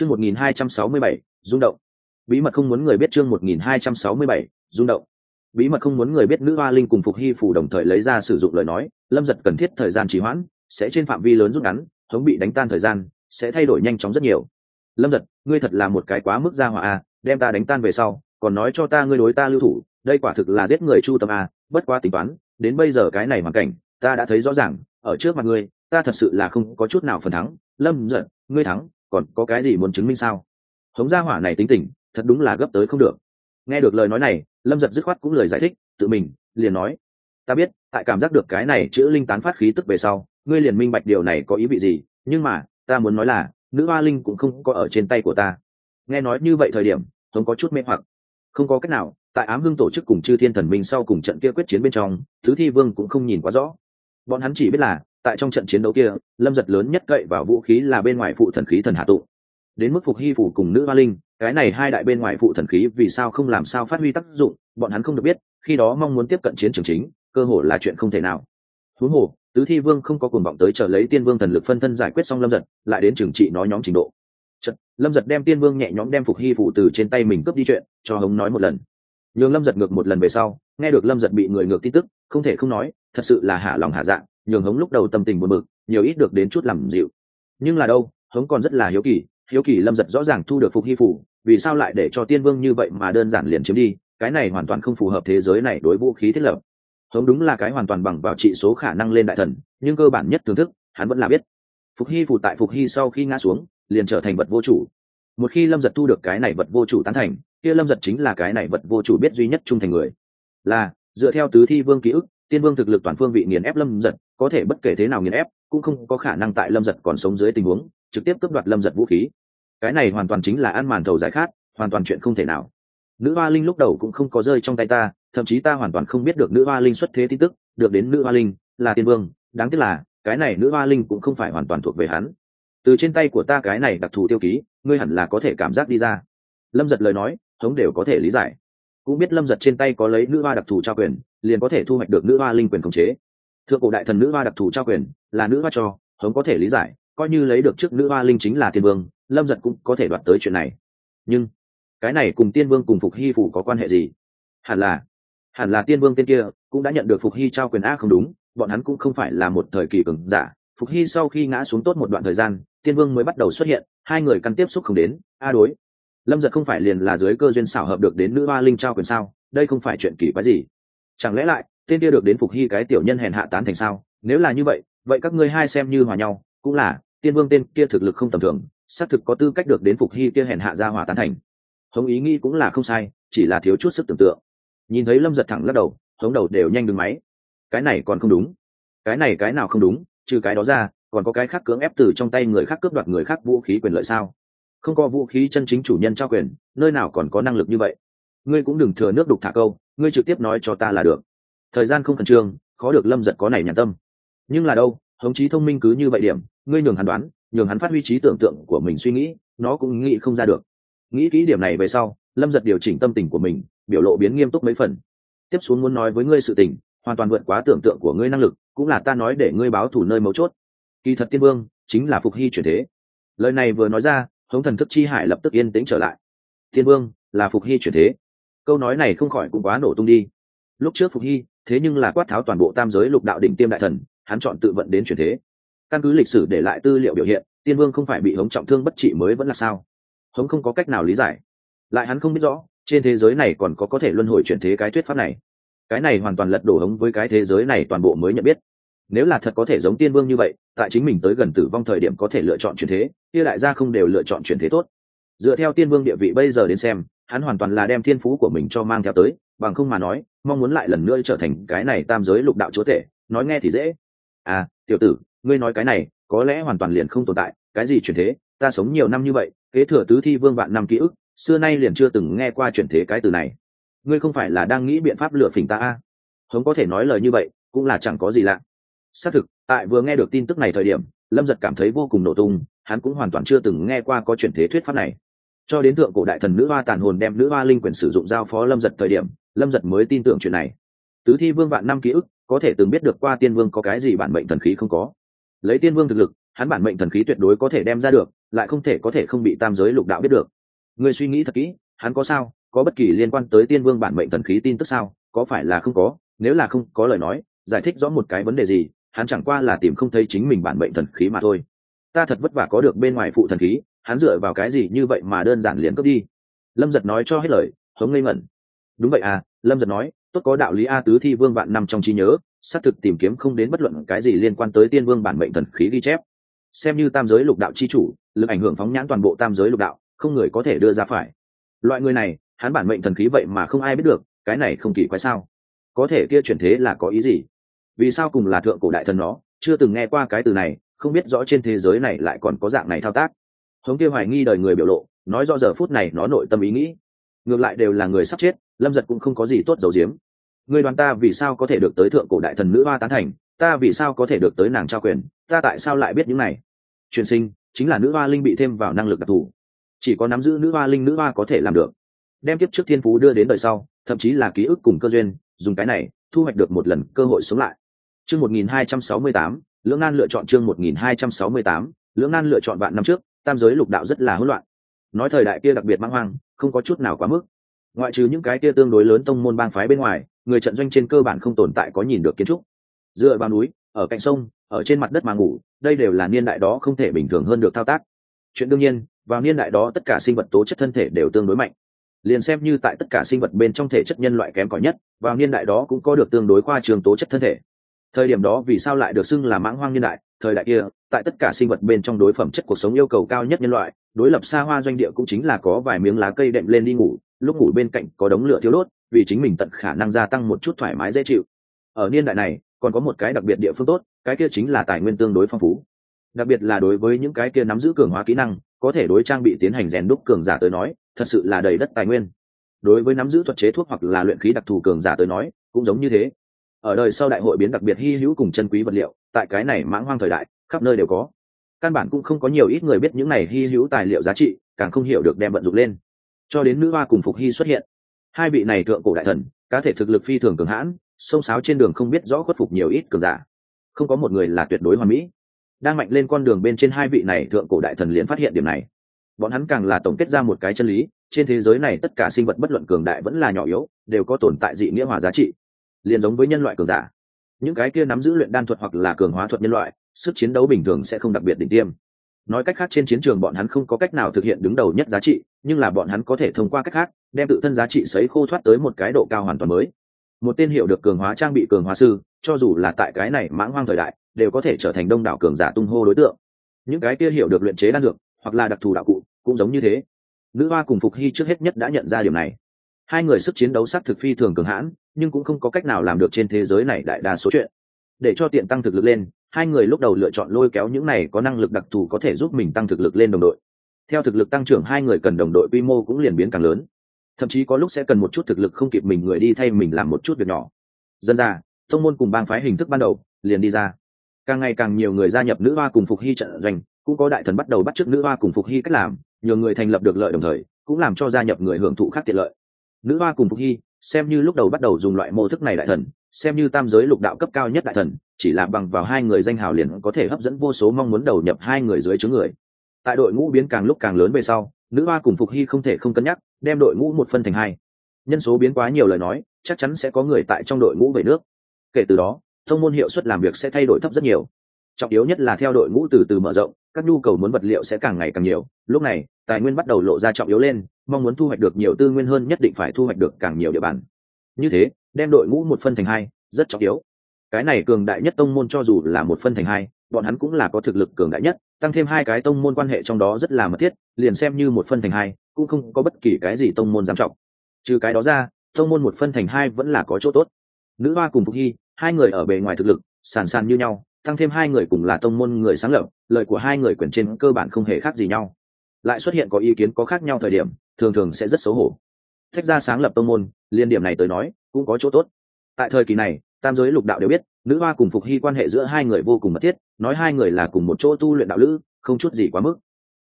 chương một nghìn hai trăm sáu mươi bảy, rung động. Bí mật không muốn người biết chương một nghìn hai trăm sáu mươi bảy, rung động. Bí mật không muốn người biết nữ hoa linh cùng phục hy phủ đồng thời lấy ra sử dụng lời nói, lâm giật cần thiết thời gian trì hoãn, sẽ trên phạm vi lớn rút ngắn, thống bị đánh tan thời gian, sẽ thay đổi nhanh chóng rất nhiều. Lâm giật, ngươi thật là một cái quá mức ra hỏa a đem ta đánh tan về sau, còn nói cho ta ngươi đối ta lưu thủ, đây quả thực là giết người chu tâm a bất quá tính toán, đến bây giờ cái này hoàn cảnh, ta đã thấy rõ ràng, ở trước mặt ngươi, ta thật sự là không có chút nào phần thắng. Lâm giật, ngươi thắng còn có cái gì muốn chứng minh sao? Hống gia hỏa này tính tình, thật đúng là gấp tới không được. Nghe được lời nói này, lâm giật dứt khoát cũng lời giải thích, tự mình, liền nói, ta biết, tại cảm giác được cái này chữ linh tán phát khí tức về sau, ngươi liền minh bạch điều này có ý vị gì, nhưng mà, ta muốn nói là, nữ hoa linh cũng không có ở trên tay của ta. Nghe nói như vậy thời điểm hống có chút mê hoặc. Không có cách nào, tại ám hưng tổ chức cùng chư thiên thần minh sau cùng trận kia quyết chiến bên trong, thứ thi vương cũng không nhìn quá rõ. Bọn hắn chỉ biết là tại trong trận chiến đấu kia lâm giật lớn nhất cậy vào vũ khí là bên ngoài phụ thần khí thần hạ tụ. Đến mức phục hy phủ cùng nữ hoa linh cái này hai đại bên ngoài phụ thần khí vì sao không làm sao phát huy tác dụng bọn hắn không được biết khi đó mong muốn tiếp cận chiến trường chính cơ hội là chuyện không thể nào. Huống hồ tứ thi vương không có cuồng vọng tới chờ lấy tiên vương thần lực phân thân giải quyết xong lâm giật lại đến trường trị nói nhóm trình độ. Chật, lâm giật đem tiên vương nhẹ nhõm đem phục hy phủ từ trên tay mình cướp đi chuyện cho hống nói một lần. Nhường lâm giật ngược một lần về sau nghe được lâm giật bị người ngược tin tức không thể không nói thật sự là hạ lòng hạ dạng nhường hống lúc đầu tâm tình buồn bực, nhiều ít được đến chút làm dịu. Nhưng là đâu, hống còn rất là hiếu kỳ hiếu kỳ lâm giật rõ ràng thu được phục hy phủ, vì sao lại để cho tiên vương như vậy mà đơn giản liền chiếm đi, cái này hoàn toàn không phù hợp thế giới này đối vũ khí thiết lập. Hống đúng là cái hoàn toàn bằng vào trị số khả năng lên đại thần, nhưng cơ bản nhất thưởng thức, hắn vẫn là biết. Phục hy phủ tại phục hy sau khi ngã xuống, liền trở thành vật vô chủ. Một khi lâm giật thu được cái này vật vô chủ tán thành, kia lâm giật chính là cái này vật vô chủ biết duy nhất trung thành người. Là, dựa theo tứ thi vương ký ức tiên vương thực lực toàn phương vị nghiền ép lâm giật, có thể bất kể thế nào nghiền ép, cũng không có khả năng tại lâm giật còn sống dưới tình huống, trực tiếp cướp đoạt lâm giật vũ khí. Cái này hoàn toàn chính là ăn màn thầu giải khát, hoàn toàn chuyện không thể nào. Nữ hoa linh lúc đầu cũng không có rơi trong tay ta, thậm chí ta hoàn toàn không biết được nữ hoa linh xuất thế tin tức, được đến nữ hoa linh là tiên vương, đáng tiếc là, cái này nữ hoa linh cũng không phải hoàn toàn thuộc về hắn. Từ trên tay của ta cái này đặc thù tiêu ký, ngươi hẳn là có thể cảm giác đi ra. Lâm giật lời nói, thống đều có thể lý giải cũng biết lâm giật trên tay có lấy nữ hoa đặc thù trao quyền, liền có thể thu hoạch được nữ hoa linh quyền khống chế. Thượng cổ đại thần nữ hoa đặc thù trao quyền là nữ hoa cho, hống có thể lý giải, coi như lấy được trước nữ hoa linh chính là thiên vương, lâm giật cũng có thể đoạt tới chuyện này. Nhưng, cái này cùng tiên vương cùng phục hy phủ có quan hệ gì? Hẳn là hẳn là tiên vương tên kia cũng đã nhận được phục hy trao quyền a không đúng, bọn hắn cũng không phải là một thời kỳ cường giả. Phục hy sau khi ngã xuống tốt một đoạn thời gian, tiên vương mới bắt đầu xuất hiện, hai người căn tiếp xúc không đến, a đối lâm giật không phải liền là dưới cơ duyên xảo hợp được đến nữ hoa linh trao quyền sao? Đây không phải chuyện kỳ quái gì? Chẳng lẽ lại, tên kia được đến phục hy cái tiểu nhân hèn hạ tán thành sao? Nếu là như vậy vậy các ngươi hai xem như hòa nhau, cũng là, tiên vương tên kia thực lực không tầm thường, xác thực có tư cách được đến phục hy kia hèn hạ ra hòa tán thành. Hống ý nghĩ cũng là không sai, chỉ là thiếu chút sức tưởng tượng. Nhìn thấy lâm giật thẳng lắc đầu, hống đầu đều nhanh đứng máy. Cái này còn không đúng. Cái này cái nào không đúng, trừ cái đó ra, còn có cái khác cưỡng ép từ trong tay người khác cướp đoạt người khác vũ khí quyền lợi sao? Không có vũ khí chân chính chủ nhân trao quyền, nơi nào còn có năng lực như vậy? Ngươi cũng đừng thừa nước đục thả câu, ngươi trực tiếp nói cho ta là được. Thời gian không khẩn trương, khó được lâm giật có này nhàn tâm. Nhưng là đâu, hống chí thông minh cứ như vậy điểm, ngươi nhường hắn đoán, nhường hắn phát huy trí tưởng tượng của mình suy nghĩ, nó cũng nghĩ không ra được. Nghĩ kỹ điểm này về sau, lâm giật điều chỉnh tâm tình của mình, biểu lộ biến nghiêm túc mấy phần. Tiếp xuống muốn nói với ngươi sự tình, hoàn toàn vượt quá tưởng tượng của ngươi năng lực, cũng là ta nói để ngươi báo thủ nơi mấu chốt. Kỳ thật tiên vương, chính là phục hy chuyển thế. Lời này vừa nói ra hống thần thức chi hải lập tức yên tĩnh trở lại. Thiên vương, là phục hy chuyển thế. Câu nói này không khỏi cũng quá nổ tung đi. Lúc trước phục hy, thế nhưng là quát tháo toàn bộ tam giới lục đạo đỉnh tiêm đại thần, hắn chọn tự vận đến chuyển thế. Căn cứ lịch sử để lại tư liệu biểu hiện, tiên vương không phải bị hống trọng thương bất trị mới vẫn là sao? Hống không có cách nào lý giải. Lại hắn không biết rõ, trên thế giới này còn có có thể luân hồi chuyển thế cái thuyết pháp này. Cái này hoàn toàn lật đổ hống với cái thế giới này toàn bộ mới nhận biết nếu là thật có thể giống tiên vương như vậy, tại chính mình tới gần tử vong thời điểm có thể lựa chọn chuyển thế, kia đại gia không đều lựa chọn chuyển thế tốt. Dựa theo tiên vương địa vị bây giờ đến xem, hắn hoàn toàn là đem thiên phú của mình cho mang theo tới, bằng không mà nói, mong muốn lại lần nữa trở thành cái này tam giới lục đạo chúa tể, nói nghe thì dễ. À tiểu tử, ngươi nói cái này, có lẽ hoàn toàn liền không tồn tại, cái gì chuyển thế, ta sống nhiều năm như vậy, kế thừa tứ thi vương vạn năm ký ức, xưa nay liền chưa từng nghe qua chuyển thế cái từ này. Ngươi không phải là đang nghĩ biện pháp lựa phỉnh ta à? hống có thể nói lời như vậy, cũng là chẳng có gì lạ xác thực, tại vừa nghe được tin tức này thời điểm, lâm giật cảm thấy vô cùng nổ tung, hắn cũng hoàn toàn chưa từng nghe qua có chuyển thế thuyết pháp này. Cho đến thượng cổ đại thần nữ hoa tàn hồn đem nữ hoa linh quyền sử dụng giao phó lâm giật thời điểm, lâm giật mới tin tưởng chuyện này. Tứ thi vương vạn năm ký ức, có thể từng biết được qua tiên vương có cái gì bản mệnh thần khí không có. Lấy tiên vương thực lực, hắn bản mệnh thần khí tuyệt đối có thể đem ra được, lại không thể có thể không bị tam giới lục đạo biết được. Người suy nghĩ thật kỹ, hắn có sao, có bất kỳ liên quan tới tiên vương bản mệnh thần khí tin tức sao? Có phải là không có? Nếu là không có lời nói, giải thích rõ một cái vấn đề gì? Hắn chẳng qua là tìm không thấy chính mình bản mệnh thần khí mà thôi. Ta thật vất vả có được bên ngoài phụ thần khí, hắn dựa vào cái gì như vậy mà đơn giản liền cướp đi? Lâm giật nói cho hết lời, hống ngây ngẩn. Đúng vậy à lâm giật nói, tốt có đạo lý a tứ thi vương vạn năm trong trí nhớ, xác thực tìm kiếm không đến bất luận cái gì liên quan tới tiên vương bản mệnh thần khí ghi chép. Xem như tam giới lục đạo chi chủ, lực ảnh hưởng phóng nhãn toàn bộ tam giới lục đạo, không người có thể đưa ra phải. Loại người này, hắn bản mệnh thần khí vậy mà không ai biết được, cái này không kỳ quái sao? Có thể kia chuyển thế là có ý gì? Vì sao cùng là thượng cổ đại thần nó, chưa từng nghe qua cái từ này, không biết rõ trên thế giới này lại còn có dạng này thao tác. Hống kia hoài nghi đời người biểu lộ, nói do giờ phút này nó nội tâm ý nghĩ. Ngược lại đều là người sắp chết, lâm giật cũng không có gì tốt dầu diếm người đoàn ta vì sao có thể được tới thượng cổ đại thần nữ hoa tán thành? Ta vì sao có thể được tới nàng trao quyền? Ta tại sao lại biết những này? Truyền sinh, chính là nữ hoa linh bị thêm vào năng lực đặc thù. Chỉ có nắm giữ nữ hoa linh nữ hoa có thể làm được. Đem tiếp trước thiên phú đưa đến đời sau, thậm chí là ký ức cùng cơ duyên, dùng cái này, thu hoạch được một lần cơ hội sống lại chương một nghìn hai trăm sáu mươi tám, lưỡng nan lựa chọn chương một nghìn hai trăm sáu mươi tám, lưỡng nan lựa chọn vạn năm trước, tam giới lục đạo rất là hỗn loạn. Nói thời đại kia đặc biệt mang hoang, không có chút nào quá mức. Ngoại trừ những cái kia tương đối lớn tông môn bang phái bên ngoài, người trận doanh trên cơ bản không tồn tại có nhìn được kiến trúc. Dựa vào núi, ở cạnh sông, ở trên mặt đất mà ngủ, đây đều là niên đại đó không thể bình thường hơn được thao tác. Chuyện đương nhiên, vào niên đại đó tất cả sinh vật tố chất thân thể đều tương đối mạnh. Liền xem như tại tất cả sinh vật bên trong thể chất nhân loại kém cỏi nhất, vào niên đại đó cũng có được tương đối qua trường tố chất thân thể thời điểm đó vì sao lại được xưng là mãng hoang niên đại, thời đại kia, tại tất cả sinh vật bên trong đối phẩm chất cuộc sống yêu cầu cao nhất nhân loại, đối lập xa hoa doanh địa cũng chính là có vài miếng lá cây đệm lên đi ngủ, lúc ngủ bên cạnh có đống lửa thiếu đốt, vì chính mình tận khả năng gia tăng một chút thoải mái dễ chịu. Ở niên đại này, còn có một cái đặc biệt địa phương tốt, cái kia chính là tài nguyên tương đối phong phú. Đặc biệt là đối với những cái kia nắm giữ cường hóa kỹ năng, có thể đối trang bị tiến hành rèn đúc cường giả tới nói, thật sự là đầy đất tài nguyên. Đối với nắm giữ thuật chế thuốc hoặc là luyện khí đặc thù cường giả tới nói, cũng giống như thế ở đời sau đại hội biến đặc biệt hy hữu cùng chân quý vật liệu, tại cái này mãng hoang thời đại, khắp nơi đều có. Căn bản cũng không có nhiều ít người biết những này hy hữu tài liệu giá trị, càng không hiểu được đem vận dụng lên. Cho đến nữ hoa cùng phục hy xuất hiện. Hai vị này thượng cổ đại thần, cá thể thực lực phi thường cường hãn, sông sáo trên đường không biết rõ khuất phục nhiều ít cường giả. Không có một người là tuyệt đối hoàn mỹ. Đang mạnh lên con đường bên trên hai vị này thượng cổ đại thần liền phát hiện điểm này. Bọn hắn càng là tổng kết ra một cái chân lý, trên thế giới này tất cả sinh vật bất luận cường đại vẫn là nhỏ yếu, đều có tồn tại dị nghĩa hòa giá trị liền giống với nhân loại cường giả. Những cái kia nắm giữ luyện đan thuật hoặc là cường hóa thuật nhân loại, sức chiến đấu bình thường sẽ không đặc biệt đỉnh tiêm. Nói cách khác trên chiến trường bọn hắn không có cách nào thực hiện đứng đầu nhất giá trị, nhưng là bọn hắn có thể thông qua cách khác, đem tự thân giá trị sấy khô thoát tới một cái độ cao hoàn toàn mới. Một tên hiệu được cường hóa trang bị cường hóa sư, cho dù là tại cái này mãng hoang thời đại, đều có thể trở thành đông đảo cường giả tung hô đối tượng. Những cái kia hiệu được luyện chế đan dược, hoặc là đặc thù đạo cụ, cũng giống như thế. Nữ hoa cùng phục hy trước hết nhất đã nhận ra điều này. Hai người sức chiến đấu sắc thực phi thường cường hãn nhưng cũng không có cách nào làm được trên thế giới này đại đa số chuyện. Để cho tiện tăng thực lực lên, hai người lúc đầu lựa chọn lôi kéo những này có năng lực đặc thù có thể giúp mình tăng thực lực lên đồng đội. Theo thực lực tăng trưởng, hai người cần đồng đội quy mô cũng liền biến càng lớn. Thậm chí có lúc sẽ cần một chút thực lực không kịp mình người đi thay mình làm một chút việc nhỏ. Dân ra thông môn cùng bang phái hình thức ban đầu, liền đi ra. Càng ngày càng nhiều người gia nhập nữ hoa cùng phục hy trận doanh, cũng có đại thần bắt đầu bắt chước nữ hoa cùng phục hy cách làm nhiều người thành lập được lợi đồng thời, cũng làm cho gia nhập người hưởng thụ khác tiện lợi. Nữ hoa cùng phục hy xem như lúc đầu bắt đầu dùng loại mô thức này đại thần, xem như tam giới lục đạo cấp cao nhất đại thần, chỉ là bằng vào hai người danh hào liền có thể hấp dẫn vô số mong muốn đầu nhập hai người dưới chướng người. Tại đội ngũ biến càng lúc càng lớn về sau, nữ hoa cùng phục hy không thể không cân nhắc, đem đội ngũ một phân thành hai. Nhân số biến quá nhiều lời nói, chắc chắn sẽ có người tại trong đội ngũ về nước. Kể từ đó, thông môn hiệu suất làm việc sẽ thay đổi thấp rất nhiều trọng yếu nhất là theo đội ngũ từ từ mở rộng, các nhu cầu muốn vật liệu sẽ càng ngày càng nhiều. Lúc này, tài nguyên bắt đầu lộ ra trọng yếu lên, mong muốn thu hoạch được nhiều tư nguyên hơn nhất định phải thu hoạch được càng nhiều địa bàn. Như thế, đem đội ngũ một phân thành hai, rất trọng yếu. Cái này cường đại nhất tông môn cho dù là một phân thành hai, bọn hắn cũng là có thực lực cường đại nhất, tăng thêm hai cái tông môn quan hệ trong đó rất là mật thiết, liền xem như một phân thành hai, cũng không có bất kỳ cái gì tông môn giám trọng. Trừ cái đó ra, tông môn một phân thành hai vẫn là có chỗ tốt. Nữ hoa cùng phục hy, hai người ở bề ngoài thực lực, sàn sàn như nhau tăng thêm hai người cùng là tông môn người sáng lập lời của hai người quyền trên cơ bản không hề khác gì nhau. Lại xuất hiện có ý kiến có khác nhau thời điểm, thường thường sẽ rất xấu hổ. Thách ra sáng lập tông môn, liên điểm này tới nói, cũng có chỗ tốt. Tại thời kỳ này, tam giới lục đạo đều biết, nữ hoa cùng phục hy quan hệ giữa hai người vô cùng mật thiết, nói hai người là cùng một chỗ tu luyện đạo lữ, không chút gì quá mức.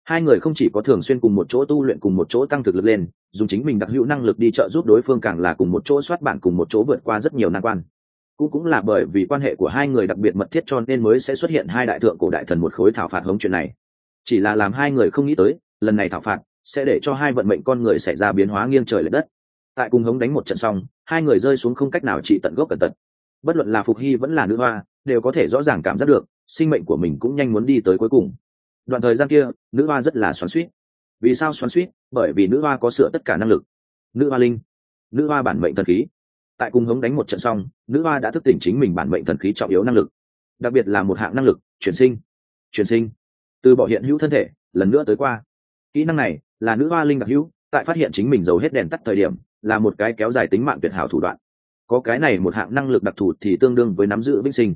Hai người không chỉ có thường xuyên cùng một chỗ tu luyện cùng một chỗ tăng thực lực lên, dùng chính mình đặc hữu năng lực đi trợ giúp đối phương càng là cùng một chỗ soát bản cùng một chỗ vượt qua rất nhiều nan quan cũng cũng là bởi vì quan hệ của hai người đặc biệt mật thiết cho nên mới sẽ xuất hiện hai đại thượng cổ đại thần một khối thảo phạt hống chuyện này. Chỉ là làm hai người không nghĩ tới, lần này thảo phạt sẽ để cho hai vận mệnh con người xảy ra biến hóa nghiêng trời l ệ đất. Tại cùng hống đánh một trận xong, hai người rơi xuống không cách nào trị tận gốc cẩn tật bất luận là phục hy vẫn là nữ hoa, đều có thể rõ ràng cảm giác được, sinh mệnh của mình cũng nhanh muốn đi tới cuối cùng. Đoạn thời gian kia, nữ hoa rất là xoắn suýt vì sao xoắn suýt bởi vì nữ hoa có sửa tất cả năng lực. Nữ hoa linh. Nữ hoa bản mệnh thần khí tại cùng hống đánh một trận xong, nữ hoa đã thức tỉnh chính mình bản mệnh thần khí trọng yếu năng lực. Đặc biệt là một hạng năng lực, chuyển sinh. Chuyển sinh. Từ bỏ hiện hữu thân thể, lần nữa tới qua. Kỹ năng này, là nữ hoa linh đặc hữu, tại phát hiện chính mình giấu hết đèn tắt thời điểm, là một cái kéo dài tính mạng tuyệt hảo thủ đoạn. Có cái này một hạng năng lực đặc thù thì tương đương với nắm giữ vĩnh sinh.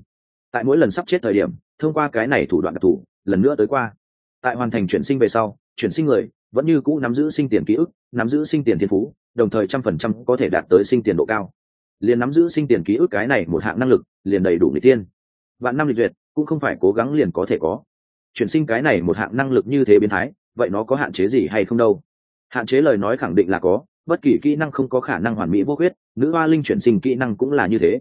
Tại mỗi lần sắp chết thời điểm, thông qua cái này thủ đoạn đặc thù, lần nữa tới qua. Tại hoàn thành chuyển sinh về sau, chuyển sinh người vẫn như cũ nắm giữ sinh tiền ký ức, nắm giữ sinh tiền thiên phú, đồng thời trăm phần trăm có thể đạt tới sinh tiền độ cao liền nắm giữ sinh tiền ký ức cái này một hạng năng lực, liền đầy đủ người tiên vạn năm lịch duyệt, cũng không phải cố gắng liền có thể có. Chuyển sinh cái này một hạng năng lực như thế biến thái, vậy nó có hạn chế gì hay không đâu? Hạn chế lời nói khẳng định là có, bất kỳ kỹ năng không có khả năng hoàn mỹ vô khuyết, nữ hoa linh chuyển sinh kỹ năng cũng là như thế.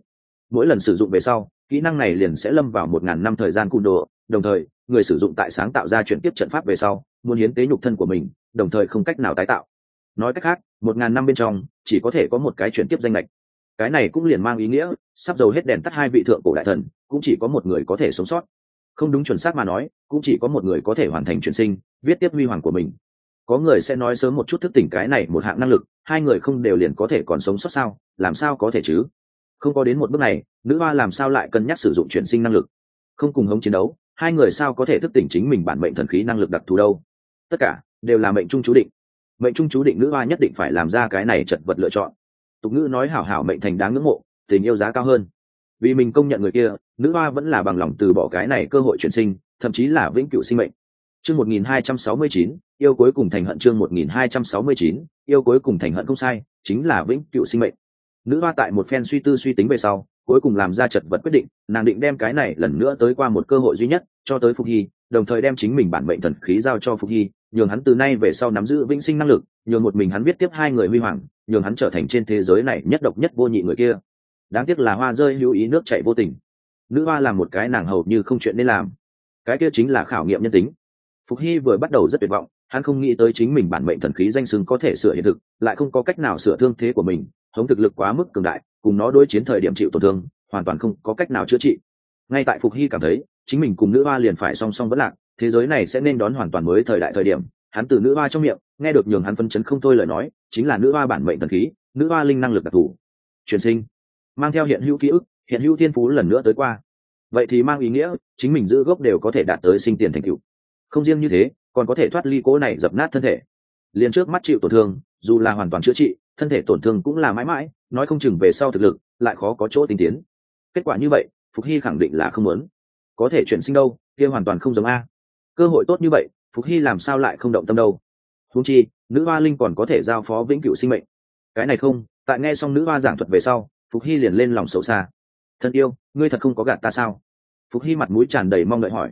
Mỗi lần sử dụng về sau, kỹ năng này liền sẽ lâm vào một ngàn năm thời gian cung đồ, đồng thời, người sử dụng tại sáng tạo ra chuyển tiếp trận pháp về sau, muốn hiến tế nhục thân của mình, đồng thời không cách nào tái tạo. Nói cách khác, một ngàn năm bên trong, chỉ có thể có một cái chuyển tiếp danh lệch cái này cũng liền mang ý nghĩa, sắp dầu hết đèn tắt hai vị thượng cổ đại thần, cũng chỉ có một người có thể sống sót. Không đúng chuẩn xác mà nói, cũng chỉ có một người có thể hoàn thành chuyển sinh, viết tiếp huy hoàng của mình. Có người sẽ nói sớm một chút thức tỉnh cái này một hạng năng lực, hai người không đều liền có thể còn sống sót sao, làm sao có thể chứ? Không có đến một bước này, nữ hoa làm sao lại cân nhắc sử dụng chuyển sinh năng lực? Không cùng hống chiến đấu, hai người sao có thể thức tỉnh chính mình bản mệnh thần khí năng lực đặc thù đâu? Tất cả đều là mệnh trung chú định. Mệnh trung chú định nữ hoa nhất định phải làm ra cái này chật vật lựa chọn tục ngữ nói hảo hảo mệnh thành đáng ngưỡng mộ, tình yêu giá cao hơn. Vì mình công nhận người kia, nữ hoa vẫn là bằng lòng từ bỏ cái này cơ hội chuyển sinh, thậm chí là vĩnh cửu sinh mệnh. Chương một nghìn hai trăm sáu mươi chín, yêu cuối cùng thành hận chương một nghìn hai trăm sáu mươi chín, yêu cuối cùng thành hận không sai, chính là vĩnh cửu sinh mệnh. Nữ hoa tại một phen suy tư suy tính về sau, cuối cùng làm ra chật vật quyết định, nàng định đem cái này lần nữa tới qua một cơ hội duy nhất, cho tới phục hy, đồng thời đem chính mình bản mệnh thần khí giao cho phục hy nhường hắn từ nay về sau nắm giữ vĩnh sinh năng lực, nhường một mình hắn biết tiếp hai người huy hoàng, nhường hắn trở thành trên thế giới này nhất độc nhất vô nhị người kia. Đáng tiếc là hoa rơi lưu ý nước chảy vô tình. Nữ hoa làm một cái nàng hầu như không chuyện nên làm. Cái kia chính là khảo nghiệm nhân tính. Phục hy vừa bắt đầu rất tuyệt vọng, hắn không nghĩ tới chính mình bản mệnh thần khí danh xưng có thể sửa hiện thực, lại không có cách nào sửa thương thế của mình, hống thực lực quá mức cường đại, cùng nó đối chiến thời điểm chịu tổn thương, hoàn toàn không có cách nào chữa trị. Ngay tại phục hy cảm thấy, chính mình cùng nữ hoa liền phải song song vẫn lạc thế giới này sẽ nên đón hoàn toàn mới thời đại thời điểm. Hắn từ nữ hoa trong miệng, nghe được nhường hắn phân chấn không thôi lời nói, chính là nữ hoa bản mệnh thần khí, nữ hoa linh năng lực đặc thù. Truyền sinh. Mang theo hiện hữu ký ức, hiện hữu thiên phú lần nữa tới qua. Vậy thì mang ý nghĩa, chính mình giữ gốc đều có thể đạt tới sinh tiền thành cựu không riêng như thế, còn có thể thoát ly cố này dập nát thân thể. Liền trước mắt chịu tổn thương, dù là hoàn toàn chữa trị, thân thể tổn thương cũng là mãi mãi, nói không chừng về sau thực lực, lại khó có chỗ tinh tiến. Kết quả như vậy, phục hy khẳng định là không muốn. Có thể chuyển sinh đâu, kia hoàn toàn không giống a cơ hội tốt như vậy, phục hy làm sao lại không động tâm đâu? Húng chi, nữ hoa linh còn có thể giao phó vĩnh cửu sinh mệnh. Cái này không, tại nghe xong nữ hoa giảng thuật về sau, phục hy liền lên lòng xấu xa. Thân yêu, ngươi thật không có gạt ta sao? Phục hy mặt mũi tràn đầy mong đợi hỏi.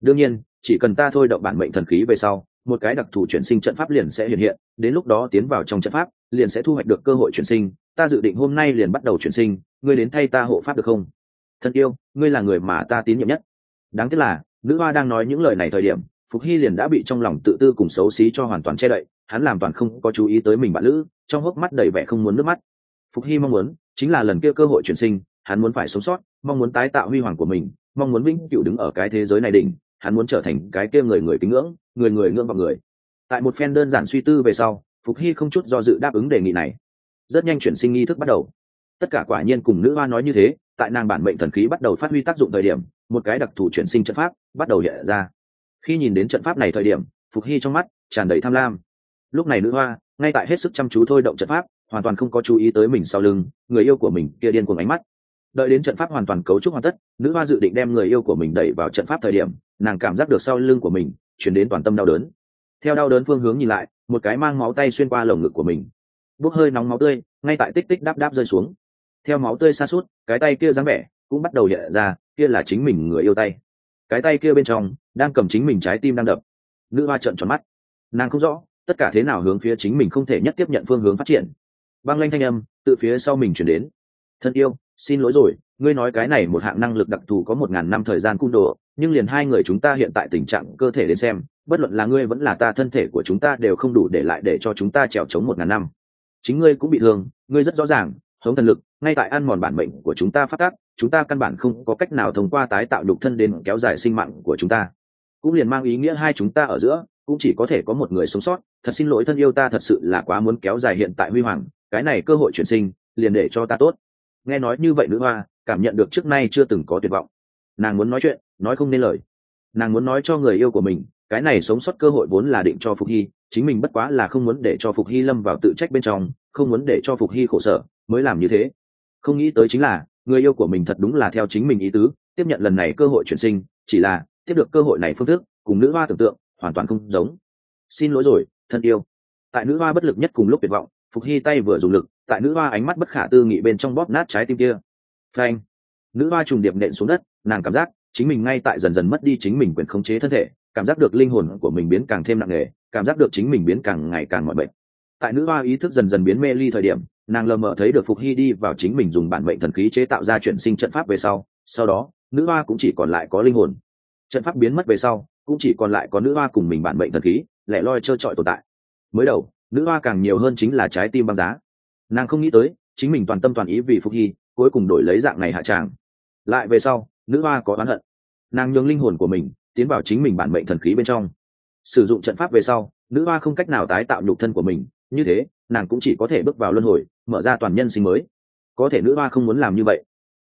Đương nhiên, chỉ cần ta thôi động bản mệnh thần khí về sau, một cái đặc thù chuyển sinh trận pháp liền sẽ hiện hiện, đến lúc đó tiến vào trong trận pháp, liền sẽ thu hoạch được cơ hội chuyển sinh. Ta dự định hôm nay liền bắt đầu chuyển sinh, ngươi đến thay ta hộ pháp được không? Thân yêu, ngươi là người mà ta tín nhiệm nhất. Đáng tiếc là nữ hoa đang nói những lời này thời điểm, phục hy liền đã bị trong lòng tự tư cùng xấu xí cho hoàn toàn che đậy, hắn làm toàn không có chú ý tới mình bạn lữ trong hốc mắt đầy vẻ không muốn nước mắt. Phục hy mong muốn, chính là lần kia cơ hội chuyển sinh, hắn muốn phải sống sót, mong muốn tái tạo huy hoàng của mình, mong muốn vĩnh cựu đứng ở cái thế giới này đỉnh, hắn muốn trở thành cái kia người người kính ngưỡng, người người ngưỡng vào người. Tại một phen đơn giản suy tư về sau, phục hy không chút do dự đáp ứng đề nghị này. Rất nhanh chuyển sinh nghi thức bắt đầu. Tất cả quả nhiên cùng nữ hoa nói như thế, tại nàng bản mệnh thần khí bắt đầu phát huy tác dụng thời điểm một cái đặc thù chuyển sinh trận pháp bắt đầu hiện ra. Khi nhìn đến trận pháp này thời điểm, phục hy trong mắt tràn đầy tham lam. Lúc này nữ hoa, ngay tại hết sức chăm chú thôi động trận pháp, hoàn toàn không có chú ý tới mình sau lưng, người yêu của mình kia điên cuồng ánh mắt. Đợi đến trận pháp hoàn toàn cấu trúc hoàn tất, nữ hoa dự định đem người yêu của mình đẩy vào trận pháp thời điểm, nàng cảm giác được sau lưng của mình chuyển đến toàn tâm đau đớn. Theo đau đớn phương hướng nhìn lại, một cái mang máu tay xuyên qua lồng ngực của mình. Bốc hơi nóng máu tươi, ngay tại tích tích đáp đáp rơi xuống. Theo máu tươi xa suốt cái tay kia dáng vẻ cũng bắt đầu hiện ra kia là chính mình người yêu tay. Cái tay kia bên trong đang cầm chính mình trái tim đang đập. Nữ hoa trợn tròn mắt. Nàng không rõ, tất cả thế nào hướng phía chính mình không thể nhất tiếp nhận phương hướng phát triển. Băng lanh thanh âm tự phía sau mình chuyển đến. Thân yêu, xin lỗi rồi, ngươi nói cái này một hạng năng lực đặc thù có một ngàn năm thời gian cung đồ nhưng liền hai người chúng ta hiện tại tình trạng cơ thể đến xem, bất luận là ngươi vẫn là ta thân thể của chúng ta đều không đủ để lại để cho chúng ta trèo trống một ngàn năm. Chính ngươi cũng bị thương, ngươi rất rõ ràng hống thần lực, ngay tại ăn mòn bản mệnh của chúng ta phát tác, chúng ta căn bản không có cách nào thông qua tái tạo đục thân đến kéo dài sinh mạng của chúng ta. Cũng liền mang ý nghĩa hai chúng ta ở giữa, cũng chỉ có thể có một người sống sót. Thật xin lỗi thân yêu ta, thật sự là quá muốn kéo dài hiện tại huy hoàng. Cái này cơ hội chuyển sinh, liền để cho ta tốt. Nghe nói như vậy nữ hoa, cảm nhận được trước nay chưa từng có tuyệt vọng. Nàng muốn nói chuyện, nói không nên lời. Nàng muốn nói cho người yêu của mình, cái này sống sót cơ hội vốn là định cho phục hy, chính mình bất quá là không muốn để cho phục hy lâm vào tự trách bên trong, không muốn để cho phục hy khổ sở mới làm như thế. Không nghĩ tới chính là, người yêu của mình thật đúng là theo chính mình ý tứ, tiếp nhận lần này cơ hội chuyển sinh, chỉ là, tiếp được cơ hội này phương thức, cùng nữ hoa tưởng tượng, hoàn toàn không giống. Xin lỗi rồi, thân yêu. Tại nữ hoa bất lực nhất cùng lúc tuyệt vọng, phục hy tay vừa dùng lực, tại nữ hoa ánh mắt bất khả tư nghị bên trong bóp nát trái tim kia. Phanh. Nữ hoa trùng điệp nện xuống đất, nàng cảm giác, chính mình ngay tại dần dần mất đi chính mình quyền khống chế thân thể, cảm giác được linh hồn của mình biến càng thêm nặng nề, cảm giác được chính mình biến càng ngày càng mọi bệnh tại nữ hoa ý thức dần dần biến mê ly thời điểm nàng lờ mờ thấy được phục hy đi vào chính mình dùng bản mệnh thần khí chế tạo ra chuyển sinh trận pháp về sau sau đó, nữ hoa cũng chỉ còn lại có linh hồn. Trận pháp biến mất về sau, cũng chỉ còn lại có nữ hoa cùng mình bản mệnh thần khí, lẻ loi trơ trọi tồn tại. Mới đầu, nữ hoa càng nhiều hơn chính là trái tim băng giá. Nàng không nghĩ tới, chính mình toàn tâm toàn ý vì phục hy, cuối cùng đổi lấy dạng này hạ tràng. Lại về sau, nữ hoa có oán hận. Nàng nhường linh hồn của mình tiến vào chính mình bản mệnh thần khí bên trong. Sử dụng trận pháp về sau, nữ hoa không cách nào tái tạo nhục thân của mình, như thế nàng cũng chỉ có thể bước vào luân hồi, mở ra toàn nhân sinh mới. Có thể nữ hoa không muốn làm như vậy.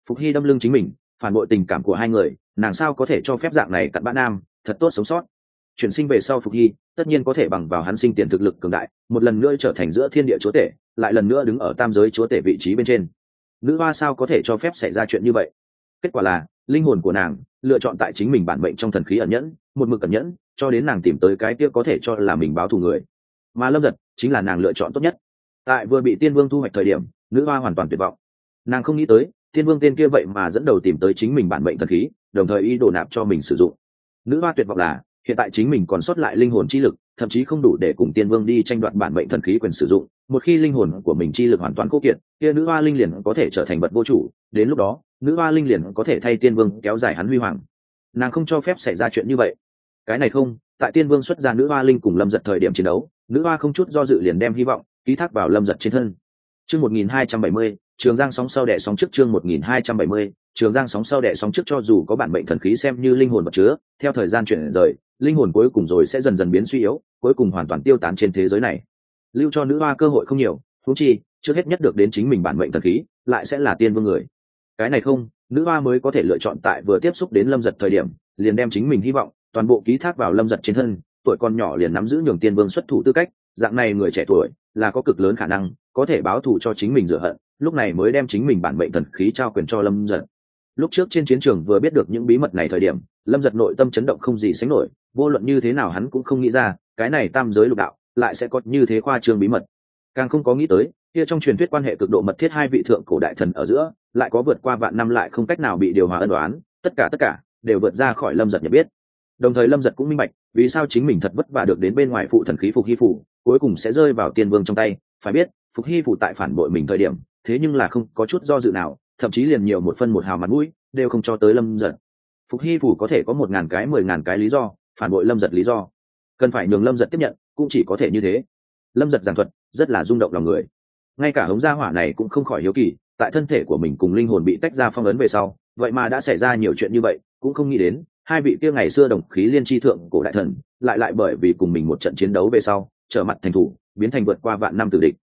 Phục hy đâm lưng chính mình, phản bội tình cảm của hai người, nàng sao có thể cho phép dạng này cặn bã nam, thật tốt sống sót. Chuyển sinh về sau phục hy, tất nhiên có thể bằng vào hắn sinh tiền thực lực cường đại, một lần nữa trở thành giữa thiên địa chúa tể, lại lần nữa đứng ở tam giới chúa tể vị trí bên trên. Nữ hoa sao có thể cho phép xảy ra chuyện như vậy? Kết quả là, linh hồn của nàng, lựa chọn tại chính mình bản mệnh trong thần khí ẩn nhẫn, một mực ẩn nhẫn, cho đến nàng tìm tới cái kia có thể cho là mình báo thù người mà lâm giật chính là nàng lựa chọn tốt nhất tại vừa bị tiên vương thu hoạch thời điểm nữ hoa hoàn toàn tuyệt vọng nàng không nghĩ tới tiên vương tên kia vậy mà dẫn đầu tìm tới chính mình bản mệnh thần khí đồng thời y đổ nạp cho mình sử dụng nữ hoa tuyệt vọng là hiện tại chính mình còn sót lại linh hồn chi lực thậm chí không đủ để cùng tiên vương đi tranh đoạt bản mệnh thần khí quyền sử dụng một khi linh hồn của mình chi lực hoàn toàn khô kiệt kia nữ hoa linh liền có thể trở thành vật vô chủ đến lúc đó nữ hoa linh liền có thể thay tiên vương kéo dài hắn huy hoàng nàng không cho phép xảy ra chuyện như vậy cái này không, tại tiên vương xuất ra nữ hoa linh cùng lâm giật thời điểm chiến đấu, nữ hoa không chút do dự liền đem hy vọng ký thác vào lâm giật trên thân. Chương một nghìn hai trăm bảy mươi, trường giang sóng sau đẻ sóng trước chương một nghìn hai trăm bảy mươi, trường giang sóng sau đẻ sóng trước cho dù có bản mệnh thần khí xem như linh hồn vật chứa, theo thời gian chuyển rời, linh hồn cuối cùng rồi sẽ dần dần biến suy yếu, cuối cùng hoàn toàn tiêu tán trên thế giới này. Lưu cho nữ hoa cơ hội không nhiều thú chi, trước hết nhất được đến chính mình bản mệnh thần khí, lại sẽ là tiên vương người. Cái này không, nữ hoa mới có thể lựa chọn tại vừa tiếp xúc đến lâm giật thời điểm, liền đem chính mình hy vọng toàn bộ ký thác vào lâm giật trên thân, tuổi con nhỏ liền nắm giữ nhường tiên vương xuất thủ tư cách, dạng này người trẻ tuổi là có cực lớn khả năng có thể báo thù cho chính mình rửa hận, lúc này mới đem chính mình bản mệnh thần khí trao quyền cho lâm giật. Lúc trước trên chiến trường vừa biết được những bí mật này thời điểm, lâm giật nội tâm chấn động không gì sánh nổi, vô luận như thế nào hắn cũng không nghĩ ra, cái này tam giới lục đạo lại sẽ có như thế khoa trương bí mật. Càng không có nghĩ tới, kia trong truyền thuyết quan hệ cực độ mật thiết hai vị thượng cổ đại thần ở giữa, lại có vượt qua vạn năm lại không cách nào bị điều hòa ân đoán tất cả tất cả đều vượt ra khỏi lâm giật nhận biết đồng thời lâm giật cũng minh bạch, vì sao chính mình thật vất vả được đến bên ngoài phụ thần khí phục hy phủ, cuối cùng sẽ rơi vào tiên vương trong tay. Phải biết, phục hy phủ tại phản bội mình thời điểm, thế nhưng là không có chút do dự nào, thậm chí liền nhiều một phân một hào mặt mũi, đều không cho tới lâm giật. Phục hy phủ có thể có một ngàn cái, mười ngàn cái lý do, phản bội lâm giật lý do. Cần phải nhường lâm giật tiếp nhận, cũng chỉ có thể như thế. Lâm giật giảng thuật, rất là rung động lòng người. Ngay cả hống gia hỏa này cũng không khỏi hiếu kỳ, tại thân thể của mình cùng linh hồn bị tách ra phong ấn về sau, vậy mà đã xảy ra nhiều chuyện như vậy, cũng không nghĩ đến hai vị kia ngày xưa đồng khí liên tri thượng cổ đại thần, lại lại bởi vì cùng mình một trận chiến đấu về sau, trở mặt thành thủ, biến thành vượt qua vạn năm tử địch.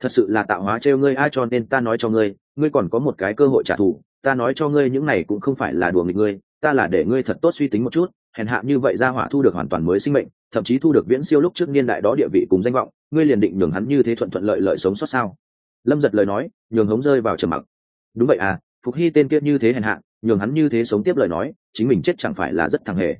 Thật sự là tạo hóa trêu ngươi ai cho nên ta nói cho ngươi ngươi còn có một cái cơ hội trả thù, ta nói cho ngươi những này cũng không phải là đùa nghịch ngươi, ta là để ngươi thật tốt suy tính một chút, hèn hạ như vậy ra hỏa thu được hoàn toàn mới sinh mệnh, thậm chí thu được viễn siêu lúc trước niên đại đó địa vị cùng danh vọng, ngươi liền định nhường hắn như thế thuận thuận lợi lợi sống sót sao? Lâm giật lời nói, nhường hống rơi vào trầm mặc. Đúng vậy à phục hy tên kia như thế hèn hạ nhường hắn như thế sống tiếp lời nói, chính mình chết chẳng phải là rất thằng hề.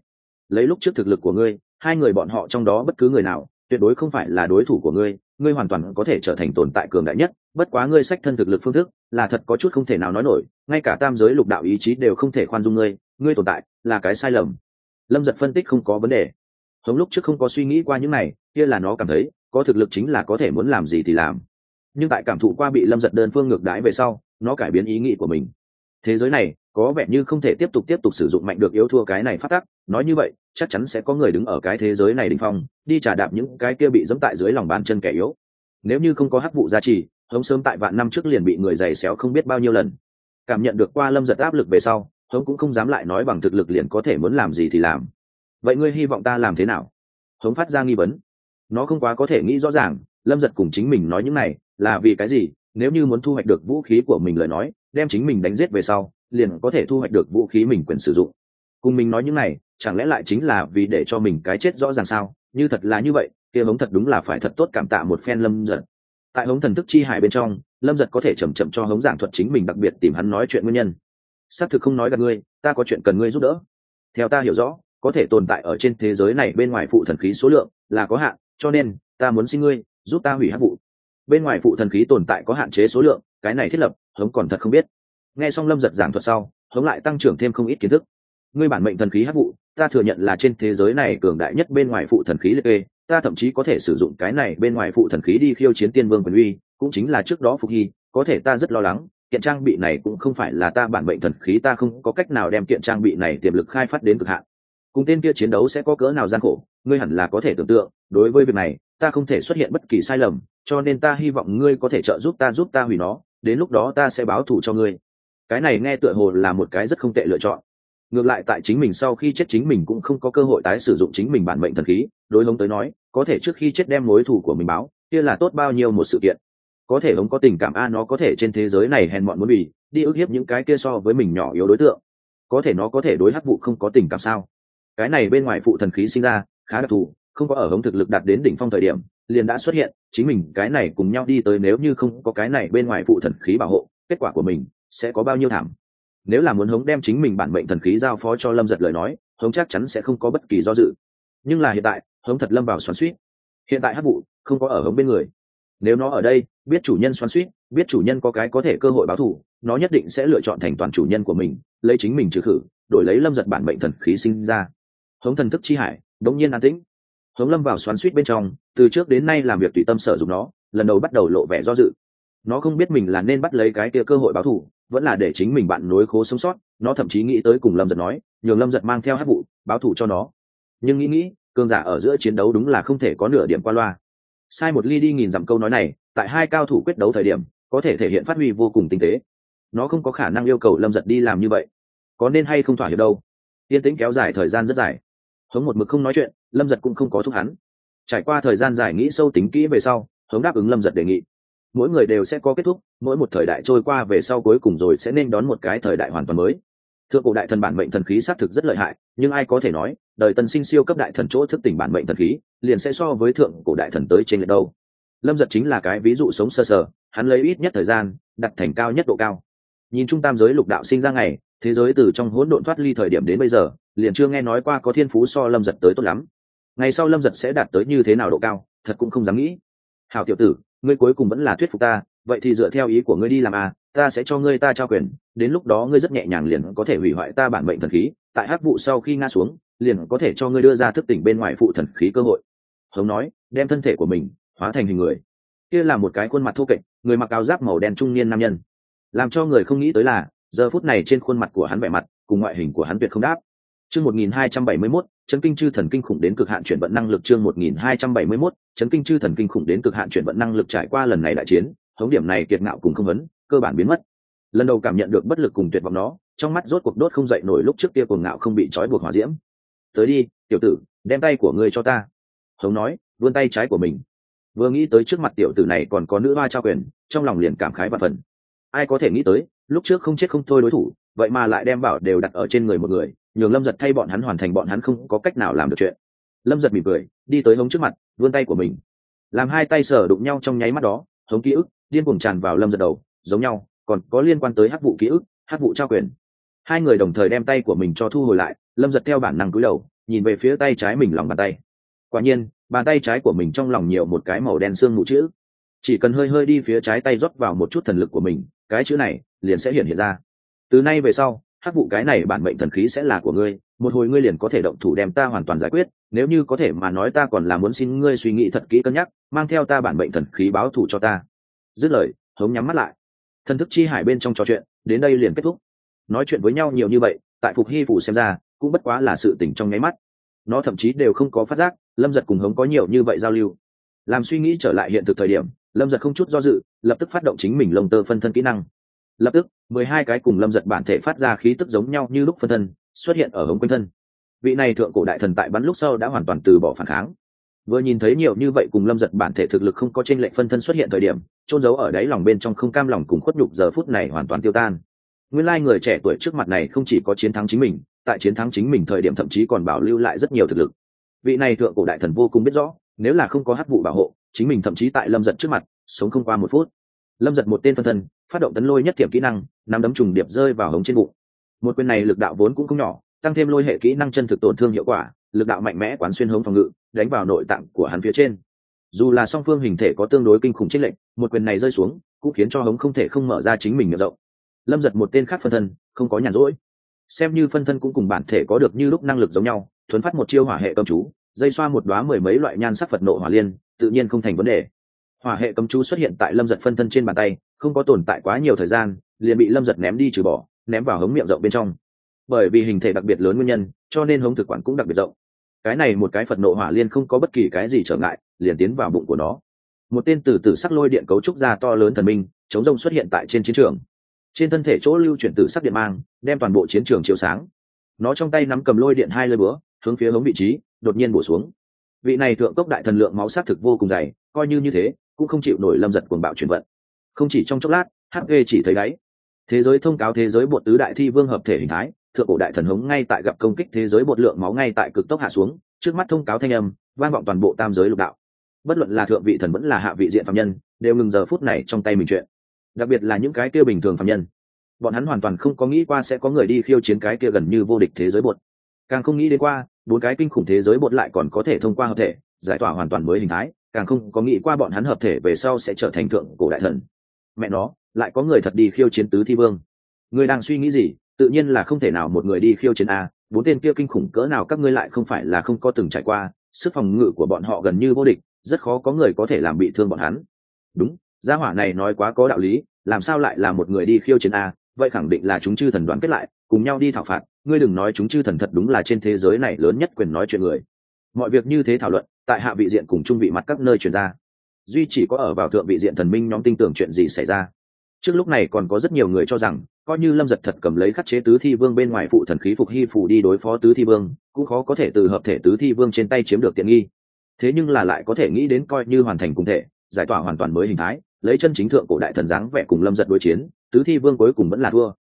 Lấy lúc trước thực lực của ngươi, hai người bọn họ trong đó bất cứ người nào, tuyệt đối không phải là đối thủ của ngươi ngươi hoàn toàn có thể trở thành tồn tại cường đại nhất, bất quá ngươi sách thân thực lực phương thức, là thật có chút không thể nào nói nổi, ngay cả tam giới lục đạo ý chí đều không thể khoan dung ngươi ngươi tồn tại, là cái sai lầm. Lâm giật phân tích không có vấn đề. Hống lúc trước không có suy nghĩ qua những này, kia là nó cảm thấy, có thực lực chính là có thể muốn làm gì thì làm. Nhưng tại cảm thụ qua bị lâm giật đơn phương ngược đái về sau, nó cải biến ý nghĩ của mình. Thế giới này có vẻ như không thể tiếp tục tiếp tục sử dụng mạnh được yếu thua cái này phát tắc, nói như vậy, chắc chắn sẽ có người đứng ở cái thế giới này đình phong, đi trả đạp những cái kia bị dẫm tại dưới lòng bàn chân kẻ yếu. Nếu như không có hắc vụ gia trì, hống sớm tại vạn năm trước liền bị người giày xéo không biết bao nhiêu lần. Cảm nhận được qua lâm giật áp lực về sau, hống cũng không dám lại nói bằng thực lực liền có thể muốn làm gì thì làm. Vậy ngươi hy vọng ta làm thế nào? Hống phát ra nghi vấn. Nó không quá có thể nghĩ rõ ràng, lâm giật cùng chính mình nói những này là vì cái gì? Nếu như muốn thu hoạch được vũ khí của mình lời nói, đem chính mình đánh giết về sau liền có thể thu hoạch được vũ khí mình quyền sử dụng. Cùng mình nói những này, chẳng lẽ lại chính là vì để cho mình cái chết rõ ràng sao? Như thật là như vậy, kia hống thật đúng là phải thật tốt cảm tạ một phen lâm giật. Tại hống thần thức chi hải bên trong, lâm giật có thể chầm chậm cho hống giảng thuật chính mình đặc biệt tìm hắn nói chuyện nguyên nhân. Xác thực không nói gặp ngươi, ta có chuyện cần ngươi giúp đỡ. Theo ta hiểu rõ, có thể tồn tại ở trên thế giới này bên ngoài phụ thần khí số lượng là có hạn, cho nên, ta muốn xin ngươi giúp ta hủy hát vụ. Bên ngoài phụ thần khí tồn tại có hạn chế số lượng, cái này thiết lập, hống còn thật không biết nghe xong lâm giật giảng thuật sau, hống lại tăng trưởng thêm không ít kiến thức. Ngươi bản mệnh thần khí hát vụ, ta thừa nhận là trên thế giới này cường đại nhất bên ngoài phụ thần khí liệt kê, ta thậm chí có thể sử dụng cái này bên ngoài phụ thần khí đi khiêu chiến tiên vương quyền uy, cũng chính là trước đó phục hy, có thể ta rất lo lắng, kiện trang bị này cũng không phải là ta bản mệnh thần khí, ta không có cách nào đem kiện trang bị này tiềm lực khai phát đến cực hạn. Cùng tên kia chiến đấu sẽ có cỡ nào gian khổ, ngươi hẳn là có thể tưởng tượng, đối với việc này, ta không thể xuất hiện bất kỳ sai lầm, cho nên ta hy vọng ngươi có thể trợ giúp ta giúp ta hủy nó, đến lúc đó ta sẽ báo thù cho ngươi cái này nghe tựa hồ là một cái rất không tệ lựa chọn. Ngược lại tại chính mình sau khi chết chính mình cũng không có cơ hội tái sử dụng chính mình bản mệnh thần khí, đối hống tới nói, có thể trước khi chết đem mối thù của mình báo, kia là tốt bao nhiêu một sự kiện. Có thể hống có tình cảm, a, nó có thể trên thế giới này hèn mọn muốn bì đi ức hiếp những cái kia so với mình nhỏ yếu đối tượng. Có thể nó có thể đối hắc vụ không có tình cảm sao? Cái này bên ngoài phụ thần khí sinh ra, khá đặc thù, không có ở hống thực lực đạt đến đỉnh phong thời điểm, liền đã xuất hiện, chính mình cái này cùng nhau đi tới nếu như không có cái này bên ngoài phụ thần khí bảo hộ, kết quả của mình sẽ có bao nhiêu thảm. Nếu là muốn hống đem chính mình bản mệnh thần khí giao phó cho lâm giật lời nói, hống chắc chắn sẽ không có bất kỳ do dự. Nhưng là hiện tại, hống thật lâm vào xoắn suýt hiện tại hát vụ không có ở hống bên người. Nếu nó ở đây, biết chủ nhân xoắn suýt biết chủ nhân có cái có thể cơ hội báo thù, nó nhất định sẽ lựa chọn thành toàn chủ nhân của mình, lấy chính mình trừ khử, đổi lấy lâm giật bản mệnh thần khí sinh ra. Hống thần thức chi hải, đống nhiên an tĩnh. Hống lâm vào xoắn suýt bên trong, từ trước đến nay làm việc tùy tâm sở dùng nó, lần đầu bắt đầu lộ vẻ do dự. Nó không biết mình là nên bắt lấy cái kia cơ hội báo thù vẫn là để chính mình bạn nối khố sống sót, nó thậm chí nghĩ tới cùng lâm giật nói, nhường lâm giật mang theo hát vụ, báo thù cho nó. Nhưng nghĩ nghĩ cường giả ở giữa chiến đấu đúng là không thể có nửa điểm qua loa. Sai một ly đi nghìn dặm câu nói này, tại hai cao thủ quyết đấu thời điểm, có thể thể hiện phát huy vô cùng tinh tế. Nó không có khả năng yêu cầu lâm giật đi làm như vậy. Có nên hay không thỏa hiệp đâu. Yên tĩnh kéo dài thời gian rất dài. Hống một mực không nói chuyện, lâm giật cũng không có thúc hắn. Trải qua thời gian dài nghĩ sâu tính kỹ về sau, hống đáp ứng lâm giật đề nghị mỗi người đều sẽ có kết thúc, mỗi một thời đại trôi qua về sau cuối cùng rồi sẽ nên đón một cái thời đại hoàn toàn mới. Thượng cổ đại thần bản mệnh thần khí xác thực rất lợi hại, nhưng ai có thể nói, đời tân sinh siêu cấp đại thần chỗ thức tỉnh bản mệnh thần khí, liền sẽ so với thượng cổ đại thần tới trên lệch đâu. Lâm giật chính là cái ví dụ sống sơ sờ, hắn lấy ít nhất thời gian, đặt thành cao nhất độ cao. Nhìn trung tam giới lục đạo sinh ra ngày, thế giới từ trong hỗn độn thoát ly thời điểm đến bây giờ, liền chưa nghe nói qua có thiên phú so lâm giật tới tốt lắm. Ngày sau lâm giật sẽ đạt tới như thế nào độ cao, thật cũng không dám nghĩ. Hào tiểu tử ngươi cuối cùng vẫn là thuyết phục ta, vậy thì dựa theo ý của ngươi đi làm à ta sẽ cho ngươi ta trao quyền, đến lúc đó ngươi rất nhẹ nhàng liền có thể hủy hoại ta bản mệnh thần khí, tại hắc vụ sau khi ngã xuống, liền có thể cho ngươi đưa ra thức tỉnh bên ngoài phụ thần khí cơ hội. Hống nói, đem thân thể của mình hóa thành hình người. Kia là một cái khuôn mặt thô kệch, người mặc áo giáp màu đen trung niên nam nhân. Làm cho người không nghĩ tới là, giờ phút này trên khuôn mặt của hắn vẻ mặt cùng ngoại hình của hắn tuyệt không đáp. Chương một nghìn hai trăm bảy mươi mốt chấn kinh chư thần kinh khủng đến cực hạn chuyển vận năng lực chương một nghìn hai trăm bảy mươi mốt, chấn kinh chư thần kinh khủng đến cực hạn chuyển vận năng lực trải qua lần này đại chiến, hống điểm này kiệt ngạo cùng không vấn, cơ bản biến mất. Lần đầu cảm nhận được bất lực cùng tuyệt vọng nó trong mắt rốt cuộc đốt không dậy nổi lúc trước kia cuồng ngạo không bị trói buộc hỏa diễm. Tới đi, tiểu tử, đem tay của ngươi cho ta. Hống nói, vươn tay trái của mình. Vừa nghĩ tới trước mặt tiểu tử này còn có nữ hoa trao quyền, trong lòng liền cảm khái và phần. Ai có thể nghĩ tới, lúc trước không chết không thôi đối thủ vậy mà lại đem bảo đều đặt ở trên người một người, nhường lâm giật thay bọn hắn hoàn thành bọn hắn không có cách nào làm được chuyện. Lâm giật mỉm cười, đi tới hống trước mặt, vươn tay của mình. Làm hai tay sở đụng nhau trong nháy mắt đó, hống ký ức, điên cuồng tràn vào lâm giật đầu, giống nhau, còn có liên quan tới hát vụ ký ức hát vụ trao quyền. Hai người đồng thời đem tay của mình cho thu hồi lại, lâm giật theo bản năng cúi đầu, nhìn về phía tay trái mình lòng bàn tay. Quả nhiên, bàn tay trái của mình trong lòng nhiều một cái màu đen xương mù chữ. Chỉ cần hơi hơi đi phía trái tay rót vào một chút thần lực của mình, cái chữ này liền sẽ hiện hiện ra từ nay về sau hát vụ cái này bản mệnh thần khí sẽ là của ngươi, một hồi ngươi liền có thể động thủ đem ta hoàn toàn giải quyết, nếu như có thể mà nói ta còn là muốn xin ngươi suy nghĩ thật kỹ cân nhắc, mang theo ta bản mệnh thần khí báo thù cho ta. Dứt lời, hống nhắm mắt lại. Thần thức chi hải bên trong trò chuyện, đến đây liền kết thúc. Nói chuyện với nhau nhiều như vậy, tại phục hy phủ xem ra, cũng bất quá là sự tỉnh trong nháy mắt. Nó thậm chí đều không có phát giác, lâm giật cùng hống có nhiều như vậy giao lưu. Làm suy nghĩ trở lại hiện thực thời điểm, lâm giật không chút do dự, lập tức phát động chính mình lông tơ phân thân kỹ năng lập tức, mười hai cái cùng lâm giật bản thể phát ra khí tức giống nhau như lúc phân thân, xuất hiện ở hống quanh thân. Vị này thượng cổ đại thần tại bắn lúc sau đã hoàn toàn từ bỏ phản kháng. Vừa nhìn thấy nhiều như vậy cùng lâm giật bản thể thực lực không có t r ê n lệch phân thân xuất hiện thời điểm trôn giấu ở đáy lòng bên trong không cam lòng cùng khuất nhục giờ phút này hoàn toàn tiêu tan. Nguyên lai người trẻ tuổi trước mặt này không chỉ có chiến thắng chính mình, tại chiến thắng chính mình thời điểm thậm chí còn bảo lưu lại rất nhiều thực lực. Vị này thượng cổ đại thần vô cùng biết rõ, nếu là không có hát vụ bảo hộ, chính mình thậm chí tại lâm giật trước mặt, sống không qua một phút. Lâm giật một tên phân thân phát động tấn lôi nhất thiểm kỹ năng, nắm đấm trùng điệp rơi vào hống trên bụng. Một quyền này lực đạo vốn cũng không nhỏ, tăng thêm lôi hệ kỹ năng chân thực tổn thương hiệu quả, lực đạo mạnh mẽ quán xuyên hống phòng ngự, đánh vào nội tạng của hắn phía trên. Dù là song phương hình thể có tương đối kinh khủng trích lệnh một quyền này rơi xuống, cũng khiến cho hống không thể không mở ra chính mình miệng rộng. Lâm giật một tên khác phân thân, không có nhàn rỗi. Xem như phân thân cũng cùng bản thể có được như lúc năng lực giống nhau, thuấn phát một chiêu hỏa hệ cầm chú, dây xoa một đoá mười mấy loại nhan sắc phật nộ hỏa liên, tự nhiên không thành vấn đề. Hỏa hệ cấm chú xuất hiện tại lâm giật phân thân trên bàn tay không có tồn tại quá nhiều thời gian, liền bị lâm giật ném đi trừ bỏ, ném vào hống miệng rộng bên trong. Bởi vì hình thể đặc biệt lớn nguyên nhân, cho nên hống thực quản cũng đặc biệt rộng. Cái này một cái phật nộ hỏa liên không có bất kỳ cái gì trở ngại, liền tiến vào bụng của nó. Một tên từ tử sắc lôi điện cấu trúc ra to lớn thần minh, chống rông xuất hiện tại trên chiến trường. Trên thân thể chỗ lưu chuyển tử sắc điện mang, đem toàn bộ chiến trường chiếu sáng. Nó trong tay nắm cầm lôi điện hai lơi búa, hướng phía hống vị trí, đột nhiên bổ xuống. Vị này thượng cốc đại thần lượng máu sát thực vô cùng dày, coi như như thế, cũng không chịu nổi lâm giật cuồng bạo chuyển vận không chỉ trong chốc lát hp chỉ thấy đáy. Thế giới thông cáo thế giới bột tứ đại thi vương hợp thể hình thái, thượng cổ đại thần hống ngay tại gặp công kích thế giới bột lượng máu ngay tại cực tốc hạ xuống, trước mắt thông cáo thanh âm, vang vọng toàn bộ tam giới lục đạo. Bất luận là thượng vị thần vẫn là hạ vị diện phạm nhân, đều ngừng giờ phút này trong tay mình chuyện. Đặc biệt là những cái kia bình thường phạm nhân. Bọn hắn hoàn toàn không có nghĩ qua sẽ có người đi khiêu chiến cái kia gần như vô địch thế giới bột. Càng không nghĩ đến qua, bốn cái kinh khủng thế giới bột lại còn có thể thông qua hợp thể, giải tỏa hoàn toàn mới hình thái, càng không có nghĩ qua bọn hắn hợp thể về sau sẽ trở thành thượng cổ đại thần mẹ nó, lại có người thật đi khiêu chiến tứ thi vương. Người đang suy nghĩ gì? Tự nhiên là không thể nào một người đi khiêu chiến a, bốn tên kia kinh khủng cỡ nào các ngươi lại không phải là không có từng trải qua, sức phòng ngự của bọn họ gần như vô địch, rất khó có người có thể làm bị thương bọn hắn. Đúng, gia hỏa này nói quá có đạo lý, làm sao lại là một người đi khiêu chiến a, vậy khẳng định là chúng chư thần đoán kết lại, cùng nhau đi thảo phạt. Ngươi đừng nói chúng chư thần thật đúng là trên thế giới này lớn nhất quyền nói chuyện người. Mọi việc như thế thảo luận, tại hạ vị diện cùng trung vị mặt các nơi truyền ra duy chỉ có ở vào thượng vị diện thần minh nhóm tin tưởng chuyện gì xảy ra. Trước lúc này còn có rất nhiều người cho rằng, coi như lâm giật thật cầm lấy khắc chế tứ thi vương bên ngoài phụ thần khí phục hy phủ đi đối phó tứ thi vương, cũng khó có thể từ hợp thể tứ thi vương trên tay chiếm được tiện nghi. Thế nhưng là lại có thể nghĩ đến coi như hoàn thành cùng thể, giải tỏa hoàn toàn mới hình thái, lấy chân chính thượng cổ đại thần dáng vẻ cùng lâm giật đối chiến, tứ thi vương cuối cùng vẫn là thua.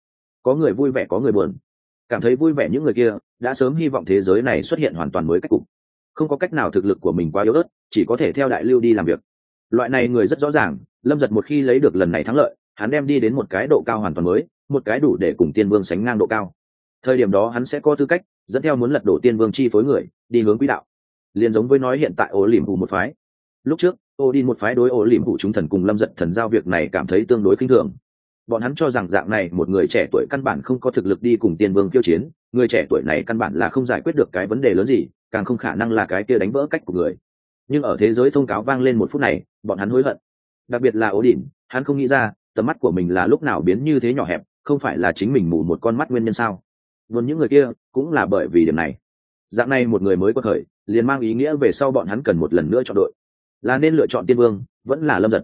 Có người vui vẻ, có người buồn. Cảm thấy vui vẻ những người kia, đã sớm hy vọng thế giới này xuất hiện hoàn toàn mới cách cục. Không có cách nào thực lực của mình quá yếu ớt, chỉ có thể theo đại lưu đi làm việc loại này người rất rõ ràng, lâm giật một khi lấy được lần này thắng lợi, hắn đem đi đến một cái độ cao hoàn toàn mới, một cái đủ để cùng tiên vương sánh ngang độ cao. Thời điểm đó hắn sẽ có tư cách, dẫn theo muốn lật đổ tiên vương chi phối người, đi hướng quỹ đạo. Liền giống với nói hiện tại ổ Lỉm hủ một phái. Lúc trước ô đi một phái đối ổ Lỉm hủ chúng thần cùng lâm giật thần giao việc này cảm thấy tương đối khinh thường. Bọn hắn cho rằng dạng này một người trẻ tuổi căn bản không có thực lực đi cùng tiên vương kiêu chiến, người trẻ tuổi này căn bản là không giải quyết được cái vấn đề lớn gì, càng không khả năng là cái kia đánh vỡ cách của người nhưng ở thế giới thông cáo vang lên một phút này, bọn hắn hối hận. Đặc biệt là ố đỉnh hắn không nghĩ ra, tầm mắt của mình là lúc nào biến như thế nhỏ hẹp, không phải là chính mình mù một con mắt nguyên nhân sao? Luôn những người kia cũng là bởi vì điểm này. Dạng này một người mới có thời liền mang ý nghĩa về sau bọn hắn cần một lần nữa chọn đội. Là nên lựa chọn tiên vương, vẫn là lâm giật.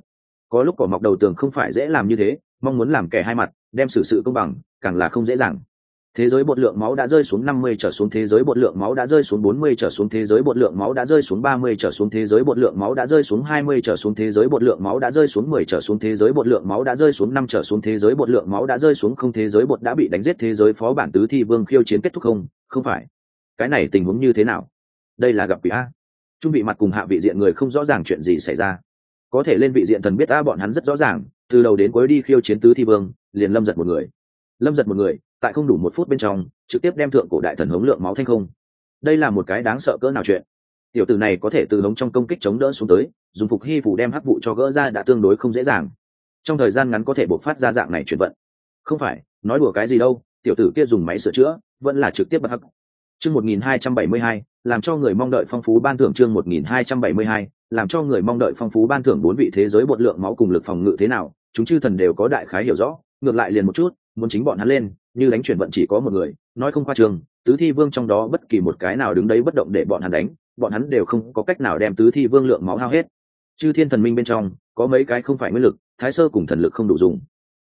Có lúc cỏ mọc đầu tường không phải dễ làm như thế, mong muốn làm kẻ hai mặt, đem xử sự công bằng, càng là không dễ dàng thế giới bột lượng máu đã rơi xuống 50 trở xuống, thế giới bột lượng máu đã rơi xuống 40 trở xuống, thế giới bột lượng máu đã rơi xuống 30 trở xuống, thế giới bột lượng máu đã rơi xuống 20 trở xuống, thế giới bột lượng máu đã rơi xuống 10 trở xuống, thế giới bột lượng máu đã rơi xuống 5 trở xuống, thế giới bột lượng máu đã rơi xuống không, thế giới bột đã bị đánh giết, thế giới phó bản tứ thi vương khiêu chiến kết thúc không? Không phải. Cái này tình huống như thế nào? Đây là gặp quỷ a. Trung vị mặt cùng hạ vị diện người không rõ ràng chuyện gì xảy ra. Có thể lên vị diện thần biết a, bọn hắn rất rõ ràng, từ đầu đến cuối đi khiêu chiến tứ thi vương, liền lâm giật một người. Lâm giật một người tại không đủ một phút bên trong, trực tiếp đem thượng cổ đại thần hống lượng máu thanh không. Đây là một cái đáng sợ cỡ nào chuyện. Tiểu tử này có thể từ hống trong công kích chống đỡ xuống tới, dùng phục hy phủ đem hắc vụ cho gỡ ra đã tương đối không dễ dàng. Trong thời gian ngắn có thể bộc phát ra dạng này chuyển vận. Không phải, nói đùa cái gì đâu, tiểu tử kia dùng máy sửa chữa, vẫn là trực tiếp bật hắc. Chương một nghìn hai trăm bảy mươi hai, làm cho người mong đợi phong phú ban thưởng chương một nghìn hai trăm bảy mươi hai, làm cho người mong đợi phong phú ban thưởng bốn vị thế giới bột lượng máu cùng lực phòng ngự thế nào, chúng chư thần đều có đại khái hiểu rõ, ngược lại liền một chút, muốn chính bọn hắn lên như đánh chuyển vận chỉ có một người, nói không qua trường, tứ thi vương trong đó bất kỳ một cái nào đứng đấy bất động để bọn hắn đánh, bọn hắn đều không có cách nào đem tứ thi vương lượng máu hao hết. Chư thiên thần minh bên trong, có mấy cái không phải nguyên lực, thái sơ cùng thần lực không đủ dùng.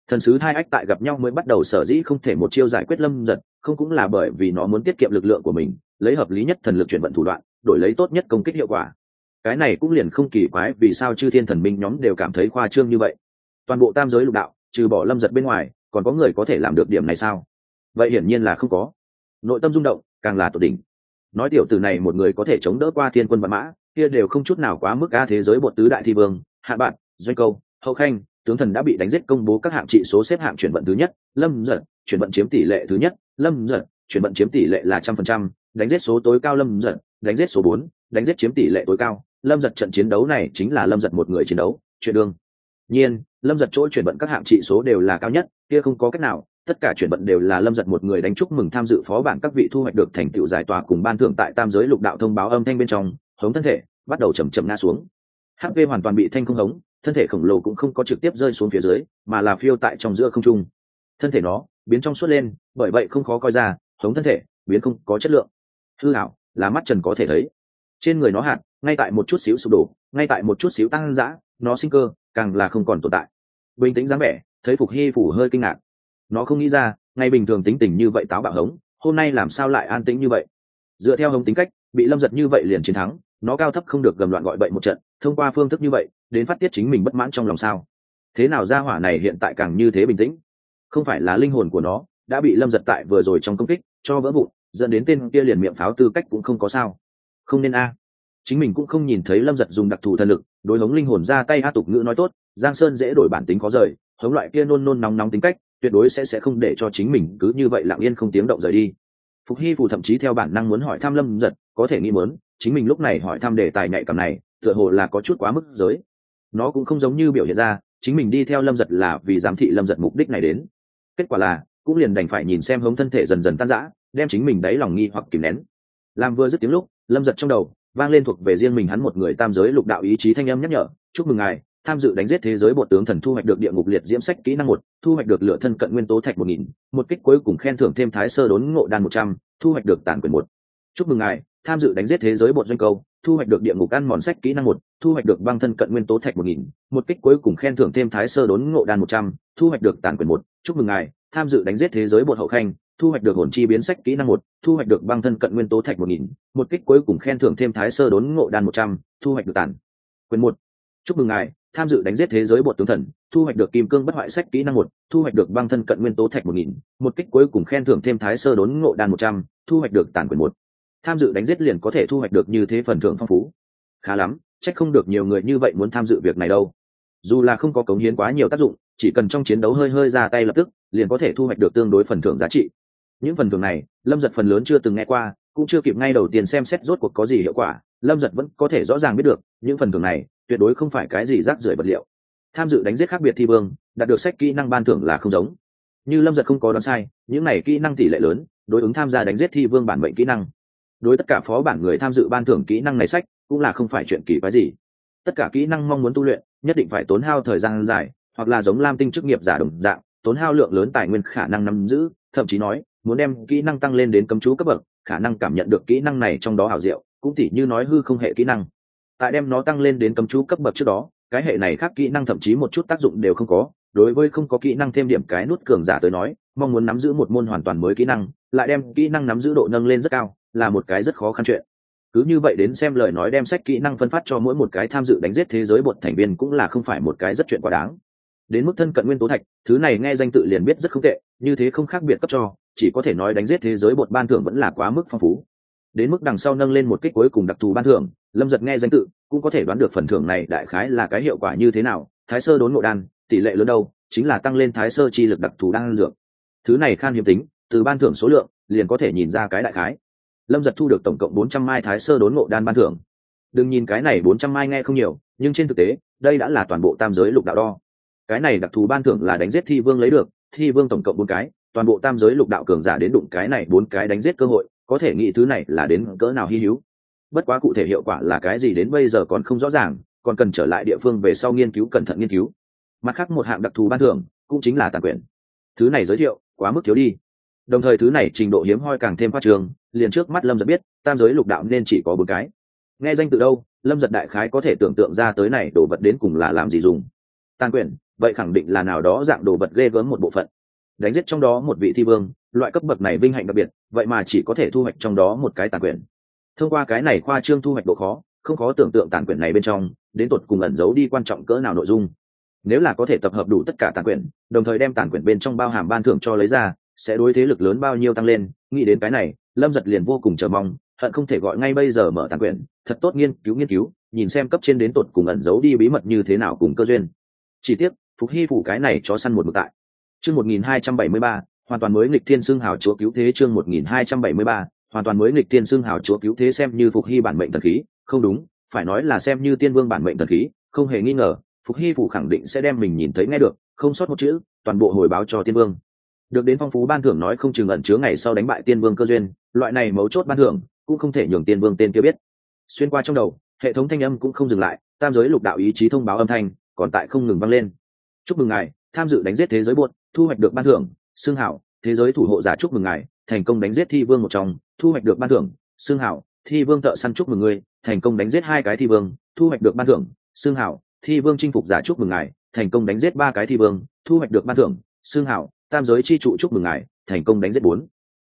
Thần sứ hai ách tại gặp nhau mới bắt đầu sở dĩ không thể một chiêu giải quyết lâm giật, không cũng là bởi vì nó muốn tiết kiệm lực lượng của mình, lấy hợp lý nhất thần lực chuyển vận thủ đoạn, đổi lấy tốt nhất công kích hiệu quả. Cái này cũng liền không kỳ quái vì sao chư thiên thần minh nhóm đều cảm thấy khoa trương như vậy. Toàn bộ tam giới lục đạo, trừ bỏ lâm giật bên ngoài còn có người có thể làm được điểm này sao? Vậy hiển nhiên là không có. Nội tâm rung động, càng là tột đỉnh. Nói tiểu từ này một người có thể chống đỡ qua thiên quân văn mã, kia đều không chút nào quá mức a thế giới bột tứ đại thi vương, hạ bạn, doanh câu, hậu khanh, tướng thần đã bị đánh giết công bố các hạng trị số xếp hạng chuyển vận thứ nhất, lâm giật chuyển vận chiếm tỷ lệ thứ nhất, lâm giật chuyển vận chiếm tỷ lệ là trăm phần trăm, đánh giết số tối cao lâm giật đánh giết số bốn, đánh giết chiếm tỷ lệ tối cao. Lâm giật trận chiến đấu này chính là lâm giật một người chiến đấu, chuyện đương nhiên, lâm giật chỗ chuyển vận các hạng trị số đều là cao nhất, kia không có cách nào, tất cả chuyển vận đều là lâm giật một người đánh chúc mừng tham dự phó bản các vị thu hoạch được thành tựu giải tòa cùng ban thưởng tại tam giới lục đạo thông báo âm thanh bên trong, hống thân thể, bắt đầu chầm chậm ngã xuống. Hp hoàn toàn bị thanh không hống, thân thể khổng lồ cũng không có trực tiếp rơi xuống phía dưới, mà là phiêu tại trong giữa không trung. Thân thể nó biến trong suốt lên, bởi vậy không khó coi ra, hống thân thể biến không có chất lượng. Hư hảo là mắt trần có thể thấy. Trên người nó hạt, ngay tại một chút xíu sụp đổ, ngay tại một chút xíu tăng dã, nó sinh cơ càng là không còn tồn tại. Bình tĩnh dáng vẻ, thấy phục hy phủ hơi kinh ngạc. Nó không nghĩ ra ngày bình thường tính tình như vậy táo bạo hống, hôm nay làm sao lại an tĩnh như vậy? Dựa theo hống tính cách, bị lâm giật như vậy liền chiến thắng, nó cao thấp không được gầm loạn gọi bậy một trận, thông qua phương thức như vậy, đến phát tiết chính mình bất mãn trong lòng sao? Thế nào ra hỏa này hiện tại càng như thế bình tĩnh? Không phải là linh hồn của nó đã bị lâm giật tại vừa rồi trong công kích, cho vỡ vụn, dẫn đến tên kia liền miệng pháo tư cách cũng không có sao. Không nên a chính mình cũng không nhìn thấy lâm giật dùng đặc thù thần lực, đối hống linh hồn ra tay a tục ngữ nói tốt, giang sơn dễ đổi bản tính khó rời, hống loại kia nôn nôn nóng nóng tính cách, tuyệt đối sẽ sẽ không để cho chính mình cứ như vậy lặng yên không tiếng động rời đi. Phục hy phù thậm chí theo bản năng muốn hỏi thăm lâm giật, có thể nghĩ muốn, chính mình lúc này hỏi thăm đề tài nhạy cảm này, tựa hồ là có chút quá mức giới. Nó cũng không giống như biểu hiện ra, chính mình đi theo lâm giật là vì giám thị lâm giật mục đích này đến. Kết quả là, cũng liền đành phải nhìn xem hống thân thể dần dần tan rã, đem chính mình đáy lòng nghi hoặc kìm nén. Làm vừa dứt tiếng lúc, lâm giật trong đầu vang lên thuộc về riêng mình hắn một người tam giới lục đạo ý chí thanh âm nhắc nhở, chúc mừng ngài, tham dự đánh giết thế giới bột tướng thần thu hoạch được địa ngục liệt diễm sách kỹ năng một, thu hoạch được lựa thân cận nguyên tố thạch một nghìn, một kích cuối cùng khen thưởng thêm thái sơ đốn ngộ đan một trăm, thu hoạch được tản quyền một. Chúc mừng ngài, tham dự đánh giết thế giới bột doanh cầu thu hoạch được địa ngục ăn mòn sách kỹ năng một, thu hoạch được băng thân cận nguyên tố thạch một nghìn, một kích cuối cùng khen thưởng thêm thái sơ đốn ngộ đan một trăm, thu hoạch được tản quyền một. Chúc mừng ngài, tham dự đánh giết thế giới bột hậu khanh thu hoạch được hồn chi biến sách kỹ năng một, thu hoạch được băng thân cận nguyên tố thạch một nghìn, một kích cuối cùng khen thưởng thêm thái sơ đốn ngộ đan một trăm, thu hoạch được tản quyền một, chúc mừng ngài, tham dự đánh giết thế giới bột tướng thần, thu hoạch được kim cương bất hoại sách kỹ năng một, thu hoạch được băng thân cận nguyên tố thạch một nghìn, một kích cuối cùng khen thưởng thêm thái sơ đốn ngộ đan một trăm, thu hoạch được tản quyền một. Tham dự đánh giết liền có thể thu hoạch được như thế phần thưởng phong phú. Khá lắm trách không được nhiều người như vậy muốn tham dự việc này đâu. Dù là không có cống hiến quá nhiều tác dụng, chỉ cần trong chiến đấu hơi hơi ra tay lập tức, liền có thể thu hoạch được tương đối phần thưởng giá trị những phần thưởng này, lâm giật phần lớn chưa từng nghe qua, cũng chưa kịp ngay đầu tiên xem xét rốt cuộc có gì hiệu quả, lâm giật vẫn có thể rõ ràng biết được, những phần thưởng này, tuyệt đối không phải cái gì rác rưởi vật liệu. Tham dự đánh giết khác biệt thi vương, đạt được sách kỹ năng ban thưởng là không giống. Như lâm giật không có đoán sai, những này kỹ năng tỷ lệ lớn, đối ứng tham gia đánh giết thi vương bản mệnh kỹ năng. Đối tất cả phó bản người tham dự ban thưởng kỹ năng này sách, cũng là không phải chuyện kỳ quái gì. Tất cả kỹ năng mong muốn tu luyện, nhất định phải tốn hao thời gian dài, hoặc là giống lam tinh chức nghiệp giả đồng dạng, tốn hao lượng lớn tài nguyên khả năng nắm giữ, thậm chí nói muốn đem kỹ năng tăng lên đến cấm chú cấp bậc, khả năng cảm nhận được kỹ năng này trong đó hảo diệu, cũng tỉ như nói hư không hệ kỹ năng. Tại đem nó tăng lên đến cấm chú cấp bậc trước đó, cái hệ này khác kỹ năng thậm chí một chút tác dụng đều không có, đối với không có kỹ năng thêm điểm cái nút cường giả tới nói, mong muốn nắm giữ một môn hoàn toàn mới kỹ năng, lại đem kỹ năng nắm giữ độ nâng lên rất cao, là một cái rất khó khăn chuyện. Cứ như vậy đến xem lời nói đem sách kỹ năng phân phát cho mỗi một cái tham dự đánh giết thế giới bột thành viên cũng là không phải một cái rất chuyện quá đáng đến mức thân cận nguyên tố thạch, thứ này nghe danh tự liền biết rất không tệ, như thế không khác biệt cấp cho, chỉ có thể nói đánh giết thế giới bột ban thưởng vẫn là quá mức phong phú. Đến mức đằng sau nâng lên một kích cuối cùng đặc thù ban thưởng, lâm giật nghe danh tự, cũng có thể đoán được phần thưởng này đại khái là cái hiệu quả như thế nào, thái sơ đốn ngộ đan, tỷ lệ lớn đâu, chính là tăng lên thái sơ chi lực đặc thù đan lượng. thứ này khan hiếm tính, từ ban thưởng số lượng, liền có thể nhìn ra cái đại khái. Lâm giật thu được tổng cộng bốn trăm mai thái sơ đốn ngộ đan ban thưởng. Đừng nhìn cái này bốn trăm mai nghe không nhiều, nhưng trên thực tế, đây đã là toàn bộ tam giới lục đạo đo cái này đặc thù ban thưởng là đánh giết thi vương lấy được, thi vương tổng cộng bốn cái, toàn bộ tam giới lục đạo cường giả đến đụng cái này bốn cái đánh giết cơ hội, có thể nghĩ thứ này là đến cỡ nào hy hữu. Bất quá cụ thể hiệu quả là cái gì đến bây giờ còn không rõ ràng, còn cần trở lại địa phương về sau nghiên cứu cẩn thận nghiên cứu. Mặt khác một hạng đặc thù ban thưởng cũng chính là tàn quyền. Thứ này giới thiệu, quá mức thiếu đi. Đồng thời thứ này trình độ hiếm hoi càng thêm phát trường, liền trước mắt lâm giật biết, tam giới lục đạo nên chỉ có bốn cái. Nghe danh từ đâu, lâm giật đại khái có thể tưởng tượng ra tới này đồ vật đến cùng là làm gì dùng. Tàn quyền vậy khẳng định là nào đó dạng đồ vật ghê gớm một bộ phận. Đánh giết trong đó một vị thi vương, loại cấp bậc này vinh hạnh đặc biệt, vậy mà chỉ có thể thu hoạch trong đó một cái tàn quyền thông qua cái này khoa trương thu hoạch độ khó, không khó tưởng tượng tàn quyền này bên trong, đến tột cùng ẩn giấu đi quan trọng cỡ nào nội dung. Nếu là có thể tập hợp đủ tất cả tàn quyền đồng thời đem tàn quyền bên trong bao hàm ban thưởng cho lấy ra, sẽ đối thế lực lớn bao nhiêu tăng lên, nghĩ đến cái này, lâm giật liền vô cùng chờ mong, hận không thể gọi ngay bây giờ mở tàn quyền thật tốt nghiên cứu nghiên cứu, nhìn xem cấp trên đến tột cùng ẩn giấu đi bí mật như thế nào cùng cơ duyên. Chỉ tiếc phục hy phủ cái này cho săn một mực tại. Chương một nghìn hai trăm bảy mươi ba, hoàn toàn mới nghịch thiên xưng hào chúa cứu thế chương một nghìn hai trăm bảy mươi ba, hoàn toàn mới nghịch thiên xưng hào chúa cứu thế xem như phục hy bản mệnh thần khí. Không đúng, phải nói là xem như tiên vương bản mệnh thần khí, không hề nghi ngờ, phục hy phủ khẳng định sẽ đem mình nhìn thấy nghe được, không sót một chữ, toàn bộ hồi báo cho tiên vương. Được đến phong phú ban thưởng nói không chừng ẩn chứa ngày sau đánh bại tiên vương cơ duyên, loại này mấu chốt ban thưởng cũng không thể nhường tiên vương tên kia biết. Xuyên qua trong đầu, hệ thống thanh âm cũng không dừng lại, tam giới lục đạo ý chí thông báo âm thanh còn tại không ngừng vang lên chúc mừng ngài, tham dự đánh giết thế giới buốt thu hoạch được ban thưởng, xương hảo, thế giới thủ hộ giả chúc mừng ngài, thành công đánh giết thi vương một trong, thu hoạch được ban thưởng, xương hảo, thi vương thợ săn chúc mừng ngươi, thành công đánh giết hai cái thi vương, thu hoạch được ban thưởng, xương hảo, thi vương chinh phục giả chúc mừng ngài, thành công đánh giết ba cái thi vương, thu hoạch được ban thưởng, xương hảo, tam giới chi trụ chúc mừng ngài, thành công đánh giết bốn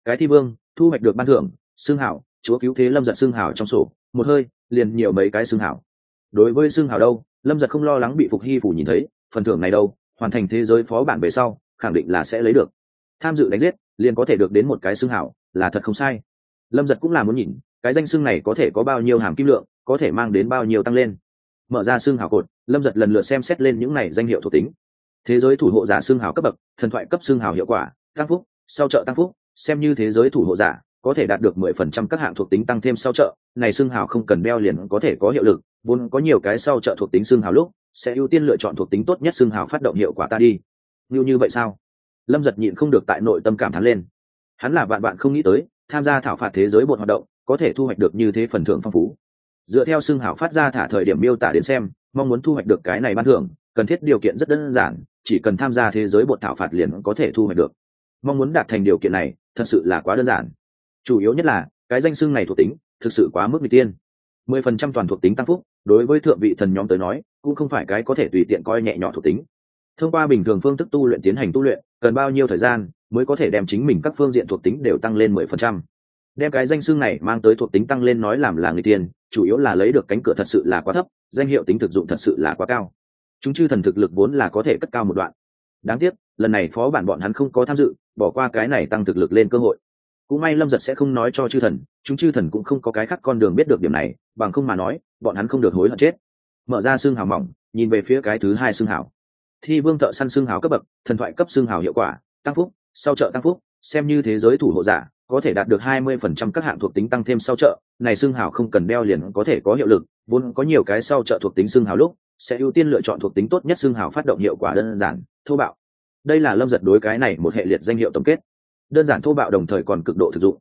cái thi vương, thu hoạch được ban thưởng, xương hảo, chúa cứu thế lâm giật xương hảo trong sổ, một hơi, liền nhiều mấy cái xương hảo. Đối với xương hảo đâu, lâm giật không lo lắng bị phục hy phủ nhìn thấy phần thưởng này đâu, hoàn thành thế giới phó bản về sau, khẳng định là sẽ lấy được. Tham dự đánh giết, liền có thể được đến một cái xương hảo, là thật không sai. Lâm giật cũng là muốn nhìn, cái danh xương này có thể có bao nhiêu hàm kim lượng, có thể mang đến bao nhiêu tăng lên. Mở ra xương hảo cột, lâm giật lần lượt xem xét lên những này danh hiệu thuộc tính. Thế giới thủ hộ giả xương hảo cấp bậc, thần thoại cấp xương hảo hiệu quả, tăng phúc, sau trợ tăng phúc, xem như thế giới thủ hộ giả có thể đạt được mười phần trăm các hạng thuộc tính tăng thêm sau trợ, này xương hào không cần đeo liền có thể có hiệu lực, vốn có nhiều cái sau trợ thuộc tính xương hào lúc, sẽ ưu tiên lựa chọn thuộc tính tốt nhất xương hào phát động hiệu quả ta đi. Như như vậy sao? Lâm giật nhịn không được tại nội tâm cảm thán lên. Hắn là bạn bạn không nghĩ tới, tham gia thảo phạt thế giới bột hoạt động, có thể thu hoạch được như thế phần thưởng phong phú. Dựa theo xương hào phát ra thả thời điểm miêu tả đến xem, mong muốn thu hoạch được cái này ban thưởng, cần thiết điều kiện rất đơn giản, chỉ cần tham gia thế giới bột thảo phạt liền có thể thu hoạch được. Mong muốn đạt thành điều kiện này, thật sự là quá đơn giản chủ yếu nhất là, cái danh xưng này thuộc tính, thực sự quá mức n tiên. Mười phần trăm toàn thuộc tính tăng phúc, đối với thượng vị thần nhóm tới nói, cũng không phải cái có thể tùy tiện coi nhẹ nhỏ thuộc tính. Thông qua bình thường phương thức tu luyện tiến hành tu luyện, cần bao nhiêu thời gian mới có thể đem chính mình các phương diện thuộc tính đều tăng lên mười phần trăm. Đem cái danh xưng này mang tới thuộc tính tăng lên nói làm là người tiên, chủ yếu là lấy được cánh cửa thật sự là quá thấp, danh hiệu tính thực dụng thật sự là quá cao. Chúng chư thần thực lực vốn là có thể cất cao một đoạn. Đáng tiếc, lần này phó bản bọn hắn không có tham dự, bỏ qua cái này tăng thực lực lên cơ hội cũng may lâm giật sẽ không nói cho chư thần, chúng chư thần cũng không có cái khác con đường biết được điểm này, bằng không mà nói, bọn hắn không được hối hận chết. Mở ra xương hào mỏng, nhìn về phía cái thứ hai xương hào. Thi vương thợ săn xương hào cấp bậc, thần thoại cấp xương hào hiệu quả, tăng phúc, sau chợ tăng phúc, xem như thế giới thủ hộ giả, có thể đạt được hai mươi phần trăm các hạng thuộc tính tăng thêm sau chợ này xương hào không cần đeo liền có thể có hiệu lực, vốn có nhiều cái sau chợ thuộc tính xương hào lúc, sẽ ưu tiên lựa chọn thuộc tính tốt nhất xương hào phát động hiệu quả đơn giản, thô bạo. Đây là lâm giật đối cái này một hệ liệt danh hiệu tổng kết đơn giản thô bạo đồng thời còn cực độ thực dụng.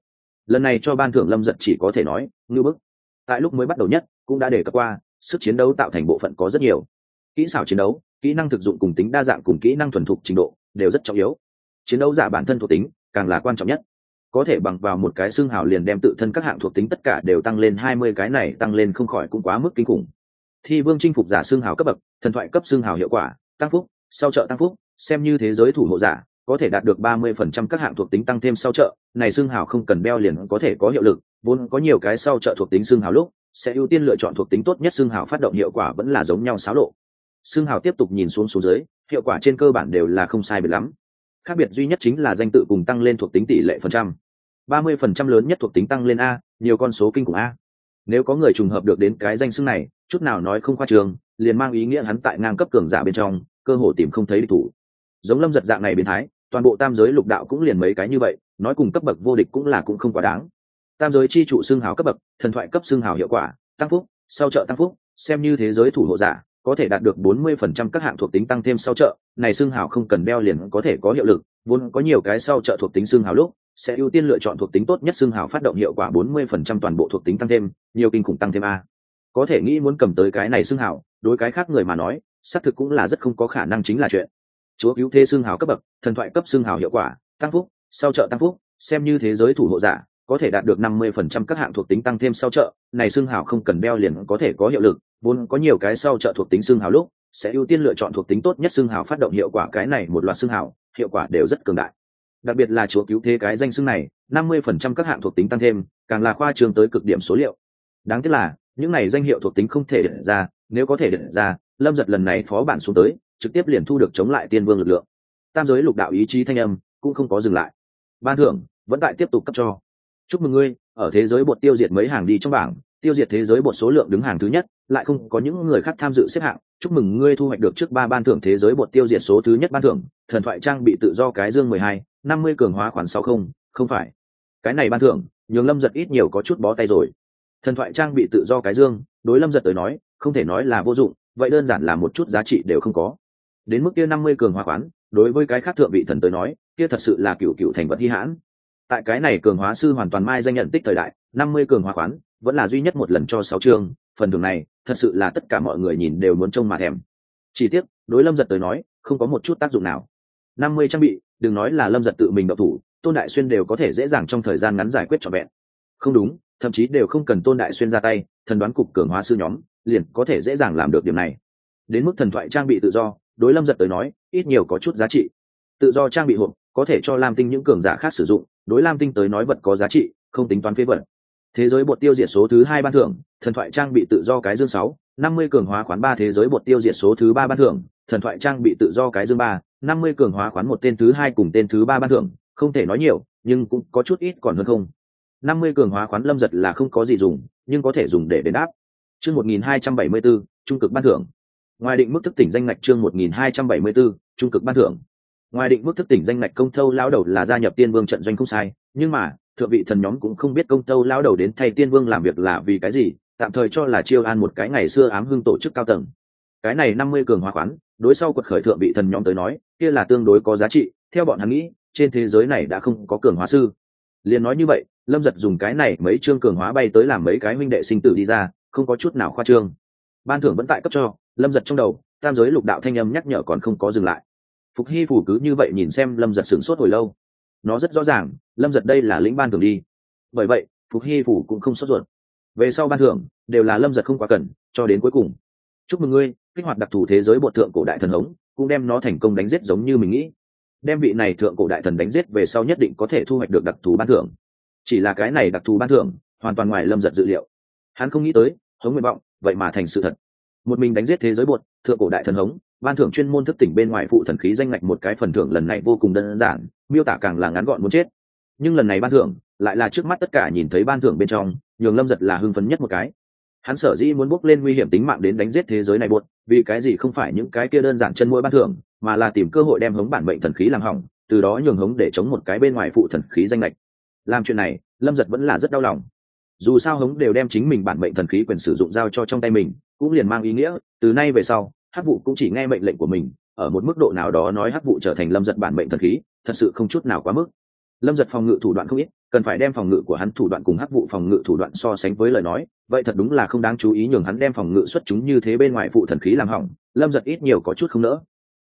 Lần này cho ban thưởng lâm giật chỉ có thể nói ngư bức. Tại lúc mới bắt đầu nhất, cũng đã đề cập qua, sức chiến đấu tạo thành bộ phận có rất nhiều. Kỹ xảo chiến đấu, kỹ năng thực dụng cùng tính đa dạng cùng kỹ năng thuần thục trình độ, đều rất trọng yếu. Chiến đấu giả bản thân thuộc tính, càng là quan trọng nhất. Có thể bằng vào một cái xương hào liền đem tự thân các hạng thuộc tính tất cả đều tăng lên hai mươi cái này tăng lên không khỏi cũng quá mức kinh khủng. Thi vương chinh phục giả xương hào cấp bậc, thần thoại cấp xương hào hiệu quả, tăng phúc, sau trợ tăng phúc, xem như thế giới thủ hộ giả có thể đạt được ba mươi phần trăm các hạng thuộc tính tăng thêm sau trợ này xương hào không cần beo liền có thể có hiệu lực, vốn có nhiều cái sau trợ thuộc tính xương hào lúc, sẽ ưu tiên lựa chọn thuộc tính tốt nhất xương hào phát động hiệu quả vẫn là giống nhau xáo lộ. Xương hào tiếp tục nhìn xuống xuống dưới, hiệu quả trên cơ bản đều là không sai biệt lắm. Khác biệt duy nhất chính là danh tự cùng tăng lên thuộc tính tỷ lệ phần trăm. ba mươi phần trăm lớn nhất thuộc tính tăng lên a, nhiều con số kinh khủng a. Nếu có người trùng hợp được đến cái danh xưng này, chút nào nói không khoa trường, liền mang ý nghĩa hắn tại ngang cấp cường giả bên trong, cơ hồ tìm không thấy đối thủ. Giống lâm giật dạng này biến thái toàn bộ tam giới lục đạo cũng liền mấy cái như vậy, nói cùng cấp bậc vô địch cũng là cũng không quá đáng. Tam giới chi trụ xương hào cấp bậc, thần thoại cấp xương hào hiệu quả, tăng phúc, sau trợ tăng phúc, xem như thế giới thủ hộ giả, có thể đạt được bốn mươi phần trăm các hạng thuộc tính tăng thêm sau trợ, này xương hào không cần đeo liền có thể có hiệu lực, vốn có nhiều cái sau trợ thuộc tính xương hào lúc, sẽ ưu tiên lựa chọn thuộc tính tốt nhất xương hào phát động hiệu quả bốn mươi phần trăm toàn bộ thuộc tính tăng thêm, nhiều kinh khủng tăng thêm a. Có thể nghĩ muốn cầm tới cái này xương hào, đối cái khác người mà nói, xác thực cũng là rất không có khả năng chính là chuyện chúa cứu thế xương hào cấp bậc, thần thoại cấp xương hào hiệu quả, tăng phúc, sau trợ tăng phúc, xem như thế giới thủ hộ giả, có thể đạt được năm mươi phần trăm các hạng thuộc tính tăng thêm sau trợ, này xương hào không cần đeo liền có thể có hiệu lực, vốn có nhiều cái sau trợ thuộc tính xương hào lúc, sẽ ưu tiên lựa chọn thuộc tính tốt nhất xương hào phát động hiệu quả cái này một loạt xương hào, hiệu quả đều rất cường đại. Đặc biệt là chúa cứu thế cái danh xương này, năm mươi phần trăm các hạng thuộc tính tăng thêm, càng là khoa trường tới cực điểm số liệu. Đáng tiếc là, những này danh hiệu thuộc tính không thể định ra, nếu có thể định ra, lâm giật lần này phó bản xuống tới trực tiếp liền thu được chống lại tiên vương lực lượng. Tam giới lục đạo ý chí thanh âm cũng không có dừng lại. Ban thưởng, vẫn tại tiếp tục cấp cho. Chúc mừng ngươi, ở thế giới bột tiêu diệt mấy hàng đi trong bảng, tiêu diệt thế giới bột số lượng đứng hàng thứ nhất, lại không có những người khác tham dự xếp hạng. Chúc mừng ngươi thu hoạch được trước ba ban thưởng thế giới bột tiêu diệt số thứ nhất ban thưởng, thần thoại trang bị tự do cái dương mười hai, năm mươi cường hóa khoản sáu không không phải. Cái này ban thưởng, nhường lâm giật ít nhiều có chút bó tay rồi. Thần thoại trang bị tự do cái dương, đối lâm giật tới nói, không thể nói là vô dụng, vậy đơn giản là một chút giá trị đều không có đến mức kia năm mươi cường hóa khoán đối với cái khác thượng vị thần tới nói, kia thật sự là cựu cựu thành vật hy hãn. Tại cái này cường hóa sư hoàn toàn mai danh nhận tích thời đại, năm mươi cường hóa khoán vẫn là duy nhất một lần cho sáu chương phần thưởng này, thật sự là tất cả mọi người nhìn đều muốn trông mà thèm. Chỉ tiếc, đối lâm giật tới nói, không có một chút tác dụng nào. năm mươi trang bị, đừng nói là lâm giật tự mình đậu thủ, tôn đại xuyên đều có thể dễ dàng trong thời gian ngắn giải quyết trọn vẹn. Không đúng, thậm chí đều không cần tôn đại xuyên ra tay, thần đoán cục cường hóa sư nhóm, liền có thể dễ dàng làm được điểm này. Đến mức thần thoại trang bị tự do đối lâm giật tới nói ít nhiều có chút giá trị. Tự do trang bị hộp có thể cho lam tinh những cường giả khác sử dụng đối lam tinh tới nói vật có giá trị không tính toán phế vật. Thế giới bột tiêu diệt số thứ hai ban thưởng thần thoại trang bị tự do cái dương sáu năm mươi cường hóa khoán ba thế giới bột tiêu diệt số thứ ba ban thưởng thần thoại trang bị tự do cái dương ba năm mươi cường hóa khoán một tên thứ hai cùng tên thứ ba ban thưởng không thể nói nhiều nhưng cũng có chút ít còn hơn không. năm mươi cường hóa khoán lâm giật là không có gì dùng nhưng có thể dùng để đền đáp. Chương một nghìn hai trăm bảy mươi bốn, trung cực ban thưởng ngoài định mức thức tỉnh danh ngạch chương một nghìn hai trăm bảy mươi b trung cực ban thưởng. Ngoài định mức thức tỉnh danh ngạch công thâu lão đầu là gia nhập tiên vương trận doanh không sai, nhưng mà, thượng vị thần nhóm cũng không biết công thâu lão đầu đến thay tiên vương làm việc là vì cái gì, tạm thời cho là chiêu an một cái ngày xưa ám hưng tổ chức cao tầng. Cái này năm mươi cường hóa khoán, đối sau quật khởi thượng vị thần nhóm tới nói, kia là tương đối có giá trị, theo bọn hắn nghĩ, trên thế giới này đã không có cường hóa sư. Liền nói như vậy, lâm giật dùng cái này mấy chương cường hóa bay tới làm mấy cái huynh đệ sinh tử đi ra, không có chút nào khoa trương. Ban thưởng vẫn tại cấp cho lâm giật trong đầu, tam giới lục đạo thanh âm nhắc nhở còn không có dừng lại. Phục hy phủ cứ như vậy nhìn xem lâm giật sửng sốt hồi lâu. Nó rất rõ ràng, lâm giật đây là lĩnh ban thường đi. Bởi vậy, phục hy phủ cũng không sốt ruột. Về sau ban thưởng, đều là lâm giật không quá cần, cho đến cuối cùng. Chúc mừng ngươi, kích hoạt đặc thù thế giới bộ thượng cổ đại thần hống, cũng đem nó thành công đánh giết giống như mình nghĩ. Đem vị này thượng cổ đại thần đánh giết về sau nhất định có thể thu hoạch được đặc thù ban thưởng. Chỉ là cái này đặc thù ban thưởng, hoàn toàn ngoài lâm giật dự liệu. Hắn không nghĩ tới, hống nguyện vọng, vậy mà thành sự thật một mình đánh giết thế giới bột thượng cổ đại thần hống, ban thưởng chuyên môn thức tỉnh bên ngoài phụ thần khí danh ngạch một cái phần thưởng lần này vô cùng đơn giản, miêu tả càng là ngắn gọn muốn chết. Nhưng lần này ban thưởng, lại là trước mắt tất cả nhìn thấy ban thưởng bên trong, nhường lâm giật là hưng phấn nhất một cái. Hắn sở dĩ muốn bước lên nguy hiểm tính mạng đến đánh giết thế giới này buột vì cái gì không phải những cái kia đơn giản chân mũi ban thưởng, mà là tìm cơ hội đem hống bản mệnh thần khí làm hỏng, từ đó nhường hống để chống một cái bên ngoài phụ thần khí danh lệch làm chuyện này, lâm giật vẫn là rất đau lòng. Dù sao hống đều đem chính mình bản mệnh thần khí quyền sử dụng giao cho trong tay mình cũng liền mang ý nghĩa, từ nay về sau, hắc vụ cũng chỉ nghe mệnh lệnh của mình, ở một mức độ nào đó nói hắc vụ trở thành lâm giật bản mệnh thần khí, thật sự không chút nào quá mức. Lâm giật phòng ngự thủ đoạn không ít, cần phải đem phòng ngự của hắn thủ đoạn cùng hắc vụ phòng ngự thủ đoạn so sánh với lời nói, vậy thật đúng là không đáng chú ý nhường hắn đem phòng ngự xuất chúng như thế bên ngoài phụ thần khí làm hỏng, lâm giật ít nhiều có chút không nỡ.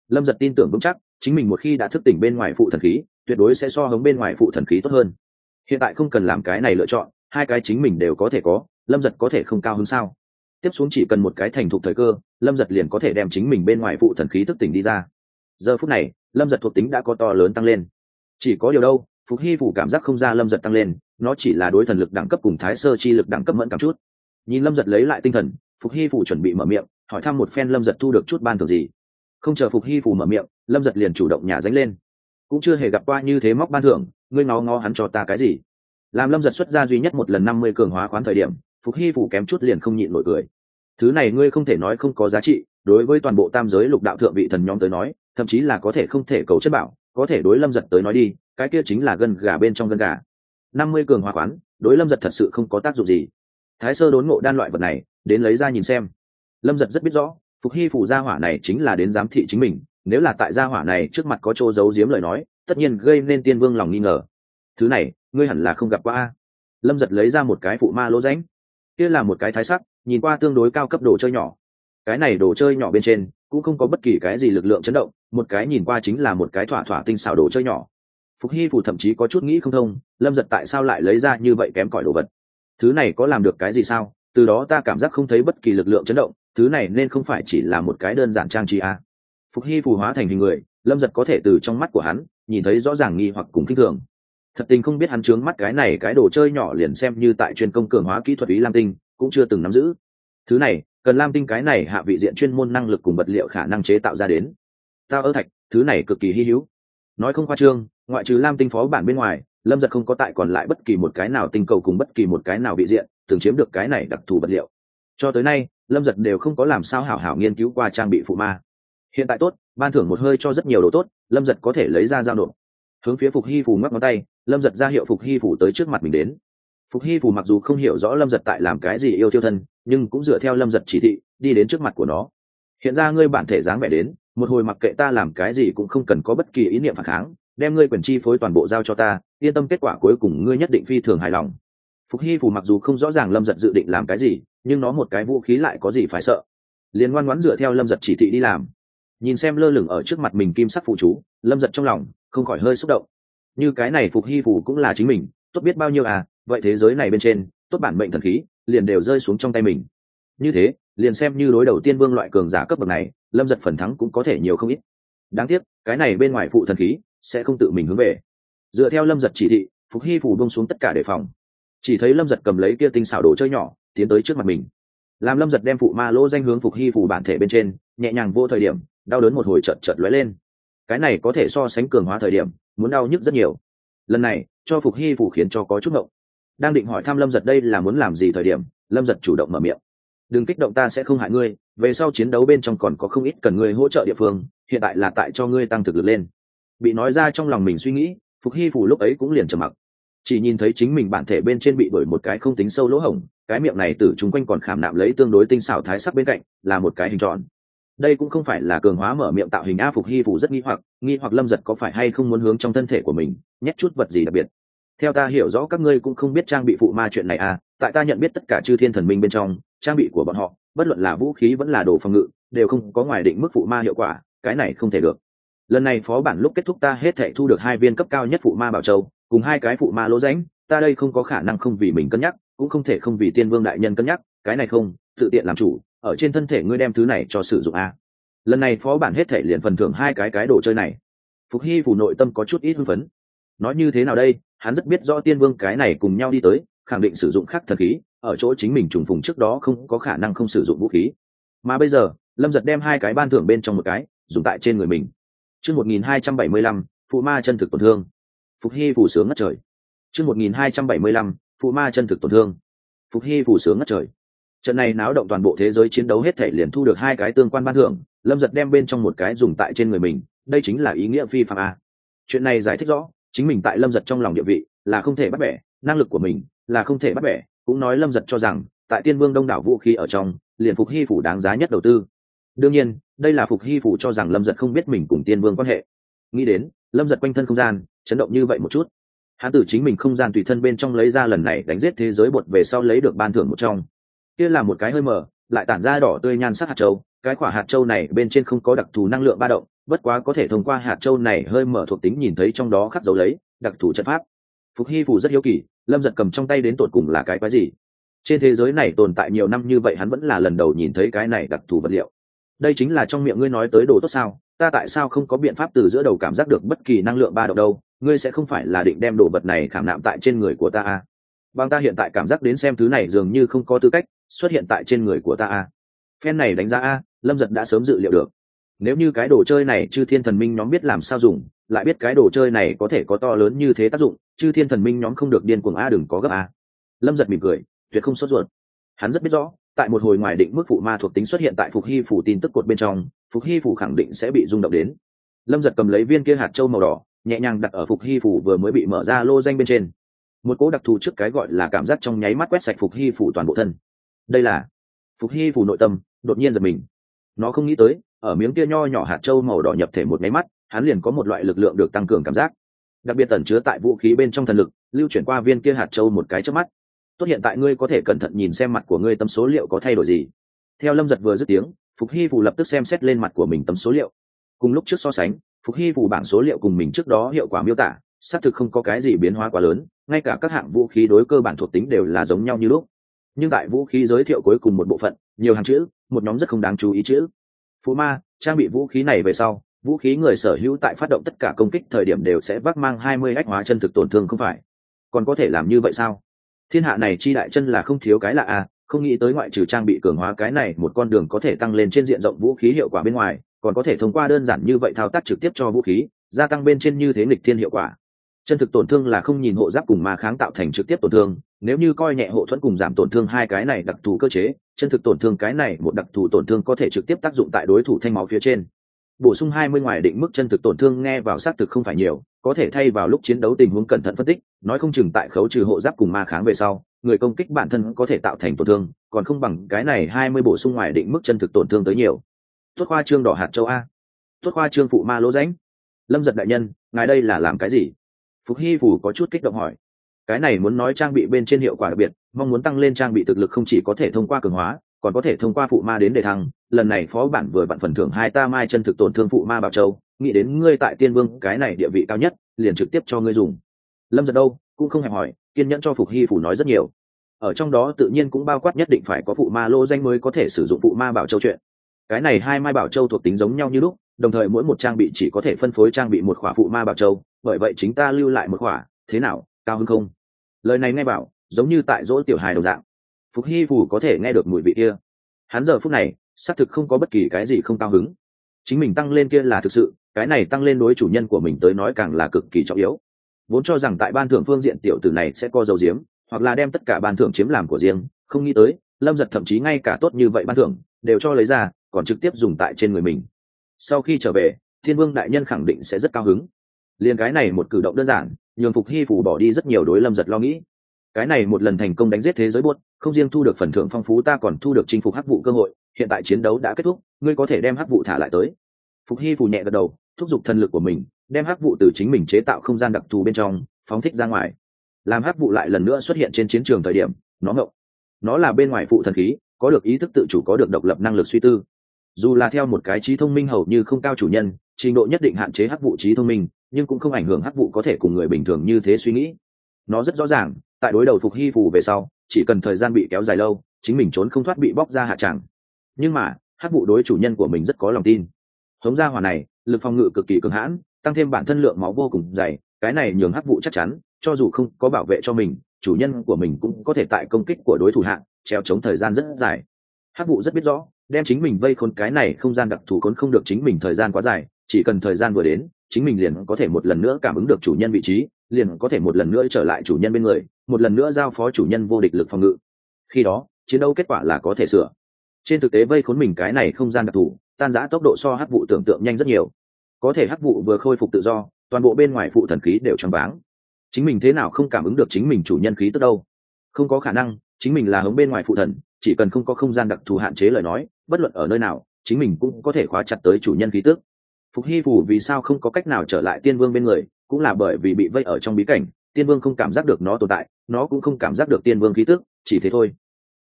Lâm giật tin tưởng vững chắc, chính mình một khi đã thức tỉnh bên ngoài phụ thần khí, tuyệt đối sẽ so hống bên ngoài phụ thần khí tốt hơn. Hiện tại không cần làm cái này lựa chọn, hai cái chính mình đều có thể có, lâm giật có thể không cao hơn sao? Tiếp xuống chỉ cần một cái thành thục thời cơ, lâm giật liền có thể đem chính mình bên ngoài phụ thần khí thức tỉnh đi ra. Giờ phút này, lâm giật thuộc tính đã có to lớn tăng lên. Chỉ có điều đâu, phục hy phủ cảm giác không ra lâm giật tăng lên, nó chỉ là đối thần lực đẳng cấp cùng thái sơ chi lực đẳng cấp mẫn cảm chút. Nhìn lâm giật lấy lại tinh thần, phục hy phủ chuẩn bị mở miệng, hỏi thăm một phen lâm giật thu được chút ban thường gì. Không chờ phục hy phủ mở miệng, lâm giật liền chủ động nhả dánh lên. Cũng chưa hề gặp qua như thế móc ban thưởng, ngươi ngó ngó hắn cho ta cái gì? Làm lâm giật xuất ra duy nhất một lần năm mươi cường hóa khoán thời điểm phục hy phủ kém chút liền không nhịn nổi cười. Thứ này ngươi không thể nói không có giá trị, đối với toàn bộ tam giới lục đạo thượng vị thần nhóm tới nói, thậm chí là có thể không thể cầu chất bảo, có thể đối lâm giật tới nói đi, cái kia chính là gân gà bên trong gân gà. Năm mươi cường hòa khoán đối lâm giật thật sự không có tác dụng gì. Thái sơ đốn ngộ đan loại vật này, đến lấy ra nhìn xem. Lâm giật rất biết rõ, phục hy phủ gia hỏa này chính là đến giám thị chính mình, nếu là tại gia hỏa này trước mặt có chỗ giấu giếm lời nói, tất nhiên gây nên tiên vương lòng nghi ngờ. Thứ này, ngươi hẳn là không gặp qua a. Lâm giật lấy ra một cái phụ ma lỗ ránh kia là một cái thái sắc, nhìn qua tương đối cao cấp đồ chơi nhỏ. Cái này đồ chơi nhỏ bên trên, cũng không có bất kỳ cái gì lực lượng chấn động, một cái nhìn qua chính là một cái thỏa thỏa tinh xảo đồ chơi nhỏ. Phục hy phủ thậm chí có chút nghĩ không thông, lâm giật tại sao lại lấy ra như vậy kém cỏi đồ vật? Thứ này có làm được cái gì sao? Từ đó ta cảm giác không thấy bất kỳ lực lượng chấn động, thứ này nên không phải chỉ là một cái đơn giản trang trí à. phục hy phù hóa thành hình người, lâm giật có thể từ trong mắt của hắn, nhìn thấy rõ ràng nghi hoặc cùng k i n h thường thật tình không biết hắn trướng mắt cái này cái đồ chơi nhỏ liền xem như tại chuyên công cường hóa kỹ thuật ý lam tinh, cũng chưa từng nắm giữ. Thứ này, cần lam tinh cái này hạ vị diện chuyên môn năng lực cùng vật liệu khả năng chế tạo ra đến. Tao ơ thạch, thứ này cực kỳ hy hữu. Nói không khoa trương, ngoại trừ lam tinh phó bản bên ngoài, lâm giật không có tại còn lại bất kỳ một cái nào tinh cầu cùng bất kỳ một cái nào vị diện, từng chiếm được cái này đặc thù vật liệu. Cho tới nay, lâm giật đều không có làm sao hảo hảo nghiên cứu qua trang bị phụ ma. Hiện tại tốt, ban thưởng một hơi cho rất nhiều đồ tốt, lâm giật có thể lấy ra giao nộp. Hướng phía phục hy phù ngắc ngón tay lâm giật ra hiệu phục hy Phủ tới trước mặt mình đến. Phục hy Phủ mặc dù không hiểu rõ lâm giật tại làm cái gì yêu tiêu thân, nhưng cũng dựa theo lâm giật chỉ thị, đi đến trước mặt của nó. Hiện ra ngươi bản thể dáng vẻ đến, một hồi mặc kệ ta làm cái gì cũng không cần có bất kỳ ý niệm phản kháng, đem ngươi quyền chi phối toàn bộ giao cho ta, yên tâm kết quả cuối cùng ngươi nhất định phi thường hài lòng. Phục hy Phủ mặc dù không rõ ràng lâm giật dự định làm cái gì, nhưng nó một cái vũ khí lại có gì phải sợ. Liền ngoan ngoãn dựa theo lâm giật chỉ thị đi làm. Nhìn xem lơ lửng ở trước mặt mình kim sắc phụ chú, lâm giật trong lòng không khỏi hơi xúc động như cái này phục hy phủ cũng là chính mình, tốt biết bao nhiêu à vậy thế giới này bên trên, tốt bản mệnh thần khí, liền đều rơi xuống trong tay mình. Như thế, liền xem như đối đầu tiên vương loại cường giả cấp bậc này, lâm giật phần thắng cũng có thể nhiều không ít. Đáng tiếc, cái này bên ngoài phụ thần khí, sẽ không tự mình hướng về. Dựa theo lâm giật chỉ thị, phục hy phủ bông xuống tất cả đề phòng. Chỉ thấy lâm giật cầm lấy kia tinh xảo đồ chơi nhỏ, tiến tới trước mặt mình. Làm lâm giật đem phụ ma lỗ danh hướng phục hy phủ bản thể bên trên, nhẹ nhàng vô thời điểm, đau đớn một hồi chợt chợt lóe lên cái này có thể so sánh cường hóa thời điểm, muốn đau nhức rất nhiều. Lần này, cho phục hy phủ khiến cho có chút ngộng. Đang định hỏi thăm lâm giật đây là muốn làm gì thời điểm, lâm giật chủ động mở miệng. Đừng kích động ta sẽ không hại ngươi, về sau chiến đấu bên trong còn có không ít cần ngươi hỗ trợ địa phương, hiện tại là tại cho ngươi tăng thực lực lên. Bị nói ra trong lòng mình suy nghĩ, phục hy phủ lúc ấy cũng liền trầm mặc. Chỉ nhìn thấy chính mình bản thể bên trên bị bởi một cái không tính sâu lỗ hổng, cái miệng này từ chung quanh còn khảm nạm lấy tương đối tinh xảo thái sắc bên cạnh, là một cái hình tròn đây cũng không phải là cường hóa mở miệng tạo hình a phục hy phủ rất nghi hoặc nghi hoặc lâm giật có phải hay không muốn hướng trong thân thể của mình nhét chút vật gì đặc biệt. Theo ta hiểu rõ, các ngươi cũng không biết trang bị phụ ma chuyện này à tại ta nhận biết tất cả chư thiên thần minh bên trong, trang bị của bọn họ, bất luận là vũ khí vẫn là đồ phòng ngự, đều không có ngoài định mức phụ ma hiệu quả, cái này không thể được. Lần này phó bản lúc kết thúc ta hết thể thu được hai viên cấp cao nhất phụ ma bảo châu, cùng hai cái phụ ma lỗ rãnh, ta đây không có khả năng không vì mình cân nhắc, cũng không thể không vì tiên vương đại nhân cân nhắc, cái này không, tự tiện làm chủ ở trên thân thể ngươi đem thứ này cho sử dụng a. Lần này phó bản hết thể liền phần thưởng hai cái cái đồ chơi này. Phục hy phủ nội tâm có chút ít hưng phấn. Nói như thế nào đây? Hắn rất biết do tiên vương cái này cùng nhau đi tới, khẳng định sử dụng khác thần khí, ở chỗ chính mình trùng phùng trước đó không có khả năng không sử dụng vũ khí. Mà bây giờ, lâm giật đem hai cái ban thưởng bên trong một cái, dùng tại trên người mình. Chương một nghìn hai trăm bảy mươi lăm, phụ ma chân thực tổn thương. Phục hy phủ sướng ngất trời. Chương một nghìn hai trăm bảy mươi lăm, phụ ma chân thực tổn thương. Phục hy phủ sướng ngất trời trận này náo động toàn bộ thế giới chiến đấu hết thể liền thu được hai cái tương quan ban thưởng, lâm giật đem bên trong một cái dùng tại trên người mình, đây chính là ý nghĩa phi phạm a. Chuyện này giải thích rõ, chính mình tại lâm giật trong lòng địa vị là không thể bắt bẻ, năng lực của mình là không thể bắt bẻ, cũng nói lâm giật cho rằng, tại tiên vương đông đảo vũ khí ở trong, liền phục hy phủ đáng giá nhất đầu tư. Đương nhiên, đây là phục hy phủ cho rằng lâm giật không biết mình cùng tiên vương quan hệ. Nghĩ đến, lâm giật quanh thân không gian, chấn động như vậy một chút. Hắn tử chính mình không gian tùy thân bên trong lấy ra lần này đánh giết thế giới bột về sau lấy được ban thưởng một trong kia là một cái hơi mở, lại tản ra đỏ tươi nhan sắc hạt châu. Cái quả hạt châu này bên trên không có đặc thù năng lượng ba động bất quá có thể thông qua hạt châu này hơi mở thuộc tính nhìn thấy trong đó khắc dấu lấy đặc thù trận pháp. Phục hy phủ rất hiếu kỳ lâm giật cầm trong tay đến tột cùng là cái quái gì? Trên thế giới này tồn tại nhiều năm như vậy hắn vẫn là lần đầu nhìn thấy cái này đặc thù vật liệu. Đây chính là trong miệng ngươi nói tới đồ tốt sao? Ta tại sao không có biện pháp từ giữa đầu cảm giác được bất kỳ năng lượng ba động đâu? Ngươi sẽ không phải là định đem đồ vật này khảm nạm tại trên người của ta à? bằng ta hiện tại cảm giác đến xem thứ này dường như không có tư cách xuất hiện tại trên người của ta a. Phen này đánh giá a, lâm giật đã sớm dự liệu được. Nếu như cái đồ chơi này chư thiên thần minh nhóm biết làm sao dùng, lại biết cái đồ chơi này có thể có to lớn như thế tác dụng, chư thiên thần minh nhóm không được điên cuồng a, đừng có gấp a. Lâm giật mỉm cười, tuyệt không sốt ruột. Hắn rất biết rõ, tại một hồi ngoài định mức phụ ma thuộc tính xuất hiện tại phục hy phủ tin tức cột bên trong, phục hy phủ khẳng định sẽ bị rung động đến. Lâm giật cầm lấy viên kia hạt trâu màu đỏ, nhẹ nhàng đặt ở phục hy phủ vừa mới bị mở ra lô danh bên trên. Một cỗ đặc thù trước cái gọi là cảm giác trong nháy mắt quét sạch phục hy phủ toàn bộ thân đây là phục hy phủ nội tâm, đột nhiên giật mình. Nó không nghĩ tới, ở miếng kia nho nhỏ hạt trâu màu đỏ nhập thể một máy mắt, hắn liền có một loại lực lượng được tăng cường cảm giác. Đặc biệt tẩn chứa tại vũ khí bên trong thần lực, lưu chuyển qua viên kia hạt trâu một cái trước mắt. Tốt hiện tại ngươi có thể cẩn thận nhìn xem mặt của ngươi tấm số liệu có thay đổi gì. Theo lâm giật vừa dứt tiếng, phục hy phủ lập tức xem xét lên mặt của mình tấm số liệu. Cùng lúc trước so sánh, phục hy phủ bảng số liệu cùng mình trước đó hiệu quả miêu tả, xác thực không có cái gì biến hóa quá lớn, ngay cả các hạng vũ khí đối cơ bản thuộc tính đều là giống nhau như lúc nhưng tại vũ khí giới thiệu cuối cùng một bộ phận, nhiều hàng chữ, một nhóm rất không đáng chú ý chữ. Phú ma, trang bị vũ khí này về sau, vũ khí người sở hữu tại phát động tất cả công kích thời điểm đều sẽ vác mang hai mươi ách hóa chân thực tổn thương không phải. Còn có thể làm như vậy sao? Thiên hạ này chi đại chân là không thiếu cái lạ à không nghĩ tới ngoại trừ trang bị cường hóa cái này, một con đường có thể tăng lên trên diện rộng vũ khí hiệu quả bên ngoài, còn có thể thông qua đơn giản như vậy thao tác trực tiếp cho vũ khí, gia tăng bên trên như thế nghịch thiên hiệu quả. Chân thực tổn thương là không nhìn hộ giáp cùng ma kháng tạo thành trực tiếp tổn thương nếu như coi nhẹ hộ thuẫn cùng giảm tổn thương hai cái này đặc thù cơ chế, chân thực tổn thương cái này một đặc thù tổn thương có thể trực tiếp tác dụng tại đối thủ thanh máu phía trên. Bổ sung hai mươi ngoài định mức chân thực tổn thương nghe vào xác thực không phải nhiều, có thể thay vào lúc chiến đấu tình huống cẩn thận phân tích, nói không chừng tại khấu trừ hộ giáp cùng ma kháng về sau, người công kích bản thân có thể tạo thành tổn thương, còn không bằng cái này hai mươi bổ sung ngoài định mức chân thực tổn thương tới nhiều. Tuất khoa trương đỏ hạt châu a. Tuất khoa trương phụ ma lỗ rãnh. Lâm giật đại nhân, ngài đây là làm cái gì? Phục hy phủ có chút kích động hỏi cái này muốn nói trang bị bên trên hiệu quả đặc biệt, mong muốn tăng lên trang bị thực lực không chỉ có thể thông qua cường hóa, còn có thể thông qua phụ ma đến đề thăng. Lần này phó bản vừa bạn phần thưởng hai ta mai chân thực tổn thương phụ ma bảo châu. Nghĩ đến ngươi tại tiên vương, cái này địa vị cao nhất, liền trực tiếp cho ngươi dùng. Lâm giật đâu, cũng không hẹp hỏi, kiên nhẫn cho phục hy phủ nói rất nhiều. Ở trong đó tự nhiên cũng bao quát nhất định phải có phụ ma lô danh mới có thể sử dụng phụ ma bảo châu chuyện. Cái này hai mai bảo châu thuộc tính giống nhau như lúc, đồng thời mỗi một trang bị chỉ có thể phân phối trang bị một khỏa phụ ma bảo châu, bởi vậy chính ta lưu lại một khỏa, thế nào? Cao hơn không? Lời này nghe bảo, giống như tại dỗ tiểu hài đồng dạng. Phục hy phủ có thể nghe được mùi vị kia. Hắn giờ phút này, xác thực không có bất kỳ cái gì không cao hứng. Chính mình tăng lên kia là thực sự, cái này tăng lên đối chủ nhân của mình tới nói càng là cực kỳ trọng yếu. Vốn cho rằng tại ban thưởng phương diện tiểu tử này sẽ co dầu diếm hoặc là đem tất cả ban thưởng chiếm làm của riêng, không nghĩ tới, lâm giật thậm chí ngay cả tốt như vậy ban thưởng, đều cho lấy ra, còn trực tiếp dùng tại trên người mình. Sau khi trở về, thiên vương đại nhân khẳng định sẽ rất cao hứng. Liền cái này một cử động đơn giản nhường phục hy phủ bỏ đi rất nhiều đối lâm giật lo nghĩ. Cái này một lần thành công đánh giết thế giới buốt, không riêng thu được phần thưởng phong phú, ta còn thu được chinh phục hắc vụ cơ hội, hiện tại chiến đấu đã kết thúc, ngươi có thể đem hắc vụ thả lại tới. Phục hy phủ nhẹ gật đầu, thúc giục thần lực của mình, đem hắc vụ từ chính mình chế tạo không gian đặc thù bên trong, phóng thích ra ngoài. Làm hắc vụ lại lần nữa xuất hiện trên chiến trường thời điểm, nó ngộng. Nó là bên ngoài phụ thần khí, có được ý thức tự chủ, có được độc lập năng lực suy tư. Dù là theo một cái trí thông minh hầu như không cao chủ nhân, trình độ nhất định hạn chế hắc vụ trí thông minh nhưng cũng không ảnh hưởng hắc vụ có thể cùng người bình thường như thế suy nghĩ. Nó rất rõ ràng, tại đối đầu phục hy phù về sau, chỉ cần thời gian bị kéo dài lâu, chính mình trốn không thoát bị bóc ra hạ tràng. Nhưng mà, hắc vụ đối chủ nhân của mình rất có lòng tin. Hống gia hỏa này, lực phòng ngự cực kỳ cường hãn, tăng thêm bản thân lượng máu vô cùng dày, cái này nhường hắc vụ chắc chắn, cho dù không có bảo vệ cho mình, chủ nhân của mình cũng có thể tại công kích của đối thủ hạng treo chống thời gian rất dài. Hắc vụ rất biết rõ, đem chính mình vây khốn cái này không gian đặc thù khốn không được chính mình thời gian quá dài, chỉ cần thời gian vừa đến chính mình liền có thể một lần nữa cảm ứng được chủ nhân vị trí, liền có thể một lần nữa trở lại chủ nhân bên người, một lần nữa giao phó chủ nhân vô địch lực phòng ngự. Khi đó, chiến đấu kết quả là có thể sửa. Trên thực tế vây khốn mình cái này không gian đặc thù, tan giã tốc độ so hắc vụ tưởng tượng nhanh rất nhiều. Có thể hắc vụ vừa khôi phục tự do, toàn bộ bên ngoài phụ thần khí đều choáng váng. Chính mình thế nào không cảm ứng được chính mình chủ nhân khí tức đâu? Không có khả năng, chính mình là hướng bên ngoài phụ thần, chỉ cần không có không gian đặc thù hạn chế lời nói, bất luận ở nơi nào, chính mình cũng có thể khóa chặt tới chủ nhân khí tức phục hy phủ vì sao không có cách nào trở lại tiên vương bên người, cũng là bởi vì bị vây ở trong bí cảnh, tiên vương không cảm giác được nó tồn tại, nó cũng không cảm giác được tiên vương khí tức, chỉ thế thôi.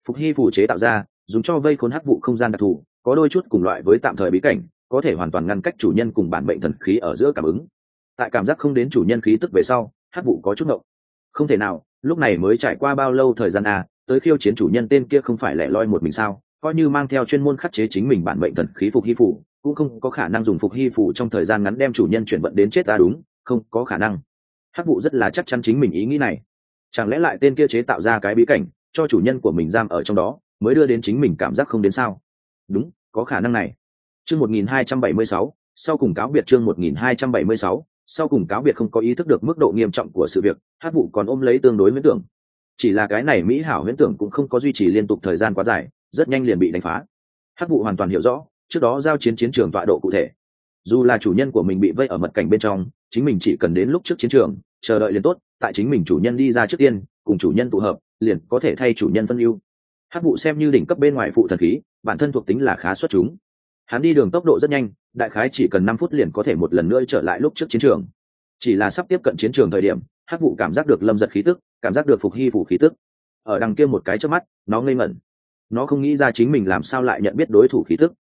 Phục hy phủ chế tạo ra, dùng cho vây khốn hắc vụ không gian đặc thù, có đôi chút cùng loại với tạm thời bí cảnh, có thể hoàn toàn ngăn cách chủ nhân cùng bản mệnh thần khí ở giữa cảm ứng. Tại cảm giác không đến chủ nhân khí tức về sau, hắc vụ có chút ngộng. Không thể nào, lúc này mới trải qua bao lâu thời gian à tới khiêu chiến chủ nhân tên kia không phải lẻ loi một mình sao, coi như mang theo chuyên môn khắc chế chính mình bản mệnh thần khí phục hy phủ cũng không có khả năng dùng phục hy phủ trong thời gian ngắn đem chủ nhân chuyển vận đến chết ta đúng, không có khả năng. Hắc vụ rất là chắc chắn chính mình ý nghĩ này. Chẳng lẽ lại tên kia chế tạo ra cái bí cảnh, cho chủ nhân của mình giam ở trong đó, mới đưa đến chính mình cảm giác không đến sao? Đúng, có khả năng này. Chương một nghìn hai trăm bảy mươi sáu, sau cùng cáo biệt chương một nghìn hai trăm bảy mươi sáu, sau cùng cáo biệt không có ý thức được mức độ nghiêm trọng của sự việc hát vụ còn ôm lấy tương đối huyễn tưởng. Chỉ là cái này mỹ hảo huyễn tưởng cũng không có duy trì liên tục thời gian quá dài, rất nhanh liền bị đánh phá. Hát vụ hoàn toàn hiểu rõ trước đó giao chiến chiến trường tọa độ cụ thể. Dù là chủ nhân của mình bị vây ở mật cảnh bên trong, chính mình chỉ cần đến lúc trước chiến trường, chờ đợi liền tốt, tại chính mình chủ nhân đi ra trước tiên, cùng chủ nhân tụ hợp, liền có thể thay chủ nhân phân ưu. Hát vụ xem như đỉnh cấp bên ngoài phụ thần khí, bản thân thuộc tính là khá xuất chúng. Hắn đi đường tốc độ rất nhanh, đại khái chỉ cần năm phút liền có thể một lần nữa trở lại lúc trước chiến trường. Chỉ là sắp tiếp cận chiến trường thời điểm hát vụ cảm giác được lâm giật khí tức, cảm giác được phục hy phủ khí tức. Ở đằng kia một cái trước mắt, nó ngây ngẩn. Nó không nghĩ ra chính mình làm sao lại nhận biết đối thủ khí tức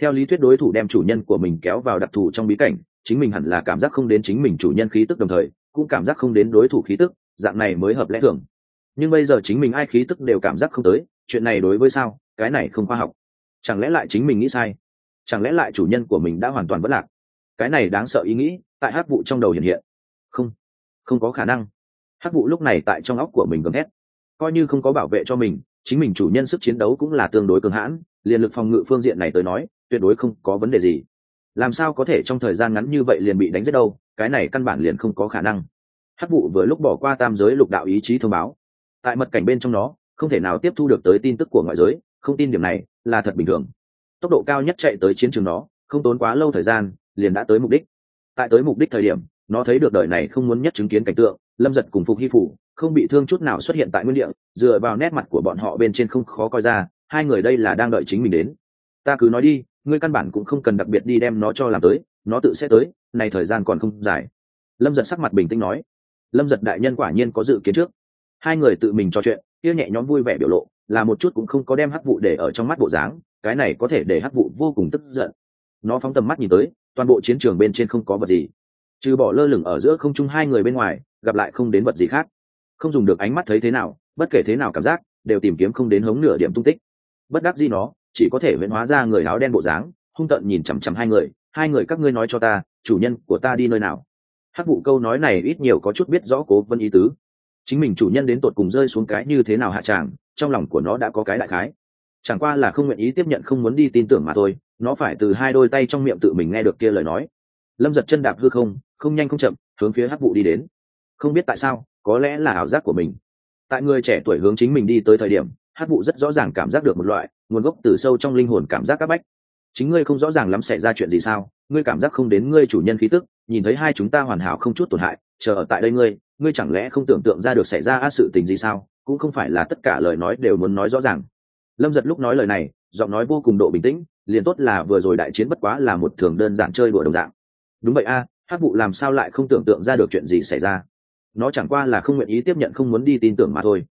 theo lý thuyết đối thủ đem chủ nhân của mình kéo vào đặc thù trong bí cảnh, chính mình hẳn là cảm giác không đến chính mình chủ nhân khí tức đồng thời, cũng cảm giác không đến đối thủ khí tức, dạng này mới hợp lẽ thường. Nhưng bây giờ chính mình ai khí tức đều cảm giác không tới, chuyện này đối với sao? Cái này không khoa học. Chẳng lẽ lại chính mình nghĩ sai? Chẳng lẽ lại chủ nhân của mình đã hoàn toàn vất lạc? Cái này đáng sợ ý nghĩ tại hát vụ trong đầu hiện hiện. Không không có khả năng. Hát vụ lúc này tại trong óc của mình gầm hét coi như không có bảo vệ cho mình, chính mình chủ nhân sức chiến đấu cũng là tương đối cường hãn, liền lực phòng ngự phương diện này tới nói tuyệt đối không có vấn đề gì. Làm sao có thể trong thời gian ngắn như vậy liền bị đánh giết đâu, cái này căn bản liền không có khả năng. Hắc vụ vừa lúc bỏ qua tam giới lục đạo ý chí thông báo. Tại mật cảnh bên trong nó không thể nào tiếp thu được tới tin tức của ngoại giới, không tin điểm này là thật bình thường. Tốc độ cao nhất chạy tới chiến trường nó không tốn quá lâu thời gian, liền đã tới mục đích. Tại tới mục đích thời điểm, nó thấy được đời này không muốn nhất chứng kiến cảnh tượng, lâm giật cùng phục hy phủ, không bị thương chút nào xuất hiện tại nguyên địa, dựa vào nét mặt của bọn họ bên trên không khó coi ra, hai người đây là đang đợi chính mình đến. Ta cứ nói đi ngươi căn bản cũng không cần đặc biệt đi đem nó cho làm tới, nó tự sẽ tới, này thời gian còn không dài. Lâm giật sắc mặt bình tĩnh nói. Lâm giật đại nhân quả nhiên có dự kiến trước. Hai người tự mình trò chuyện, kia nhẹ nhõm vui vẻ biểu lộ, là một chút cũng không có đem hắc vụ để ở trong mắt bộ dáng, cái này có thể để hắc vụ vô cùng tức giận. Nó phóng tầm mắt nhìn tới, toàn bộ chiến trường bên trên không có vật gì. Trừ bỏ lơ lửng ở giữa không trung hai người bên ngoài, gặp lại không đến vật gì khác. Không dùng được ánh mắt thấy thế nào, bất kể thế nào cảm giác, đều tìm kiếm không đến hống nửa điểm tung tích. Bất đắc gì nó chỉ có thể huyễn hóa ra người áo đen bộ dáng, hung tợn nhìn chằm chằm hai người hai người các ngươi nói cho ta, chủ nhân của ta đi nơi nào? Hắc vụ câu nói này ít nhiều có chút biết rõ cố vân ý tứ. Chính mình chủ nhân đến tột cùng rơi xuống cái như thế nào hạ tràng, trong lòng của nó đã có cái đại khái. Chẳng qua là không nguyện ý tiếp nhận, không muốn đi tin tưởng mà thôi, nó phải từ hai đôi tay trong miệng tự mình nghe được kia lời nói. Lâm giật chân đạp hư không không nhanh không chậm, hướng phía hắc vụ đi đến. Không biết tại sao, có lẽ là ảo giác của mình. Tại người trẻ tuổi hướng chính mình đi tới thời điểm Hát vụ rất rõ ràng cảm giác được một loại nguồn gốc từ sâu trong linh hồn cảm giác c áp bách. Chính ngươi không rõ ràng lắm xảy ra chuyện gì sao ngươi cảm giác không đến ngươi chủ nhân khí tức nhìn thấy hai chúng ta hoàn hảo không chút tổn hại chờ ở tại đây ngươi ngươi chẳng lẽ không tưởng tượng ra được xảy ra á sự tình gì sao cũng không phải là tất cả lời nói đều muốn nói rõ ràng. Lâm giật lúc nói lời này giọng nói vô cùng độ bình tĩnh liền tốt là vừa rồi đại chiến bất quá là một thường đơn giản chơi đùa đồng dạng. Đúng vậy a à, hát vụ làm sao lại không tưởng tượng ra được chuyện gì xảy ra? Nó chẳng qua là không nguyện ý tiếp nhận không muốn đi tin tưởng mà thôi.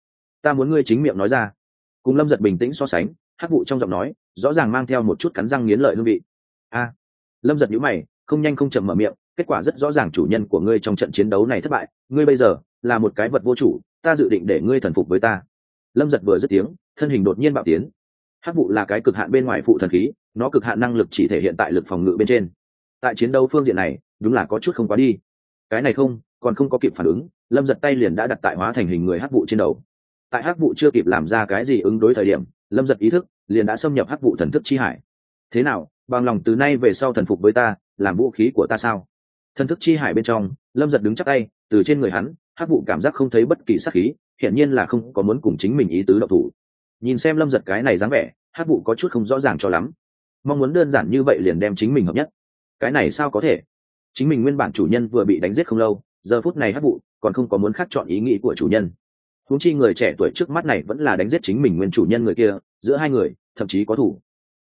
Ta muốn ngươi chính miệng nói ra cùng lâm giật bình tĩnh so sánh, hắc vụ trong giọng nói, rõ ràng mang theo một chút cắn răng nghiến lợi hương vị. A. Lâm giật nhữ mày, không nhanh không chậm mở miệng, kết quả rất rõ ràng chủ nhân của ngươi trong trận chiến đấu này thất bại, ngươi bây giờ là một cái vật vô chủ, ta dự định để ngươi thần phục với ta. Lâm giật vừa dứt tiếng, thân hình đột nhiên bạo tiến. Hắc vụ là cái cực hạn bên ngoài phụ thần khí, nó cực hạn năng lực chỉ thể hiện tại lực phòng ngự bên trên. Tại chiến đấu phương diện này, đúng là có chút không quá đi. Cái này không, còn không có kịp phản ứng, lâm giật tay liền đã đặt tại hóa thành hình người hắc vụ trên đầu tại hắc vụ chưa kịp làm ra cái gì ứng đối thời điểm, lâm giật ý thức liền đã xâm nhập hắc vụ thần thức chi hải. Thế nào, bằng lòng từ nay về sau thần phục với ta, làm vũ khí của ta sao? Thần thức chi hải bên trong, lâm giật đứng chắc tay, từ trên người hắn, hắc vụ cảm giác không thấy bất kỳ sắc khí, hiển nhiên là không có muốn cùng chính mình ý tứ độc thủ. Nhìn xem lâm giật cái này dáng vẻ, hắc vụ có chút không rõ ràng cho lắm. Mong muốn đơn giản như vậy liền đem chính mình hợp nhất. Cái này sao có thể? Chính mình nguyên bản chủ nhân vừa bị đánh giết không lâu, giờ phút này hắc vụ còn không có muốn khác chọn ý nghĩ của chủ nhân huống chi người trẻ tuổi trước mắt này vẫn là đánh giết chính mình nguyên chủ nhân người kia, giữa hai người, thậm chí có thủ.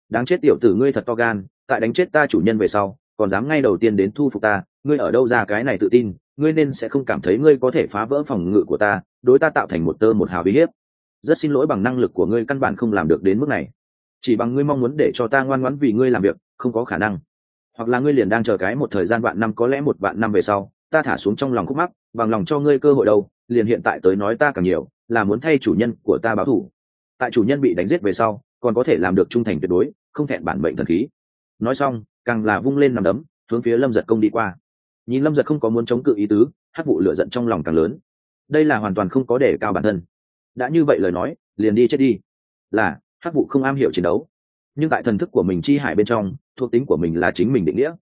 Đáng chết tiểu tử ngươi thật to gan, tại đánh chết ta chủ nhân về sau, còn dám ngay đầu tiên đến thu phục ta, ngươi ở đâu ra cái này tự tin, ngươi nên sẽ không cảm thấy ngươi có thể phá vỡ phòng ngự của ta, đối ta tạo thành một tơ một hào uy hiếp. Rất xin lỗi bằng năng lực của ngươi căn bản không làm được đến mức này. Chỉ bằng ngươi mong muốn để cho ta ngoan ngoãn vì ngươi làm việc, không có khả năng. Hoặc là ngươi liền đang chờ cái một thời gian vạn năm, có lẽ một vạn năm về sau, ta thả xuống trong lòng khúc mắc, bằng lòng cho ngươi cơ hội đâu liền hiện tại tới nói ta càng nhiều, là muốn thay chủ nhân của ta báo thủ tại chủ nhân bị đánh giết về sau, còn có thể làm được trung thành tuyệt đối, không thẹn bản mệnh thần khí. Nói xong, càng là vung lên nằm đấm, hướng phía lâm giật công đi qua. Nhìn lâm giật không có muốn chống cự ý tứ hát vụ lựa giận trong lòng càng lớn. Đây là hoàn toàn không có để cao bản thân. Đã như vậy lời nói, liền đi chết đi. Là hát vụ không am hiểu chiến đấu. Nhưng tại thần thức của mình chi hải bên trong, thuộc tính của mình là chính mình định nghĩa.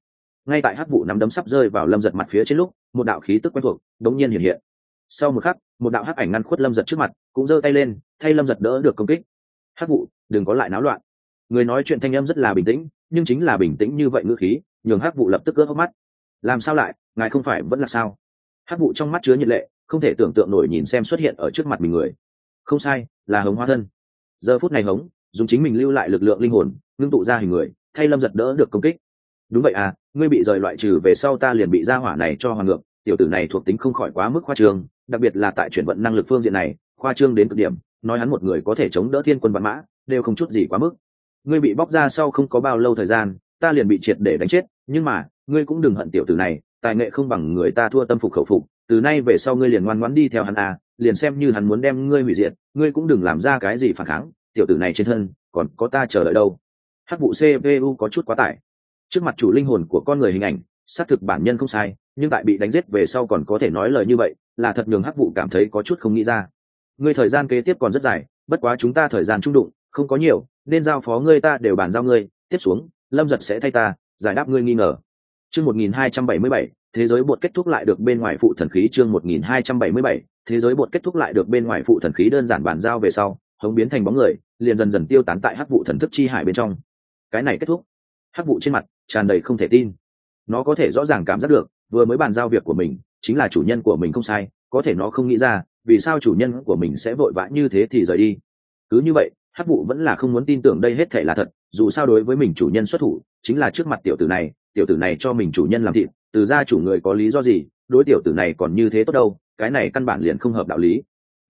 Ngay tại hát vụ nắm đấm sắp rơi vào lâm giật mặt phía trên lúc, một đạo khí tức quen thuộc, đống nhiên hiện hiện sau một khắc, một đạo hắc ảnh ngăn khuất lâm giật trước mặt, cũng giơ tay lên, thay lâm giật đỡ được công kích. Hắc vụ, đừng có lại náo loạn. Người nói chuyện thanh âm rất là bình tĩnh, nhưng chính là bình tĩnh như vậy ngữ khí, nhường hắc vụ lập tức ướt hốc mắt. Làm sao lại? Ngài không phải vẫn là sao? Hắc vụ trong mắt chứa nhiệt lệ, không thể tưởng tượng nổi nhìn xem xuất hiện ở trước mặt mình người. Không sai, là hống hoa thân. Giờ phút này hống, dùng chính mình lưu lại lực lượng linh hồn, ngưng tụ ra hình người, thay lâm giật đỡ được công kích. Đúng vậy à ngươi bị rời loại trừ về sau ta liền bị ra hỏa này cho hoàng ngược, tiểu tử này thuộc tính không khỏi quá mức khoa trương đặc biệt là tại chuyển vận năng lực phương diện này, khoa trương đến cực điểm, nói hắn một người có thể chống đỡ thiên quân văn mã, đều không chút gì quá mức. Ngươi bị bóc ra sau không có bao lâu thời gian, ta liền bị triệt để đánh chết, nhưng mà, ngươi cũng đừng hận tiểu tử này, tài nghệ không bằng người ta thua tâm phục khẩu phục, từ nay về sau ngươi liền ngoan ngoãn đi theo hắn à liền xem như hắn muốn đem ngươi hủy diệt, ngươi cũng đừng làm ra cái gì phản kháng, tiểu tử này trên thân, còn có ta chờ đợi đâu. Hắc vụ cpu có chút quá tải. Trước mặt chủ linh hồn của con người hình ảnh xác thực bản nhân không sai, nhưng tại bị đánh giết về sau còn có thể nói lời như vậy, là thật nhường hắc vụ cảm thấy có chút không nghĩ ra. Ngươi thời gian kế tiếp còn rất dài, bất quá chúng ta thời gian trung đụng, không có nhiều, nên giao phó ngươi ta đều bàn giao ngươi, tiếp xuống, lâm giật sẽ thay ta, giải đáp ngươi nghi ngờ. Chương một nghìn hai trăm bảy mươi bảy, thế giới bột kết thúc lại được bên ngoài phụ thần khí chương một nghìn hai trăm bảy mươi bảy, thế giới bột kết thúc lại được bên ngoài phụ thần khí đơn giản bàn giao về sau, hống biến thành bóng người, liền dần dần tiêu tán tại hắc vụ thần thức chi hải bên trong. Cái này kết thúc. Hắc vụ trên mặt tràn đầy không thể tin nó có thể rõ ràng cảm giác được, vừa mới bàn giao việc của mình, chính là chủ nhân của mình không sai, có thể nó không nghĩ ra, vì sao chủ nhân của mình sẽ vội vã như thế thì rời đi. Cứ như vậy, hắc vụ vẫn là không muốn tin tưởng đây hết thể là thật, dù sao đối với mình chủ nhân xuất thủ, chính là trước mặt tiểu tử này, tiểu tử này cho mình chủ nhân làm thịt, từ ra chủ người có lý do gì, đối tiểu tử này còn như thế tốt đâu, cái này căn bản liền không hợp đạo lý.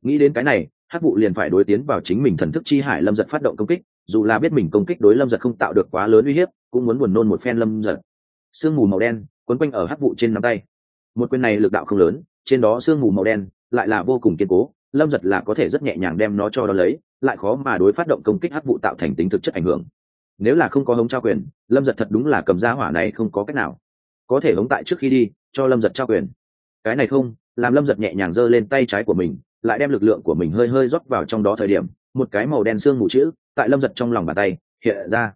Nghĩ đến cái này, hắc vụ liền phải đối tiến vào chính mình thần thức chi hải lâm giật phát động công kích, dù là biết mình công kích đối lâm giật không tạo được quá lớn uy hiếp, cũng muốn buồn nôn một phen lâm giật sương mù màu đen quấn quanh ở hắc vụ trên nắm tay. Một quyền này lực đạo không lớn, trên đó sương mù màu đen lại là vô cùng kiên cố, lâm giật là có thể rất nhẹ nhàng đem nó cho đó lấy, lại khó mà đối phát động công kích hắc vụ tạo thành tính thực chất ảnh hưởng. Nếu là không có hống trao quyền, lâm giật thật đúng là cầm giá hỏa này không có cách nào. Có thể hống tại trước khi đi, cho lâm giật trao quyền. Cái này không, làm lâm giật nhẹ nhàng giơ lên tay trái của mình, lại đem lực lượng của mình hơi hơi rót vào trong đó thời điểm, một cái màu đen xương mù chữ tại lâm giật trong lòng bàn tay hiện ra.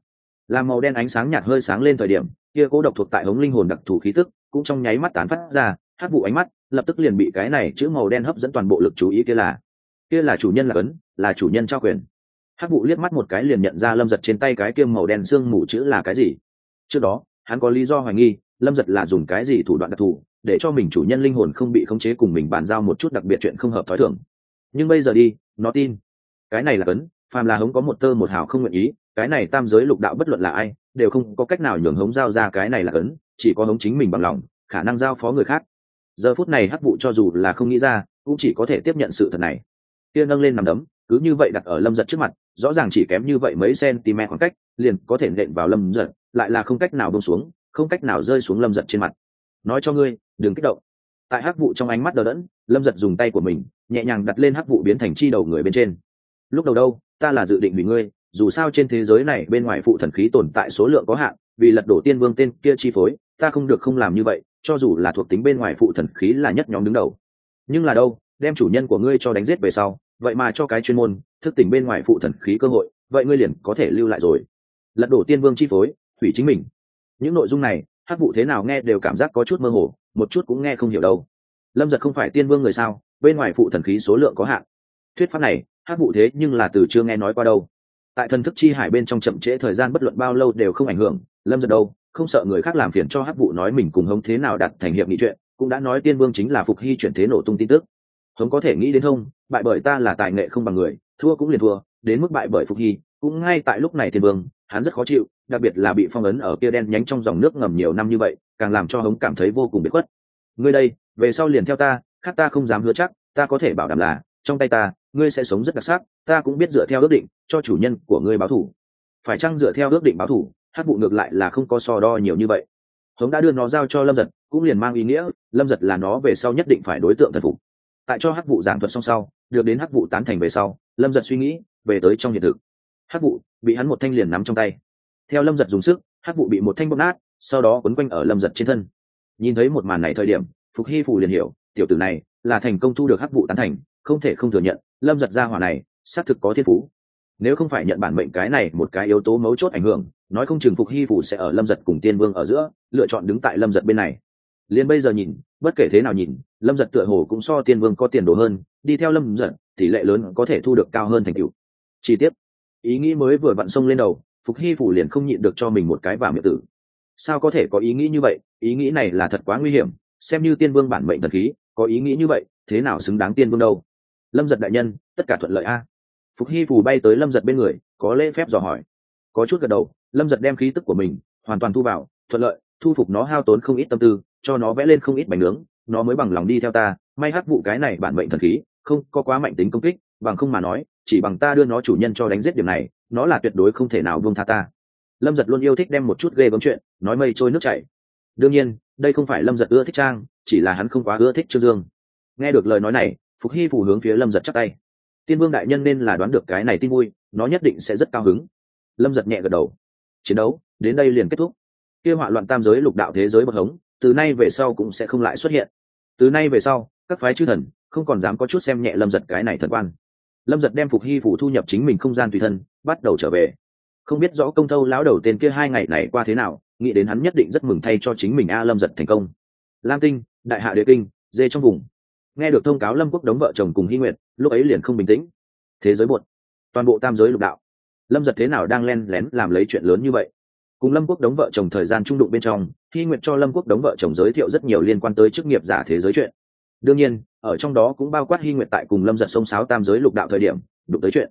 Làm màu đen ánh sáng nhạt hơi sáng lên thời điểm kia cố độc thuộc tại hống linh hồn đặc thù khí tức, cũng trong nháy mắt tán phát ra, hát vụ ánh mắt, lập tức liền bị cái này chữ màu đen hấp dẫn toàn bộ lực chú ý kia là. Kia là chủ nhân là ấn, là chủ nhân trao quyền. Hát vụ liếc mắt một cái liền nhận ra lâm giật trên tay cái kiêm màu đen xương mù chữ là cái gì. Trước đó, hắn có lý do hoài nghi, lâm giật là dùng cái gì thủ đoạn đặc thù, để cho mình chủ nhân linh hồn không bị khống chế cùng mình bàn giao một chút đặc biệt chuyện không hợp thói thường. Nhưng bây giờ đi, nó tin. Cái này là cấn phàm là hống có một tơ một hào không nguyện ý cái này tam giới lục đạo bất luận là ai, đều không có cách nào nhường hống giao ra cái này là ấn, chỉ có hống chính mình bằng lòng, khả năng giao phó người khác. Giờ phút này hắc vụ cho dù là không nghĩ ra, cũng chỉ có thể tiếp nhận sự thật này. Tiên nâng lên nằm đấm, cứ như vậy đặt ở lâm giật trước mặt, rõ ràng chỉ kém như vậy mấy cm khoảng cách, liền có thể nện vào lâm giật, lại là không cách nào bông xuống, không cách nào rơi xuống lâm giật trên mặt. Nói cho ngươi, đừng kích động. Tại hắc vụ trong ánh mắt đờ đẫn, lâm giật dùng tay của mình, nhẹ nhàng đặt lên hắc vụ biến thành chi đầu người bên trên. Lúc đầu đâu, ta là dự định vì ngươi dù sao trên thế giới này bên ngoài phụ thần khí tồn tại số lượng có hạn, vì lật đổ tiên vương tên kia chi phối, ta không được không làm như vậy, cho dù là thuộc tính bên ngoài phụ thần khí là nhất nhóm đứng đầu. Nhưng là đâu, đem chủ nhân của ngươi cho đánh giết về sau, vậy mà cho cái chuyên môn, thức tỉnh bên ngoài phụ thần khí cơ hội, vậy ngươi liền có thể lưu lại rồi. Lật đổ tiên vương chi phối, hủy chính mình. Những nội dung này, hắc vụ thế nào nghe đều cảm giác có chút mơ hồ, một chút cũng nghe không hiểu đâu. Lâm giật không phải tiên vương người sao, bên ngoài phụ thần khí số lượng có hạn. Thuyết pháp này, hắc vụ thế nhưng là từ chưa nghe nói qua đâu tại thần thức chi hải bên trong chậm trễ thời gian bất luận bao lâu đều không ảnh hưởng. Lâm giật đâu, không sợ người khác làm phiền cho hắc vụ nói mình cùng hống thế nào đặt thành hiệp nghị chuyện, cũng đã nói tiên vương chính là phục hy chuyển thế nổ tung tin tức. Hống có thể nghĩ đến không, bại bởi ta là tài nghệ không bằng người, thua cũng liền thua, đến mức bại bởi phục hy, cũng ngay tại lúc này tiên vương, hắn rất khó chịu, đặc biệt là bị phong ấn ở kia đen nhánh trong dòng nước ngầm nhiều năm như vậy, càng làm cho hống cảm thấy vô cùng bị khuất. Ngươi đây, về sau liền theo ta, khác ta không dám hứa chắc, ta có thể bảo đảm là, trong tay ta ngươi sẽ sống rất đặc sắc, ta cũng biết dựa theo ước định cho chủ nhân của ngươi báo thủ. Phải chăng dựa theo ước định báo thủ, hát vụ ngược lại là không có so đo nhiều như vậy? Hống đã đưa nó giao cho lâm giật, cũng liền mang ý nghĩa, lâm giật là nó về sau nhất định phải đối tượng thần phục. Tại cho hắc vụ giảng thuật xong sau, được đến hắc vụ tán thành về sau, lâm giật suy nghĩ, về tới trong hiện thực. Hắc vụ, bị hắn một thanh liền nắm trong tay. Theo lâm giật dùng sức hắc vụ bị một thanh bóp nát, sau đó quấn quanh ở lâm giật trên thân. Nhìn thấy một màn này thời điểm, phục hy phủ liền hiểu, tiểu tử này là thành công thu được hắc vụ tán thành, không thể không thừa nhận lâm giật ra hỏa này, xác thực có thiên phú. Nếu không phải nhận bản mệnh cái này một cái yếu tố mấu chốt ảnh hưởng, nói không chừng phục hy phủ sẽ ở lâm giật cùng tiên vương ở giữa, lựa chọn đứng tại lâm giật bên này. Liền bây giờ nhìn, bất kể thế nào nhìn, lâm giật tựa hồ cũng so tiên vương có tiền đồ hơn, đi theo lâm giật, tỷ lệ lớn có thể thu được cao hơn thành cựu chi tiết. Ý nghĩ mới vừa vặn sông lên đầu, phục hy phủ liền không nhịn được cho mình một cái vào miệng tử. Sao có thể có ý nghĩ như vậy? Ý nghĩ này là thật quá nguy hiểm, xem như tiên vương bản mệnh thần khí, có ý nghĩ như vậy, thế nào xứng đáng tiên vương đâu? Lâm giật đại nhân, tất cả thuận lợi a. Phục hy phủ bay tới lâm giật bên người, có lễ phép dò hỏi. Có chút gật đầu, lâm giật đem khí tức của mình hoàn toàn thu vào, thuận lợi, thu phục nó hao tốn không ít tâm tư, cho nó vẽ lên không ít bánh nướng, nó mới bằng lòng đi theo ta, may hắc vụ cái này bản mệnh thần khí, không có quá mạnh tính công kích, bằng không mà nói, chỉ bằng ta đưa nó chủ nhân cho đánh giết điểm này, nó là tuyệt đối không thể nào buông tha ta. Lâm giật luôn yêu thích đem một chút ghê gớm chuyện, nói mây trôi nước chảy. Đương nhiên, đây không phải lâm giật ưa thích trang, chỉ là hắn không quá ưa thích trương dương. Nghe được lời nói này phục hy phủ hướng phía lâm giật chắc tay. Tiên vương đại nhân nên là đoán được cái này tin vui, nó nhất định sẽ rất cao hứng. Lâm giật nhẹ gật đầu. Chiến đấu, đến đây liền kết thúc. Kia họa loạn tam giới lục đạo thế giới bậc hống, từ nay về sau cũng sẽ không lại xuất hiện. Từ nay về sau, các phái chư thần không còn dám có chút xem nhẹ lâm giật cái này thần quan. Lâm giật đem phục hy phủ thu nhập chính mình không gian tùy thân, bắt đầu trở về. Không biết rõ công thâu lão đầu tên kia hai ngày này qua thế nào, nghĩ đến hắn nhất định rất mừng thay cho chính mình a lâm giật thành công. Lam tinh, đại hạ địa kinh, dê trong vùng nghe được thông cáo lâm quốc đống vợ chồng cùng hy nguyệt, lúc ấy liền không bình tĩnh. Thế giới buồn toàn bộ tam giới lục đạo. Lâm giật thế nào đang len lén làm lấy chuyện lớn như vậy? Cùng lâm quốc đống vợ chồng thời gian trung đụng bên trong, hy nguyệt cho lâm quốc đống vợ chồng giới thiệu rất nhiều liên quan tới chức nghiệp giả thế giới chuyện. Đương nhiên, ở trong đó cũng bao quát hy nguyệt tại cùng lâm giật sông sáo tam giới lục đạo thời điểm, đụng tới chuyện.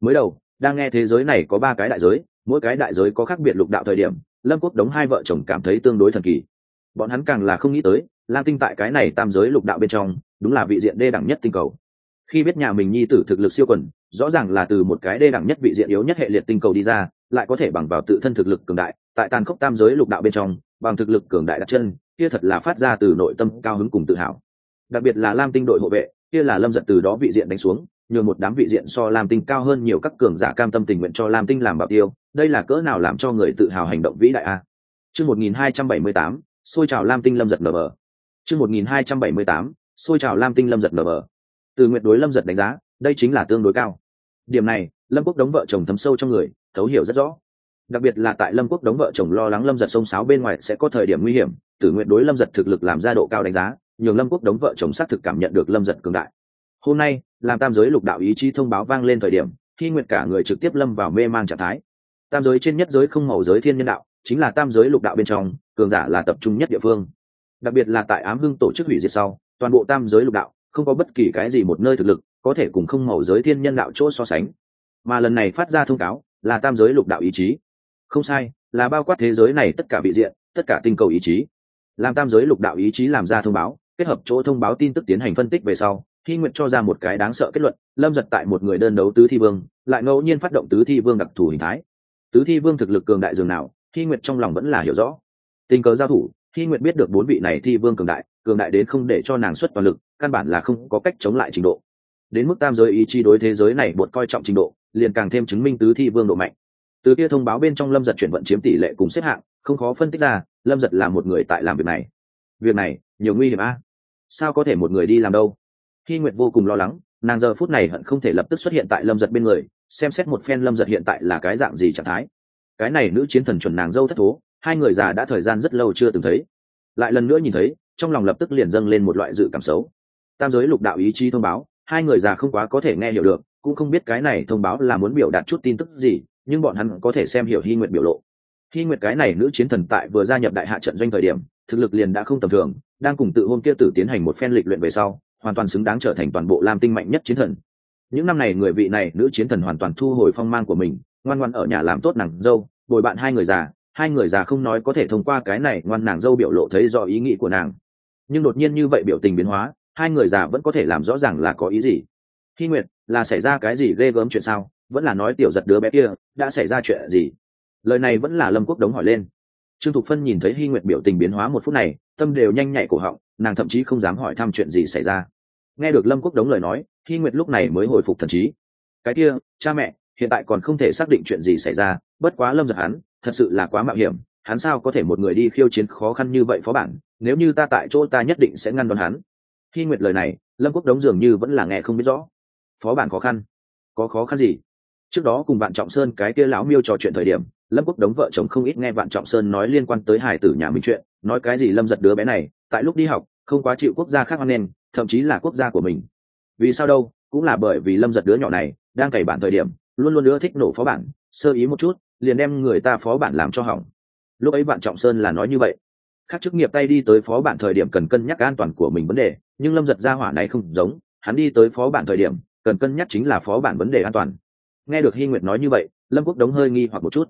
Mới đầu, đang nghe thế giới này có ba cái đại giới, mỗi cái đại giới có khác biệt lục đạo thời điểm, lâm quốc đống hai vợ chồng cảm thấy tương đối thần kỳ. Bọn hắn càng là không nghĩ tới, lam tinh tại cái này tam giới lục đạo bên trong đúng là vị diện đê đẳng nhất tinh cầu. Khi biết nhà mình nhi tử thực lực siêu quần, rõ ràng là từ một cái đê đẳng nhất vị diện yếu nhất hệ liệt tinh cầu đi ra, lại có thể bằng vào tự thân thực lực cường đại, tại tàn khốc tam giới lục đạo bên trong, bằng thực lực cường đại đặt chân, kia thật là phát ra từ nội tâm cao hứng cùng tự hào. Đặc biệt là lam tinh đội hộ vệ, kia là lâm giật từ đó vị diện đánh xuống, nhường một đám vị diện so lam tinh cao hơn nhiều các cường giả cam tâm tình nguyện cho lam tinh làm bảo tiêu, đây là cỡ nào làm cho người tự hào hành động vĩ đại a? Chương một nghìn hai trăm bảy mươi tám, xôi trào lam tinh lâm giật nở bờ. Chương một nghìn hai trăm bảy mươi tám xôi trào lam tinh lâm giật nở bờ. Từ nguyện đối lâm giật đánh giá, đây chính là tương đối cao. Điểm này, lâm quốc đống vợ chồng thấm sâu trong người, thấu hiểu rất rõ. Đặc biệt là tại lâm quốc đống vợ chồng lo lắng lâm giật sông sáo bên ngoài sẽ có thời điểm nguy hiểm tử nguyện đối lâm giật thực lực làm ra độ cao đánh giá, nhường lâm quốc đống vợ chồng xác thực cảm nhận được lâm giật cường đại. Hôm nay làm tam giới lục đạo ý chí thông báo vang lên thời điểm, khi nguyện cả người trực tiếp lâm vào mê mang trạng thái. Tam giới trên nhất giới không màu giới thiên nhân đạo, chính là tam giới lục đạo bên trong, cường giả là tập trung nhất địa phương. Đặc biệt là tại ám hưng tổ chức hủy diệt sau toàn bộ tam giới lục đạo, không có bất kỳ cái gì một nơi thực lực, có thể cùng không màu giới thiên nhân đạo chỗ so sánh. Mà lần này phát ra thông cáo, là tam giới lục đạo ý chí. Không sai, là bao quát thế giới này tất cả vị diện, tất cả tinh cầu ý chí. Làm tam giới lục đạo ý chí làm ra thông báo, kết hợp chỗ thông báo tin tức tiến hành phân tích về sau khi nguyện cho ra một cái đáng sợ kết luận, lâm giật tại một người đơn đấu tứ thi vương, lại ngẫu nhiên phát động tứ thi vương đặc thù hình thái. Tứ thi vương thực lực cường đại dường nào khi nguyện trong lòng vẫn là hiểu rõ. Tình cờ giao thủ khi nguyện biết được bốn vị này thi vương cường đại cường đại đến không để cho nàng xuất toàn lực, căn bản là không có cách chống lại trình độ. Đến mức tam giới ý chi đối thế giới này bột coi trọng trình độ, liền càng thêm chứng minh tứ thi vương độ mạnh. Từ kia thông báo bên trong lâm giật chuyển vận chiếm tỷ lệ cùng xếp hạng, không khó phân tích ra, lâm giật là một người tại làm việc này. Việc này, nhiều nguy hiểm a. Sao có thể một người đi làm đâu? Khi nguyệt vô cùng lo lắng, nàng giờ phút này hận không thể lập tức xuất hiện tại lâm giật bên người, xem xét một phen lâm giật hiện tại là cái dạng gì trạng thái. Cái này nữ chiến thần chuẩn nàng dâu thất thố hai người già đã thời gian rất lâu chưa từng thấy. Lại lần nữa nhìn thấy, trong lòng lập tức liền dâng lên một loại dự cảm xấu. Tam giới lục đạo ý chí thông báo, hai người già không quá có thể nghe hiểu được, cũng không biết cái này thông báo là muốn biểu đạt chút tin tức gì, nhưng bọn hắn có thể xem hiểu hy nguyện biểu lộ. Hy nguyện cái này nữ chiến thần tại vừa gia nhập đại hạ trận doanh thời điểm, thực lực liền đã không tầm thường, đang cùng tự hôm kia tử tiến hành một phen lịch luyện về sau, hoàn toàn xứng đáng trở thành toàn bộ lam tinh mạnh nhất chiến thần. Những năm này người vị này nữ chiến thần hoàn toàn thu hồi phong mang của mình, ngoan ngoan ở nhà làm tốt nàng dâu, bồi bạn hai người già hai người già không nói có thể thông qua cái này, ngoan nàng dâu biểu lộ thấy rõ ý nghĩ của nàng. Nhưng đột nhiên như vậy biểu tình biến hóa, hai người già vẫn có thể làm rõ ràng là có ý gì. Khi nguyệt, là xảy ra cái gì ghê gớm chuyện sao? Vẫn là nói tiểu giật đứa bé kia, đã xảy ra chuyện gì? Lời này vẫn là lâm quốc đống hỏi lên. Trương thục phân nhìn thấy hy nguyệt biểu tình biến hóa một phút này, tâm đều nhanh nhạy cổ họng, nàng thậm chí không dám hỏi thăm chuyện gì xảy ra. Nghe được lâm quốc đống lời nói hy nguyệt lúc này mới hồi phục thần trí. Cái kia, cha mẹ hiện tại còn không thể xác định chuyện gì xảy ra, bất quá lâm giật hắn, thật sự là quá mạo hiểm, hắn sao có thể một người đi khiêu chiến khó khăn như vậy phó bản, nếu như ta tại chỗ ta nhất định sẽ ngăn đón hắn. Khi nguyệt lời này, lâm quốc đống dường như vẫn là nghe không biết rõ. Phó bản khó khăn? Có khó khăn gì? Trước đó cùng bạn trọng sơn cái kia lão miêu trò chuyện thời điểm, lâm quốc đống vợ chồng không ít nghe bạn trọng sơn nói liên quan tới hải tử nhà mình chuyện, nói cái gì lâm giật đứa bé này, tại lúc đi học, không quá chịu quốc gia khác hoan nên thậm chí là quốc gia của mình. Vì sao đâu? Cũng là bởi vì lâm giật đứa nhỏ này, đang cày bản thời điểm luôn luôn ưa thích nổ phó bản, sơ ý một chút, liền đem người ta phó bản làm cho hỏng. Lúc ấy bạn trọng sơn là nói như vậy. Khác chức nghiệp tay đi tới phó bản thời điểm cần cân nhắc an toàn của mình vấn đề, nhưng lâm giật ra hỏa này không giống, hắn đi tới phó bản thời điểm, cần cân nhắc chính là phó bản vấn đề an toàn. Nghe được hy nguyệt nói như vậy, lâm quốc đống hơi nghi hoặc một chút.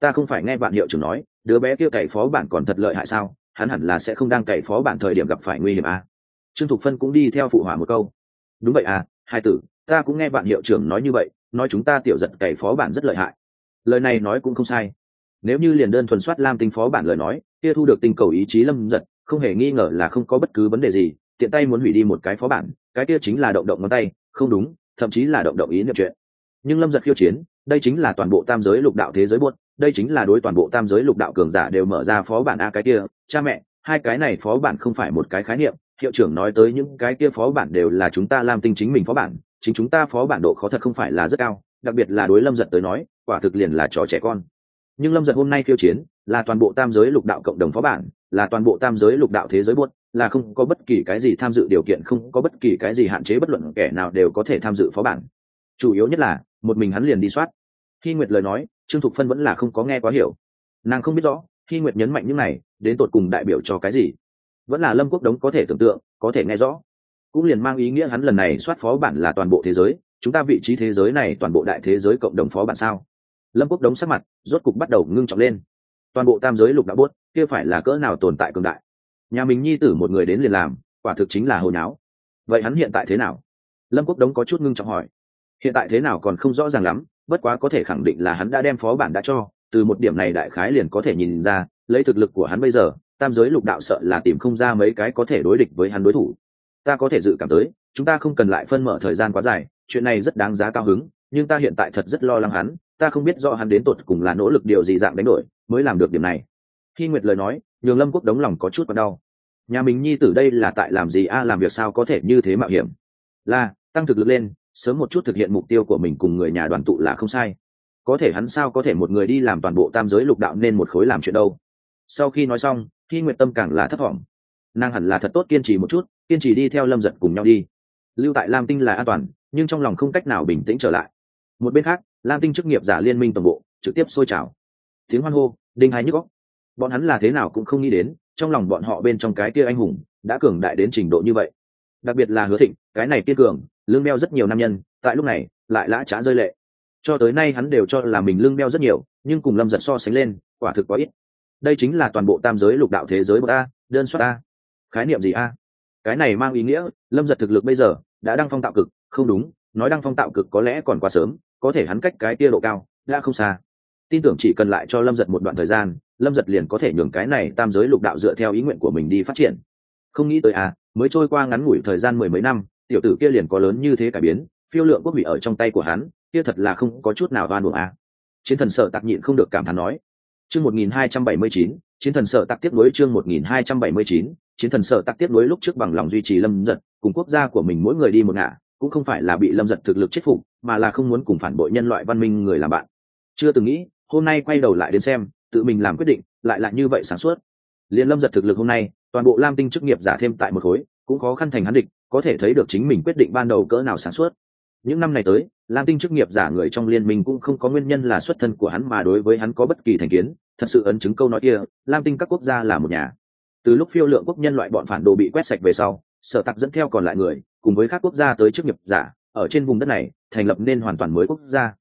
Ta không phải nghe bạn hiệu trưởng nói, đứa bé kia cậy phó bản còn thật lợi hại sao, hắn hẳn là sẽ không đang cậy phó bản thời điểm gặp phải nguy hiểm à. trương thục phân cũng đi theo phụ hỏa một câu. Đúng vậy à hai tử, ta cũng nghe bạn hiệu trưởng nói như vậy nói chúng ta tiểu giật cậy phó bản rất lợi hại. Lời này nói cũng không sai. Nếu như liền đơn thuần soát lam tinh phó bản lời nói, kia thu được tinh cầu ý chí lâm giật, không hề nghi ngờ là không có bất cứ vấn đề gì, tiện tay muốn hủy đi một cái phó bản, cái kia chính là động động ngón tay, không đúng, thậm chí là động động ý niệm chuyện. Nhưng lâm giật khiêu chiến, đây chính là toàn bộ tam giới lục đạo thế giới buốt, đây chính là đối toàn bộ tam giới lục đạo cường giả đều mở ra phó bản a cái kia, cha mẹ, hai cái này phó bản không phải một cái khái niệm, hiệu trưởng nói tới những cái kia phó bản đều là chúng ta làm tinh chính mình phó bản chính chúng ta phó bản độ khó thật không phải là rất cao, đặc biệt là đối lâm giật tới nói, quả thực liền là trò trẻ con. Nhưng lâm giật hôm nay khiêu chiến, là toàn bộ tam giới lục đạo cộng đồng phó bản, là toàn bộ tam giới lục đạo thế giới buốt, là không có bất kỳ cái gì tham dự điều kiện, không có bất kỳ cái gì hạn chế bất luận kẻ nào đều có thể tham dự phó bản. Chủ yếu nhất là, một mình hắn liền đi soát. Khi nguyệt lời nói, trương thục phân vẫn là không có nghe quá hiểu. Nàng không biết rõ khi nguyệt nhấn mạnh những này, đến tột cùng đại biểu cho cái gì? Vẫn là lâm quốc đống có thể tưởng tượng, có thể nghe rõ cũng liền mang ý nghĩa hắn lần này soát phó bản là toàn bộ thế giới, chúng ta vị trí thế giới này toàn bộ đại thế giới cộng đồng phó bản sao? Lâm quốc đống sắc mặt, rốt cục bắt đầu ngưng trọng lên. Toàn bộ tam giới lục đã bốt kia phải là cỡ nào tồn tại cường đại? Nhà mình nhi tử một người đến liền làm, quả thực chính là hồi nháo. Vậy hắn hiện tại thế nào? Lâm quốc đống có chút ngưng trọng hỏi. Hiện tại thế nào còn không rõ ràng lắm, bất quá có thể khẳng định là hắn đã đem phó bản đã cho, từ một điểm này đại khái liền có thể nhìn ra, lấy thực lực của hắn bây giờ, tam giới lục đạo sợ là tìm không ra mấy cái có thể đối địch với hắn đối thủ ta có thể dự cảm tới, chúng ta không cần lại phân mở thời gian quá dài, chuyện này rất đáng giá cao hứng, nhưng ta hiện tại thật rất lo lắng hắn, ta không biết do hắn đến tột cùng là nỗ lực điều gì dạng đánh đổi mới làm được điểm này. Khi nguyệt lời nói, nhường lâm quốc đống lòng có chút còn đau. Nhà mình nhi tử đây là tại làm gì? A, làm việc sao có thể như thế mạo hiểm? Là, tăng thực lực lên, sớm một chút thực hiện mục tiêu của mình cùng người nhà đoàn tụ là không sai. Có thể hắn sao có thể một người đi làm toàn bộ tam giới lục đạo nên một khối làm chuyện đâu? Sau khi nói xong, khi nguyệt tâm càng là thất vọng nàng hẳn là thật tốt kiên trì một chút kiên trì đi theo lâm giật cùng nhau đi. Lưu tại lam tinh là an toàn, nhưng trong lòng không cách nào bình tĩnh trở lại. Một bên khác, lam tinh chức nghiệp giả liên minh toàn bộ, trực tiếp sôi trào. Tiếng hoan hô, đinh hai nhức góc bọn hắn là thế nào cũng không nghĩ đến, trong lòng bọn họ bên trong cái kia anh hùng, đã cường đại đến trình độ như vậy. Đặc biệt là hứa thịnh, cái này kiên cường, lương đeo rất nhiều nam nhân, tại lúc này, lại lã trá rơi lệ. Cho tới nay hắn đều cho là mình lương đeo rất nhiều, nhưng cùng lâm giật so sánh lên, quả thực quá ít. Đây chính là toàn bộ tam giới lục đạo thế giới của a, đơn soát a. Khái niệm gì a? Cái này mang ý nghĩa, lâm giật thực lực bây giờ đã đăng phong tạo cực, không đúng, nói đăng phong tạo cực có lẽ còn quá sớm, có thể hắn cách cái tia độ cao đã không xa. Tin tưởng chỉ cần lại cho lâm giật một đoạn thời gian, lâm giật liền có thể nhường cái này tam giới lục đạo dựa theo ý nguyện của mình đi phát triển. Không nghĩ tới à mới trôi qua ngắn ngủi thời gian mười mấy năm, tiểu tử kia liền có lớn như thế cải biến, phiêu lượng quốc vị ở trong tay của hắn, kia thật là không có chút nào van buồng à. chiến thần sợ tặc nhịn không được cảm thán nói. Chương một nghìn hai trăm bảy mươi chín, chiến thần sợ tặc tiếp nối chương một nghìn hai trăm bảy mươi chín chiến thần sợ tắc tiếp nối lúc trước bằng lòng duy trì lâm giật, cùng quốc gia của mình mỗi người đi một ngả, cũng không phải là bị lâm giật thực lực chết phục, mà là không muốn cùng phản bội nhân loại văn minh người làm bạn. Chưa từng nghĩ, hôm nay quay đầu lại đến xem, tự mình làm quyết định, lại là như vậy sáng suốt. Liền lâm giật thực lực hôm nay, toàn bộ lam tinh chức nghiệp giả thêm tại một khối, cũng khó khăn thành hắn địch, có thể thấy được chính mình quyết định ban đầu cỡ nào sáng suốt. Những năm này tới, lam tinh chức nghiệp giả người trong liên minh cũng không có nguyên nhân là xuất thân của hắn mà đối với hắn có bất kỳ thành kiến, thật sự ấn chứng câu nói kia, lam tinh các quốc gia là một nhà từ lúc phiêu lượng quốc nhân loại bọn phản đồ bị quét sạch về sau, sở tặc dẫn theo còn lại người, cùng với các quốc gia tới chức nghiệp giả, ở trên vùng đất này, thành lập nên hoàn toàn mới quốc gia.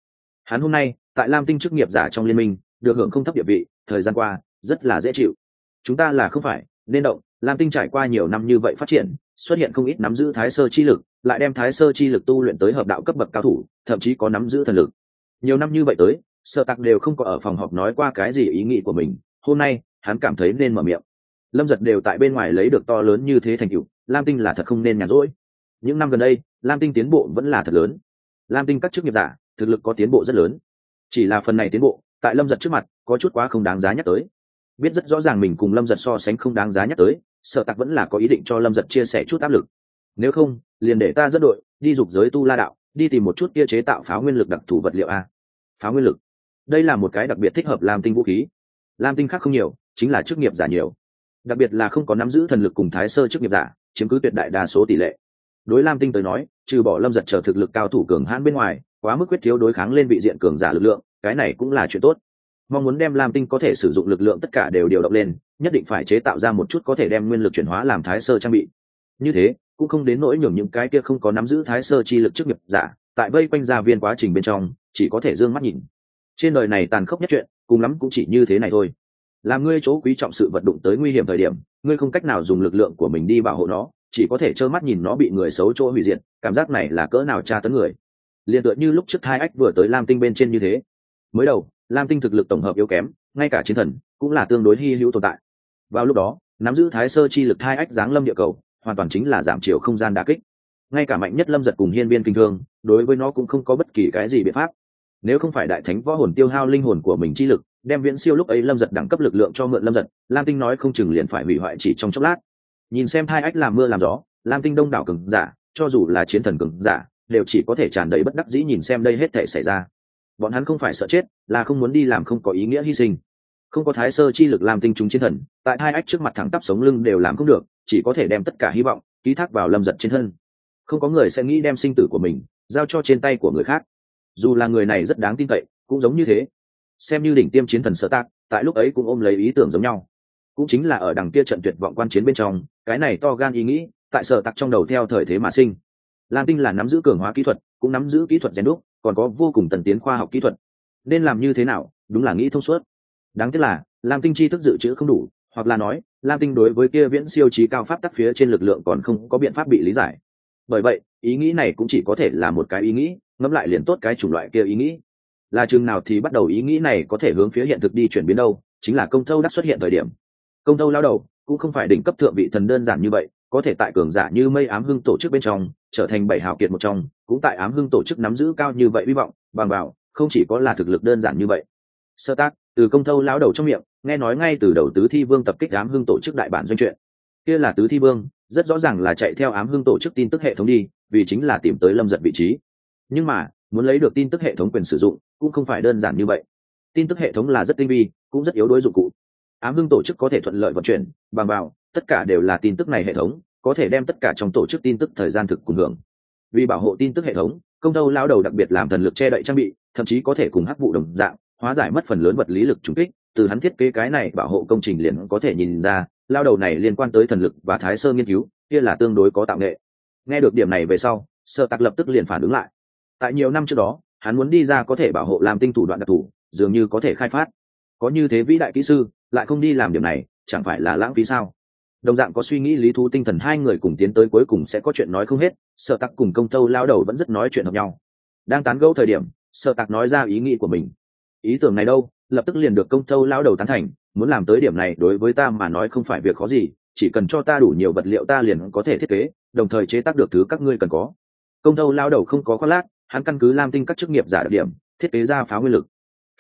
Hắn hôm nay, tại lam tinh chức nghiệp giả trong liên minh, được hưởng không thấp địa vị, thời gian qua, rất là dễ chịu. Chúng ta là không phải, nên động, lam tinh trải qua nhiều năm như vậy phát triển, xuất hiện không ít nắm giữ thái sơ chi lực, lại đem thái sơ chi lực tu luyện tới hợp đạo cấp bậc cao thủ, thậm chí có nắm giữ thần lực. Nhiều năm như vậy tới sợ tặc đều không có ở phòng họp nói qua cái gì ý nghĩ của mình, hôm nay, hắn cảm thấy nên mở miệng lâm giật đều tại bên ngoài lấy được to lớn như thế thành cựu lam tinh là thật không nên nhàn rỗi. Những năm gần đây, lam tinh tiến bộ vẫn là thật lớn. Lam tinh các chức nghiệp giả, thực lực có tiến bộ rất lớn. Chỉ là phần này tiến bộ, tại lâm giật trước mặt, có chút quá không đáng giá nhắc tới. Biết rất rõ ràng mình cùng lâm giật so sánh không đáng giá nhắc tới, sợ tặc vẫn là có ý định cho lâm giật chia sẻ chút áp lực. Nếu không, liền để ta dẫn đội, đi dục giới tu la đạo, đi tìm một chút kia chế tạo pháo nguyên lực đặc thù vật liệu a. Pháo nguyên lực. Đây là một cái đặc biệt thích hợp làm tinh vũ khí. Lam tinh khác không nhiều, chính là chức nghiệp giả nhiều đặc biệt là không có nắm giữ thần lực cùng thái sơ chức nghiệp giả, chiếm cứ tuyệt đại đa số tỷ lệ. Đối lam tinh tới nói, trừ bỏ lâm giật chờ thực lực cao thủ cường hãn bên ngoài, quá mức quyết thiếu đối kháng lên vị diện cường giả lực lượng, cái này cũng là chuyện tốt. Mong muốn đem lam tinh có thể sử dụng lực lượng tất cả đều điều động lên, nhất định phải chế tạo ra một chút có thể đem nguyên lực chuyển hóa làm thái sơ trang bị. Như thế, cũng không đến nỗi nhường những cái kia không có nắm giữ thái sơ chi lực chức nghiệp giả, tại vây quanh gia viên quá trình bên trong, chỉ có thể d ư ơ n g mắt nhìn. Trên đời này tàn khốc nhất chuyện, cùng lắm cũng chỉ như thế này thôi làm ngươi chỗ quý trọng sự vật đụng tới nguy hiểm thời điểm, ngươi không cách nào dùng lực lượng của mình đi bảo hộ nó, chỉ có thể trơ mắt nhìn nó bị người xấu chỗ hủy diệt, cảm giác này là cỡ nào tra tấn người. Liền tựa như lúc trước hai ách vừa tới lam tinh bên trên như thế. Mới đầu, lam tinh thực lực tổng hợp yếu kém, ngay cả chiến thần cũng là tương đối hy hữu tồn tại. Vào lúc đó, nắm giữ thái sơ chi lực hai ách giáng lâm địa cầu, hoàn toàn chính là giảm chiều không gian đa kích. Ngay cả mạnh nhất lâm giật cùng hiên viên kinh thương, đối với nó cũng không có bất kỳ cái gì biện pháp. Nếu không phải đại thánh võ hồn tiêu hao linh hồn của mình chi lực đem viễn siêu lúc ấy lâm giật đẳng cấp lực lượng cho mượn lâm giật, lam tinh nói không chừng liền phải hủy hoại chỉ trong chốc lát. Nhìn xem hai ách làm mưa làm gió, lam tinh đông đảo cứng giả, cho dù là chiến thần cứng giả, đều chỉ có thể tràn đầy bất đắc dĩ nhìn xem đây hết thể xảy ra. Bọn hắn không phải sợ chết, là không muốn đi làm không có ý nghĩa hy sinh. Không có thái sơ chi lực làm tinh chúng chiến thần, tại hai ách trước mặt thẳng tắp sống lưng đều làm không được, chỉ có thể đem tất cả hy vọng ký thác vào lâm giật trên thân. Không có người sẽ nghĩ đem sinh tử của mình giao cho trên tay của người khác. Dù là người này rất đáng tin cậy, cũng giống như thế xem như đỉnh tiêm chiến thần sở tác tại lúc ấy cũng ôm lấy ý tưởng giống nhau. Cũng chính là ở đằng kia trận tuyệt vọng quan chiến bên trong, cái này to gan ý nghĩ, tại sở tặc trong đầu theo thời thế mà sinh. Lam tinh là nắm giữ cường hóa kỹ thuật, cũng nắm giữ kỹ thuật rèn đúc, còn có vô cùng tần tiến khoa học kỹ thuật. Nên làm như thế nào, đúng là nghĩ thông suốt. Đáng tiếc là, lam tinh chi thức dự trữ không đủ, hoặc là nói, lam tinh đối với kia viễn siêu trí cao pháp tắc phía trên lực lượng còn không có biện pháp bị lý giải. Bởi vậy, ý nghĩ này cũng chỉ có thể là một cái ý nghĩ, ngẫm lại liền tốt cái chủng loại kia ý nghĩ là chừng nào thì bắt đầu ý nghĩ này có thể hướng phía hiện thực đi chuyển biến đâu, chính là công thâu đắc xuất hiện thời điểm. Công thâu lao đầu cũng không phải đỉnh cấp thượng vị thần đơn giản như vậy, có thể tại cường giả như mây ám hưng tổ chức bên trong, trở thành bảy hào kiệt một trong, cũng tại ám hưng tổ chức nắm giữ cao như vậy hy vọng, bằng vào, không chỉ có là thực lực đơn giản như vậy. Sơ tác, từ công thâu lao đầu trong miệng, nghe nói ngay từ đầu tứ thi vương tập kích ám hưng tổ chức đại bản doanh chuyện. Kia là tứ thi vương, rất rõ ràng là chạy theo ám hưng tổ chức tin tức hệ thống đi, vì chính là tìm tới lâm giật vị trí. Nhưng mà muốn lấy được tin tức hệ thống quyền sử dụng cũng không phải đơn giản như vậy. Tin tức hệ thống là rất tinh vi, cũng rất yếu đối dụng cụ. Ám hưng tổ chức có thể thuận lợi vận chuyển, bằng vào, tất cả đều là tin tức này hệ thống, có thể đem tất cả trong tổ chức tin tức thời gian thực cùng hưởng. Vì bảo hộ tin tức hệ thống, công tâu lao đầu đặc biệt làm thần lực che đậy trang bị, thậm chí có thể cùng hắc vụ đồng dạng, hóa giải mất phần lớn vật lý lực trùng kích, từ hắn thiết kế cái này bảo hộ công trình liền có thể nhìn ra lao đầu này liên quan tới thần lực và thái sơ nghiên cứu, kia là tương đối có tạo nghệ. Nghe được điểm này về sau sợ tặc lập tức liền phản ứng lại tại nhiều năm trước đó, hắn muốn đi ra có thể bảo hộ làm tinh thủ đoạn đặc thù, dường như có thể khai phát. Có như thế vĩ đại kỹ sư, lại không đi làm điểm này, chẳng phải là lãng phí sao? Đồng dạng có suy nghĩ lý thú tinh thần hai người cùng tiến tới cuối cùng sẽ có chuyện nói không hết sợ tặc cùng công tâu lao đầu vẫn rất nói chuyện hợp nhau. Đang tán gẫu thời điểm sợ tặc nói ra ý nghĩ của mình. Ý tưởng này đâu? Lập tức liền được công tâu lao đầu tán thành, muốn làm tới điểm này đối với ta mà nói không phải việc khó gì, chỉ cần cho ta đủ nhiều vật liệu ta liền có thể thiết kế, đồng thời chế tác được thứ các ngươi cần có. Công tâu lao đầu không có khoác lác hắn căn cứ lam tinh các chức nghiệp giả đặc điểm, thiết kế ra pháo nguyên lực.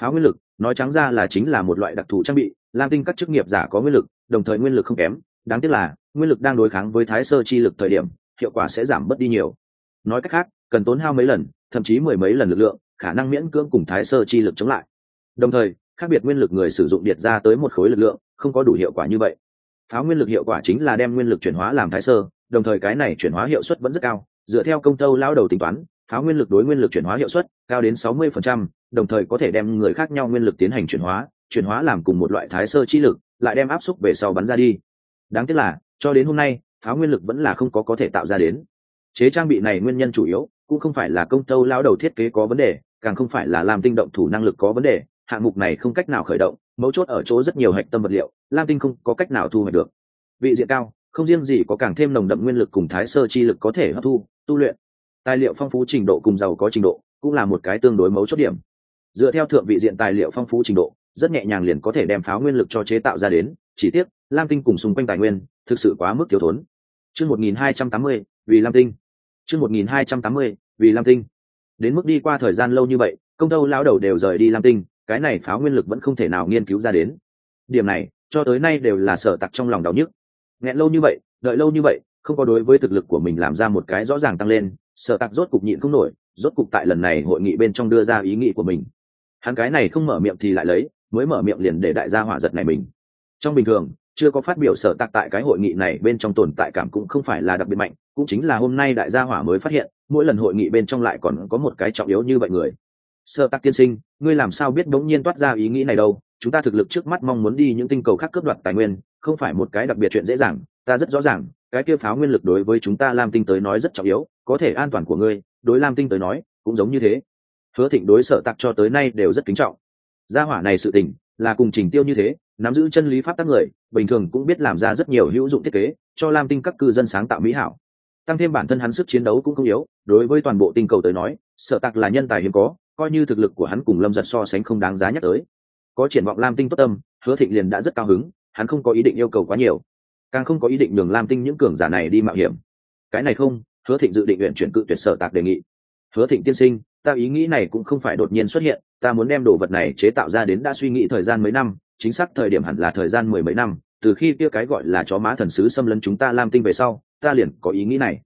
Pháo nguyên lực, nói trắng ra là chính là một loại đặc thù trang bị, lam tinh các chức nghiệp giả có nguyên lực, đồng thời nguyên lực không kém. Đáng tiếc là, nguyên lực đang đối kháng với thái sơ chi lực thời điểm, hiệu quả sẽ giảm bớt đi nhiều. Nói cách khác, cần tốn hao mấy lần, thậm chí mười mấy lần lực lượng, khả năng miễn cưỡng cùng thái sơ chi lực chống lại. Đồng thời, khác biệt nguyên lực người sử dụng điệt ra tới một khối lực lượng, không có đủ hiệu quả như vậy. Pháo nguyên lực hiệu quả chính là đem nguyên lực chuyển hóa làm thái sơ, đồng thời cái này chuyển hóa hiệu suất vẫn rất cao, dựa theo công tâu lao đầu tính toán pháo nguyên lực đối nguyên lực chuyển hóa hiệu suất cao đến 60%, đồng thời có thể đem người khác nhau nguyên lực tiến hành chuyển hóa chuyển hóa làm cùng một loại thái sơ chi lực lại đem áp xúc về sau bắn ra đi. Đáng tiếc là cho đến hôm nay pháo nguyên lực vẫn là không có có thể tạo ra đến. Chế trang bị này nguyên nhân chủ yếu cũng không phải là công tâu lao đầu thiết kế có vấn đề càng không phải là làm tinh động thủ năng lực có vấn đề hạng mục này không cách nào khởi động mấu chốt ở chỗ rất nhiều hạch tâm vật liệu lam tinh không có cách nào thu hoạch được. Vị diện cao không riêng gì có càng thêm nồng đậm nguyên lực cùng thái sơ chi lực có thể hấp thu tu luyện tài liệu phong phú trình độ cùng giàu có trình độ cũng là một cái tương đối mấu chốt điểm. Dựa theo thượng vị diện tài liệu phong phú trình độ, rất nhẹ nhàng liền có thể đem pháo nguyên lực cho chế tạo ra đến, chỉ tiếc, lam tinh cùng xung quanh tài nguyên thực sự quá mức thiếu thốn. Chương một nghìn hai trăm tám mươi, vì lam tinh. Chương một nghìn hai trăm tám mươi, vì lam tinh. Đến mức đi qua thời gian lâu như vậy, công tâu lao đầu đều rời đi lam tinh, cái này pháo nguyên lực vẫn không thể nào nghiên cứu ra đến. Điểm này, cho tới nay đều là sở tặc trong lòng đau nhức. Nghẹn lâu như vậy, đợi lâu như vậy, không có đối với thực lực của mình làm ra một cái rõ ràng tăng lên sở Tạc rốt cục nhịn không nổi, rốt cục tại lần này hội nghị bên trong đưa ra ý nghĩ của mình. Hắn cái này không mở miệng thì lại lấy, mới mở miệng liền để đại gia hỏa giật này mình. Trong bình thường, chưa có phát biểu sở Tạc tại cái hội nghị này bên trong tồn tại cảm cũng không phải là đặc biệt mạnh, cũng chính là hôm nay đại gia hỏa mới phát hiện, mỗi lần hội nghị bên trong lại còn có một cái trọng yếu như vậy người. Sở Tạc tiên sinh, ngươi làm sao biết đống nhiên toát ra ý nghĩ này đâu? Chúng ta thực lực trước mắt mong muốn đi những tinh cầu khác cướp đoạt tài nguyên, không phải một cái đặc biệt chuyện dễ dàng, ta rất rõ ràng, cái kia pháo nguyên lực đối với chúng ta làm tinh tới nói rất trọng yếu có thể an toàn của ngươi, đối lam tinh tới nói, cũng giống như thế. Hứa thịnh đối sở tặc cho tới nay đều rất kính trọng. Gia hỏa này sự tình, là cùng trình tiêu như thế, nắm giữ chân lý pháp tác người, bình thường cũng biết làm ra rất nhiều hữu dụng thiết kế, cho lam tinh các cư dân sáng tạo mỹ hảo. Tăng thêm bản thân hắn sức chiến đấu cũng không yếu, đối với toàn bộ tinh cầu tới nói, sở tặc là nhân tài hiếm có, coi như thực lực của hắn cùng lâm giật so sánh không đáng giá nhắc tới. Có triển vọng lam tinh tốt tâm, hứa thịnh liền đã rất cao hứng, hắn không có ý định yêu cầu quá nhiều. Càng không có ý định nhường lam tinh những cường giả này đi mạo hiểm. Cái này không hứa thịnh dự định nguyện chuyển cự tuyệt sở tạc đề nghị. Hứa thịnh tiên sinh, ta ý nghĩ này cũng không phải đột nhiên xuất hiện, ta muốn đem đồ vật này chế tạo ra đến đã suy nghĩ thời gian mấy năm, chính xác thời điểm hẳn là thời gian mười mấy năm, từ khi kia cái gọi là chó má thần sứ xâm lấn chúng ta lam tinh về sau, ta liền có ý nghĩ này.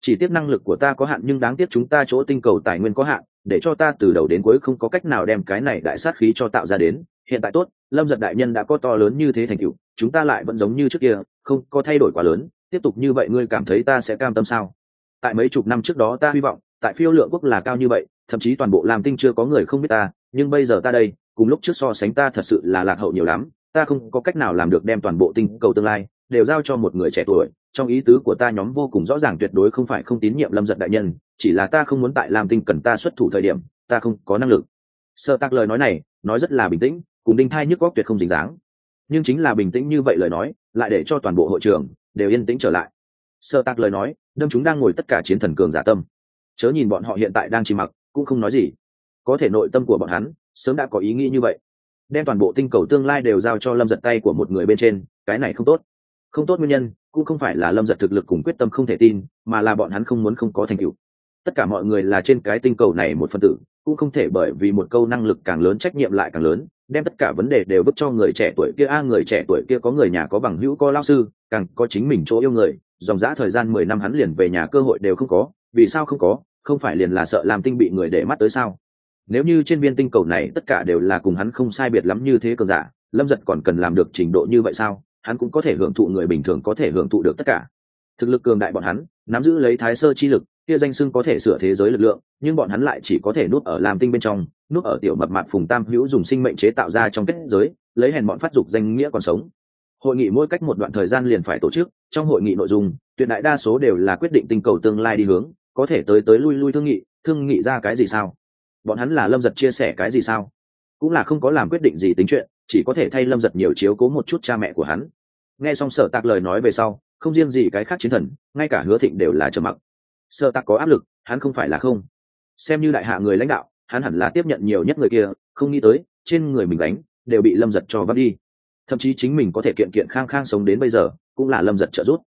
Chỉ tiếc năng lực của ta có hạn nhưng đáng tiếc chúng ta chỗ tinh cầu tài nguyên có hạn, để cho ta từ đầu đến cuối không có cách nào đem cái này đại sát khí cho tạo ra đến. Hiện tại tốt, lâm giật đại nhân đã có to lớn như thế thành cựu chúng ta lại vẫn giống như trước kia, không có thay đổi quá lớn, tiếp tục như vậy ngươi cảm thấy ta sẽ cam tâm sao? Tại mấy chục năm trước đó ta hy vọng, tại phiêu lượng quốc là cao như vậy, thậm chí toàn bộ làm tinh chưa có người không biết ta, nhưng bây giờ ta đây, cùng lúc trước so sánh ta thật sự là lạc hậu nhiều lắm, ta không có cách nào làm được đem toàn bộ tinh cầu tương lai đều giao cho một người trẻ tuổi, trong ý tứ của ta nhóm vô cùng rõ ràng tuyệt đối không phải không tín nhiệm lâm giật đại nhân, chỉ là ta không muốn tại làm tinh cần ta xuất thủ thời điểm, ta không có năng lực. Sợ tạc lời nói này, nói rất là bình tĩnh, cùng đinh thai nhức góc tuyệt không dính dáng. Nhưng chính là bình tĩnh như vậy lời nói, lại để cho toàn bộ hội trường đều yên tĩnh trở lại. Sợ tạc lời nói đâm chúng đang ngồi tất cả chiến thần cường giả tâm. Chớ nhìn bọn họ hiện tại đang chỉ mặc, cũng không nói gì. Có thể nội tâm của bọn hắn, sớm đã có ý nghĩ như vậy. Đem toàn bộ tinh cầu tương lai đều giao cho lâm giật tay của một người bên trên, cái này không tốt. Không tốt nguyên nhân, cũng không phải là lâm giật thực lực cùng quyết tâm không thể tin, mà là bọn hắn không muốn không có thành tựu. Tất cả mọi người là trên cái tinh cầu này một phân tử, cũng không thể bởi vì một câu năng lực càng lớn trách nhiệm lại càng lớn, đem tất cả vấn đề đều vứt cho người trẻ tuổi kia. A, người trẻ tuổi kia có người nhà có bằng hữu, có lao sư, càng có chính mình chỗ yêu người dòng dã thời gian mười năm hắn liền về nhà cơ hội đều không có, vì sao không có? Không phải liền là sợ làm tinh bị người để mắt tới sao? Nếu như trên viên tinh cầu này tất cả đều là cùng hắn không sai biệt lắm như thế cờ giả, lâm giật còn cần làm được trình độ như vậy sao? Hắn cũng có thể hưởng thụ người bình thường có thể hưởng thụ được tất cả. Thực lực cường đại bọn hắn, nắm giữ lấy thái sơ chi lực, kia danh sưng có thể sửa thế giới lực lượng, nhưng bọn hắn lại chỉ có thể núp ở làm tinh bên trong núp ở tiểu mập mạp phùng tam hữu dùng sinh mệnh chế tạo ra trong kết giới, lấy hèn bọn phát dục danh nghĩa còn sống hội nghị mỗi cách một đoạn thời gian liền phải tổ chức, trong hội nghị nội dung, tuyệt đại đa số đều là quyết định tinh cầu tương lai đi hướng, có thể tới tới lui lui thương nghị thương nghị ra cái gì sao? Bọn hắn là lâm giật chia sẻ cái gì sao? Cũng là không có làm quyết định gì tính chuyện, chỉ có thể thay lâm giật nhiều chiếu cố một chút cha mẹ của hắn. Nghe xong sở tạc lời nói về sau, không riêng gì cái khác chiến thần, ngay cả hứa thịnh đều là trầm mặc. Sở tạc có áp lực, hắn không phải là không. Xem như đại hạ người lãnh đạo, hắn hẳn là tiếp nhận nhiều nhất người kia, không nghĩ tới, trên người mình đánh, đều bị lâm giật cho vắt đi thậm chí chính mình có thể kiện kiện khang khang sống đến bây giờ, cũng là lâm giật trợ giúp.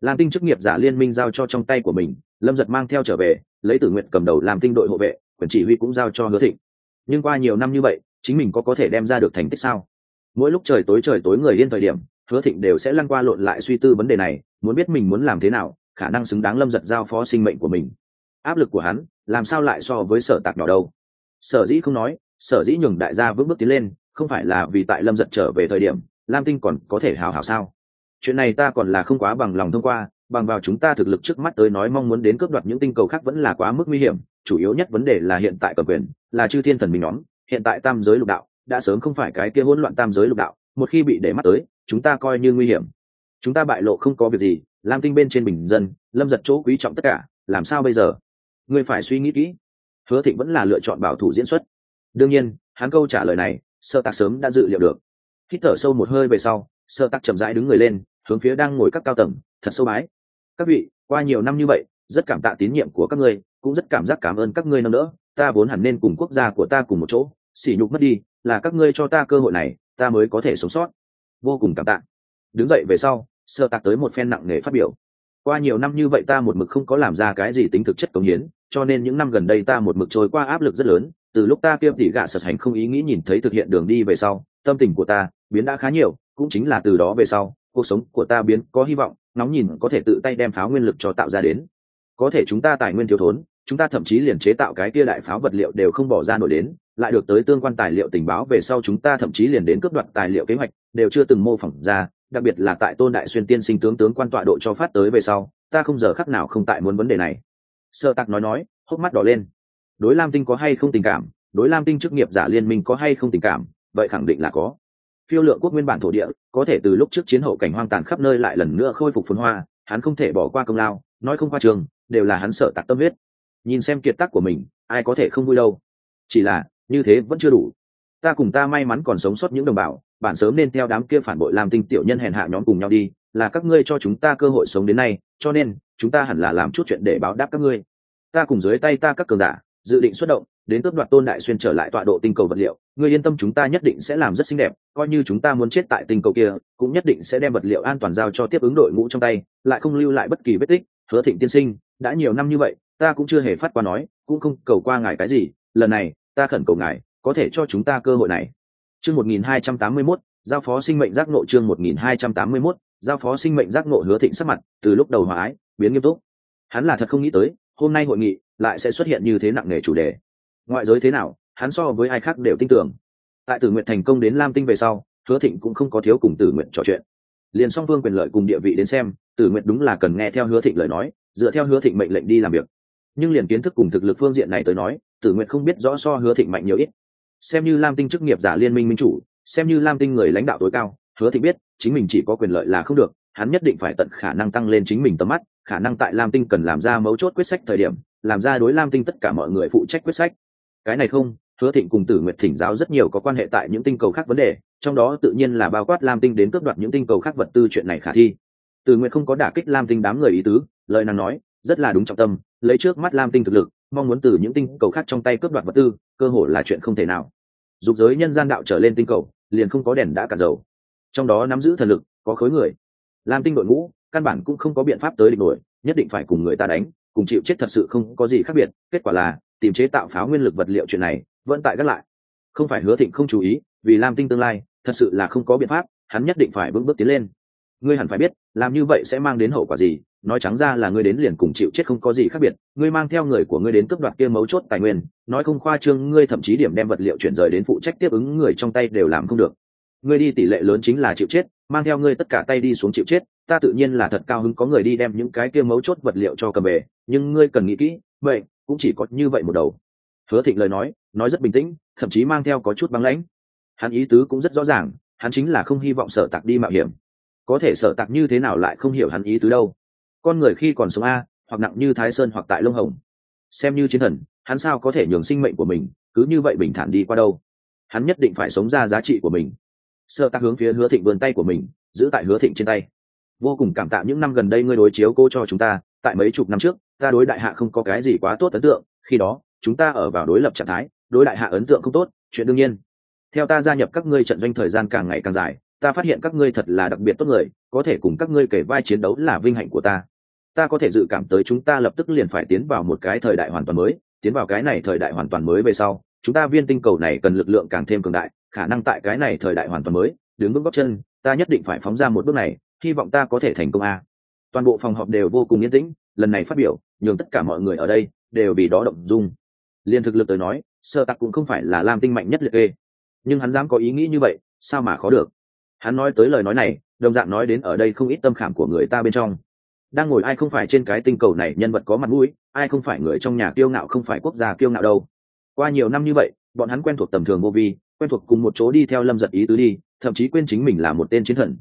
Làm tinh chức nghiệp giả liên minh giao cho trong tay của mình, lâm giật mang theo trở về, lấy tử nguyện cầm đầu làm tinh đội hộ vệ, quyền chỉ huy cũng giao cho hứa thịnh. Nhưng qua nhiều năm như vậy, chính mình có có thể đem ra được thành tích sao? Mỗi lúc trời tối trời tối người yên thời điểm, hứa thịnh đều sẽ lăn qua lộn lại suy tư vấn đề này, muốn biết mình muốn làm thế nào, khả năng xứng đáng lâm giật giao phó sinh mệnh của mình. Áp lực của hắn, làm sao lại so với sở tạc nhỏ đâu? Sở dĩ không nói, sở dĩ nhường đại gia vững bước tiến lên không phải là vì tại lâm giật trở về thời điểm, lam tinh còn có thể hào hào sao? Chuyện này ta còn là không quá bằng lòng thông qua, bằng vào chúng ta thực lực trước mắt tới nói mong muốn đến cướp đoạt những tinh cầu khác vẫn là quá mức nguy hiểm, chủ yếu nhất vấn đề là hiện tại cầm quyền, là chư thiên thần mình nhóm, hiện tại tam giới lục đạo, đã sớm không phải cái kia hỗn loạn tam giới lục đạo, một khi bị để mắt tới, chúng ta coi như nguy hiểm. Chúng ta bại lộ không có việc gì, lam tinh bên trên bình dân, lâm giật chỗ quý trọng tất cả, làm sao bây giờ? Ngươi phải suy nghĩ kỹ. Hứa thịnh vẫn là lựa chọn bảo thủ diễn xuất. Đương nhiên, hắn câu trả lời này sơ tạc sớm đã dự liệu được. Hít thở sâu một hơi về sau, sơ tạc chậm rãi đứng người lên, hướng phía đang ngồi các cao tầng, thật sâu bái. Các vị, qua nhiều năm như vậy, rất cảm tạ tín nhiệm của các ngươi, cũng rất cảm giác cảm ơn các ngươi năm nữa ta vốn hẳn nên cùng quốc gia của ta cùng một chỗ, sỉ nhục mất đi, là các ngươi cho ta cơ hội này, ta mới có thể sống sót. Vô cùng cảm tạ. Đứng dậy về sau, sơ tạc tới một phen nặng nề phát biểu. Qua nhiều năm như vậy ta một mực không có làm ra cái gì tính thực chất cống hiến, cho nên những năm gần đây ta một mực trôi qua áp lực rất lớn từ lúc ta kiêm tỉ gạ sật hành không ý nghĩ nhìn thấy thực hiện đường đi về sau, tâm tình của ta biến đã khá nhiều, cũng chính là từ đó về sau, cuộc sống của ta biến có hy vọng, nóng nhìn có thể tự tay đem pháo nguyên lực cho tạo ra đến. Có thể chúng ta tài nguyên thiếu thốn, chúng ta thậm chí liền chế tạo cái kia đại pháo vật liệu đều không bỏ ra nổi đến, lại được tới tương quan tài liệu tình báo về sau chúng ta thậm chí liền đến cướp đoạt tài liệu kế hoạch, đều chưa từng mô phỏng ra, đặc biệt là tại tôn đại xuyên tiên sinh tướng tướng quan tọa độ cho phát tới về sau, ta không giờ khắc nào không tại muốn vấn đề này. Sơ tạc nói nói, hốc mắt đỏ lên đối lam tinh có hay không tình cảm? Đối lam tinh chức nghiệp giả liên minh có hay không tình cảm? Vậy khẳng định là có. Phiêu lượng quốc nguyên bản thổ địa, có thể từ lúc trước chiến hậu cảnh hoang tàn khắp nơi lại lần nữa khôi phục phồn hoa, hắn không thể bỏ qua công lao, nói không qua trường, đều là hắn sợ tạc tâm huyết. Nhìn xem kiệt tác của mình, ai có thể không vui đâu. Chỉ là, như thế vẫn chưa đủ. Ta cùng ta may mắn còn sống sót những đồng bào bản sớm nên theo đám kia phản bội làm tinh tiểu nhân hèn hạ nhóm cùng nhau đi, là các ngươi cho chúng ta cơ hội sống đến nay, cho nên, chúng ta hẳn là làm chút chuyện để báo đáp các ngươi. Ta cùng dưới tay ta các cường giả dự định xuất động, đến cướp đoạt tôn đại xuyên trở lại tọa độ tinh cầu vật liệu. Người yên tâm chúng ta nhất định sẽ làm rất xinh đẹp, coi như chúng ta muốn chết tại tinh cầu kia, cũng nhất định sẽ đem vật liệu an toàn giao cho tiếp ứng đội ngũ trong tay, lại không lưu lại bất kỳ vết tích. Hứa thịnh tiên sinh, đã nhiều năm như vậy, ta cũng chưa hề phát qua nói, cũng không cầu qua ngài cái gì. Lần này, ta khẩn cầu ngài, có thể cho chúng ta cơ hội này. Chương một nghìn hai trăm tám mươi mốt, giao phó sinh mệnh giác ngộ chương một nghìn hai trăm tám mươi mốt, giao phó sinh mệnh giác ngộ hứa thịnh sắc mặt, từ lúc đầu hòa ái, biến nghiêm túc. Hắn là thật không nghĩ tới hôm nay hội nghị lại sẽ xuất hiện như thế nặng nề chủ đề. Ngoại giới thế nào, hắn so với ai khác đều tin tưởng. Tại tử nguyện thành công đến lam tinh về sau, hứa thịnh cũng không có thiếu cùng tử nguyện trò chuyện. Liền song phương quyền lợi cùng địa vị đến xem, tử nguyện đúng là cần nghe theo hứa thịnh lời nói, dựa theo hứa thịnh mệnh lệnh đi làm việc. Nhưng liền kiến thức cùng thực lực phương diện này tới nói, tử nguyện không biết rõ so hứa thịnh mạnh nhiều ít. Xem như lam tinh chức nghiệp giả liên minh minh chủ, xem như lam tinh người lãnh đạo tối cao, hứa thịnh biết, chính mình chỉ có quyền lợi là không được hắn nhất định phải tận khả năng tăng lên chính mình tầm mắt, khả năng tại lam tinh cần làm ra mấu chốt quyết sách thời điểm, làm ra đối lam tinh tất cả mọi người phụ trách quyết sách. Cái này không, hứa thịnh cùng tử nguyệt thỉnh giáo rất nhiều có quan hệ tại những tinh cầu khác vấn đề, trong đó tự nhiên là bao quát lam tinh đến cướp đoạt những tinh cầu khác vật tư chuyện này khả thi. Tử nguyệt không có đả kích lam tinh đám người ý tứ, lời nàng nói, rất là đúng trọng tâm, lấy trước mắt lam tinh thực lực, mong muốn từ những tinh cầu khác trong tay cướp đoạt vật tư, cơ hội là chuyện không thể nào. Dục giới nhân gian đạo trở lên tinh cầu, liền không có đèn đã cả dầu. Trong đó nắm giữ thần lực, có khối người lam tinh đội ngũ, căn bản cũng không có biện pháp tới địch nổi, nhất định phải cùng người ta đánh, cùng chịu chết thật sự không có gì khác biệt, kết quả là, tìm chế tạo pháo nguyên lực vật liệu chuyện này, vẫn tại gác lại. Không phải hứa thịnh không chú ý, vì lam tinh tương lai, thật sự là không có biện pháp, hắn nhất định phải vững bước tiến lên. Ngươi hẳn phải biết, làm như vậy sẽ mang đến hậu quả gì, nói trắng ra là ngươi đến liền cùng chịu chết không có gì khác biệt, ngươi mang theo người của ngươi đến cướp đoạt kia mấu chốt tài nguyên, nói không khoa trương, ngươi thậm chí điểm đem vật liệu chuyển rời đến phụ trách tiếp ứng người trong tay đều làm không được ngươi đi tỷ lệ lớn chính là chịu chết, mang theo ngươi tất cả tay đi xuống chịu chết, ta tự nhiên là thật cao hứng có người đi đem những cái kia mấu chốt vật liệu cho cầm về, nhưng ngươi cần nghĩ kỹ, vậy cũng chỉ có như vậy một đầu. Hứa thịnh lời nói nói rất bình tĩnh, thậm chí mang theo có chút băng lãnh. Hắn ý tứ cũng rất rõ ràng, hắn chính là không hy vọng sở tặc đi mạo hiểm. Có thể sở tặc như thế nào lại không hiểu hắn ý tứ đâu. Con người khi còn sống a, hoặc nặng như thái sơn hoặc tại lông hồng. Xem như chiến thần, hắn sao có thể nhường sinh mệnh của mình cứ như vậy bình thản đi qua đâu? Hắn nhất định phải sống ra giá trị của mình sơ tắc hướng phía hứa thịnh vươn tay của mình, giữ tại hứa thịnh trên tay. Vô cùng cảm tạ những năm gần đây ngươi đối chiếu cô cho chúng ta, tại mấy chục năm trước, ta đối đại hạ không có cái gì quá tốt ấn tượng, khi đó, chúng ta ở vào đối lập trạng thái, đối đại hạ ấn tượng không tốt, chuyện đương nhiên. Theo ta gia nhập các ngươi trận doanh thời gian càng ngày càng dài, ta phát hiện các ngươi thật là đặc biệt tốt người, có thể cùng các ngươi kể vai chiến đấu là vinh hạnh của ta. Ta có thể dự cảm tới chúng ta lập tức liền phải tiến vào một cái thời đại hoàn toàn mới, tiến vào cái này thời đại hoàn toàn mới về sau, chúng ta viên tinh cầu này cần lực lượng càng thêm cường đại khả năng tại cái này thời đại hoàn toàn mới, đứng bước góc chân, ta nhất định phải phóng ra một bước này, hy vọng ta có thể thành công a. Toàn bộ phòng họp đều vô cùng yên tĩnh, lần này phát biểu, nhường tất cả mọi người ở đây đều vì đó động dung. Liên thực lực tới nói, sơ tặc cũng không phải là lam tinh mạnh nhất liệt kê. Nhưng hắn dám có ý nghĩ như vậy, sao mà khó được? Hắn nói tới lời nói này, đồng dạng nói đến ở đây không ít tâm khảm của người ta bên trong. Đang ngồi ai không phải trên cái tinh cầu này, nhân vật có mặt mũi, ai không phải người trong nhà kiêu ngạo không phải quốc gia kiêu ngạo đâu. Qua nhiều năm như vậy, bọn hắn quen thuộc tầm thường vô vi quen thuộc cùng một chỗ đi theo lâm giật ý tứ đi, thậm chí quên chính mình là một tên chiến thần.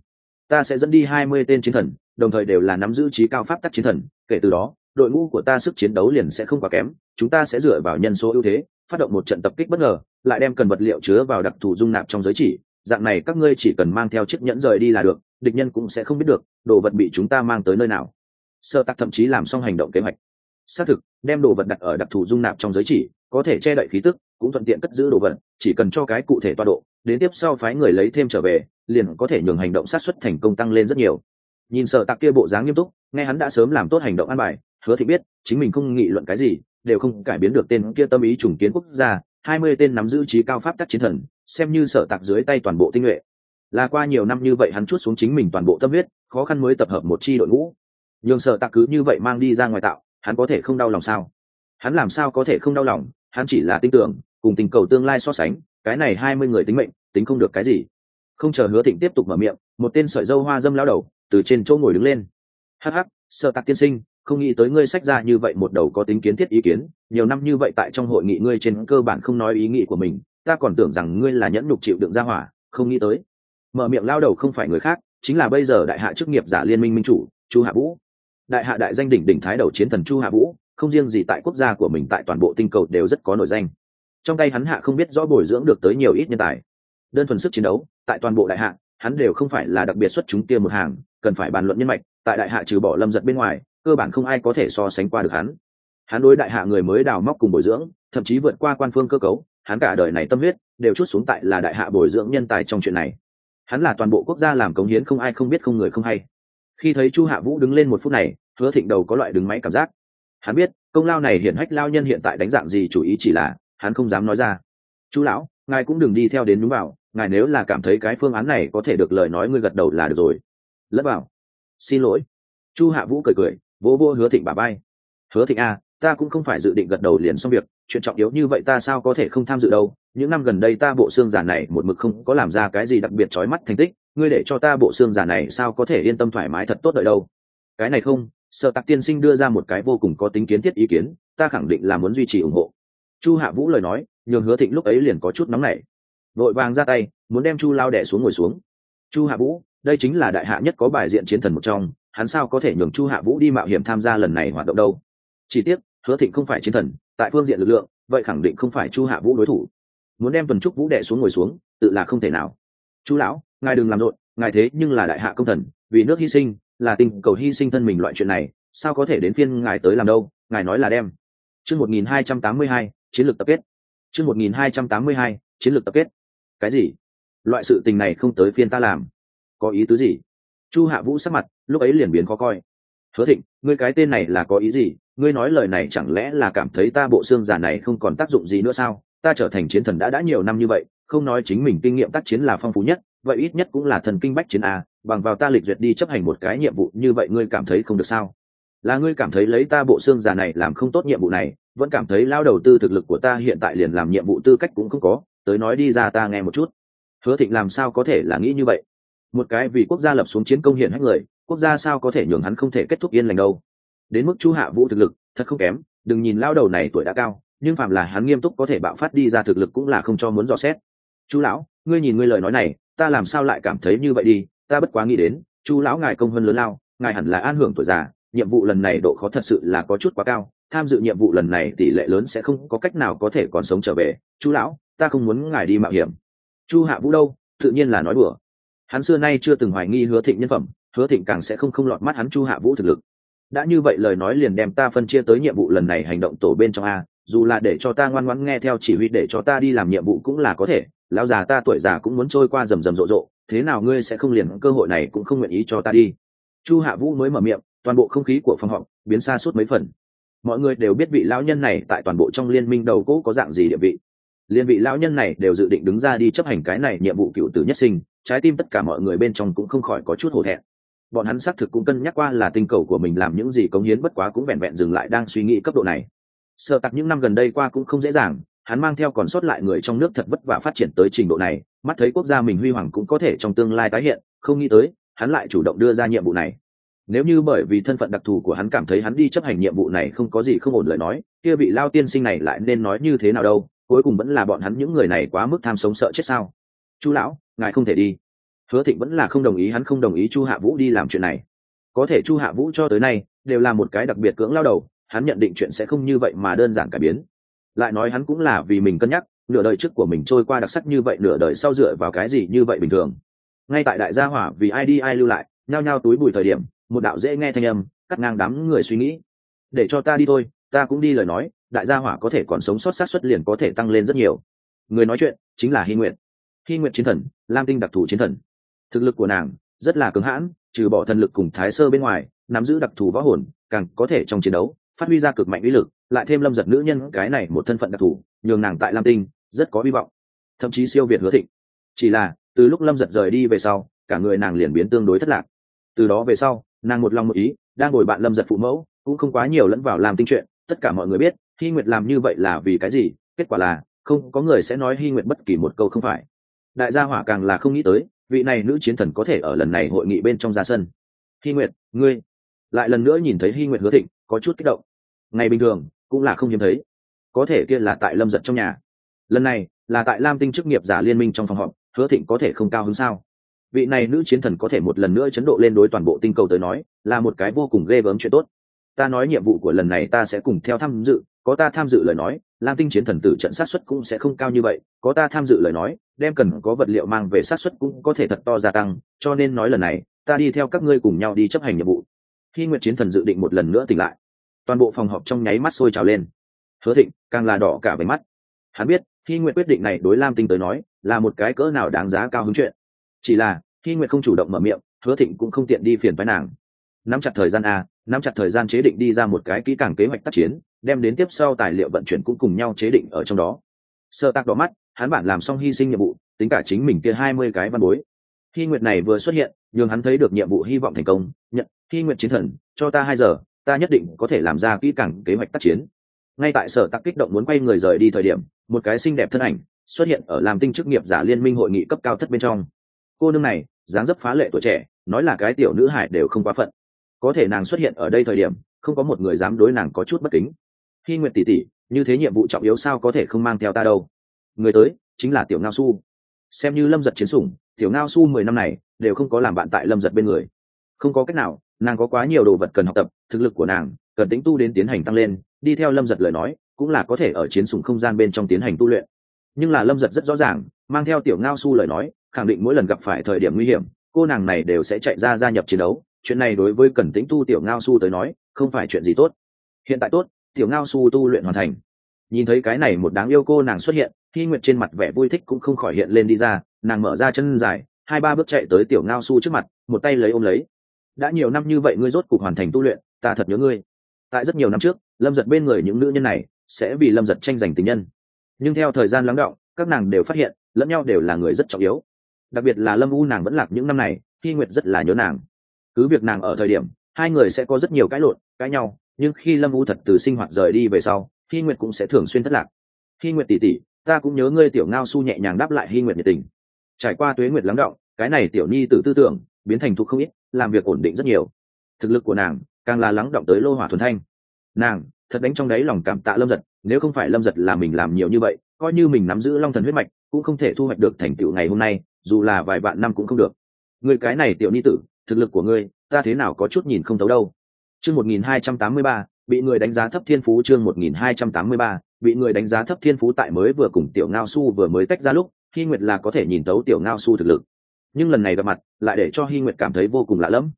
Ta sẽ dẫn đi hai mươi tên chiến thần, đồng thời đều là nắm giữ trí cao pháp tắc chiến thần, kể từ đó, đội ngũ của ta sức chiến đấu liền sẽ không quá kém, chúng ta sẽ dựa vào nhân số ưu thế, phát động một trận tập kích bất ngờ, lại đem cần vật liệu chứa vào đặc thù dung nạp trong giới chỉ, dạng này các ngươi chỉ cần mang theo chiếc nhẫn rời đi là được, địch nhân cũng sẽ không biết được, đồ vật bị chúng ta mang tới nơi nào. Sơ tắc thậm chí làm xong hành động kế hoạch. Xác thực, đem đồ vật đặt ở đặc thù dung nạp trong giới chỉ, có thể che đậy khí tức cũng thuận tiện cất giữ đồ vật, chỉ cần cho cái cụ thể toa độ, đến tiếp sau phái người lấy thêm trở về, liền có thể nhường hành động sát xuất thành công tăng lên rất nhiều. Nhìn sợ tặc kia bộ dáng nghiêm túc, nghe hắn đã sớm làm tốt hành động an bài, hứa thị biết, chính mình không nghị luận cái gì, đều không cải biến được tên kia tâm ý trùng kiến quốc gia, hai mươi tên nắm giữ trí cao pháp tắc chiến thần, xem như sở tạc dưới tay toàn bộ tinh nhuệ. Là qua nhiều năm như vậy hắn chút xuống chính mình toàn bộ tâm huyết, khó khăn mới tập hợp một chi đội ngũ. Nhường sở tạc cứ như vậy mang đi ra ngoài tạo, hắn có thể không đau lòng sao? Hắn làm sao có thể không đau lòng? Hắn chỉ là tin tưởng cùng tình cầu tương lai so sánh, cái này hai mươi người tính mệnh, tính không được cái gì. Không chờ hứa thịnh tiếp tục mở miệng, một tên sợi dâu hoa dâm lao đầu từ trên chỗ ngồi đứng lên. Hh sợ tạc tiên sinh, không nghĩ tới ngươi sách ra như vậy một đầu có tính kiến thiết ý kiến, nhiều năm như vậy tại trong hội nghị ngươi trên cơ bản không nói ý nghĩ của mình, ta còn tưởng rằng ngươi là nhẫn nhục chịu đựng ra hỏa, không nghĩ tới. Mở miệng lao đầu không phải người khác, chính là bây giờ đại hạ chức nghiệp giả liên minh minh chủ, chu hạ vũ. Đại hạ đại danh đỉnh đỉnh thái đầu chiến thần chu hạ vũ, không riêng gì tại quốc gia của mình tại toàn bộ tinh cầu đều rất có nổi danh trong tay hắn hạ không biết rõ bồi dưỡng được tới nhiều ít nhân tài. Đơn thuần sức chiến đấu, tại toàn bộ đại hạ, hắn đều không phải là đặc biệt xuất chúng kia một hàng, cần phải bàn luận nhân mạch, tại đại hạ trừ bỏ lâm giật bên ngoài, cơ bản không ai có thể so sánh qua được hắn. Hắn đối đại hạ người mới đào móc cùng bồi dưỡng, thậm chí vượt qua quan phương cơ cấu, hắn cả đời này tâm huyết, đều chút xuống tại là đại hạ bồi dưỡng nhân tài trong chuyện này. Hắn là toàn bộ quốc gia làm cống hiến không ai không biết không người không hay. Khi thấy chu hạ vũ đứng lên một phút này, hứa thịnh đầu có loại đứng máy cảm giác. Hắn biết, công lao này hiển hách lao nhân hiện tại đánh dạng gì chủ ý chỉ là hắn không dám nói ra. Chú lão ngài cũng đừng đi theo đến đúng vào ngài nếu là cảm thấy cái phương án này có thể được lời nói ngươi gật đầu là được rồi. Lất vào. Xin lỗi. Chu hạ vũ cười cười vỗ vô hứa thịnh bà bay hứa thịnh a à, ta cũng không phải dự định gật đầu liền xong việc chuyện trọng yếu như vậy ta sao có thể không tham dự đâu. Những năm gần đây ta bộ xương giả này một mực không có làm ra cái gì đặc biệt trói mắt thành tích ngươi để cho ta bộ xương giả này sao có thể yên tâm thoải mái thật tốt đợi đâu? Cái này không sợ tặc tiên sinh đưa ra một cái vô cùng có tính kiến thiết ý kiến ta khẳng định là muốn duy trì ủng hộ chu hạ vũ lời nói, nhường hứa thịnh lúc ấy liền có chút nóng nảy. Vội vàng ra tay, muốn đem chu lao đẻ xuống ngồi xuống. Chu hạ vũ, đây chính là đại hạ nhất có bài diện chiến thần một trong, hắn sao có thể nhường chu hạ vũ đi mạo hiểm tham gia lần này hoạt động đâu? Chỉ tiếc, hứa thịnh không phải chiến thần, tại phương diện lực lượng, vậy khẳng định không phải chu hạ vũ đối thủ. Muốn đem tuần trúc vũ đệ xuống ngồi xuống, tự là không thể nào. Chú lão, ngài đừng làm rộn, ngài thế nhưng là đại hạ công thần, vì nước hy sinh, là tình cầu hy sinh thân mình loại chuyện này, sao có thể đến phiên ngài tới làm đâu? Ngài nói là đem. Chương một nghìn hai trăm tám mươi hai chiến lược tập kết. Chương một nghìn hai trăm tám mươi hai, chiến lược tập kết. Cái gì? Loại sự tình này không tới phiên ta làm. Có ý tứ gì? Chu hạ vũ sắc mặt, lúc ấy liền biến khó coi. Hứa thịnh, ngươi cái tên này là có ý gì? Ngươi nói lời này chẳng lẽ là cảm thấy ta bộ xương già này không còn tác dụng gì nữa sao? Ta trở thành chiến thần đã đã nhiều năm như vậy, không nói chính mình kinh nghiệm tác chiến là phong phú nhất, vậy ít nhất cũng là thần kinh bách chiến a, bằng vào ta lịch duyệt đi chấp hành một cái nhiệm vụ như vậy ngươi cảm thấy không được sao? Là ngươi cảm thấy lấy ta bộ xương già này làm không tốt nhiệm vụ này vẫn cảm thấy lao đầu tư thực lực của ta hiện tại liền làm nhiệm vụ tư cách cũng không có, tới nói đi ra ta nghe một chút. Hứa thịnh làm sao có thể là nghĩ như vậy? Một cái vì quốc gia lập xuống chiến công hiện hách người, quốc gia sao có thể nhường hắn không thể kết thúc yên lành đâu? Đến mức chu hạ vũ thực lực, thật không kém, đừng nhìn lao đầu này tuổi đã cao, nhưng phạm là hắn nghiêm túc có thể bạo phát đi ra thực lực cũng là không cho muốn dò xét. Chú lão, ngươi nhìn ngươi lời nói này, ta làm sao lại cảm thấy như vậy đi? Ta bất quá nghĩ đến chú lão ngài công hơn lớn lao, ngài hẳn là an hưởng tuổi già, nhiệm vụ lần này độ khó thật sự là có chút quá cao tham dự nhiệm vụ lần này tỷ lệ lớn sẽ không có cách nào có thể còn sống trở về. Chú lão, ta không muốn ngài đi mạo hiểm. Chu hạ vũ đâu? Tự nhiên là nói đùa. Hắn xưa nay chưa từng hoài nghi hứa thịnh nhân phẩm, hứa thịnh càng sẽ không không lọt mắt hắn chu hạ vũ thực lực. Đã như vậy lời nói liền đem ta phân chia tới nhiệm vụ lần này hành động tổ bên trong a, dù là để cho ta ngoan ngoãn nghe theo chỉ huy để cho ta đi làm nhiệm vụ cũng là có thể. Lão già ta tuổi già cũng muốn trôi qua rầm rầm rộ rộ, thế nào ngươi sẽ không liền cơ hội này cũng không nguyện ý cho ta đi. Chu hạ vũ mới mở miệng, toàn bộ không khí của phòng họp biến xa suốt mấy phần mọi người đều biết vị lão nhân này tại toàn bộ trong liên minh đầu cũ có dạng gì địa vị. Liên vị lão nhân này đều dự định đứng ra đi chấp hành cái này nhiệm vụ cựu tử nhất sinh, trái tim tất cả mọi người bên trong cũng không khỏi có chút hổ thẹn. Bọn hắn xác thực cũng cân nhắc qua là tinh cầu của mình làm những gì cống hiến bất quá cũng vẹn vẹn dừng lại đang suy nghĩ cấp độ này. Sợ tặc những năm gần đây qua cũng không dễ dàng, hắn mang theo còn sót lại người trong nước thật vất vả phát triển tới trình độ này, mắt thấy quốc gia mình huy hoàng cũng có thể trong tương lai tái hiện, không nghĩ tới, hắn lại chủ động đưa ra nhiệm vụ này nếu như bởi vì thân phận đặc thù của hắn cảm thấy hắn đi chấp hành nhiệm vụ này không có gì không ổn lời nói, kia vị lao tiên sinh này lại nên nói như thế nào đâu, cuối cùng vẫn là bọn hắn những người này quá mức tham sống sợ chết sao? Chú lão, ngài không thể đi. Hứa thịnh vẫn là không đồng ý, hắn không đồng ý chu hạ vũ đi làm chuyện này. Có thể chu hạ vũ cho tới nay đều là một cái đặc biệt cưỡng lao đầu, hắn nhận định chuyện sẽ không như vậy mà đơn giản cải biến. Lại nói hắn cũng là vì mình cân nhắc, nửa đời trước của mình trôi qua đặc sắc như vậy, nửa đời sau dựa vào cái gì như vậy bình thường. Ngay tại đại gia hỏa vì ai đi ai lưu lại, nhao nhao túi bùi thời điểm một đạo dễ nghe thanh âm, cắt ngang đám người suy nghĩ. Để cho ta đi thôi, ta cũng đi lời nói, đại gia hỏa có thể còn sống sót sát xuất liền có thể tăng lên rất nhiều. Người nói chuyện chính là hy nguyện hy nguyện chiến thần, lam tinh đặc thù chiến thần. Thực lực của nàng rất là cứng hãn, trừ bỏ thần lực cùng thái sơ bên ngoài, nắm giữ đặc thù võ hồn, càng có thể trong chiến đấu phát huy ra cực mạnh uy lực, lại thêm lâm giật nữ nhân cái này một thân phận đặc thù, nhường nàng tại lam tinh rất có hy vọng. Thậm chí siêu việt hứa thịnh. Chỉ là, từ lúc lâm giật rời đi về sau, cả người nàng liền biến tương đối thất lạc. Từ đó về sau nàng một lòng một ý, đang ngồi bạn lâm giật phụ mẫu, cũng không quá nhiều lẫn vào làm tinh chuyện, tất cả mọi người biết hy nguyệt làm như vậy là vì cái gì, kết quả là, không, có người sẽ nói hy nguyệt bất kỳ một câu không phải. Đại gia hỏa càng là không nghĩ tới, vị này nữ chiến thần có thể ở lần này hội nghị bên trong ra sân. Hy nguyệt, ngươi. Lại lần nữa nhìn thấy hy nguyệt hứa thịnh, có chút kích động. Ngày bình thường, cũng là không hiếm thấy. Có thể kia là tại lâm giật trong nhà. Lần này, là tại lam tinh chức nghiệp giả liên minh trong phòng họp, hứa thịnh có thể không cao hứng sao? Vị này nữ chiến thần có thể một lần nữa chấn độ lên đối toàn bộ tinh cầu tới nói, là một cái vô cùng ghê gớm chuyện tốt. Ta nói nhiệm vụ của lần này ta sẽ cùng theo tham dự, có ta tham dự lời nói, lam tinh chiến thần tử trận sát xuất cũng sẽ không cao như vậy, có ta tham dự lời nói, đem cần có vật liệu mang về sát xuất cũng có thể thật to gia tăng, cho nên nói lần này, ta đi theo các ngươi cùng nhau đi chấp hành nhiệm vụ. Khi nguyện chiến thần dự định một lần nữa tỉnh lại, toàn bộ phòng họp trong nháy mắt sôi trào lên. Hứa thịnh, càng là đỏ cả về mắt. Hắn biết, khi nguyện quyết định này đối lam tinh tới nói, là một cái cỡ nào đáng giá cao hứng chuyện chỉ là khi Nguyệt không chủ động mở miệng, hứa thịnh cũng không tiện đi phiền phái nàng. Nắm chặt thời gian a, nắm chặt thời gian chế định đi ra một cái kỹ càng kế hoạch tác chiến, đem đến tiếp sau tài liệu vận chuyển cũng cùng nhau chế định ở trong đó. Sơ tác đỏ mắt, hắn bản làm xong hy sinh nhiệm vụ, tính cả chính mình kia hai mươi cái văn bối. Khi nguyệt này vừa xuất hiện, nhường hắn thấy được nhiệm vụ hy vọng thành công, nhận khi nguyệt chiến thần, cho ta hai giờ, ta nhất định có thể làm ra kỹ càng kế hoạch tác chiến. Ngay tại sở tắc kích động muốn quay người rời đi thời điểm, một cái xinh đẹp thân ảnh xuất hiện ở làm tinh chức nghiệp giả liên minh hội nghị cấp cao thất bên trong cô nương này, dáng dấp phá lệ tuổi trẻ, nói là cái tiểu nữ hải đều không quá phận. Có thể nàng xuất hiện ở đây thời điểm, không có một người dám đối nàng có chút bất kính. Khi nguyệt tỷ tỷ, như thế nhiệm vụ trọng yếu sao có thể không mang theo ta đâu? Người tới, chính là tiểu ngao su. Xem như lâm giật chiến sủng, tiểu ngao su mười năm này, đều không có làm bạn tại lâm giật bên người. Không có cách nào, nàng có quá nhiều đồ vật cần học tập, thực lực của nàng, cần tính tu đến tiến hành tăng lên, đi theo lâm giật lời nói, cũng là có thể ở chiến sủng không gian bên trong tiến hành tu luyện. Nhưng là lâm giật rất rõ ràng, mang theo tiểu ngao su lời nói khẳng định mỗi lần gặp phải thời điểm nguy hiểm, cô nàng này đều sẽ chạy ra gia nhập chiến đấu. Chuyện này đối với cần tính tu, tiểu ngao su tới nói, không phải chuyện gì tốt. Hiện tại tốt, tiểu ngao su tu luyện hoàn thành. Nhìn thấy cái này một đáng yêu cô nàng xuất hiện khi nguyệt trên mặt vẻ vui thích cũng không khỏi hiện lên đi ra, nàng mở ra chân dài, hai ba bước chạy tới tiểu ngao su trước mặt, một tay lấy ôm lấy. Đã nhiều năm như vậy ngươi rốt cuộc hoàn thành tu luyện, ta thật nhớ ngươi. Tại rất nhiều năm trước, lâm giật bên người những nữ nhân này sẽ vì lâm giật tranh giành tình nhân. Nhưng theo thời gian lắng động, các nàng đều phát hiện, lẫn nhau đều là người rất trọng yếu đặc biệt là lâm u nàng vẫn lạc những năm này khi nguyệt rất là nhớ nàng. Cứ việc nàng ở thời điểm, hai người sẽ có rất nhiều cãi lộn, cãi nhau, nhưng khi lâm u thật từ sinh hoạt rời đi về sau khi nguyệt cũng sẽ thường xuyên thất lạc. Khi nguyệt tỉ tỉ, ta cũng nhớ ngươi tiểu ngao su nhẹ nhàng đáp lại hy nguyệt nhiệt tình. Trải qua tuế nguyệt lắng động, cái này tiểu nhi tự tư tưởng, biến thành thục không ít, làm việc ổn định rất nhiều. Thực lực của nàng, càng là lắng động tới lô hỏa thuần thanh. Nàng, thật đánh trong đáy lòng cảm tạ lâm giật, nếu không phải lâm giật là mình làm nhiều như vậy, coi như mình nắm giữ long thần huyết mạch, cũng không thể thu hoạch được thành tựu ngày hôm nay dù là vài vạn năm cũng không được. Người cái này tiểu ni tử, thực lực của ngươi, ta thế nào có chút nhìn không thấu đâu. Chương một nghìn hai trăm tám mươi ba, bị người đánh giá thấp thiên phú chương một nghìn hai trăm tám mươi ba, bị người đánh giá thấp thiên phú tại mới vừa cùng tiểu ngao su vừa mới tách ra lúc hy nguyệt là có thể nhìn thấu tiểu ngao su thực lực. Nhưng lần này gặp mặt, lại để cho hy nguyệt cảm thấy vô cùng lạ lẫm.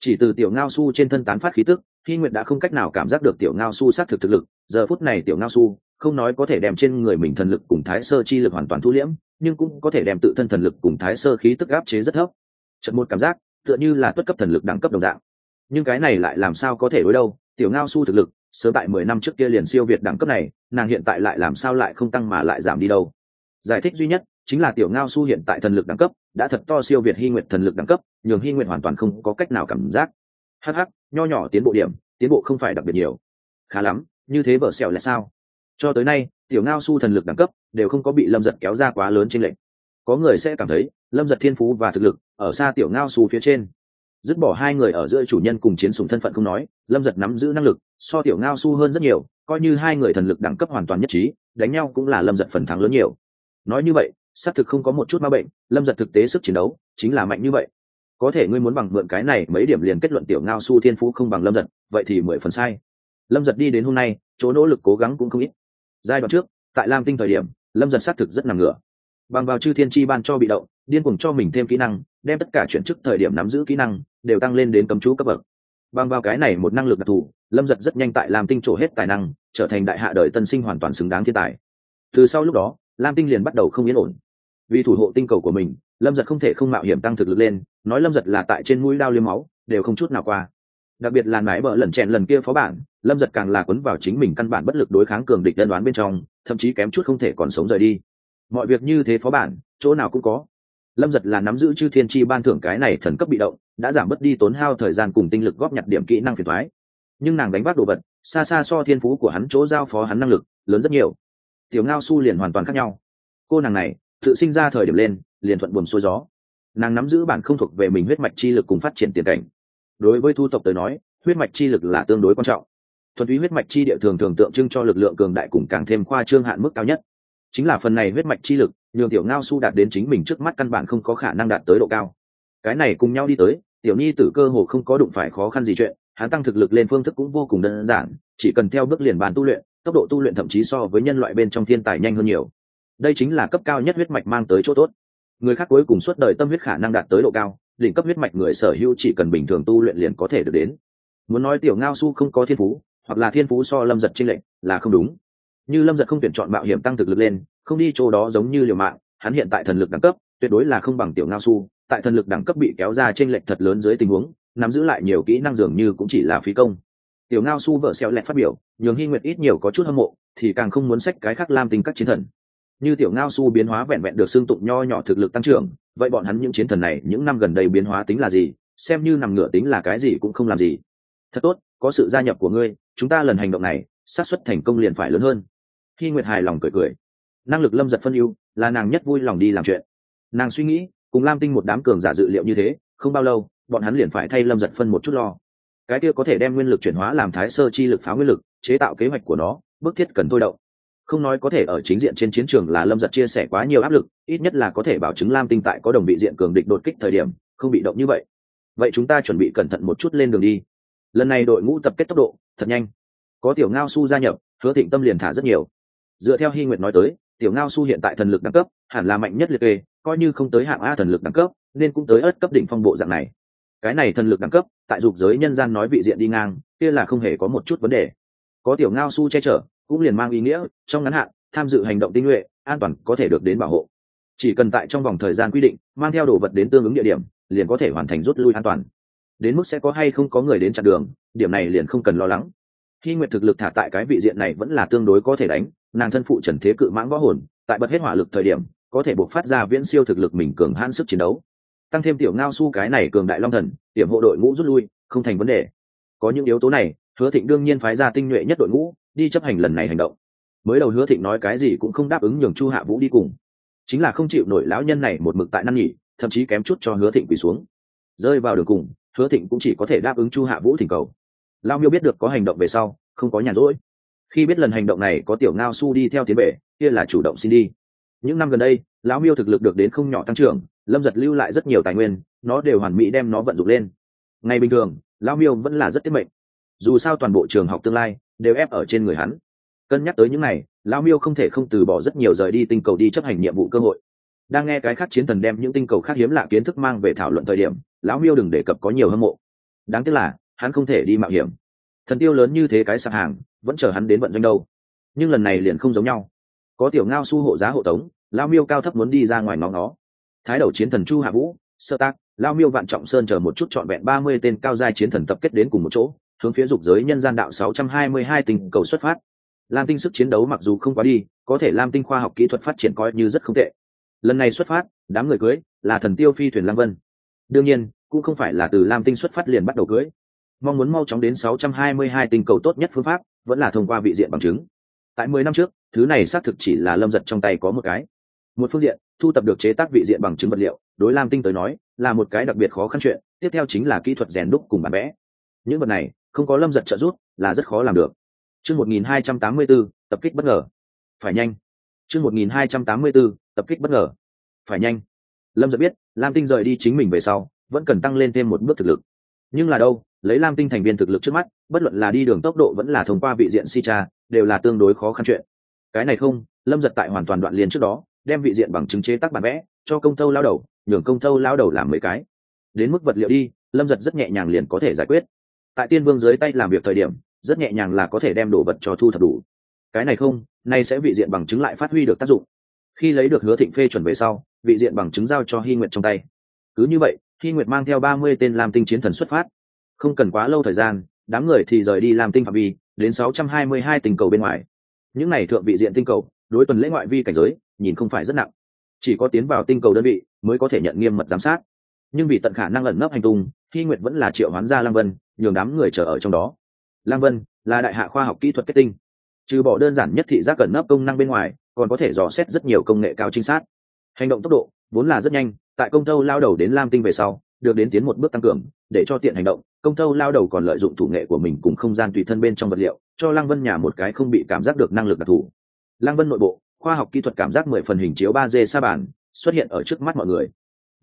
Chỉ từ tiểu ngao su trên thân tán phát khí tức hy nguyệt đã không cách nào cảm giác được tiểu ngao su sát thực thực lực. Giờ phút này tiểu ngao su, không nói có thể đem trên người mình thần lực cùng thái sơ chi lực hoàn toàn thu liễm nhưng cũng có thể đem tự thân thần lực cùng thái sơ khí tức áp chế rất thấp. Trận một cảm giác, tựa như là tuất cấp thần lực đẳng cấp đồng dạng. Nhưng cái này lại làm sao có thể đối đâu? Tiểu ngao su thực lực, sớm tại mười năm trước kia liền siêu việt đẳng cấp này, nàng hiện tại lại làm sao lại không tăng mà lại giảm đi đâu? Giải thích duy nhất chính là tiểu ngao su hiện tại thần lực đẳng cấp, đã thật to siêu việt hy nguyện thần lực đẳng cấp, nhường hy nguyện hoàn toàn không có cách nào cảm giác. Hh nho nhỏ tiến bộ điểm, tiến bộ không phải đặc biệt nhiều. Khá lắm, như thế vợ sẹo là sao? Cho tới nay, tiểu ngao su thần lực đẳng cấp đều không có bị lâm giật kéo ra quá lớn trên lệnh có người sẽ cảm thấy, lâm giật thiên phú và thực lực ở xa tiểu ngao xù phía trên. Dứt bỏ hai người ở giữa chủ nhân cùng chiến sùng thân phận không nói, lâm giật nắm giữ năng lực, so tiểu ngao su hơn rất nhiều, coi như hai người thần lực đẳng cấp hoàn toàn nhất trí, đánh nhau cũng là lâm giật phần thắng lớn nhiều. Nói như vậy, xác thực không có một chút ma bệnh, lâm giật thực tế sức chiến đấu chính là mạnh như vậy. Có thể ngươi muốn bằng mượn cái này mấy điểm liền kết luận tiểu ngao su thiên phú không bằng lâm giật, vậy thì mười phần sai. Lâm giật đi đến hôm nay, chỗ nỗ lực cố gắng cũng không ít. Giai đoạn trước, tại lam tinh thời điểm lâm giật xác thực rất nằm ngửa. Bằng vào chư thiên Chi ban cho bị động, điên cuồng cho mình thêm kỹ năng, đem tất cả chuyển chức thời điểm nắm giữ kỹ năng, đều tăng lên đến cấm chú cấp bậc. Bằng vào cái này một năng lực đặc thù, lâm giật rất nhanh tại lam tinh trổ hết tài năng, trở thành đại hạ đời tân sinh hoàn toàn xứng đáng thiên tài. Từ sau lúc đó, lam tinh liền bắt đầu không yên ổn. Vì thủ hộ tinh cầu của mình, lâm giật không thể không mạo hiểm tăng thực lực lên, nói lâm giật là tại trên mũi đao liêm máu, đều không chút nào qua. Đặc biệt là nái bợ lần chèn lần kia phó bản, lâm giật càng là quấn vào chính mình căn bản bất lực đối kháng cường địch đơn đoán bên trong thậm chí kém chút không thể còn sống rời đi. Mọi việc như thế phó bản, chỗ nào cũng có. Lâm giật là nắm giữ chư thiên tri ban thưởng cái này thần cấp bị động, đã giảm bớt đi tốn hao thời gian cùng tinh lực góp nhặt điểm kỹ năng phiền thoái nhưng nàng đánh bắt đồ vật, xa xa so thiên phú của hắn chỗ giao phó hắn năng lực, lớn rất nhiều. Tiểu ngao su liền hoàn toàn khác nhau. Cô nàng này, tự sinh ra thời điểm lên, liền thuận buồm xuôi gió. Nàng nắm giữ bản không thuộc về mình huyết mạch chi lực cùng phát triển tiền cảnh. Đối với thu tộc tới nói, huyết mạch chi lực là tương đối quan trọng thuần túy huyết mạch chi địa thường thường tượng trưng cho lực lượng cường đại cùng càng thêm khoa trương hạn mức cao nhất. Chính là phần này huyết mạch chi lực, nhường tiểu ngao su đạt đến chính mình trước mắt căn bản không có khả năng đạt tới độ cao. Cái này cùng nhau đi tới, tiểu nhi tử cơ hồ không có đụng phải khó khăn gì chuyện, hắn tăng thực lực lên phương thức cũng vô cùng đơn giản, chỉ cần theo bước liền bàn tu luyện, tốc độ tu luyện thậm chí so với nhân loại bên trong thiên tài nhanh hơn nhiều. Đây chính là cấp cao nhất huyết mạch mang tới chỗ tốt. Người khác cuối cùng suốt đời tâm huyết khả năng đạt tới độ cao, đỉnh cấp huyết mạch người sở hữu chỉ cần bình thường tu luyện liền có thể được đến. Muốn nói tiểu ngao su không có thiên phú hoặc là thiên phú so lâm giật trinh lệnh là không đúng. Như lâm giật không tuyển chọn mạo hiểm tăng thực lực lên, không đi chỗ đó giống như liều mạng, hắn hiện tại thần lực đẳng cấp tuyệt đối là không bằng tiểu ngao su. Tại thần lực đẳng cấp bị kéo ra trinh lệch thật lớn dưới tình huống, nắm giữ lại nhiều kỹ năng dường như cũng chỉ là phí công. Tiểu ngao su vợ xeo lẹt phát biểu, nhường hy nguyệt ít nhiều có chút hâm mộ, thì càng không muốn sách cái khác lam tính các chiến thần. Như tiểu ngao su biến hóa vẹn vẹn được xương tụng nho nhỏ thực lực tăng trưởng, vậy bọn hắn những chiến thần này những năm gần đây biến hóa tính là gì, xem như nằm ngửa tính là cái gì cũng không làm gì. Thật tốt có sự gia nhập của ngươi, chúng ta lần hành động này, xác suất thành công liền phải lớn hơn. Khi nguyệt hài lòng cười cười, năng lực lâm giật phân ưu là nàng nhất vui lòng đi làm chuyện. Nàng suy nghĩ, cùng lam tinh một đám cường giả dự liệu như thế, không bao lâu, bọn hắn liền phải thay lâm giật phân một chút lo. Cái kia có thể đem nguyên lực chuyển hóa làm thái sơ chi lực phá nguyên lực, chế tạo kế hoạch của nó, bức thiết cần thôi động. Không nói có thể ở chính diện trên chiến trường là lâm giật chia sẻ quá nhiều áp lực, ít nhất là có thể bảo chứng lam tinh tại có đồng bị diện cường địch đột kích thời điểm, không bị động như vậy. Vậy chúng ta chuẩn bị cẩn thận một chút lên đường đi lần này đội ngũ tập kết tốc độ, thật nhanh. Có tiểu ngao su gia nhập, hứa thịnh tâm liền thả rất nhiều. Dựa theo hy nguyện nói tới, tiểu ngao su hiện tại thần lực đẳng cấp, hẳn là mạnh nhất liệt kê, coi như không tới hạng a thần lực đẳng cấp, nên cũng tới ớt cấp đỉnh phong bộ dạng này. Cái này thần lực đẳng cấp, tại dục giới nhân gian nói vị diện đi ngang, kia là không hề có một chút vấn đề. Có tiểu ngao su che chở, cũng liền mang ý nghĩa, trong ngắn hạn, tham dự hành động tinh nhuệ, an toàn có thể được đến bảo hộ. Chỉ cần tại trong vòng thời gian quy định, mang theo đồ vật đến tương ứng địa điểm, liền có thể hoàn thành rút lui an toàn đến mức sẽ có hay không có người đến chặn đường, điểm này liền không cần lo lắng. Khi nguyệt thực lực thả tại cái vị diện này vẫn là tương đối có thể đánh, nàng thân phụ trần thế cự mãng võ hồn, tại bật hết hỏa lực thời điểm, có thể buộc phát ra viễn siêu thực lực mình cường hãn sức chiến đấu. Tăng thêm tiểu ngao su cái này cường đại long thần điểm hộ đội ngũ rút lui, không thành vấn đề. Có những yếu tố này, hứa thịnh đương nhiên phái ra tinh nhuệ nhất đội ngũ, đi chấp hành lần này hành động. Mới đầu hứa thịnh nói cái gì cũng không đáp ứng nhường chu hạ vũ đi cùng. Chính là không chịu nổi lão nhân này một mực tại năn nhỉ thậm chí kém chút cho hứa thịnh quỳ xuống. Rơi vào đường cùng hứa thịnh cũng chỉ có thể đáp ứng chu hạ vũ thỉnh cầu. Lao miêu biết được có hành động về sau, không có nhàn rỗi. Khi biết lần hành động này có tiểu ngao su đi theo tiến bể kia là chủ động xin đi. Những năm gần đây, lão miêu thực lực được đến không nhỏ tăng trưởng, lâm giật lưu lại rất nhiều tài nguyên, nó đều hoàn mỹ đem nó vận dụng lên. Ngày bình thường, lão miêu vẫn là rất tiết mệnh. Dù sao toàn bộ trường học tương lai đều ép ở trên người hắn. Cân nhắc tới những này, lão miêu không thể không từ bỏ rất nhiều rời đi tinh cầu đi chấp hành nhiệm vụ cơ hội. Đang nghe cái khác chiến thần đem những tinh cầu khác hiếm lạ kiến thức mang về thảo luận thời điểm lão miêu đừng đề cập có nhiều hâm mộ. Đáng tiếc là, hắn không thể đi mạo hiểm. Thần tiêu lớn như thế cái sạp hàng, vẫn chờ hắn đến vận doanh đâu. Nhưng lần này liền không giống nhau. Có tiểu ngao su hộ giá hộ tống lao miêu cao thấp muốn đi ra ngoài ngóng nó thái đầu chiến thần chu hạ vũ, sơ tác lao miêu vạn trọng sơn chờ một chút trọn vẹn ba mươi tên cao giai chiến thần tập kết đến cùng một chỗ, hướng phía dục giới nhân gian đạo sáu trăm hai mươi hai tình cầu xuất phát. Lam tinh sức chiến đấu mặc dù không quá đi, có thể lam tinh khoa học kỹ thuật phát triển coi như rất không tệ. Lần này xuất phát, đám người cưới là thần tiêu phi thuyền lam vân đương nhiên cũng không phải là từ lam tinh xuất phát liền bắt đầu cưới. Mong muốn mau chóng đến 622 tinh cầu tốt nhất phương pháp vẫn là thông qua vị diện bằng chứng. Tại 10 năm trước thứ này xác thực chỉ là lâm giật trong tay có một cái. Một phương diện thu tập được chế tác vị diện bằng chứng vật liệu đối lam tinh tới nói là một cái đặc biệt khó khăn chuyện tiếp theo chính là kỹ thuật rèn đúc cùng bản vẽ. Những vật này không có lâm giật trợ giúp là rất khó làm được. Chương 1284, tập kích bất ngờ. Phải nhanh. Chương 1284, tập kích bất ngờ. Phải nhanh. Lâm giật biết lam tinh rời đi chính mình về sau, vẫn cần tăng lên thêm một bước thực lực. Nhưng là đâu, lấy lam tinh thành viên thực lực trước mắt, bất luận là đi đường tốc độ vẫn là thông qua vị diện si cha, đều là tương đối khó khăn chuyện. Cái này không, lâm giật tại hoàn toàn đoạn liền trước đó, đem vị diện bằng chứng chế tác bản vẽ, cho công tâu lao đầu, nhường công tâu lao đầu làm mấy cái. Đến mức vật liệu đi, lâm giật rất nhẹ nhàng liền có thể giải quyết. Tại tiên vương dưới tay làm việc thời điểm, rất nhẹ nhàng là có thể đem đồ vật cho thu thập đủ. Cái này không, nay sẽ vị diện bằng chứng lại phát huy được tác dụng khi lấy được hứa thịnh phê chuẩn về sau, vị diện bằng chứng giao cho hy nguyệt trong tay. Cứ như vậy, hy nguyệt mang theo ba mươi tên làm tinh chiến thần xuất phát. Không cần quá lâu thời gian, đám người thì rời đi làm tinh phạm vi, đến 622 tinh cầu bên ngoài. Những này thượng vị diện tinh cầu, đối tuần lễ ngoại vi cảnh giới, nhìn không phải rất nặng. Chỉ có tiến vào tinh cầu đơn vị, mới có thể nhận nghiêm mật giám sát. Nhưng vì tận khả năng ẩn nấp hành tung, hy nguyệt vẫn là triệu hoán gia lang vân, nhường đám người chờ ở trong đó. Lang vân là đại hạ khoa học kỹ thuật kết tinh. Trừ bỏ đơn giản nhất thị giác ẩn nấp công năng bên ngoài còn có thể dò xét rất nhiều công nghệ cao trinh sát. Hành động tốc độ, vốn là rất nhanh, tại công tâu lao đầu đến lam tinh về sau, được đến tiến một bước tăng cường, để cho tiện hành động, công tâu lao đầu còn lợi dụng thủ nghệ của mình cùng không gian tùy thân bên trong vật liệu, cho lăng vân nhà một cái không bị cảm giác được năng lực đặc thù. Lăng vân nội bộ, khoa học kỹ thuật cảm giác mười phần hình chiếu ba d sa bản xuất hiện ở trước mắt mọi người.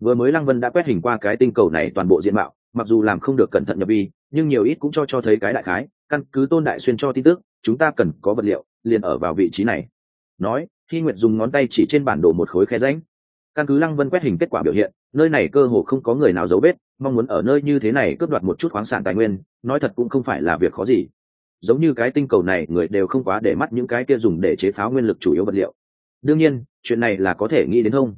Vừa mới lăng vân đã quét hình qua cái tinh cầu này toàn bộ diện mạo, mặc dù làm không được cẩn thận nhập vi, nhưng nhiều ít cũng cho cho thấy cái đại khái, căn cứ tôn đại xuyên cho tin tức, chúng ta cần có vật liệu, liền ở vào vị trí này nói khi nguyệt dùng ngón tay chỉ trên bản đồ một khối khe ránh căn cứ lăng vân quét hình kết quả biểu hiện, nơi này cơ hồ không có người nào giấu vết, mong muốn ở nơi như thế này cướp đoạt một chút khoáng sản tài nguyên, nói thật cũng không phải là việc khó gì. Giống như cái tinh cầu này, người đều không quá để mắt những cái kia dùng để chế pháo nguyên lực chủ yếu vật liệu. Đương nhiên, chuyện này là có thể nghĩ đến không?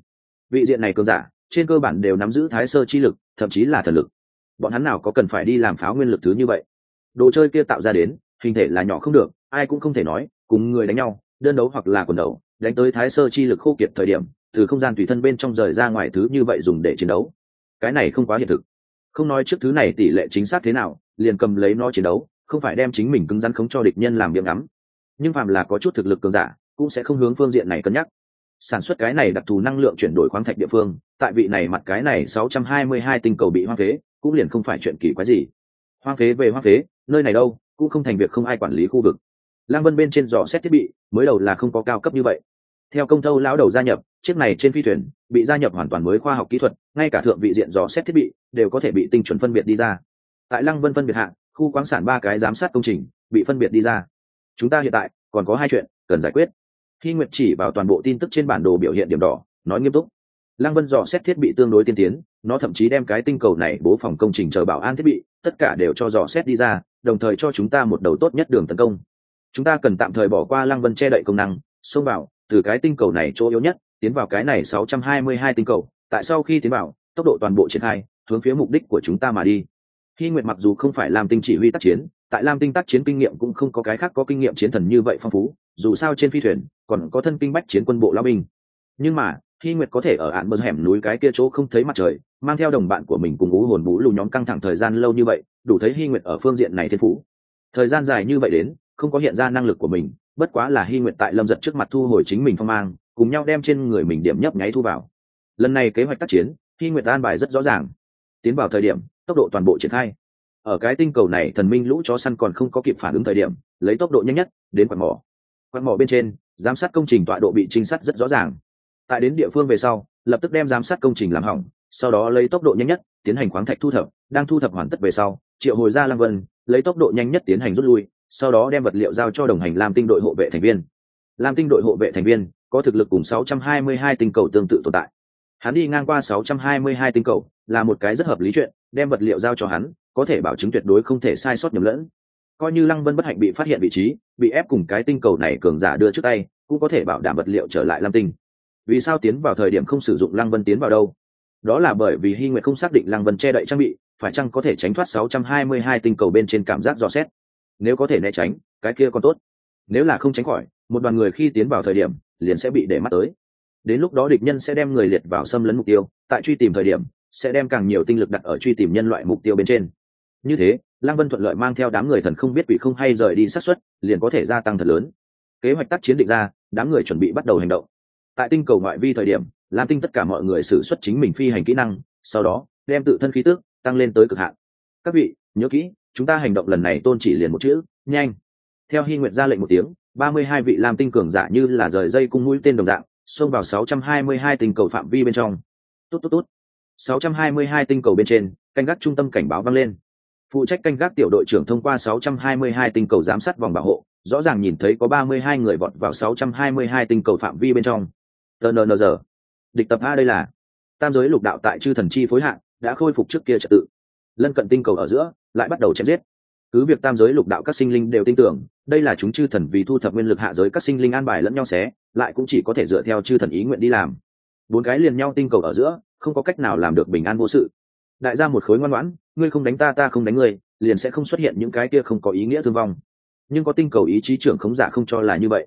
Vị diện này cường giả, trên cơ bản đều nắm giữ thái sơ chi lực, thậm chí là thần lực. Bọn hắn nào có cần phải đi làm pháo nguyên lực thứ như vậy? Đồ chơi kia tạo ra đến, hình thể là nhỏ không được, ai cũng không thể nói, cùng người đánh nhau đơn đấu hoặc là quần đấu đánh tới thái sơ chi lực khô kiệt thời điểm, từ không gian tùy thân bên trong rời ra ngoài thứ như vậy dùng để chiến đấu. Cái này không quá hiện thực. Không nói trước thứ này tỷ lệ chính xác thế nào, liền cầm lấy nó chiến đấu, không phải đem chính mình cứng rắn khống cho địch nhân làm miệng ngắm. Nhưng phàm là có chút thực lực cường giả, cũng sẽ không hướng phương diện này cân nhắc. Sản xuất cái này đặc thù năng lượng chuyển đổi khoáng thạch địa phương, tại vị này mặt cái này 622 tinh cầu bị hoang phế, cũng liền không phải chuyện kỳ quái gì. Hoang phế về hoang phế, nơi này đâu, cũng không thành việc không ai quản lý khu vực lang vân bên trên dò xét thiết bị, mới đầu là không có cao cấp như vậy. Theo công thâu lão đầu gia nhập, chiếc này trên phi thuyền, bị gia nhập hoàn toàn mới khoa học kỹ thuật, ngay cả thượng vị diện dò xét thiết bị, đều có thể bị tinh chuẩn phân biệt đi ra. Tại lăng vân phân biệt hạng, khu khoáng sản ba cái giám sát công trình, bị phân biệt đi ra. Chúng ta hiện tại, còn có hai chuyện cần giải quyết. Khi nguyệt chỉ vào toàn bộ tin tức trên bản đồ biểu hiện điểm đỏ, nói nghiêm túc. Lăng vân dò xét thiết bị tương đối tiên tiến, nó thậm chí đem cái tinh cầu này bố phòng công trình chờ bảo an thiết bị, tất cả đều cho dò xét đi ra, đồng thời cho chúng ta một đầu tốt nhất đường tấn công chúng ta cần tạm thời bỏ qua lăng vân che đậy công năng, xông vào, từ cái tinh cầu này chỗ yếu nhất, tiến vào cái này 622 tinh cầu, tại sau khi tiến vào, tốc độ toàn bộ triển khai, hướng phía mục đích của chúng ta mà đi. Khi nguyệt mặc dù không phải làm tinh chỉ huy tác chiến, tại lam tinh tác chiến kinh nghiệm cũng không có cái khác có kinh nghiệm chiến thần như vậy phong phú, dù sao trên phi thuyền, còn có thân kinh bách chiến quân bộ lao binh. Nhưng mà, khi nguyệt có thể ở ạn bờ hẻm núi cái kia chỗ không thấy mặt trời, mang theo đồng bạn của mình cùng ú hồn bú lù nhóm căng thẳng thời gian lâu như vậy, đủ thấy hy nguyệt ở phương diện này thiên phú. Thời gian dài như vậy đến không có hiện ra năng lực của mình, bất quá là hy nguyện tại lâm giật trước mặt thu hồi chính mình phong mang, cùng nhau đem trên người mình điểm nhấp nháy thu vào. Lần này kế hoạch tác chiến, hy nguyện an bài rất rõ ràng. Tiến vào thời điểm, tốc độ toàn bộ triển khai. Ở cái tinh cầu này, thần minh lũ chó săn còn không có kịp phản ứng thời điểm, lấy tốc độ nhanh nhất, đến quạt mỏ. Quạt mỏ bên trên, giám sát công trình tọa độ bị trinh sát rất rõ ràng. Tại đến địa phương về sau, lập tức đem giám sát công trình làm hỏng, sau đó lấy tốc độ nhanh nhất, tiến hành khoáng thạch thu thập. Đang thu thập hoàn tất về sau, triệu hồi ra lam vân, lấy tốc độ nhanh nhất tiến hành rút lui sau đó đem vật liệu giao cho đồng hành lam tinh đội hộ vệ thành viên. Lam tinh đội hộ vệ thành viên có thực lực cùng 622 tinh cầu tương tự tồn tại. Hắn đi ngang qua 622 tinh cầu là một cái rất hợp lý chuyện, đem vật liệu giao cho hắn, có thể bảo chứng tuyệt đối không thể sai sót nhầm lẫn. Coi như lăng vân bất hạnh bị phát hiện vị trí, bị ép cùng cái tinh cầu này cường giả đưa trước tay, cũng có thể bảo đảm vật liệu trở lại lam tinh. Vì sao tiến vào thời điểm không sử dụng lăng vân tiến vào đâu? Đó là bởi vì hy nguyệt không xác định lăng vân che đậy trang bị, phải chăng có thể tránh thoát 622 tinh cầu bên trên cảm giác dò xét? Nếu có thể né tránh, cái kia còn tốt. Nếu là không tránh khỏi, một đoàn người khi tiến vào thời điểm, liền sẽ bị để mắt tới. Đến lúc đó địch nhân sẽ đem người liệt vào xâm lấn mục tiêu, tại truy tìm thời điểm, sẽ đem càng nhiều tinh lực đặt ở truy tìm nhân loại mục tiêu bên trên. Như thế, lăng vân thuận lợi mang theo đám người thần không biết quỷ không hay rời đi sát xuất liền có thể gia tăng thật lớn. Kế hoạch tác chiến định ra, đám người chuẩn bị bắt đầu hành động. Tại tinh cầu ngoại vi thời điểm, lam tinh tất cả mọi người xử xuất chính mình phi hành kỹ năng, sau đó, đem tự thân khí tước tăng lên tới cực hạn. Các vị, nhớ kỹ chúng ta hành động lần này tôn chỉ liền một chữ, nhanh. Theo hy nguyện ra lệnh một tiếng, ba mươi hai vị lam tinh cường giả như là rời dây cung mũi tên đồng dạng, xông vào sáu trăm hai mươi hai tinh cầu phạm vi bên trong. Tốt tốt tốt. sáu trăm hai mươi hai tinh cầu bên trên, canh gác trung tâm cảnh báo vang lên. Phụ trách canh gác tiểu đội trưởng thông qua 622 tinh cầu giám sát vòng bảo hộ, rõ ràng nhìn thấy có 32 người vọt vào 622 tinh cầu phạm vi bên trong. Tnnr địch tập a đây là. Tam giới lục đạo tại chư thần chi phối hạn đã khôi phục trước kia trật tự lân cận tinh cầu ở giữa, lại bắt đầu chém giết. Cứ việc tam giới lục đạo các sinh linh đều tin tưởng, đây là chúng chư thần vì thu thập nguyên lực hạ giới các sinh linh an bài lẫn nhau xé, lại cũng chỉ có thể dựa theo chư thần ý nguyện đi làm. Bốn cái liền nhau tinh cầu ở giữa, không có cách nào làm được bình an vô sự. Đại gia một khối ngoan ngoãn, ngươi không đánh ta ta không đánh ngươi, liền sẽ không xuất hiện những cái kia không có ý nghĩa thương vong. Nhưng có tinh cầu ý chí trưởng khống giả không cho là như vậy.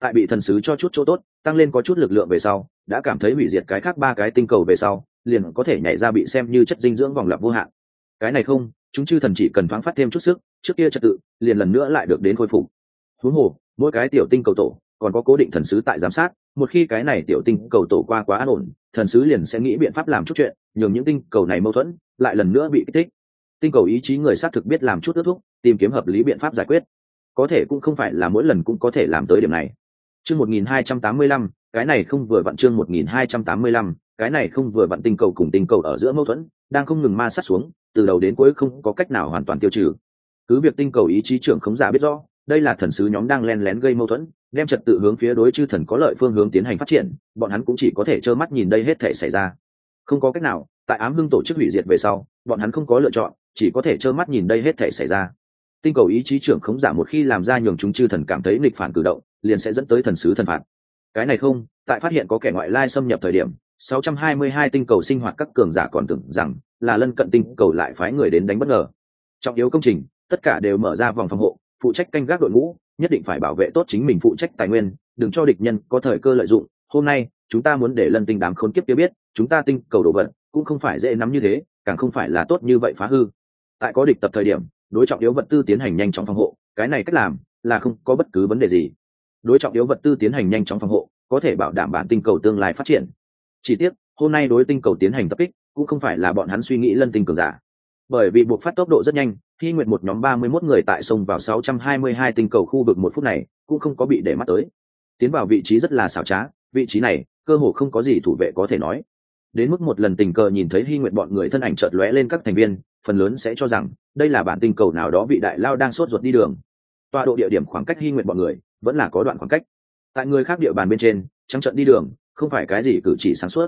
Tại bị thần sứ cho chút chỗ tốt, tăng lên có chút lực lượng về sau, đã cảm thấy hủy diệt cái khác ba cái tinh cầu về sau, liền có thể nhảy ra bị xem như chất dinh dưỡng vòng lặp vô hạn cái này không, chúng chư thần chỉ cần thoáng phát thêm chút sức, trước kia trật tự, liền lần nữa lại được đến khôi phục. Huống hồ, mỗi cái tiểu tinh cầu tổ, còn có cố định thần sứ tại giám sát, một khi cái này tiểu tinh cầu tổ qua quá an ổn, thần sứ liền sẽ nghĩ biện pháp làm chút chuyện, nhường những tinh cầu này mâu thuẫn, lại lần nữa bị kích thích. Tinh cầu ý chí người xác thực biết làm chút ước thúc, tìm kiếm hợp lý biện pháp giải quyết. Có thể cũng không phải là mỗi lần cũng có thể làm tới điểm này. Chương một nghìn hai trăm tám mươi lăm, cái này không vừa vặn chương một nghìn hai trăm tám mươi lăm, cái này không vừa vặn tinh cầu cùng tinh cầu ở giữa mâu thuẫn đang không ngừng ma sát xuống, từ đầu đến cuối không có cách nào hoàn toàn tiêu trừ. Cứ việc tinh cầu ý chí trưởng khống giả biết rõ, đây là thần sứ nhóm đang len lén gây mâu thuẫn, đem trật tự hướng phía đối chư thần có lợi phương hướng tiến hành phát triển, bọn hắn cũng chỉ có thể trơ mắt nhìn đây hết thể xảy ra. Không có cách nào, tại ám hưng tổ chức hủy diệt về sau, bọn hắn không có lựa chọn, chỉ có thể trơ mắt nhìn đây hết thể xảy ra. Tinh cầu ý chí trưởng khống giả một khi làm ra nhường chúng chư thần cảm thấy nghịch phản cử động, liền sẽ dẫn tới thần sứ thần phạt. Cái này không, tại phát hiện có kẻ ngoại lai xâm nhập thời điểm 622 tinh cầu sinh hoạt các cường giả còn tưởng rằng là lân cận tinh cầu lại phái người đến đánh bất ngờ. Trọng yếu công trình, tất cả đều mở ra vòng phòng hộ, phụ trách canh gác đội ngũ, nhất định phải bảo vệ tốt chính mình phụ trách tài nguyên, đừng cho địch nhân có thời cơ lợi dụng. Hôm nay, chúng ta muốn để lân tinh đám khốn kiếp kia biết, chúng ta tinh cầu đồ vật cũng không phải dễ nắm như thế, càng không phải là tốt như vậy phá hư. Tại có địch tập thời điểm, đối trọng yếu vật tư tiến hành nhanh chóng phòng hộ, cái này cách làm là không có bất cứ vấn đề gì. Đối trọng yếu vật tư tiến hành nhanh chóng phòng hộ, có thể bảo đảm bản tinh cầu tương lai phát triển chỉ tiếc, hôm nay đối tinh cầu tiến hành tập kích, cũng không phải là bọn hắn suy nghĩ lân tinh cường giả. Bởi vì buộc phát tốc độ rất nhanh, khi nguyện một nhóm ba mươi 31 người tại sông vào 622 tinh cầu khu vực một phút này, cũng không có bị để mắt tới. Tiến vào vị trí rất là xảo trá, vị trí này, cơ hồ không có gì thủ vệ có thể nói. Đến mức một lần tình cờ nhìn thấy hy nguyện bọn người thân ảnh chợt lóe lên các thành viên, phần lớn sẽ cho rằng, đây là bản tinh cầu nào đó vị đại lao đang sốt ruột đi đường. Tọa độ địa điểm khoảng cách hy nguyện bọn người, vẫn là có đoạn khoảng cách. Tại người khác địa bàn bên trên, trắng trận đi đường không phải cái gì cử chỉ sáng suốt.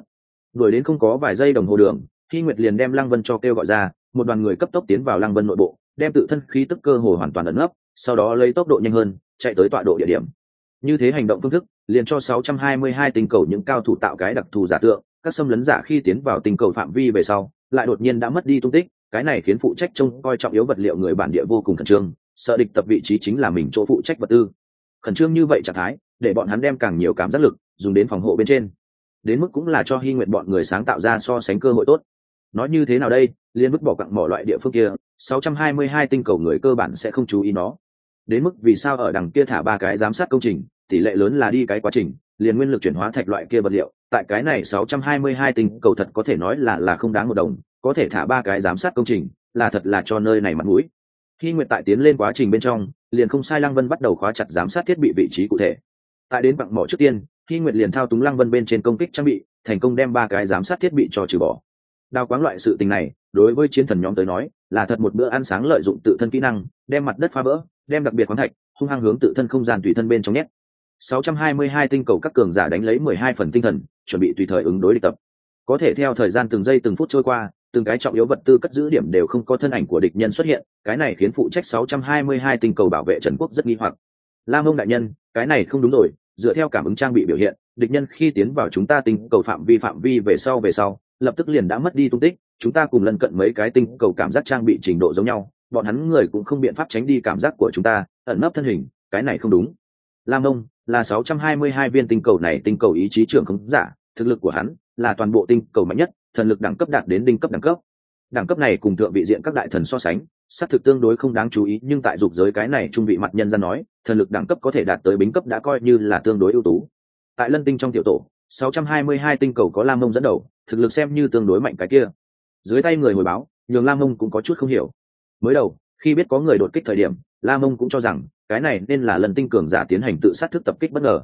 Đuổi đến không có vài giây đồng hồ đường hy nguyệt liền đem lăng vân cho kêu gọi ra, một đoàn người cấp tốc tiến vào lăng vân nội bộ, đem tự thân khí tức cơ hồ hoàn toàn ẩn nấp, sau đó lấy tốc độ nhanh hơn, chạy tới tọa độ địa điểm. Như thế hành động phương thức, liền cho 622 tinh cầu những cao thủ tạo cái đặc thù giả tượng, các xâm lấn giả khi tiến vào tinh cầu phạm vi về sau, lại đột nhiên đã mất đi tung tích, cái này khiến phụ trách trông coi trọng yếu vật liệu người bản địa vô cùng khẩn trương, sợ địch tập vị trí chính là mình chỗ phụ trách vật tư. Khẩn trương như vậy trạng thái, để bọn hắn đem càng nhiều cảm giác lực dùng đến phòng hộ bên trên. Đến mức cũng là cho hy nguyện bọn người sáng tạo ra so sánh cơ hội tốt. Nói như thế nào đây liên vứt bỏ cặn bỏ loại địa phương kia 622 tinh cầu người cơ bản sẽ không chú ý nó. Đến mức vì sao ở đằng kia thả ba cái giám sát công trình, tỷ lệ lớn là đi cái quá trình, liền nguyên lực chuyển hóa thạch loại kia vật liệu, tại cái này 622 tinh cầu thật có thể nói là là không đáng một đồng, có thể thả ba cái giám sát công trình, là thật là cho nơi này mặt mũi. Khi nguyện tại tiến lên quá trình bên trong, liền không sai lăng vân bắt đầu khóa chặt giám sát thiết bị vị trí cụ thể. Tại đến bằng mỏ trước tiên Hy nguyện liền thao túng lăng vân bên trên công kích trang bị, thành công đem ba cái giám sát thiết bị cho trừ bỏ. Đào quáng loại sự tình này, đối với chiến thần nhóm tới nói, là thật một bữa ăn sáng lợi dụng tự thân kỹ năng, đem mặt đất phá vỡ, đem đặc biệt khoáng thạch, hung hăng hướng tự thân không gian tùy thân bên trong nhét. 622 tinh cầu các cường giả đánh lấy 12 phần tinh thần, chuẩn bị tùy thời ứng đối địch tập. Có thể theo thời gian từng giây từng phút trôi qua, từng cái trọng yếu vật tư cất giữ điểm đều không có thân ảnh của địch nhân xuất hiện, cái này khiến phụ trách 622 tinh cầu bảo vệ trần quốc rất nghi hoặc. Lam ông đại nhân, cái này không đúng rồi dựa theo cảm ứng trang bị biểu hiện, địch nhân khi tiến vào chúng ta tinh cầu phạm vi phạm vi về sau về sau, lập tức liền đã mất đi tung tích, chúng ta cùng lân cận mấy cái tinh cầu cảm giác trang bị trình độ giống nhau, bọn hắn người cũng không biện pháp tránh đi cảm giác của chúng ta, ẩn nấp thân hình, cái này không đúng. Lam ông là 622 viên tinh cầu này tinh cầu ý chí trưởng không giả, thực lực của hắn là toàn bộ tinh cầu mạnh nhất, thần lực đẳng cấp đạt đến đinh cấp đẳng cấp đẳng cấp này cùng thượng vị diện các đại thần so sánh, xác thực tương đối không đáng chú ý, nhưng tại dục giới cái này trung vị mặt nhân ra nói, thần lực đẳng cấp có thể đạt tới bính cấp đã coi như là tương đối ưu tú. Tại lân tinh trong tiểu tổ 622 tinh cầu có lam mông dẫn đầu, thực lực xem như tương đối mạnh cái kia. Dưới tay người hồi báo, nhường lam mông cũng có chút không hiểu. Mới đầu, khi biết có người đột kích thời điểm lam mông cũng cho rằng, cái này nên là lần tinh cường giả tiến hành tự sát thức tập kích bất ngờ.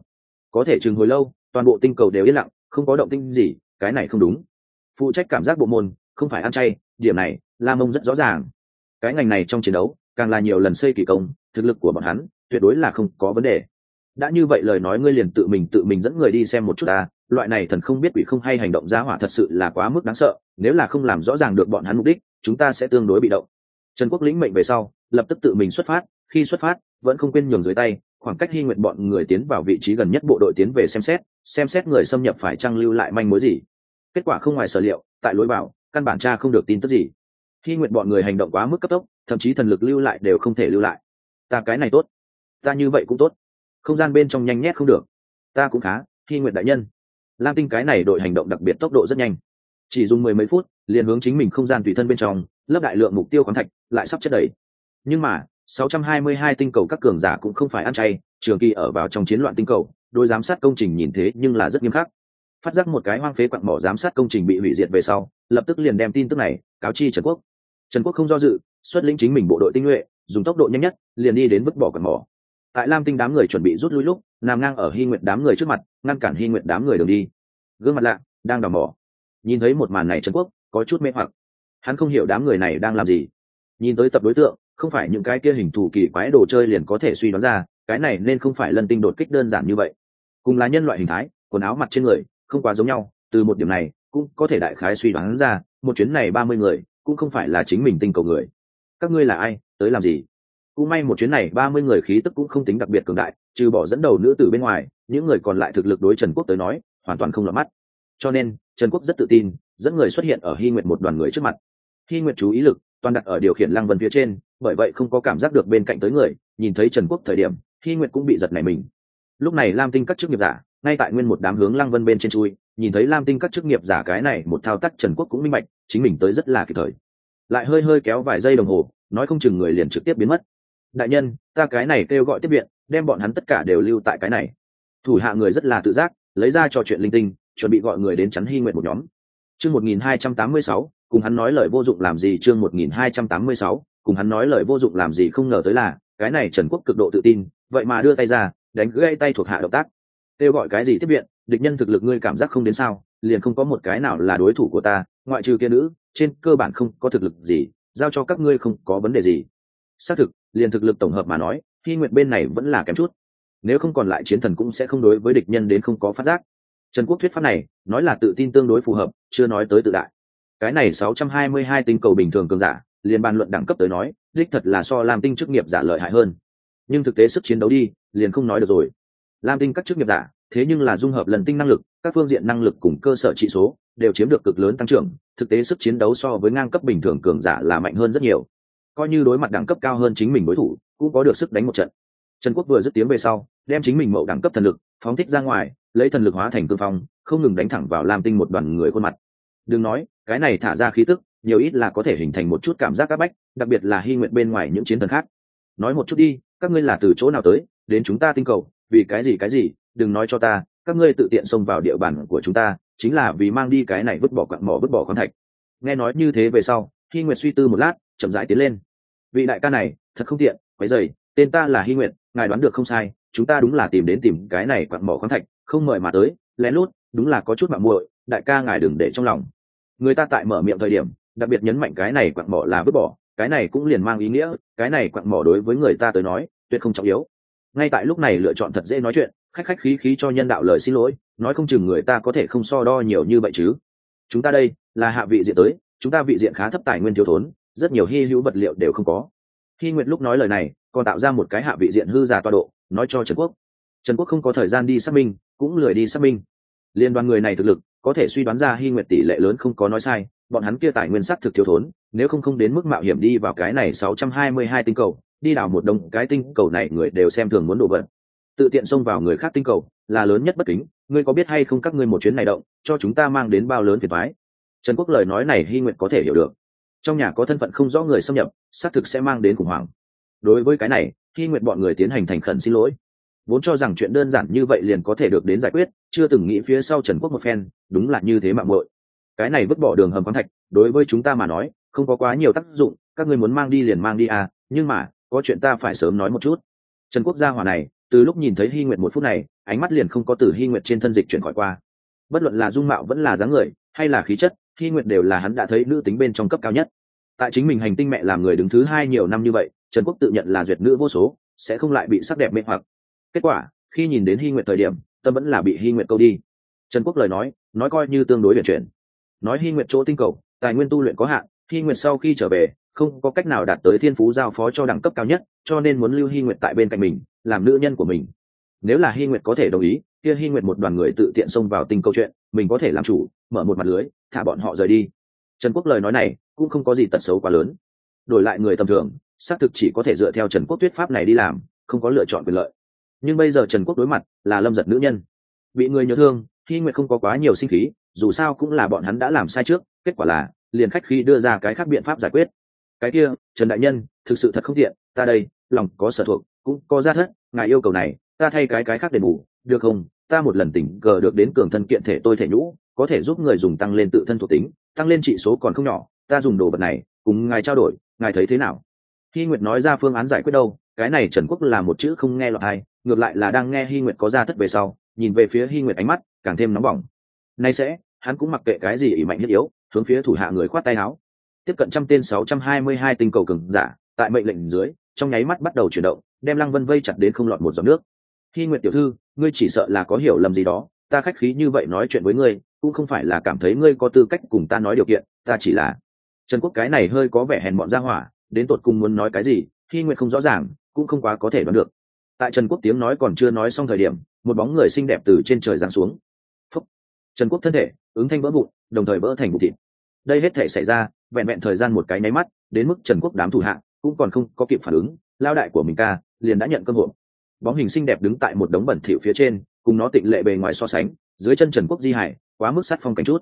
Có thể chừng hồi lâu, toàn bộ tinh cầu đều yên lặng, không có động tinh gì, cái này không đúng. Phụ trách cảm giác bộ môn không phải ăn chay, điểm này lam mông rất rõ ràng. Cái ngành này trong chiến đấu, càng là nhiều lần xây kỳ công, thực lực của bọn hắn, tuyệt đối là không có vấn đề. Đã như vậy lời nói ngươi liền tự mình tự mình dẫn người đi xem một chút ta, loại này thần không biết quỷ không hay hành động giá hỏa thật sự là quá mức đáng sợ, nếu là không làm rõ ràng được bọn hắn mục đích, chúng ta sẽ tương đối bị động. Trần quốc lĩnh mệnh về sau, lập tức tự mình xuất phát, khi xuất phát, vẫn không quên nhường dưới tay, khoảng cách hy nguyện bọn người tiến vào vị trí gần nhất bộ đội tiến về xem xét xem xét người xâm nhập phải trăng lưu lại manh mối gì. Kết quả không ngoài sở liệu, tại lối vào căn bản cha không được tin tức gì. Khi nguyện bọn người hành động quá mức cấp tốc, thậm chí thần lực lưu lại đều không thể lưu lại. Ta cái này tốt. Ta như vậy cũng tốt. Không gian bên trong nhanh nhét không được. Ta cũng khá khi nguyện đại nhân. Lam tinh cái này đội hành động đặc biệt tốc độ rất nhanh. Chỉ dùng mười mấy phút, liền hướng chính mình không gian tùy thân bên trong, lấp đại lượng mục tiêu khoáng thạch, lại sắp chất đầy. Nhưng mà 622 tinh cầu các cường giả cũng không phải ăn chay, trường kỳ ở vào trong chiến loạn tinh cầu đôi giám sát công trình nhìn thế nhưng là rất nghiêm khắc phát giác một cái hoang phế quặng mỏ giám sát công trình bị hủy diệt về sau, lập tức liền đem tin tức này cáo chi trần quốc. Trần quốc không do dự, xuất lĩnh chính mình bộ đội tinh nhuệ, dùng tốc độ nhanh nhất, liền đi đến vứt bỏ quặng mỏ. Tại lam tinh đám người chuẩn bị rút lui lúc, nằm ngang ở hy nguyện đám người trước mặt, ngăn cản hy nguyện đám người đường đi. Gương mặt lạ, đang đào mỏ. Nhìn thấy một màn này trần quốc, có chút mê hoặc. Hắn không hiểu đám người này đang làm gì. Nhìn tới tập đối tượng, không phải những cái kia hình thù kỳ quái đồ chơi liền có thể suy đoán ra, cái này nên không phải lần tinh đột kích đơn giản như vậy. Cùng là nhân loại hình thái, quần áo mặt trên người không quá giống nhau, từ một điểm này, cũng có thể đại khái suy đoán ra, một chuyến này ba mươi người, cũng không phải là chính mình tinh cầu người. Các ngươi là ai, tới làm gì? Cũng may một chuyến này ba mươi người khí tức cũng không tính đặc biệt cường đại, trừ bỏ dẫn đầu nữ tử bên ngoài, những người còn lại thực lực đối trần quốc tới nói, hoàn toàn không lọt mắt. Cho nên, trần quốc rất tự tin, dẫn người xuất hiện ở hy nguyệt một đoàn người trước mặt. Hy nguyệt chú ý lực, toàn đặt ở điều khiển lăng vân phía trên, bởi vậy không có cảm giác được bên cạnh tới người, nhìn thấy trần quốc thời điểm, hy nguyệt cũng bị giật nảy mình. Lúc này lam tinh các chức nghiệp giả ngay tại nguyên một đám hướng lăng vân bên trên chui, nhìn thấy lam tinh các chức nghiệp giả cái này một thao tác trần quốc cũng minh bạch, chính mình tới rất là kịp thời. Lại hơi hơi kéo vài giây đồng hồ, nói không chừng người liền trực tiếp biến mất. Đại nhân, ta cái này kêu gọi tiếp viện, đem bọn hắn tất cả đều lưu tại cái này. Thủ hạ người rất là tự giác, lấy ra trò chuyện linh tinh, chuẩn bị gọi người đến chắn hy nguyện một nhóm. Chương một nghìn hai trăm tám mươi sáu, cùng hắn nói lời vô dụng làm gì chương một nghìn hai trăm tám mươi sáu, cùng hắn nói lời vô dụng làm gì không ngờ tới là, cái này trần quốc cực độ tự tin, vậy mà đưa tay ra, đánh gãy tay thuộc hạ động tác kêu gọi cái gì tiếp viện, địch nhân thực lực ngươi cảm giác không đến sao, liền không có một cái nào là đối thủ của ta, ngoại trừ kia nữ, trên cơ bản không có thực lực gì, giao cho các ngươi không có vấn đề gì. Xác thực, liền thực lực tổng hợp mà nói khi nguyện bên này vẫn là kém chút. Nếu không còn lại chiến thần cũng sẽ không đối với địch nhân đến không có phát giác. Trần quốc thuyết pháp này, nói là tự tin tương đối phù hợp, chưa nói tới tự đại. Cái này 622 tinh cầu bình thường cường giả, liền bàn luận đẳng cấp tới nói, đích thật là so làm tinh chức nghiệp giả lợi hại hơn. Nhưng thực tế sức chiến đấu đi, liền không nói được rồi lam tinh các chức nghiệp giả, thế nhưng là dung hợp lần tinh năng lực, các phương diện năng lực cùng cơ sở trị số, đều chiếm được cực lớn tăng trưởng, thực tế sức chiến đấu so với ngang cấp bình thường cường giả là mạnh hơn rất nhiều. Coi như đối mặt đẳng cấp cao hơn chính mình đối thủ, cũng có được sức đánh một trận. Trần quốc vừa dứt tiếng về sau, đem chính mình mậu đẳng cấp thần lực, phóng thích ra ngoài, lấy thần lực hóa thành cương phong, không ngừng đánh thẳng vào lam tinh một đoàn người khuôn mặt. Đừng nói, cái này thả ra khí tức, nhiều ít là có thể hình thành một chút cảm giác áp bách, đặc biệt là hy nguyện bên ngoài những chiến thần khác. Nói một chút đi, các ngươi là từ chỗ nào tới, đến chúng ta tinh cầu? Vì cái gì cái gì, đừng nói cho ta, các ngươi tự tiện xông vào địa bàn của chúng ta, chính là vì mang đi cái này vứt bỏ quặng mỏ, vứt bỏ khoáng thạch. Nghe nói như thế về sau hy nguyệt suy tư một lát, chậm rãi tiến lên. Vị đại ca này, thật không tiện, quấy dày tên ta là hy nguyệt, ngài đoán được không sai, chúng ta đúng là tìm đến tìm cái này quặng mỏ khoáng thạch, không mời mà tới, lén lút, đúng là có chút mạng muội, đại ca ngài đừng để trong lòng. Người ta tại mở miệng thời điểm, đặc biệt nhấn mạnh cái này quặng mỏ là vứt bỏ, cái này cũng liền mang ý nghĩa, cái này quặng mỏ đối với người ta tới nói, tuyệt không trọng yếu ngay tại lúc này lựa chọn thật dễ nói chuyện, khách khách khí khí cho nhân đạo lời xin lỗi, nói không chừng người ta có thể không so đo nhiều như vậy chứ. Chúng ta đây, là hạ vị diện tới, chúng ta vị diện khá thấp tài nguyên thiếu thốn, rất nhiều hy hữu vật liệu đều không có. Khi nguyệt lúc nói lời này, còn tạo ra một cái hạ vị diện hư giả toa độ, nói cho trần quốc. Trần quốc không có thời gian đi xác minh, cũng lười đi xác minh. Liên đoàn người này thực lực, có thể suy đoán ra hy nguyệt tỷ lệ lớn không có nói sai, bọn hắn kia tài nguyên sắc thực thiếu thốn, nếu không không đến mức mạo hiểm đi vào cái này sáu trăm hai mươi hai tinh cầu đi đảo một đồng cái tinh cầu này người đều xem thường muốn đổ vật tự tiện xông vào người khác tinh cầu, là lớn nhất bất kính. Ngươi có biết hay không các ngươi một chuyến này động, cho chúng ta mang đến bao lớn phiền thoái trần quốc lời nói này hy nguyện có thể hiểu được. Trong nhà có thân phận không rõ người xâm nhập, xác thực sẽ mang đến khủng hoảng. Đối với cái này, hy nguyện bọn người tiến hành thành khẩn xin lỗi. Vốn cho rằng chuyện đơn giản như vậy liền có thể được đến giải quyết, chưa từng nghĩ phía sau trần quốc một phen, đúng là như thế mạng muội. Cái này vứt bỏ đường hầm khoáng thạch, đối với chúng ta mà nói, không có quá nhiều tác dụng, các ngươi muốn mang đi liền mang đi à nhưng mà có chuyện ta phải sớm nói một chút. Trần quốc gia hỏa này, từ lúc nhìn thấy hy nguyệt một phút này, ánh mắt liền không có từ hy nguyệt trên thân dịch chuyển khỏi qua. Bất luận là dung mạo vẫn là dáng người, hay là khí chất, hy nguyệt đều là hắn đã thấy nữ tính bên trong cấp cao nhất. Tại chính mình hành tinh mẹ làm người đứng thứ hai nhiều năm như vậy, trần quốc tự nhận là duyệt nữ vô số, sẽ không lại bị sắc đẹp mê hoặc. Kết quả, khi nhìn đến hy nguyệt thời điểm, tâm vẫn là bị hy nguyệt câu đi. Trần quốc lời nói nói coi như tương đối biển chuyển. Nói hy nguyệt chỗ tinh cầu, tài nguyên tu luyện có hạn, hy nguyệt sau khi trở về không có cách nào đạt tới thiên phú giao phó cho đẳng cấp cao nhất, cho nên muốn lưu hy nguyệt tại bên cạnh mình, làm nữ nhân của mình. Nếu là hy nguyệt có thể đồng ý, kia hy nguyệt một đoàn người tự tiện xông vào tình câu chuyện, mình có thể làm chủ, mở một mặt lưới, thả bọn họ rời đi. Trần quốc lời nói này cũng không có gì tật xấu quá lớn. Đổi lại người tầm thường, xác thực chỉ có thể dựa theo trần quốc thuyết pháp này đi làm, không có lựa chọn quyền lợi. Nhưng bây giờ trần quốc đối mặt là lâm giật nữ nhân. Bị người nhớ thương, hy nguyệt không có quá nhiều sinh khí, dù sao cũng là bọn hắn đã làm sai trước, kết quả là liền khách khi đưa ra cái khác biện pháp giải quyết cái kia, trần đại nhân, thực sự thật không tiện, ta đây, lòng có sở thuộc, cũng có ra thất, ngài yêu cầu này, ta thay cái cái khác đền bù, được không? Ta một lần tỉnh cờ được đến cường thân kiện thể tôi thể nhũ, có thể giúp người dùng tăng lên tự thân thuộc tính, tăng lên trị số còn không nhỏ, ta dùng đồ vật này, cùng ngài trao đổi, ngài thấy thế nào? Hy nguyệt nói ra phương án giải quyết đâu, cái này trần quốc là một chữ không nghe lọt hay ngược lại là đang nghe hy nguyệt có ra thất về sau, nhìn về phía hy nguyệt ánh mắt càng thêm nóng bỏng. Nay sẽ, hắn cũng mặc kệ cái gì ỷ mạnh nhất yếu, hướng phía thủ hạ người khoát tay áo tiếp cận trăm tên sáu trăm hai mươi hai tinh cầu cường giả, tại mệnh lệnh dưới, trong nháy mắt bắt đầu chuyển động, đem lăng vân vây chặt đến không lọt một giọt nước. Khi nguyệt tiểu thư, ngươi chỉ sợ là có hiểu lầm gì đó, ta khách khí như vậy nói chuyện với ngươi, cũng không phải là cảm thấy ngươi có tư cách cùng ta nói điều kiện, ta chỉ là trần quốc cái này hơi có vẻ hèn mọn ra hỏa, đến tột cùng muốn nói cái gì khi nguyệt không rõ ràng, cũng không quá có thể đoán được. Tại trần quốc tiếng nói còn chưa nói xong thời điểm, một bóng người xinh đẹp từ trên trời giáng xuống. Phúc. trần quốc thân thể, ứng thanh vỡ vụn, đồng thời vỡ thành bụi thịt đây hết thể xảy ra, vẹn vẹn thời gian một cái nháy mắt, đến mức trần quốc đám thủ hạ cũng còn không có kịp phản ứng, lao đại của mình ca liền đã nhận cơ hội bóng hình xinh đẹp đứng tại một đống bẩn thỉu phía trên, cùng nó tịnh lệ bề ngoài so sánh, dưới chân trần quốc di hải, quá mức sát phong cảnh chút.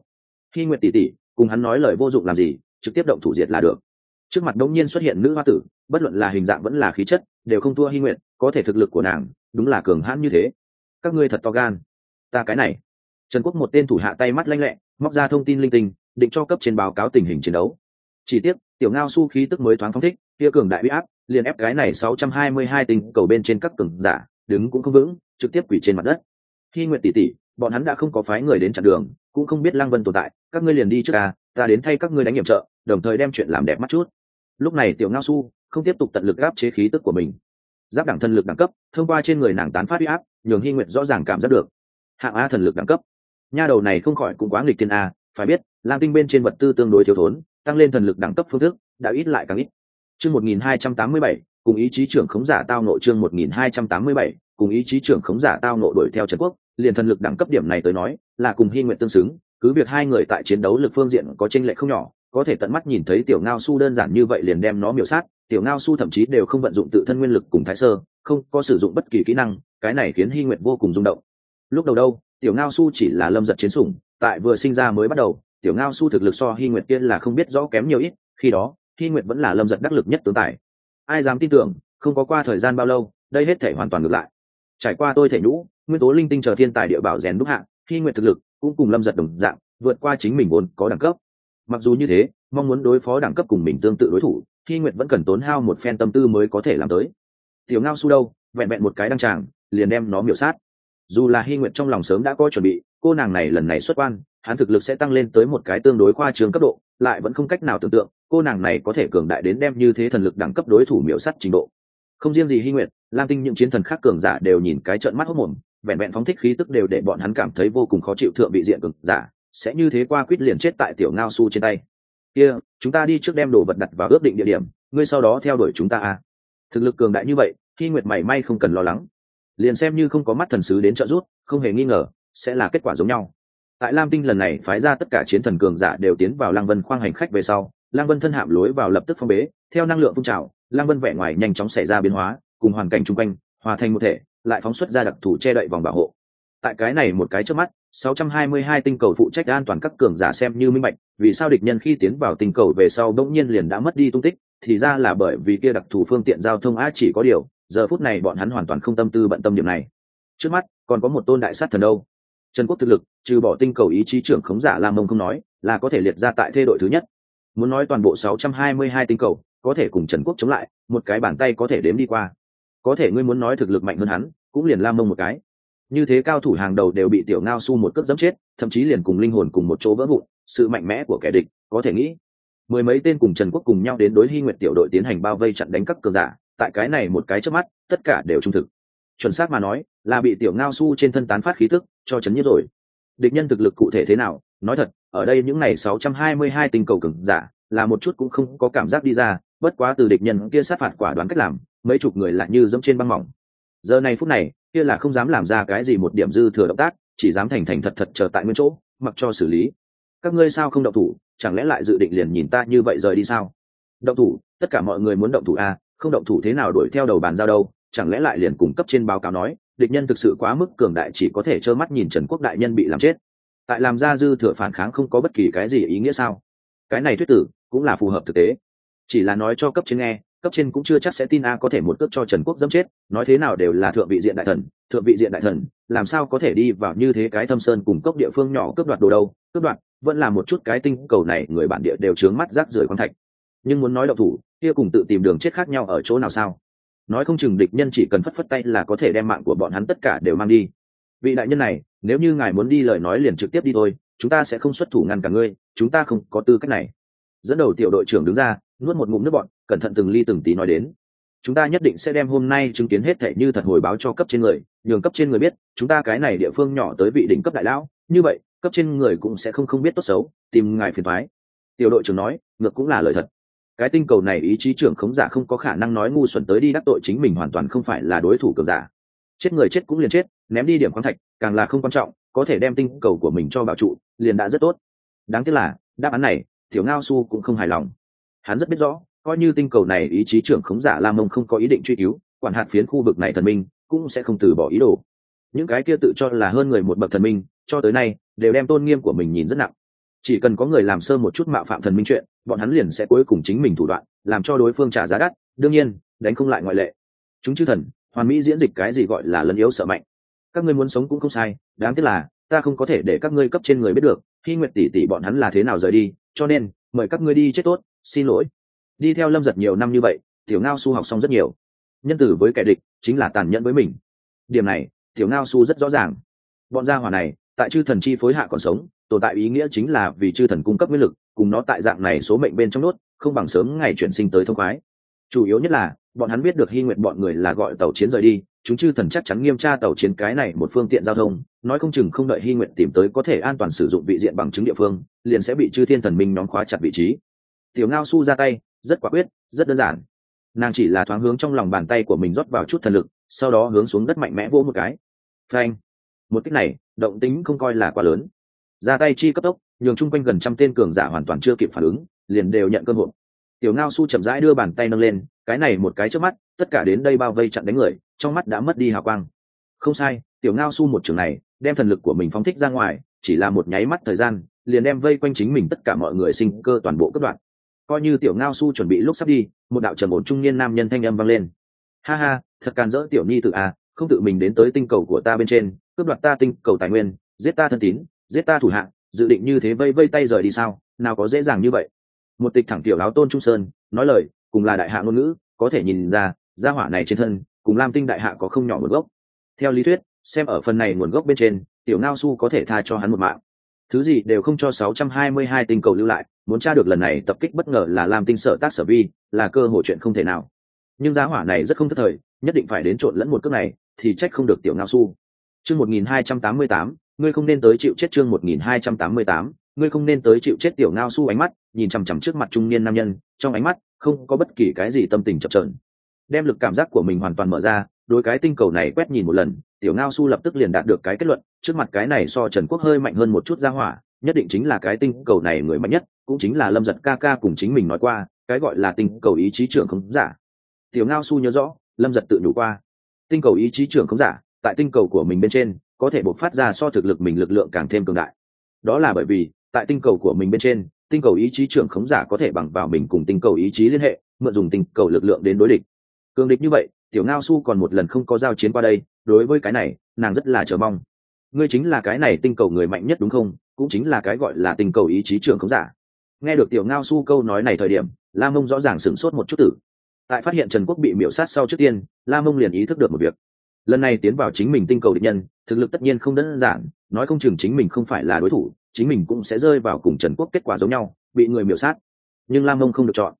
Khi nguyệt tỷ tỷ cùng hắn nói lời vô dụng làm gì, trực tiếp động thủ diệt là được. Trước mặt đông nhiên xuất hiện nữ hoa tử, bất luận là hình dạng vẫn là khí chất, đều không thua hy nguyện có thể thực lực của nàng, đúng là cường hãn như thế. Các ngươi thật to gan. Ta cái này. Trần quốc một tên thủ hạ tay mắt lanh lẹ, móc ra thông tin linh tinh định cho cấp trên báo cáo tình hình chiến đấu. Chỉ tiếc tiểu ngao su khí tức mới thoáng phong thích kia cường đại uy áp liền ép cái này sáu trăm hai mươi hai tinh cầu bên trên các cường giả đứng cũng không vững trực tiếp quỷ trên mặt đất. Khi nguyện tỷ tỷ bọn hắn đã không có phái người đến chặn đường cũng không biết lăng vân tồn tại các ngươi liền đi trước ta, ta đến thay các ngươi đánh nhiệm trợ đồng thời đem chuyện làm đẹp mắt chút. Lúc này tiểu ngao su không tiếp tục tận lực gáp chế khí tức của mình. Giáp đẳng thân lực đẳng cấp thông qua trên người nàng tán phát huy áp nhường hy nguyện rõ ràng cảm giác được. Hạng a thần lực đẳng cấp. Nha đầu này không khỏi cũng quá nghịch thiên a phải biết, lam tinh bên trên vật tư tương đối thiếu thốn, tăng lên thần lực đẳng cấp phương thức, đã ít lại càng ít. Chương một nghìn hai trăm tám mươi bảy, cùng ý chí trưởng khống giả tao nội chương một nghìn hai trăm tám mươi bảy, cùng ý chí trưởng khống giả tao nội đuổi theo trần quốc, liền thần lực đẳng cấp điểm này tới nói, là cùng hy nguyện tương xứng, cứ việc hai người tại chiến đấu lực phương diện có tranh lệch không nhỏ, có thể tận mắt nhìn thấy tiểu ngao su đơn giản như vậy liền đem nó miểu sát, tiểu ngao su thậm chí đều không vận dụng tự thân nguyên lực cùng thái sơ, không có sử dụng bất kỳ kỹ năng, cái này khiến hy nguyện vô cùng rung động. Lúc đầu đâu, tiểu ngao su chỉ là lâm giật chiến sủng tại vừa sinh ra mới bắt đầu, tiểu ngao su thực lực so hy nguyệt tiên là không biết rõ kém nhiều ít, khi đó hy nguyệt vẫn là lâm giật đắc lực nhất tướng tài. Ai dám tin tưởng, không có qua thời gian bao lâu, đây hết thể hoàn toàn ngược lại. Trải qua tôi thể nhũ, nguyên tố linh tinh chờ thiên tài địa bảo rèn đúc hạng hy nguyệt thực lực cũng cùng lâm giật đồng dạng, vượt qua chính mình vốn có đẳng cấp. Mặc dù như thế, mong muốn đối phó đẳng cấp cùng mình tương tự đối thủ hy nguyệt vẫn cần tốn hao một phen tâm tư mới có thể làm tới. Tiểu ngao su đâu, vẹn vẹn một cái đăng tràng, liền đem nó miểu sát dù là hy nguyện trong lòng sớm đã có chuẩn bị cô nàng này lần này xuất quan hắn thực lực sẽ tăng lên tới một cái tương đối khoa trường cấp độ lại vẫn không cách nào tưởng tượng cô nàng này có thể cường đại đến đem như thế thần lực đẳng cấp đối thủ miễu sắt trình độ. Không riêng gì hy nguyện, lam tinh những chiến thần khác cường giả đều nhìn cái trận mắt hốc mồm vẹn vẹn phóng thích khí tức đều để bọn hắn cảm thấy vô cùng khó chịu thượng vị diện cường giả sẽ như thế qua quýt liền chết tại tiểu ngao su trên tay. Kia、yeah, chúng ta đi trước đem đồ vật đặt vào ước định địa điểm ngươi sau đó theo đuổi chúng ta à. Thực lực cường đại như vậy khi nguyệt mảy may không cần lo lắng liền xem như không có mắt thần sứ đến trợ giúp, không hề nghi ngờ, sẽ là kết quả giống nhau. Tại lam tinh lần này phái ra tất cả chiến thần cường giả đều tiến vào lang vân khoang hành khách về sau lang vân thân hạm lối vào lập tức phong bế, theo năng lượng phun trào lang vân vẻ ngoài nhanh chóng xảy ra biến hóa, cùng hoàn cảnh chung quanh, hòa thành một thể, lại phóng xuất ra đặc thù che đậy vòng bảo hộ. Tại cái này một cái trước mắt 622 tinh cầu phụ trách an toàn các cường giả xem như minh bạch, vì sao địch nhân khi tiến vào tinh cầu về sau bỗng nhiên liền đã mất đi tung tích, thì ra là bởi vì kia đặc thù phương tiện giao thông á chỉ có điều giờ phút này bọn hắn hoàn toàn không tâm tư bận tâm điểm này. Trước mắt, còn có một tôn đại sát thần đâu. Trần quốc thực lực, trừ bỏ tinh cầu ý chí trưởng khống giả lam mông không nói, là có thể liệt ra tại thê đội thứ nhất. Muốn nói toàn bộ 622 tinh cầu, có thể cùng trần quốc chống lại, một cái bàn tay có thể đếm đi qua. Có thể ngươi muốn nói thực lực mạnh hơn hắn, cũng liền lam mông một cái. Như thế cao thủ hàng đầu đều bị tiểu ngao su một cước dẫm chết, thậm chí liền cùng linh hồn cùng một chỗ vỡ vụn, sự mạnh mẽ của kẻ địch, có thể nghĩ. Mười mấy tên cùng trần quốc cùng nhau đến đối hy nguyện tiểu đội tiến hành bao vây chặn đánh các cờ giả tại cái này một cái trước mắt tất cả đều trung thực. Chuẩn xác mà nói là bị tiểu ngao su trên thân tán phát khí tức cho chấn nhất rồi. Địch nhân thực lực cụ thể thế nào? Nói thật ở đây những ngày sáu trăm hai mươi hai tinh cầu cường giả là một chút cũng không có cảm giác đi ra bất quá từ địch nhân kia sát phạt quả đoán cách làm mấy chục người lại như dẫm trên băng mỏng. Giờ này phút này kia là không dám làm ra cái gì một điểm dư thừa động tác chỉ dám thành thành thật thật chờ tại nguyên chỗ mặc cho xử lý. Các ngươi sao không động thủ? Chẳng lẽ lại dự định liền nhìn ta như vậy rời đi sao? Động thủ tất cả mọi người muốn động thủ a à, không động thủ thế nào đuổi theo đầu bàn giao đâu, chẳng lẽ lại liền cung cấp trên báo cáo nói, địch nhân thực sự quá mức cường đại chỉ có thể trơ mắt nhìn trần quốc đại nhân bị làm chết. Tại làm ra dư thừa phản kháng không có bất kỳ cái gì ý nghĩa sao? Cái này thuyết tử cũng là phù hợp thực tế. Chỉ là nói cho cấp trên nghe, cấp trên cũng chưa chắc sẽ tin a có thể một cước cho trần quốc dẫm chết, nói thế nào đều là thượng vị diện đại thần, thượng vị diện đại thần, làm sao có thể đi vào như thế cái thâm sơn cùng cốc địa phương nhỏ cướp đoạt đồ đâu, cướp đoạt, vẫn là một chút cái tinh cầu này người bản địa đều trướng mắt rác rưởi quan thạch. Nhưng muốn nói độc thủ kia cùng tự tìm đường chết khác nhau ở chỗ nào sao? Nói không chừng địch nhân chỉ cần phất phất tay là có thể đem mạng của bọn hắn tất cả đều mang đi. Vị đại nhân này, nếu như ngài muốn đi lời nói liền trực tiếp đi thôi, chúng ta sẽ không xuất thủ ngăn cả ngươi, chúng ta không có tư cách này. Dẫn đầu tiểu đội trưởng đứng ra, nuốt một ngụm nước bọn cẩn thận từng ly từng tí nói đến. Chúng ta nhất định sẽ đem hôm nay chứng kiến hết thể như thật hồi báo cho cấp trên người, nhường cấp trên người biết, chúng ta cái này địa phương nhỏ tới vị đỉnh cấp đại lão, như vậy, cấp trên người cũng sẽ không không biết tốt xấu, tìm ngài phiền thoái tiểu đội trưởng nói, ngược cũng là lời thật cái tinh cầu này ý chí trưởng khống giả không có khả năng nói ngu xuẩn tới đi đắc tội chính mình hoàn toàn không phải là đối thủ cường giả. Chết người chết cũng liền chết, ném đi điểm khoáng thạch, càng là không quan trọng, có thể đem tinh cầu của mình cho bảo trụ, liền đã rất tốt. Đáng tiếc là, đáp án này, tiểu ngao su cũng không hài lòng. Hắn rất biết rõ, coi như tinh cầu này ý chí trưởng khống giả lam mông không có ý định truy cứu, quản hạt phiến khu vực này thần minh cũng sẽ không từ bỏ ý đồ. Những cái kia tự cho là hơn người một bậc thần minh, cho tới nay, đều đem tôn nghiêm của mình nhìn rất nặng chỉ cần có người làm sơ một chút mạo phạm thần minh chuyện, bọn hắn liền sẽ cuối cùng chính mình thủ đoạn, làm cho đối phương trả giá đắt, đương nhiên, đánh không lại ngoại lệ. Chúng chư thần, hoàn mỹ diễn dịch cái gì gọi là lấn yếu sợ mạnh. Các ngươi muốn sống cũng không sai, đáng tiếc là, ta không có thể để các ngươi cấp trên người biết được khi nguyện tỷ tỷ bọn hắn là thế nào rời đi, cho nên, mời các ngươi đi chết tốt, xin lỗi. Đi theo lâm giật nhiều năm như vậy, tiểu ngao su học xong rất nhiều. Nhân tử với kẻ địch, chính là tàn nhẫn với mình. Điểm này, tiểu ngao su rất rõ ràng. Bọn gia hỏa này, tại chư thần chi phối hạ còn sống tồn tại ý nghĩa chính là vì chư thần cung cấp nguyên lực, cùng nó tại dạng này số mệnh bên trong nốt, không bằng sớm ngày chuyển sinh tới thông khoái. Chủ yếu nhất là, bọn hắn biết được hy nguyện bọn người là gọi tàu chiến rời đi, chúng chư thần chắc chắn nghiêm tra tàu chiến cái này một phương tiện giao thông, nói không chừng không đợi hy nguyện tìm tới có thể an toàn sử dụng vị diện bằng chứng địa phương, liền sẽ bị chư thiên thần minh nhóm khóa chặt vị trí. Tiểu ngao su ra tay, rất quả quyết, rất đơn giản. Nàng chỉ là thoáng hướng trong lòng bàn tay của mình rót vào chút thần lực, sau đó hướng xuống đất mạnh mẽ vỗ một cái. Phanh. Một cách này, động tính không coi là quá lớn ra tay chi cấp tốc, nhường chung quanh gần trăm tên cường giả hoàn toàn chưa kịp phản ứng, liền đều nhận cơ hội tiểu ngao su chậm rãi đưa bàn tay nâng lên, cái này một cái trước mắt, tất cả đến đây bao vây chặn đánh người, trong mắt đã mất đi hào quang. Không sai, tiểu ngao su một trường này, đem thần lực của mình phóng thích ra ngoài, chỉ là một nháy mắt thời gian, liền đem vây quanh chính mình tất cả mọi người sinh cơ toàn bộ cấp đoạn. Coi như tiểu ngao su chuẩn bị lúc sắp đi, một đạo trầm ổn trung niên nam nhân thanh âm vang lên. Ha ha, thật càn dỡ tiểu nhi tự a à, không tự mình đến tới tinh cầu của ta bên trên, cướp đoạt ta tinh cầu tài nguyên, giết ta thân tín giết ta thủ hạng dự định như thế vây vây tay rời đi sao? Nào có dễ dàng như vậy. Một tịch thẳng tiểu áo tôn trung sơn nói lời cùng là đại hạ ngôn ngữ có thể nhìn ra gia hỏa này trên thân cùng lam tinh đại hạ có không nhỏ nguồn gốc. Theo lý thuyết xem ở phần này nguồn gốc bên trên tiểu ngao su có thể tha cho hắn một mạng. Thứ gì đều không cho 622 tinh cầu lưu lại muốn tra được lần này tập kích bất ngờ là lam tinh sở tác sở vi là cơ hội chuyện không thể nào. Nhưng giá hỏa này rất không thất thời nhất định phải đến trộn lẫn một cước này thì trách không được tiểu ngao su. Chương 1288, ngươi không nên tới chịu chết chương 1288, ngươi không nên tới chịu chết tiểu ngao su ánh mắt nhìn chằm chằm trước mặt trung niên nam nhân trong ánh mắt không có bất kỳ cái gì tâm tình chập trờn đem lực cảm giác của mình hoàn toàn mở ra đối cái tinh cầu này quét nhìn một lần tiểu ngao su lập tức liền đạt được cái kết luận trước mặt cái này so trần quốc hơi mạnh hơn một chút ra hỏa nhất định chính là cái tinh cầu này người mạnh nhất cũng chính là lâm giật ca ca cùng chính mình nói qua cái gọi là tinh cầu ý chí trưởng không giả. Tiểu ngao su nhớ rõ lâm giật tự nhủ qua tinh cầu ý chí trưởng không giả tại tinh cầu của mình bên trên có thể bộc phát ra so thực lực mình lực lượng càng thêm cường đại. Đó là bởi vì, tại tinh cầu của mình bên trên, tinh cầu ý chí trưởng khống giả có thể bằng vào mình cùng tinh cầu ý chí liên hệ, mượn dùng tinh cầu lực lượng đến đối địch. Cường địch như vậy, tiểu ngao su còn một lần không có giao chiến qua đây, đối với cái này, nàng rất là chờ mong. Ngươi chính là cái này tinh cầu người mạnh nhất đúng không? Cũng chính là cái gọi là tinh cầu ý chí trưởng khống giả. Nghe được tiểu ngao su câu nói này thời điểm, la mông rõ ràng sửng sốt một chút tử. Tại phát hiện trần quốc bị miểu sát sau trước tiên, la mông liền ý thức được một việc lần này tiến vào chính mình tinh cầu địch nhân, thực lực tất nhiên không đơn giản, nói không chừng chính mình không phải là đối thủ, chính mình cũng sẽ rơi vào cùng trần quốc kết quả giống nhau, bị người miểu sát. Nhưng lam mông không được chọn.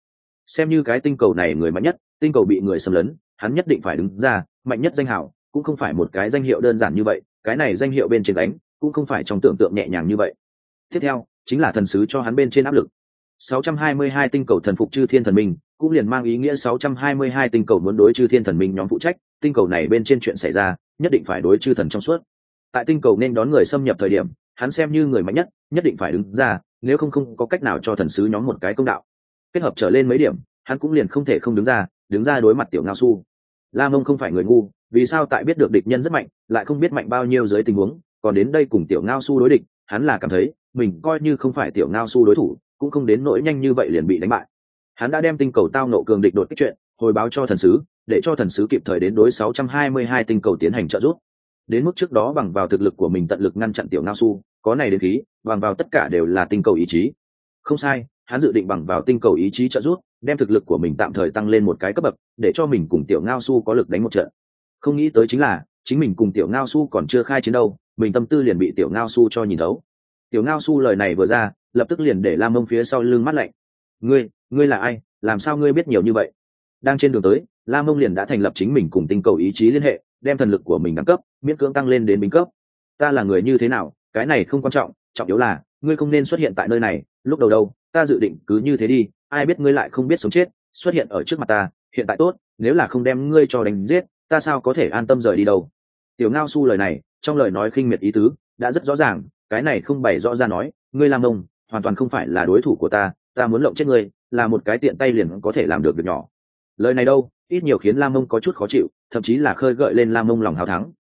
Xem như cái tinh cầu này người mạnh nhất, tinh cầu bị người xâm lấn, hắn nhất định phải đứng ra, mạnh nhất danh hảo cũng không phải một cái danh hiệu đơn giản như vậy, cái này danh hiệu bên trên đánh, cũng không phải trong tưởng tượng nhẹ nhàng như vậy. Tiếp theo, chính là thần sứ cho hắn bên trên áp lực. 622 tinh cầu thần phục chư thiên thần minh, cũng liền mang ý nghĩa 622 tinh cầu muốn đối chư thiên thần minh nhóm phụ trách tinh cầu này bên trên chuyện xảy ra, nhất định phải đối chư thần trong suốt. Tại tinh cầu nên đón người xâm nhập thời điểm, hắn xem như người mạnh nhất nhất định phải đứng ra, nếu không không có cách nào cho thần sứ nhóm một cái công đạo. Kết hợp trở lên mấy điểm, hắn cũng liền không thể không đứng ra đứng ra đối mặt tiểu ngao su. La mông không phải người ngu, vì sao tại biết được địch nhân rất mạnh, lại không biết mạnh bao nhiêu dưới tình huống, còn đến đây cùng tiểu ngao su đối địch, hắn là cảm thấy, mình coi như không phải tiểu ngao su đối thủ, cũng không đến nỗi nhanh như vậy liền bị đánh bại. Hắn đã đem tinh cầu tao nộ cường địch đột kích chuyện hồi báo cho thần sứ, để cho thần sứ kịp thời đến đối 622 tinh cầu tiến hành trợ giúp. Đến mức trước đó bằng vào thực lực của mình tận lực ngăn chặn tiểu ngao su, có này đến khí, bằng vào tất cả đều là tinh cầu ý chí. Không sai, hắn dự định bằng vào tinh cầu ý chí trợ giúp, đem thực lực của mình tạm thời tăng lên một cái cấp bậc, để cho mình cùng tiểu ngao su có lực đánh một trận. Không nghĩ tới chính là, chính mình cùng tiểu ngao su còn chưa khai chiến đâu, mình tâm tư liền bị tiểu ngao su cho nhìn thấu. Tiểu ngao su lời này vừa ra, lập tức liền để lam mông phía sau lưng mắt lạnh. Ngươi ngươi là ai? Làm sao ngươi biết nhiều như vậy? Đang trên đường tới lam mông liền đã thành lập chính mình cùng tinh cầu ý chí liên hệ, đem thần lực của mình đẳng cấp, miễn cưỡng tăng lên đến bình cấp. Ta là người như thế nào? Cái này không quan trọng trọng yếu là, ngươi không nên xuất hiện tại nơi này. Lúc đầu đâu, ta dự định cứ như thế đi, ai biết ngươi lại không biết sống chết, xuất hiện ở trước mặt ta, hiện tại tốt, nếu là không đem ngươi cho đánh giết, ta sao có thể an tâm rời đi đâu? Tiểu ngao su lời này, trong lời nói khinh miệt ý tứ, đã rất rõ ràng, cái này không bày rõ ra nói, ngươi lam mông, hoàn toàn không phải là đối thủ của ta ta muốn lộng chết ngươi, là một cái tiện tay liền có thể làm được việc nhỏ lời này đâu, ít nhiều khiến lam mông có chút khó chịu, thậm chí là khơi gợi lên lam mông lòng hào thắng.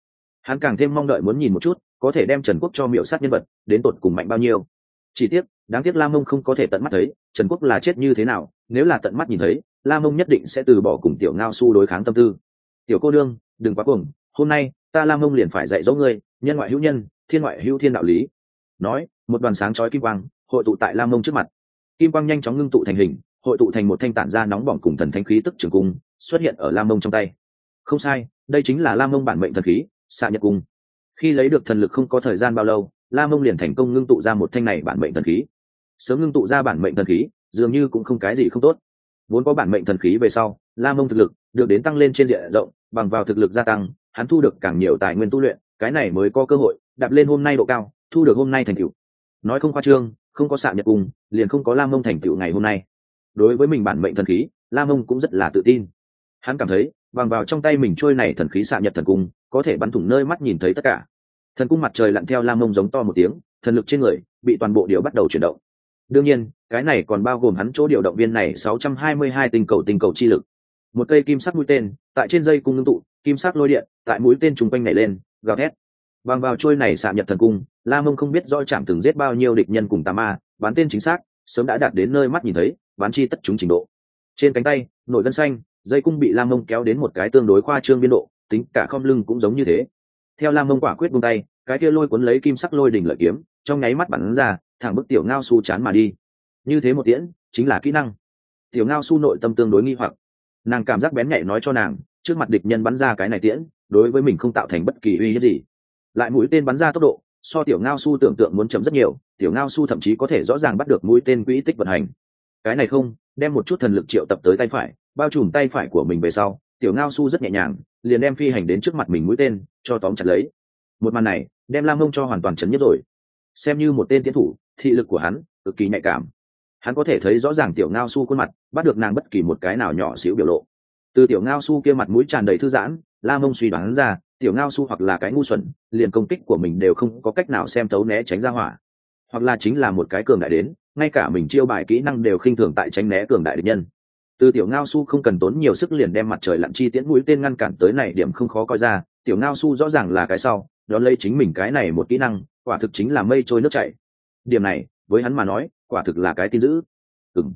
Hắn càng thêm mong đợi muốn nhìn một chút, có thể đem trần quốc cho miệu sát nhân vật, đến tột cùng mạnh bao nhiêu. Chỉ tiếc, đáng tiếc lam mông không có thể tận mắt thấy, trần quốc là chết như thế nào, nếu là tận mắt nhìn thấy lam mông nhất định sẽ từ bỏ cùng tiểu ngao su đối kháng tâm tư. Tiểu cô đương, đừng quá cuồng, hôm nay, ta lam mông liền phải dạy dỗ ngươi, nhân ngoại hữu nhân, thiên ngoại hữu thiên đạo lý. Nói, một đoàn sáng chói kim quang, hội tụ tại lam mông trước mặt. Kim quang nhanh chóng ngưng tụ thành hình hội tụ thành một thanh tản ra nóng bỏng cùng thần thanh khí tức trường cung, xuất hiện ở lam mông trong tay. Không sai, đây chính là lam mông bản mệnh thần khí, xạ nhật cung. Khi lấy được thần lực không có thời gian bao lâu, lam mông liền thành công ngưng tụ ra một thanh này bản mệnh thần khí. Sớm ngưng tụ ra bản mệnh thần khí, dường như cũng không cái gì không tốt. Vốn có bản mệnh thần khí về sau, lam mông thực lực được đến tăng lên trên diện rộng, bằng vào thực lực gia tăng, hắn thu được càng nhiều tài nguyên tu luyện, cái này mới có cơ hội đạp lên hôm nay độ cao, thu được hôm nay thành tựu. Nói không khoa trương, không có xạ nhật cung, liền không có lam mông thành tựu ngày hôm nay đối với mình bản mệnh thần khí, lam mông cũng rất là tự tin. Hắn cảm thấy, bằng vào trong tay mình trôi này thần khí xạ nhật thần cung, có thể bắn thủng nơi mắt nhìn thấy tất cả. Thần cung mặt trời lặn theo lam mông giống to một tiếng, thần lực trên người bị toàn bộ điều bắt đầu chuyển động. Đương nhiên, cái này còn bao gồm hắn chỗ điều động viên này sáu trăm hai mươi hai tinh cầu tinh cầu chi lực. Một cây kim sắc mũi tên, tại trên dây cung ngưng tụ, kim sắc lôi điện, tại mũi tên trùng quanh này lên, gào thét. Bằng vào trôi này xạ nhật thần cung la mông không biết do chạm từng giết bao nhiêu địch nhân cùng tà ma bán tên chính xác, sớm đã đạt đến nơi mắt nhìn thấy bán chi tất chúng trình độ. Trên cánh tay nổi gân xanh, dây cung bị lam mông kéo đến một cái tương đối khoa trương biên độ, tính cả khom lưng cũng giống như thế. Theo lam mông quả quyết buông tay, cái kia lôi cuốn lấy kim sắc lôi đỉnh lợi kiếm, trong nháy mắt bắn ra, thẳng bức tiểu ngao su chán mà đi. Như thế một tiễn, chính là kỹ năng. Tiểu ngao su nội tâm tương đối nghi hoặc. Nàng cảm giác bén nhạy nói cho nàng, trước mặt địch nhân bắn ra cái này tiễn, đối với mình không tạo thành bất kỳ uy hiếp gì. Lại mũi tên bắn ra tốc độ, so tiểu ngao su tưởng tượng muốn chấm rất nhiều, tiểu ngao su thậm chí có thể rõ ràng bắt được mũi tên quỹ tích vận hành cái này không, đem một chút thần lực triệu tập tới tay phải, bao trùm tay phải của mình về sau, tiểu ngao su rất nhẹ nhàng, liền đem phi hành đến trước mặt mình mũi tên, cho tóm chặt lấy. Một màn này, đem lam mông cho hoàn toàn chấn nhất rồi. Xem như một tên tiến thủ, thị lực của hắn, cực kỳ nhạy cảm. Hắn có thể thấy rõ ràng tiểu ngao su khuôn mặt, bắt được nàng bất kỳ một cái nào nhỏ xíu biểu lộ. Từ tiểu ngao su kia mặt mũi tràn đầy thư giãn, lam mông suy đoán ra, tiểu ngao su hoặc là cái ngu xuẩn, liền công kích của mình đều không có cách nào xem tấu né tránh ra hỏa. Hoặc là chính là một cái cường đại đến ngay cả mình chiêu bài kỹ năng đều khinh thường tại tránh né cường đại địch nhân. Từ tiểu ngao su không cần tốn nhiều sức liền đem mặt trời lặn chi tiễn mũi tên ngăn cản tới này điểm không khó coi ra, tiểu ngao su rõ ràng là cái sau, đón lấy chính mình cái này một kỹ năng, quả thực chính là mây trôi nước chảy. Điểm này, với hắn mà nói, quả thực là cái tin dữ. Ừng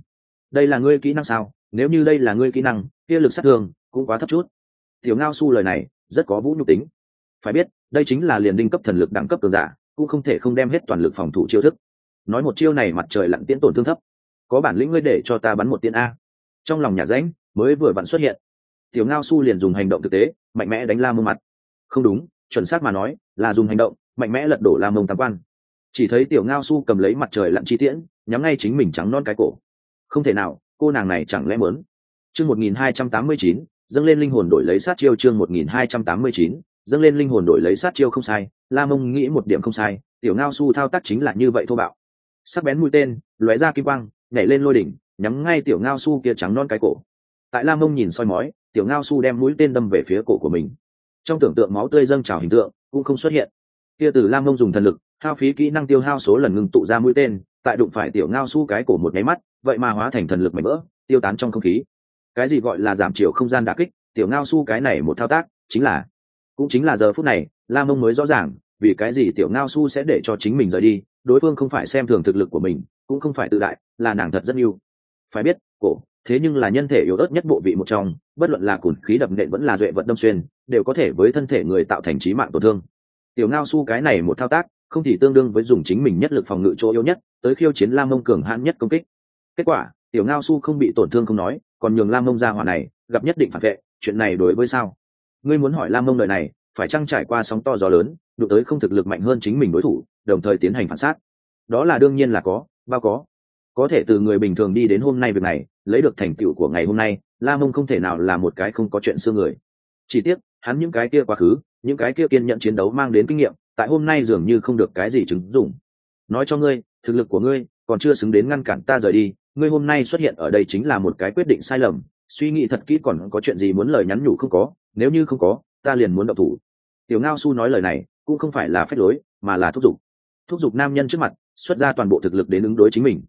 đây là ngươi kỹ năng sao? Nếu như đây là ngươi kỹ năng, kia lực sát thương cũng quá thấp chút. Tiểu ngao su lời này, rất có vũ nhục tính. Phải biết, đây chính là liền đinh cấp thần lực đẳng cấp cường giả, cũng không thể không đem hết toàn lực phòng thủ chiêu thức nói một chiêu này mặt trời lặn tiễn tổn thương thấp. Có bản lĩnh ngươi để cho ta bắn một tiễn a. Trong lòng nhà ránh mới vừa vặn xuất hiện. Tiểu ngao su liền dùng hành động thực tế, mạnh mẽ đánh la mông mặt. Không đúng, chuẩn xác mà nói, là dùng hành động, mạnh mẽ lật đổ la mông tam quan. Chỉ thấy tiểu ngao su cầm lấy mặt trời lặn chi tiễn, nhắm ngay chính mình trắng non cái cổ. Không thể nào, cô nàng này chẳng lẽ mớn chương một nghìn hai trăm tám mươi chín, dâng lên linh hồn đổi lấy sát chiêu chương một nghìn hai trăm tám mươi chín, dâng lên linh hồn đổi lấy sát chiêu không sai, la mông nghĩ một điểm không sai, tiểu ngao su thao tác chính là như vậy thô bạo sắc bén mũi tên, lóe ra kim quang, nhảy lên lôi đỉnh, nhắm ngay tiểu ngao su kia trắng non cái cổ. Tại lam mông nhìn soi mói, tiểu ngao su đem mũi tên đâm về phía cổ của mình. Trong tưởng tượng máu tươi dâng trào hình tượng, cũng không xuất hiện. Kia từ lam mông dùng thần lực, hao phí kỹ năng tiêu hao số lần ngừng tụ ra mũi tên, tại đụng phải tiểu ngao su cái cổ một nháy mắt, vậy mà hóa thành thần lực mạnh vỡ tiêu tán trong không khí. Cái gì gọi là giảm chiều không gian đà kích, tiểu ngao su cái này một thao tác, chính là, cũng chính là giờ phút này lam mông mới rõ ràng vì cái gì tiểu ngao su sẽ để cho chính mình rời đi, đối phương không phải xem thường thực lực của mình, cũng không phải tự đại, là nàng thật rất yêu. Phải biết, cổ, thế nhưng là nhân thể yếu ớt nhất bộ vị một trong, bất luận là cùn khí đập nện vẫn là duệ vật đâm xuyên, đều có thể với thân thể người tạo thành trí mạng tổn thương. Tiểu ngao su cái này một thao tác, không thì tương đương với dùng chính mình nhất lực phòng ngự chỗ yếu nhất, tới khiêu chiến lam mông cường hãn nhất công kích. Kết quả, tiểu ngao su không bị tổn thương không nói, còn nhường lam mông ra hỏa này, gặp nhất định phản vệ, chuyện này đối với sao? Ngươi muốn hỏi lam mông đời này, phải chăng trải qua sóng to gió lớn đụng tới không thực lực mạnh hơn chính mình đối thủ, đồng thời tiến hành phản sát đó là đương nhiên là có, bao có. Có thể từ người bình thường đi đến hôm nay việc này, lấy được thành tựu của ngày hôm nay, la mông không thể nào là một cái không có chuyện xưa người. Chỉ tiếc, hắn những cái kia quá khứ, những cái kia kiên nhận chiến đấu mang đến kinh nghiệm, tại hôm nay dường như không được cái gì chứng dụng. Nói cho ngươi, thực lực của ngươi còn chưa xứng đến ngăn cản ta rời đi, ngươi hôm nay xuất hiện ở đây chính là một cái quyết định sai lầm, suy nghĩ thật kỹ còn có chuyện gì muốn lời nhắn nhủ không có, nếu như không có, ta liền muốn động thủ. Tiểu ngao su nói lời này cũng không phải là phép lối, mà là thúc giục. Thúc giục nam nhân trước mặt, xuất ra toàn bộ thực lực đến ứng đối chính mình.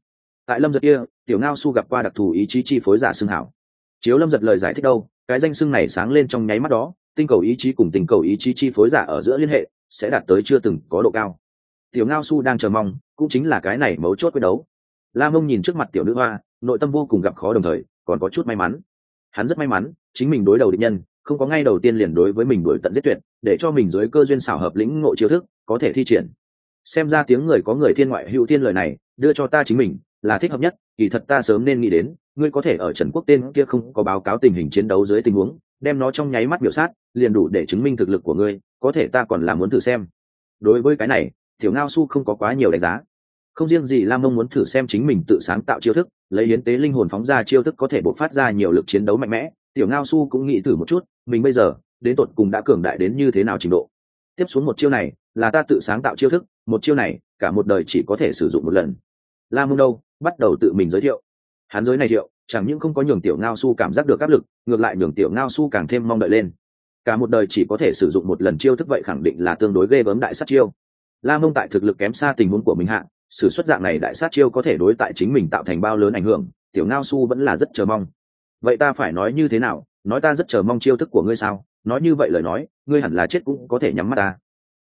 Tại lâm giật kia, tiểu ngao su gặp qua đặc thù ý chí chi phối giả xưng hảo. Chiếu lâm giật lời giải thích đâu, cái danh xưng này sáng lên trong nháy mắt đó, tinh cầu ý chí cùng tình cầu ý chí chi phối giả ở giữa liên hệ, sẽ đạt tới chưa từng có độ cao. Tiểu ngao su đang chờ mong, cũng chính là cái này mấu chốt quyết đấu. La mông nhìn trước mặt tiểu nữ hoa, nội tâm vô cùng gặp khó đồng thời, còn có chút may mắn. Hắn rất may mắn, chính mình đối đầu định nhân không có ngay đầu tiên liền đối với mình đuổi tận giết tuyệt, để cho mình dưới cơ duyên xảo hợp lĩnh ngộ chiêu thức, có thể thi triển. Xem ra tiếng người có người thiên ngoại hữu thiên lời này, đưa cho ta chính mình, là thích hợp nhất, kỳ thật ta sớm nên nghĩ đến, ngươi có thể ở trần quốc tên kia không có báo cáo tình hình chiến đấu dưới tình huống, đem nó trong nháy mắt biểu sát, liền đủ để chứng minh thực lực của ngươi, có thể ta còn là muốn thử xem. Đối với cái này, tiểu ngao su không có quá nhiều đánh giá. Không riêng gì lam mông muốn thử xem chính mình tự sáng tạo chiêu thức, lấy hiến tế linh hồn phóng ra chiêu thức có thể bộc phát ra nhiều lực chiến đấu mạnh mẽ tiểu ngao su cũng nghĩ thử một chút, mình bây giờ, đến tột cùng đã cường đại đến như thế nào trình độ. Tiếp xuống một chiêu này, là ta tự sáng tạo chiêu thức, một chiêu này, cả một đời chỉ có thể sử dụng một lần. Lam mông đâu, bắt đầu tự mình giới thiệu. Hắn giới này thiệu, chẳng những không có nhường tiểu ngao su cảm giác được áp lực, ngược lại nhường tiểu ngao su càng thêm mong đợi lên. Cả một đời chỉ có thể sử dụng một lần chiêu thức vậy khẳng định là tương đối ghê gớm đại sát chiêu. La mông tại thực lực kém xa tình huống của mình hạ s ử suất dạng này đại sát chiêu có thể đối tại chính mình tạo thành bao lớn ảnh hưởng, tiểu ngao su vẫn là rất chờ mong vậy ta phải nói như thế nào? Nói ta rất chờ mong chiêu thức của ngươi sao? Nói như vậy lời nói, ngươi hẳn là chết cũng có thể nhắm mắt ta.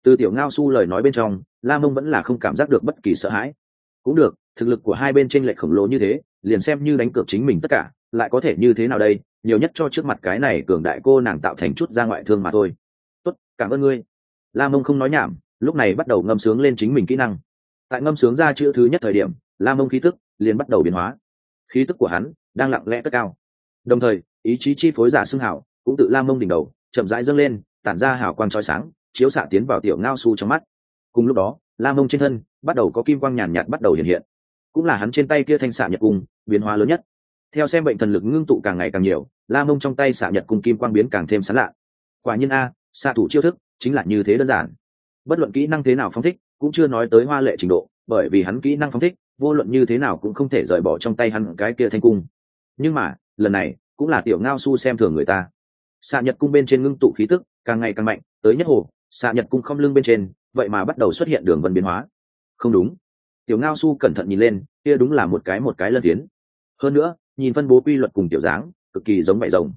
Từ tiểu ngao su lời nói bên trong, la mông vẫn là không cảm giác được bất kỳ sợ hãi. Cũng được, thực lực của hai bên trên lệch khổng lồ như thế, liền xem như đánh cược chính mình tất cả, lại có thể như thế nào đây? Nhiều nhất cho trước mặt cái này cường đại cô nàng tạo thành chút ra ngoại thương mà thôi. Tốt, cảm ơn ngươi. La mông không nói nhảm, lúc này bắt đầu ngâm sướng lên chính mình kỹ năng. Tại ngâm sướng ra chữ thứ nhất thời điểm, la mông khí tức liền bắt đầu biến hóa. Khí tức của hắn đang lặng lẽ cất cao đồng thời, ý chí chi phối giả xưng hảo cũng tự la mông đỉnh đầu, chậm rãi dâng lên, tản ra hào quang trói sáng, chiếu xạ tiến vào tiểu ngao su trong mắt. Cùng lúc đó, la mông trên thân bắt đầu có kim quang nhàn nhạt bắt đầu hiện hiện. Cũng là hắn trên tay kia thanh xạ nhật cung, biến hóa lớn nhất. Theo xem bệnh thần lực ngưng tụ càng ngày càng nhiều, la mông trong tay xạ nhật cung kim quang biến càng thêm sán lạ. Quả nhiên a, xạ thủ chiêu thức chính là như thế đơn giản. Bất luận kỹ năng thế nào phong thích, cũng chưa nói tới hoa lệ trình độ, bởi vì hắn kỹ năng phong thích, vô luận như thế nào cũng không thể rời bỏ trong tay hắn cái kia thanh cung nhưng mà, lần này, cũng là tiểu ngao su xem thường người ta. Xạ nhật cung bên trên ngưng tụ khí tức, càng ngày càng mạnh, tới nhất hồ, xạ nhật cung không lưng bên trên, vậy mà bắt đầu xuất hiện đường vân biến hóa. Không đúng. Tiểu ngao su cẩn thận nhìn lên, kia đúng là một cái một cái lân tiến hơn nữa, nhìn phân bố quy luật cùng tiểu dáng, cực kỳ giống vải rồng.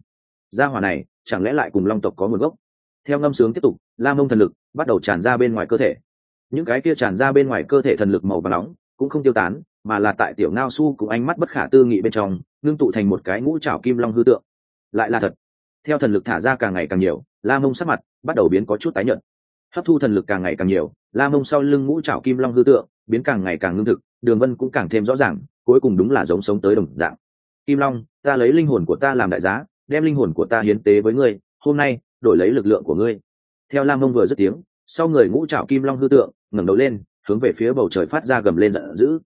Gia hỏa này, chẳng lẽ lại cùng long tộc có nguồn gốc? Theo ngâm sướng tiếp tục, la mông thần lực bắt đầu tràn ra bên ngoài cơ thể. Những cái kia tràn ra bên ngoài cơ thể thần lực màu và nóng cũng không tiêu tán, mà là tại tiểu ngao su cùng ánh mắt bất khả tư nghị bên trong, ngưng tụ thành một cái ngũ trảo kim long hư tượng. Lại là thật. Theo thần lực thả ra càng ngày càng nhiều, la mông sắc mặt bắt đầu biến có chút tái nhợt. Hấp thu thần lực càng ngày càng nhiều, la mông sau lưng ngũ trảo kim long hư tượng biến càng ngày càng ngưng thực, đường vân cũng càng thêm rõ ràng, cuối cùng đúng là giống sống tới đồng dạng. Kim long, ta lấy linh hồn của ta làm đại giá, đem linh hồn của ta hiến tế với ngươi, hôm nay, đổi lấy lực lượng của ngươi. Theo lam mông vừa dứt tiếng, sau người ngũ trảo kim long hư tượng ngẩng đầu lên hướng về phía bầu trời phát ra gầm lên giận dữ.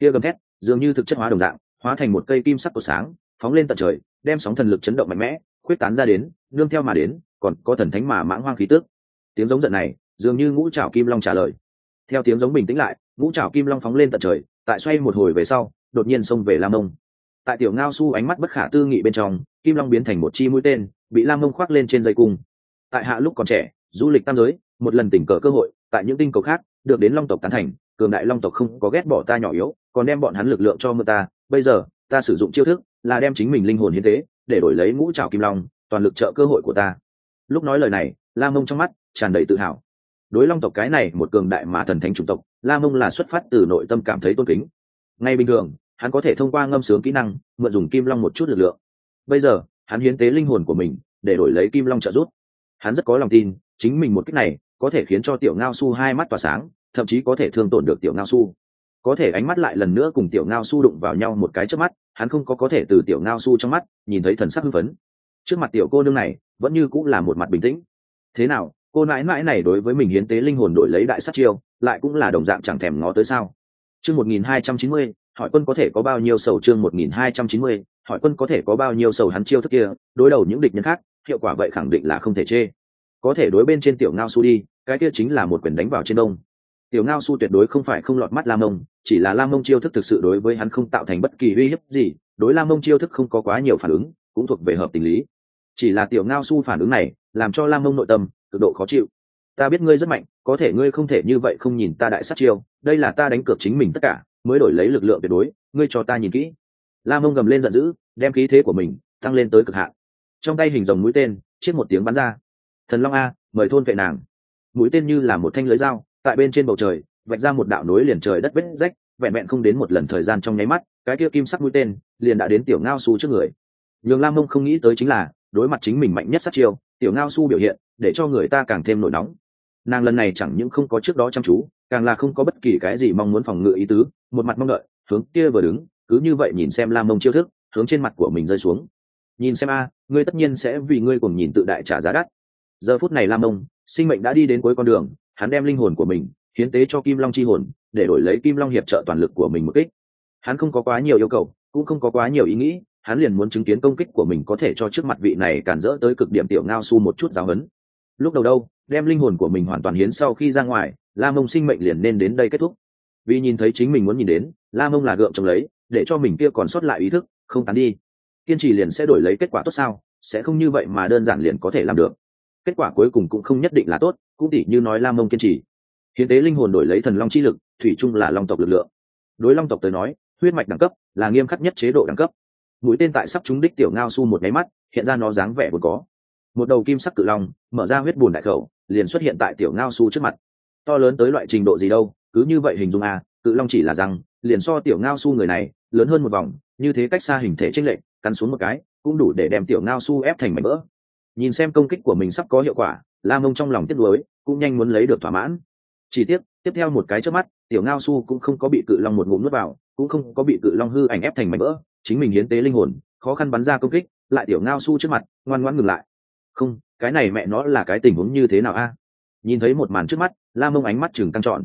Kia gầm thét, dường như thực chất hóa đồng dạng, hóa thành một cây kim sắc của sáng, phóng lên tận trời, đem sóng thần lực chấn động mạnh mẽ, khuyết tán ra đến, nương theo mà đến, còn có thần thánh mà mãng hoang khí tước tiếng giống giận này, dường như ngũ trảo kim long trả lời. Theo tiếng giống bình tĩnh lại, ngũ trảo kim long phóng lên tận trời, tại xoay một hồi về sau, đột nhiên xông về lam mông. Tại tiểu ngao su ánh mắt bất khả tư nghị bên trong, kim long biến thành một chi mũi tên, bị lam mông khoác lên trên dây cung. Tại hạ lúc còn trẻ, du lịch tam giới, một lần tình cờ cơ hội, tại những tinh cầu khác được đến long tộc tán thành, cường đại long tộc không có ghét bỏ ta nhỏ yếu, còn đem bọn hắn lực lượng cho mưa ta, bây giờ, ta sử dụng chiêu thức là đem chính mình linh hồn hiến tế, để đổi lấy ngũ trào kim long, toàn lực trợ cơ hội của ta. Lúc nói lời này, La mông trong mắt tràn đầy tự hào. Đối long tộc cái này một cường đại mà thần thánh chủng tộc, la mông là xuất phát từ nội tâm cảm thấy tôn kính. Ngay bình thường, hắn có thể thông qua ngâm sướng kỹ năng, mượn dùng kim long một chút lực lượng. Bây giờ, hắn hiến tế linh hồn của mình, để đổi lấy kim long trợ giúp. Hắn rất có lòng tin, chính mình một cách này, có thể khiến cho tiểu ngao su hai mắt tỏa sáng thậm chí có thể thương tổn được tiểu ngao su. Có thể ánh mắt lại lần nữa cùng tiểu ngao su đụng vào nhau một cái trước mắt, hắn không có có thể từ tiểu ngao su trong mắt nhìn thấy thần sắc hưng phấn. Trước mặt tiểu cô nương này, vẫn như cũng là một mặt bình tĩnh. Thế nào, cô nãi nãi này đối với mình hiến tế linh hồn đổi lấy đại sát chiêu, lại cũng là đồng dạng chẳng thèm ngó tới sao? Chương một nghìn hai trăm chín mươi, hỏi quân có thể có bao nhiêu sầu chương một nghìn hai trăm chín mươi, hỏi quân có thể có bao nhiêu sầu hắn chiêu thức kia, đối đầu những địch nhân khác, hiệu quả vậy khẳng định là không thể chê. Có thể đối bên trên tiểu ngao su đi, cái kia chính là một quyền đánh vào trên đông tiểu ngao su tuyệt đối không phải không lọt mắt lam mông, chỉ là lam mông chiêu thức thực sự đối với hắn không tạo thành bất kỳ uy hiếp gì, đối lam mông chiêu thức không có quá nhiều phản ứng, cũng thuộc về hợp tình lý. Chỉ là tiểu ngao su phản ứng này, làm cho lam mông nội tâm cực độ khó chịu. Ta biết ngươi rất mạnh, có thể ngươi không thể như vậy không nhìn ta đại sát chiêu, đây là ta đánh cược chính mình tất cả, mới đổi lấy lực lượng tuyệt đối, ngươi cho ta nhìn kỹ. Lam mông gầm lên giận dữ, đem khí thế của mình tăng lên tới cực hạn. Trong tay hình dòng mũi tên, chiếc một tiếng bắn ra. Thần long a, mời thôn vệ nàng. Mũi tên như là một thanh lưới dao tại bên trên bầu trời, vạch ra một đạo nối liền trời đất vết rách, vẹn vẹn không đến một lần thời gian trong nháy mắt, cái kia kim sắc mũi tên liền đã đến tiểu ngao su trước người. Nhường lam mông không nghĩ tới chính là, đối mặt chính mình mạnh nhất sát chiêu, tiểu ngao su biểu hiện, để cho người ta càng thêm nổi nóng. Nàng lần này chẳng những không có trước đó chăm chú, càng là không có bất kỳ cái gì mong muốn phòng ngự ý tứ, một mặt mong đợi, hướng kia vừa đứng, cứ như vậy nhìn xem lam mông chiêu thức, hướng trên mặt của mình rơi xuống. Nhìn xem a, ngươi tất nhiên sẽ vì ngươi cùng nhìn tự đại trả giá đắt. Giờ phút này lam mông, sinh mệnh đã đi đến cuối con đường hắn đem linh hồn của mình hiến tế cho kim long chi hồn, để đổi lấy kim long hiệp trợ toàn lực của mình một kích. Hắn không có quá nhiều yêu cầu, cũng không có quá nhiều ý nghĩ, hắn liền muốn chứng kiến công kích của mình có thể cho trước mặt vị này cản rỡ tới cực điểm tiểu ngao su một chút giáo hấn. Lúc đầu đâu, đem linh hồn của mình hoàn toàn hiến sau khi ra ngoài, la mông sinh mệnh liền nên đến đây kết thúc. Vì nhìn thấy chính mình muốn nhìn đến, la mông là gượng trồng lấy, để cho mình kia còn sót lại ý thức, không tán đi. Kiên trì liền sẽ đổi lấy kết quả tốt sao, sẽ không như vậy mà đơn giản liền có thể làm được kết quả cuối cùng cũng không nhất định là tốt, cũng tỉ như nói la mông kiên trì. Hiến tế linh hồn đổi lấy thần long chi lực, thủy chung là long tộc lực lượng. Đối long tộc tới nói, huyết mạch đẳng cấp là nghiêm khắc nhất chế độ đẳng cấp. Mũi tên tại sắp trúng đích tiểu ngao su một máy mắt, hiện ra nó dáng vẻ vốn có. Một đầu kim sắc cự long, mở ra huyết bùn đại khẩu, liền xuất hiện tại tiểu ngao su trước mặt. To lớn tới loại trình độ gì đâu, cứ như vậy hình dung a cự long chỉ là rằng liền so tiểu ngao su người này, lớn hơn một vòng, như thế cách xa hình thể tranh lệch, cắn xuống một cái, cũng đủ để đem tiểu ngao su ép thành mảnh vỡ nhìn xem công kích của mình sắp có hiệu quả la mông trong lòng tiếc nuối, cũng nhanh muốn lấy được thỏa mãn. Chỉ tiếc, tiếp theo một cái trước mắt, tiểu ngao su cũng không có bị cự long một ngụm nuốt vào, cũng không có bị cự long hư ảnh ép thành mảnh vỡ, chính mình hiến tế linh hồn, khó khăn bắn ra công kích, lại tiểu ngao su trước mặt, ngoan ngoãn ngừng lại. Không, cái này mẹ nó là cái tình huống như thế nào a? Nhìn thấy một màn trước mắt la mông ánh mắt chừng căng trọn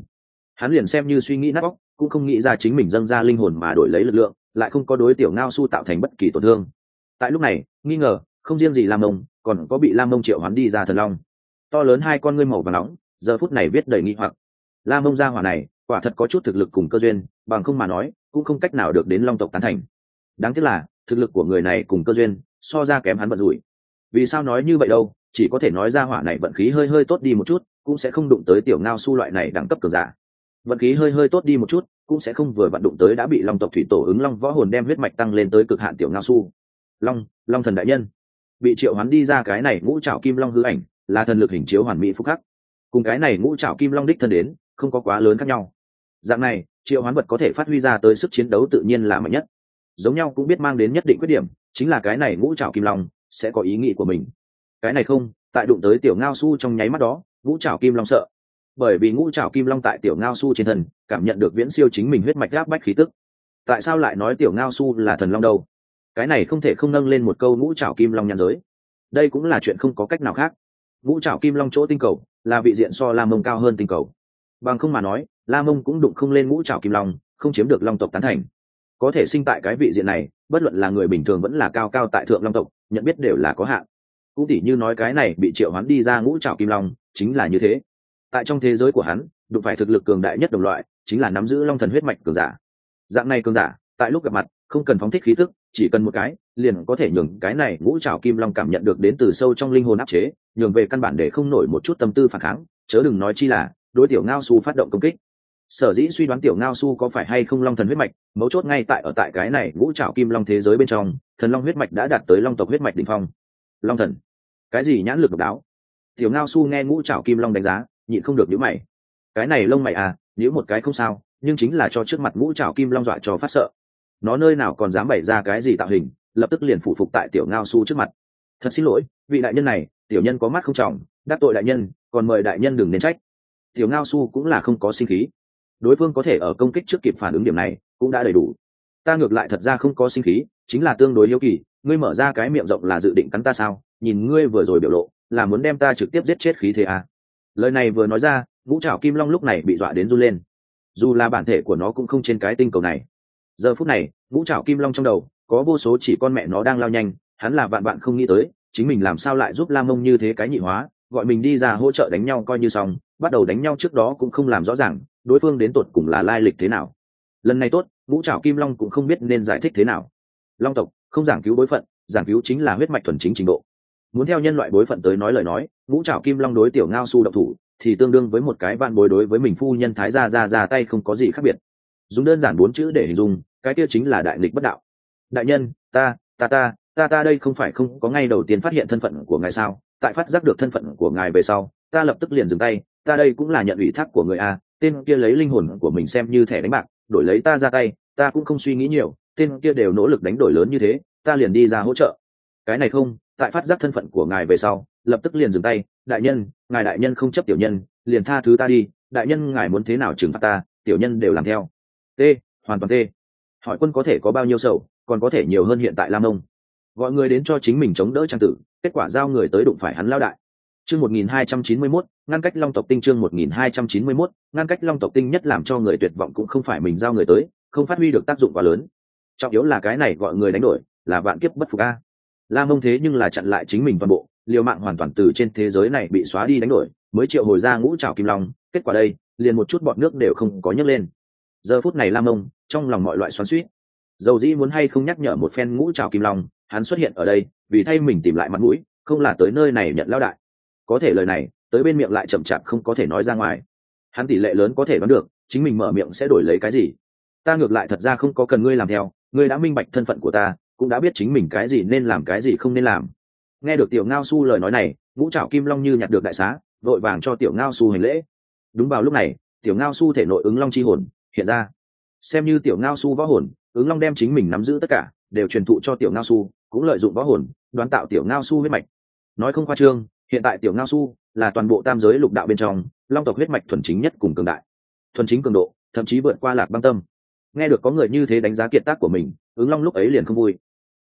hắn liền xem như suy nghĩ nát bóc cũng không nghĩ ra chính mình dâng ra linh hồn mà đổi lấy lực lượng, lại không có đối tiểu ngao su tạo thành bất kỳ tổn thương. Tại lúc này, nghi ngờ, không riêng gì lam mông còn có bị lam mông triệu hoán đi ra thần long. To lớn hai con ngươi màu và nóng, giờ phút này viết đầy nghi hoặc. Lam mông gia hỏa này, quả thật có chút thực lực cùng cơ duyên, bằng không mà nói, cũng không cách nào được đến long tộc tán thành. Đáng tiếc là, thực lực của người này cùng cơ duyên, so ra kém hắn vận rủi. Vì sao nói như vậy đâu, chỉ có thể nói ra hỏa này vận khí hơi hơi tốt đi một chút, cũng sẽ không đụng tới tiểu ngao su loại này đẳng cấp cường giả. Vận khí hơi hơi tốt đi một chút, cũng sẽ không vừa vận đụng tới đã bị long tộc thủy tổ ứng long võ hồn đem huyết mạch tăng lên tới cực hạn tiểu ngao su. Long long thần đại nhân bị triệu hoán đi ra cái này ngũ trảo kim long hư ảnh, là thần lực hình chiếu hoàn mỹ phúc khắc. Cùng cái này ngũ trảo kim long đích thân đến, không có quá lớn khác nhau. Dạng này, triệu hoán vật có thể phát huy ra tới sức chiến đấu tự nhiên là mạnh nhất. Giống nhau cũng biết mang đến nhất định khuyết điểm, chính là cái này ngũ trảo kim long sẽ có ý nghĩ của mình. Cái này không, tại đụng tới tiểu ngao su trong nháy mắt đó, ngũ trảo kim long sợ. Bởi vì ngũ trảo kim long tại tiểu ngao su trên thân, cảm nhận được viễn siêu chính mình huyết mạch gáp bách khí tức. Tại sao lại nói tiểu ngao su là thần long đâu? Cái này không thể không nâng lên một câu ngũ trảo kim long nhàn giới. Đây cũng là chuyện không có cách nào khác. Ngũ trảo kim long chỗ tinh cầu là vị diện so la mông cao hơn tinh cầu. Bằng không mà nói, la mông cũng đụng không lên ngũ trảo kim long, không chiếm được long tộc tán thành. Có thể sinh tại cái vị diện này, bất luận là người bình thường vẫn là cao cao tại thượng long tộc, nhận biết đều là có hạn. Cũng tỉ như nói cái này bị triệu hắn đi ra ngũ trảo kim long, chính là như thế. Tại trong thế giới của hắn, đụng phải thực lực cường đại nhất đồng loại, chính là nắm giữ long thần huyết mạch cường giả. Dạng này cường giả, tại lúc gặp mặt không cần phóng thích khí thức chỉ cần một cái, liền có thể nhường cái này ngũ trảo kim long cảm nhận được đến từ sâu trong linh hồn áp chế, nhường về căn bản để không nổi một chút tâm tư phản kháng, chớ đừng nói chi là, đối tiểu ngao su phát động công kích. Sở dĩ suy đoán tiểu ngao su có phải hay không long thần huyết mạch, mấu chốt ngay tại ở tại cái này ngũ trảo kim long thế giới bên trong, thần long huyết mạch đã đạt tới long tộc huyết mạch đ ỉ n h phong. Long thần. Cái gì nhãn lực độc đáo? Tiểu ngao su nghe ngũ trảo kim long đánh giá, nhịn không được nhữ mày. Cái này lông mày à nếu một cái không sao, nhưng chính là cho trước mặt ngũ trảo kim long dọa cho phát sợ nó nơi nào còn dám bày ra cái gì tạo hình, lập tức liền phủ phục tại tiểu ngao su trước mặt. Thật xin lỗi, vị đại nhân này, tiểu nhân có mắt không trọng, đắc tội đại nhân, còn mời đại nhân đừng nên trách. Tiểu ngao su cũng là không có sinh khí. Đối phương có thể ở công kích trước kịp phản ứng điểm này, cũng đã đầy đủ. Ta ngược lại thật ra không có sinh khí, chính là tương đối yêu kỳ, ngươi mở ra cái miệng rộng là dự định cắn ta sao? Nhìn ngươi vừa rồi biểu lộ, là muốn đem ta trực tiếp giết chết khí thế à. lời này vừa nói ra, ngũ trảo kim long lúc này bị dọa đến run lên. Dù là bản thể của nó cũng không trên cái tinh cầu này giờ phút này, ngũ trảo kim long trong đầu, có vô số chỉ con mẹ nó đang lao nhanh, hắn là vạn bạn không nghĩ tới, chính mình làm sao lại giúp lam mông như thế cái nhị hóa, gọi mình đi ra hỗ trợ đánh nhau coi như xong, bắt đầu đánh nhau trước đó cũng không làm rõ ràng, đối phương đến tột cùng là lai lịch thế nào. Lần này tốt, ngũ trảo kim long cũng không biết nên giải thích thế nào. Long tộc, không giảng cứu bối phận, giảng cứu chính là huyết mạch thuần chính trình độ. Muốn theo nhân loại bối phận tới nói lời nói, ngũ trảo kim long đối tiểu ngao su độc thủ, thì tương đương với một cái van bối đối với mình phu nhân thái gia ra ra tay không có gì khác biệt dùng đơn giản bốn chữ để hình dung, cái kia chính là đại nghịch bất đạo. Đại nhân, ta ta ta ta ta đây không phải không có ngay đầu tiên phát hiện thân phận của ngài sao? Tại phát giác được thân phận của ngài về sau, ta lập tức liền dừng tay, ta đây cũng là nhận ủy thác của người a, tên kia lấy linh hồn của mình xem như thẻ đánh bạc, đổi lấy ta ra tay, ta cũng không suy nghĩ nhiều, tên kia đều nỗ lực đánh đổi lớn như thế, ta liền đi ra hỗ trợ. Cái này không, tại phát giác thân phận của ngài về sau, lập tức liền dừng tay, đại nhân, ngài đại nhân không chấp tiểu nhân, liền tha thứ ta đi, đại nhân ngài muốn thế nào trừng phạt ta, tiểu nhân đều làm theo t, hoàn toàn t. Hỏi quân có thể có bao nhiêu sầu, còn có thể nhiều hơn hiện tại lam ông. Gọi người đến cho chính mình chống đỡ trang tử, kết quả giao người tới đụng phải hắn lao đại. Chương một nghìn hai trăm chín mươi mốt, ngăn cách long tộc tinh chương một nghìn hai trăm chín mươi mốt, ngăn cách long tộc tinh nhất làm cho người tuyệt vọng cũng không phải mình giao người tới, không phát huy được tác dụng quá lớn. Trọng yếu là cái này gọi người đánh đổi, là vạn kiếp bất phục a. Lam Nông thế nhưng là chặn lại chính mình toàn bộ, liều mạng hoàn toàn từ trên thế giới này bị xóa đi đánh đổi, mới triệu hồi ra ngũ trào kim long, kết quả đây, liền một chút bọt nước đều không có nhấc lên giờ phút này lam mông trong lòng mọi loại xoắn suýt dầu dĩ muốn hay không nhắc nhở một phen ngũ trào kim long, hắn xuất hiện ở đây, vì thay mình tìm lại mặt mũi, không là tới nơi này nhận lao đại. Có thể lời này, tới bên miệng lại chậm chạp không có thể nói ra ngoài. Hắn tỷ lệ lớn có thể đoán được, chính mình mở miệng sẽ đổi lấy cái gì. Ta ngược lại thật ra không có cần ngươi làm theo, ngươi đã minh bạch thân phận của ta, cũng đã biết chính mình cái gì nên làm cái gì không nên làm. Nghe được tiểu ngao su lời nói này, ngũ trảo kim long như nhặt được đại xá, vội vàng cho tiểu ngao su hành lễ. Đúng vào lúc này, tiểu ngao su thể nội ứng long chi hồn hiện ra. Xem như tiểu ngao su võ hồn, ứng long đem chính mình nắm giữ tất cả, đều truyền thụ cho tiểu ngao su, cũng lợi dụng võ hồn, đoán tạo tiểu ngao su huyết mạch. Nói không khoa trương, hiện tại tiểu ngao su là toàn bộ tam giới lục đạo bên trong, long tộc huyết mạch thuần chính nhất cùng cường đại. Thuần chính cường độ, thậm chí vượt qua lạc băng tâm. Nghe được có người như thế đánh giá kiệt tác của mình, ứng long lúc ấy liền không vui.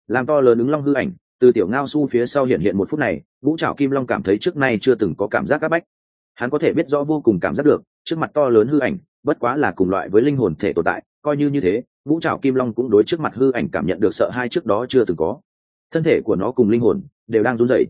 Làm to lớn ứng long hư ảnh, từ tiểu ngao su phía sau hiện hiện một phút này, vũ trảo kim long cảm thấy trước nay chưa từng có cảm giác áp bách hắn có thể biết rõ vô cùng cảm giác được, trước mặt to lớn hư ảnh, bất quá là cùng loại với linh hồn thể tồn tại, coi như như thế ngũ trào kim long cũng đối trước mặt hư ảnh cảm nhận được sợ hai trước đó chưa từng có. Thân thể của nó cùng linh hồn đều đang run rẩy.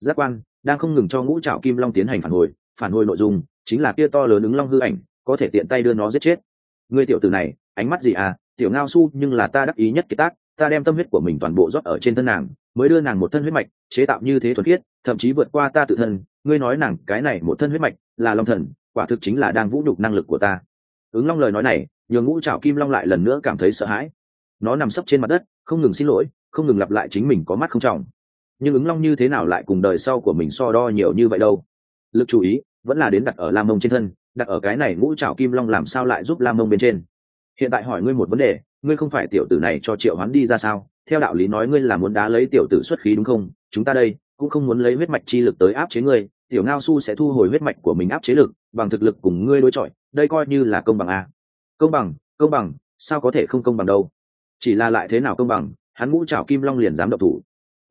Giác quan, đang không ngừng cho ngũ trào kim long tiến hành phản hồi phản hồi nội dung, chính là kia to lớn ứng long hư ảnh, có thể tiện tay đưa nó giết chết. Người tiểu tử này, ánh mắt gì à? Tiểu ngao su, nhưng là ta đắc ý nhất kiệt tác, ta đem tâm huyết của mình toàn bộ rót ở trên thân nàng mới đưa nàng một thân huyết mạch, chế tạo như thế thuần khiết, thậm chí vượt qua ta tự thân. Ngươi nói nàng cái này một thân huyết mạch là long thần, quả thực chính là đang vũ nhục năng lực của ta. Ứng long lời nói này, nhường ngũ trảo kim long lại lần nữa cảm thấy sợ hãi. Nó nằm sấp trên mặt đất, không ngừng xin lỗi, không ngừng lặp lại chính mình có mắt không trọng. Nhưng ứng long như thế nào lại cùng đời sau của mình so đo nhiều như vậy đâu? Lực chú ý vẫn là đến đặt ở lam mông trên thân, đặt ở cái này ngũ trảo kim long làm sao lại giúp lam mông bên trên? Hiện tại hỏi ngươi một vấn đề, ngươi không phải tiểu tử này cho triệu hoán đi ra sao? Theo đạo lý nói ngươi là muốn đá lấy tiểu tử xuất khí đúng không? Chúng ta đây cũng không muốn lấy huyết mạch chi lực tới áp chế ngươi, tiểu ngao su sẽ thu hồi huyết mạch của mình áp chế lực, bằng thực lực cùng ngươi đối chọi, đây coi như là công bằng a công bằng công bằng, sao có thể không công bằng đâu? Chỉ là lại thế nào công bằng, hắn ngũ trào kim long liền dám độc thủ.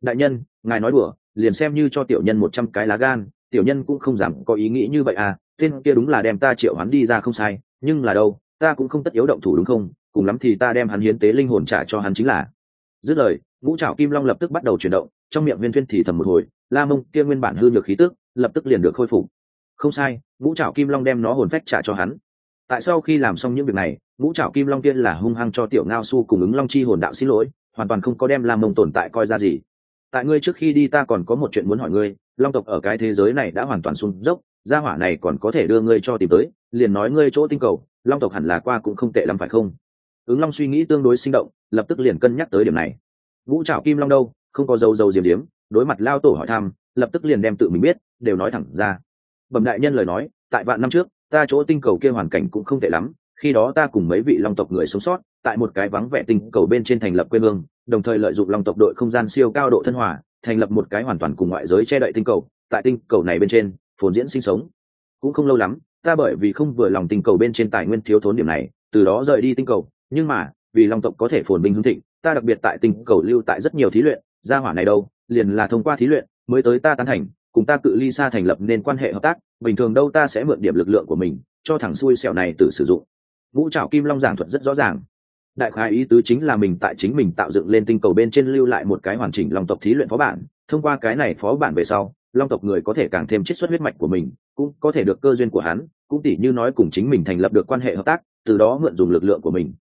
Đại nhân, ngài nói đùa, liền xem như cho tiểu nhân một trăm cái lá gan, tiểu nhân cũng không dám có ý nghĩ như vậy à? Tên kia đúng là đem ta triệu hắn đi ra không sai, nhưng là đâu, ta cũng không tất yếu động thủ đúng không? Cùng lắm thì ta đem hắn hiến tế linh hồn trả cho hắn chính là dứt lời, ngũ trảo kim long lập tức bắt đầu chuyển động, trong miệng viên thuyên thì thầm một hồi, la mông kia nguyên bản hư được khí tức, lập tức liền được khôi phục. Không sai, ngũ trảo kim long đem nó hồn phách trả cho hắn. Tại sau khi làm xong những việc này, ngũ trảo kim long tiên là hung hăng cho tiểu ngao su cùng ứng long chi hồn đạo xin lỗi, hoàn toàn không có đem la mông tồn tại coi ra gì. Tại ngươi trước khi đi ta còn có một chuyện muốn hỏi ngươi, long tộc ở cái thế giới này đã hoàn toàn sung dốc, gia hỏa này còn có thể đưa ngươi cho tìm tới, liền nói ngươi chỗ tinh cầu, long tộc hẳn là qua cũng không tệ lắm phải không? Ứng long suy nghĩ tương đối sinh động, lập tức liền cân nhắc tới điểm này. Vũ trảo kim long đâu, không có dấu dấu diềm điếm đối mặt lao tổ hỏi thăm, lập tức liền đem tự mình biết, đều nói thẳng ra. Bẩm đại nhân lời nói, tại vạn năm trước, ta chỗ tinh cầu kia hoàn cảnh cũng không tệ lắm, khi đó ta cùng mấy vị long tộc người sống sót, tại một cái vắng vẻ tinh cầu bên trên thành lập quê hương, đồng thời lợi dụng long tộc đội không gian siêu cao độ thân hòa, thành lập một cái hoàn toàn cùng ngoại giới che đậy tinh cầu, tại tinh cầu này bên trên, phồn diễn sinh sống. Cũng không lâu lắm, ta bởi vì không vừa lòng tinh cầu bên trên tài nguyên thiếu thốn điểm này, từ đó rời đi tinh cầu nhưng mà, vì long tộc có thể phồn binh hưng thịnh, ta đặc biệt tại tinh cầu lưu tại rất nhiều thí luyện, gia hỏa này đâu, liền là thông qua thí luyện mới tới ta tán thành, cùng ta cự ly xa thành lập nên quan hệ hợp tác, bình thường đâu ta sẽ mượn điểm lực lượng của mình, cho thằng xui xẻo này tự sử dụng. Ngũ trảo kim long giảng thuật rất rõ ràng. Đại khái ý tứ chính là mình tại chính mình tạo dựng lên tinh cầu bên trên lưu lại một cái hoàn chỉnh long tộc thí luyện phó bản, thông qua cái này phó bản về sau, long tộc người có thể càng thêm chiết xuất huyết mạch của mình, cũng có thể được cơ duyên của hắn, cũng tỉ như nói cùng chính mình thành lập được quan hệ hợp tác, từ đó mượn dùng lực lượng của mình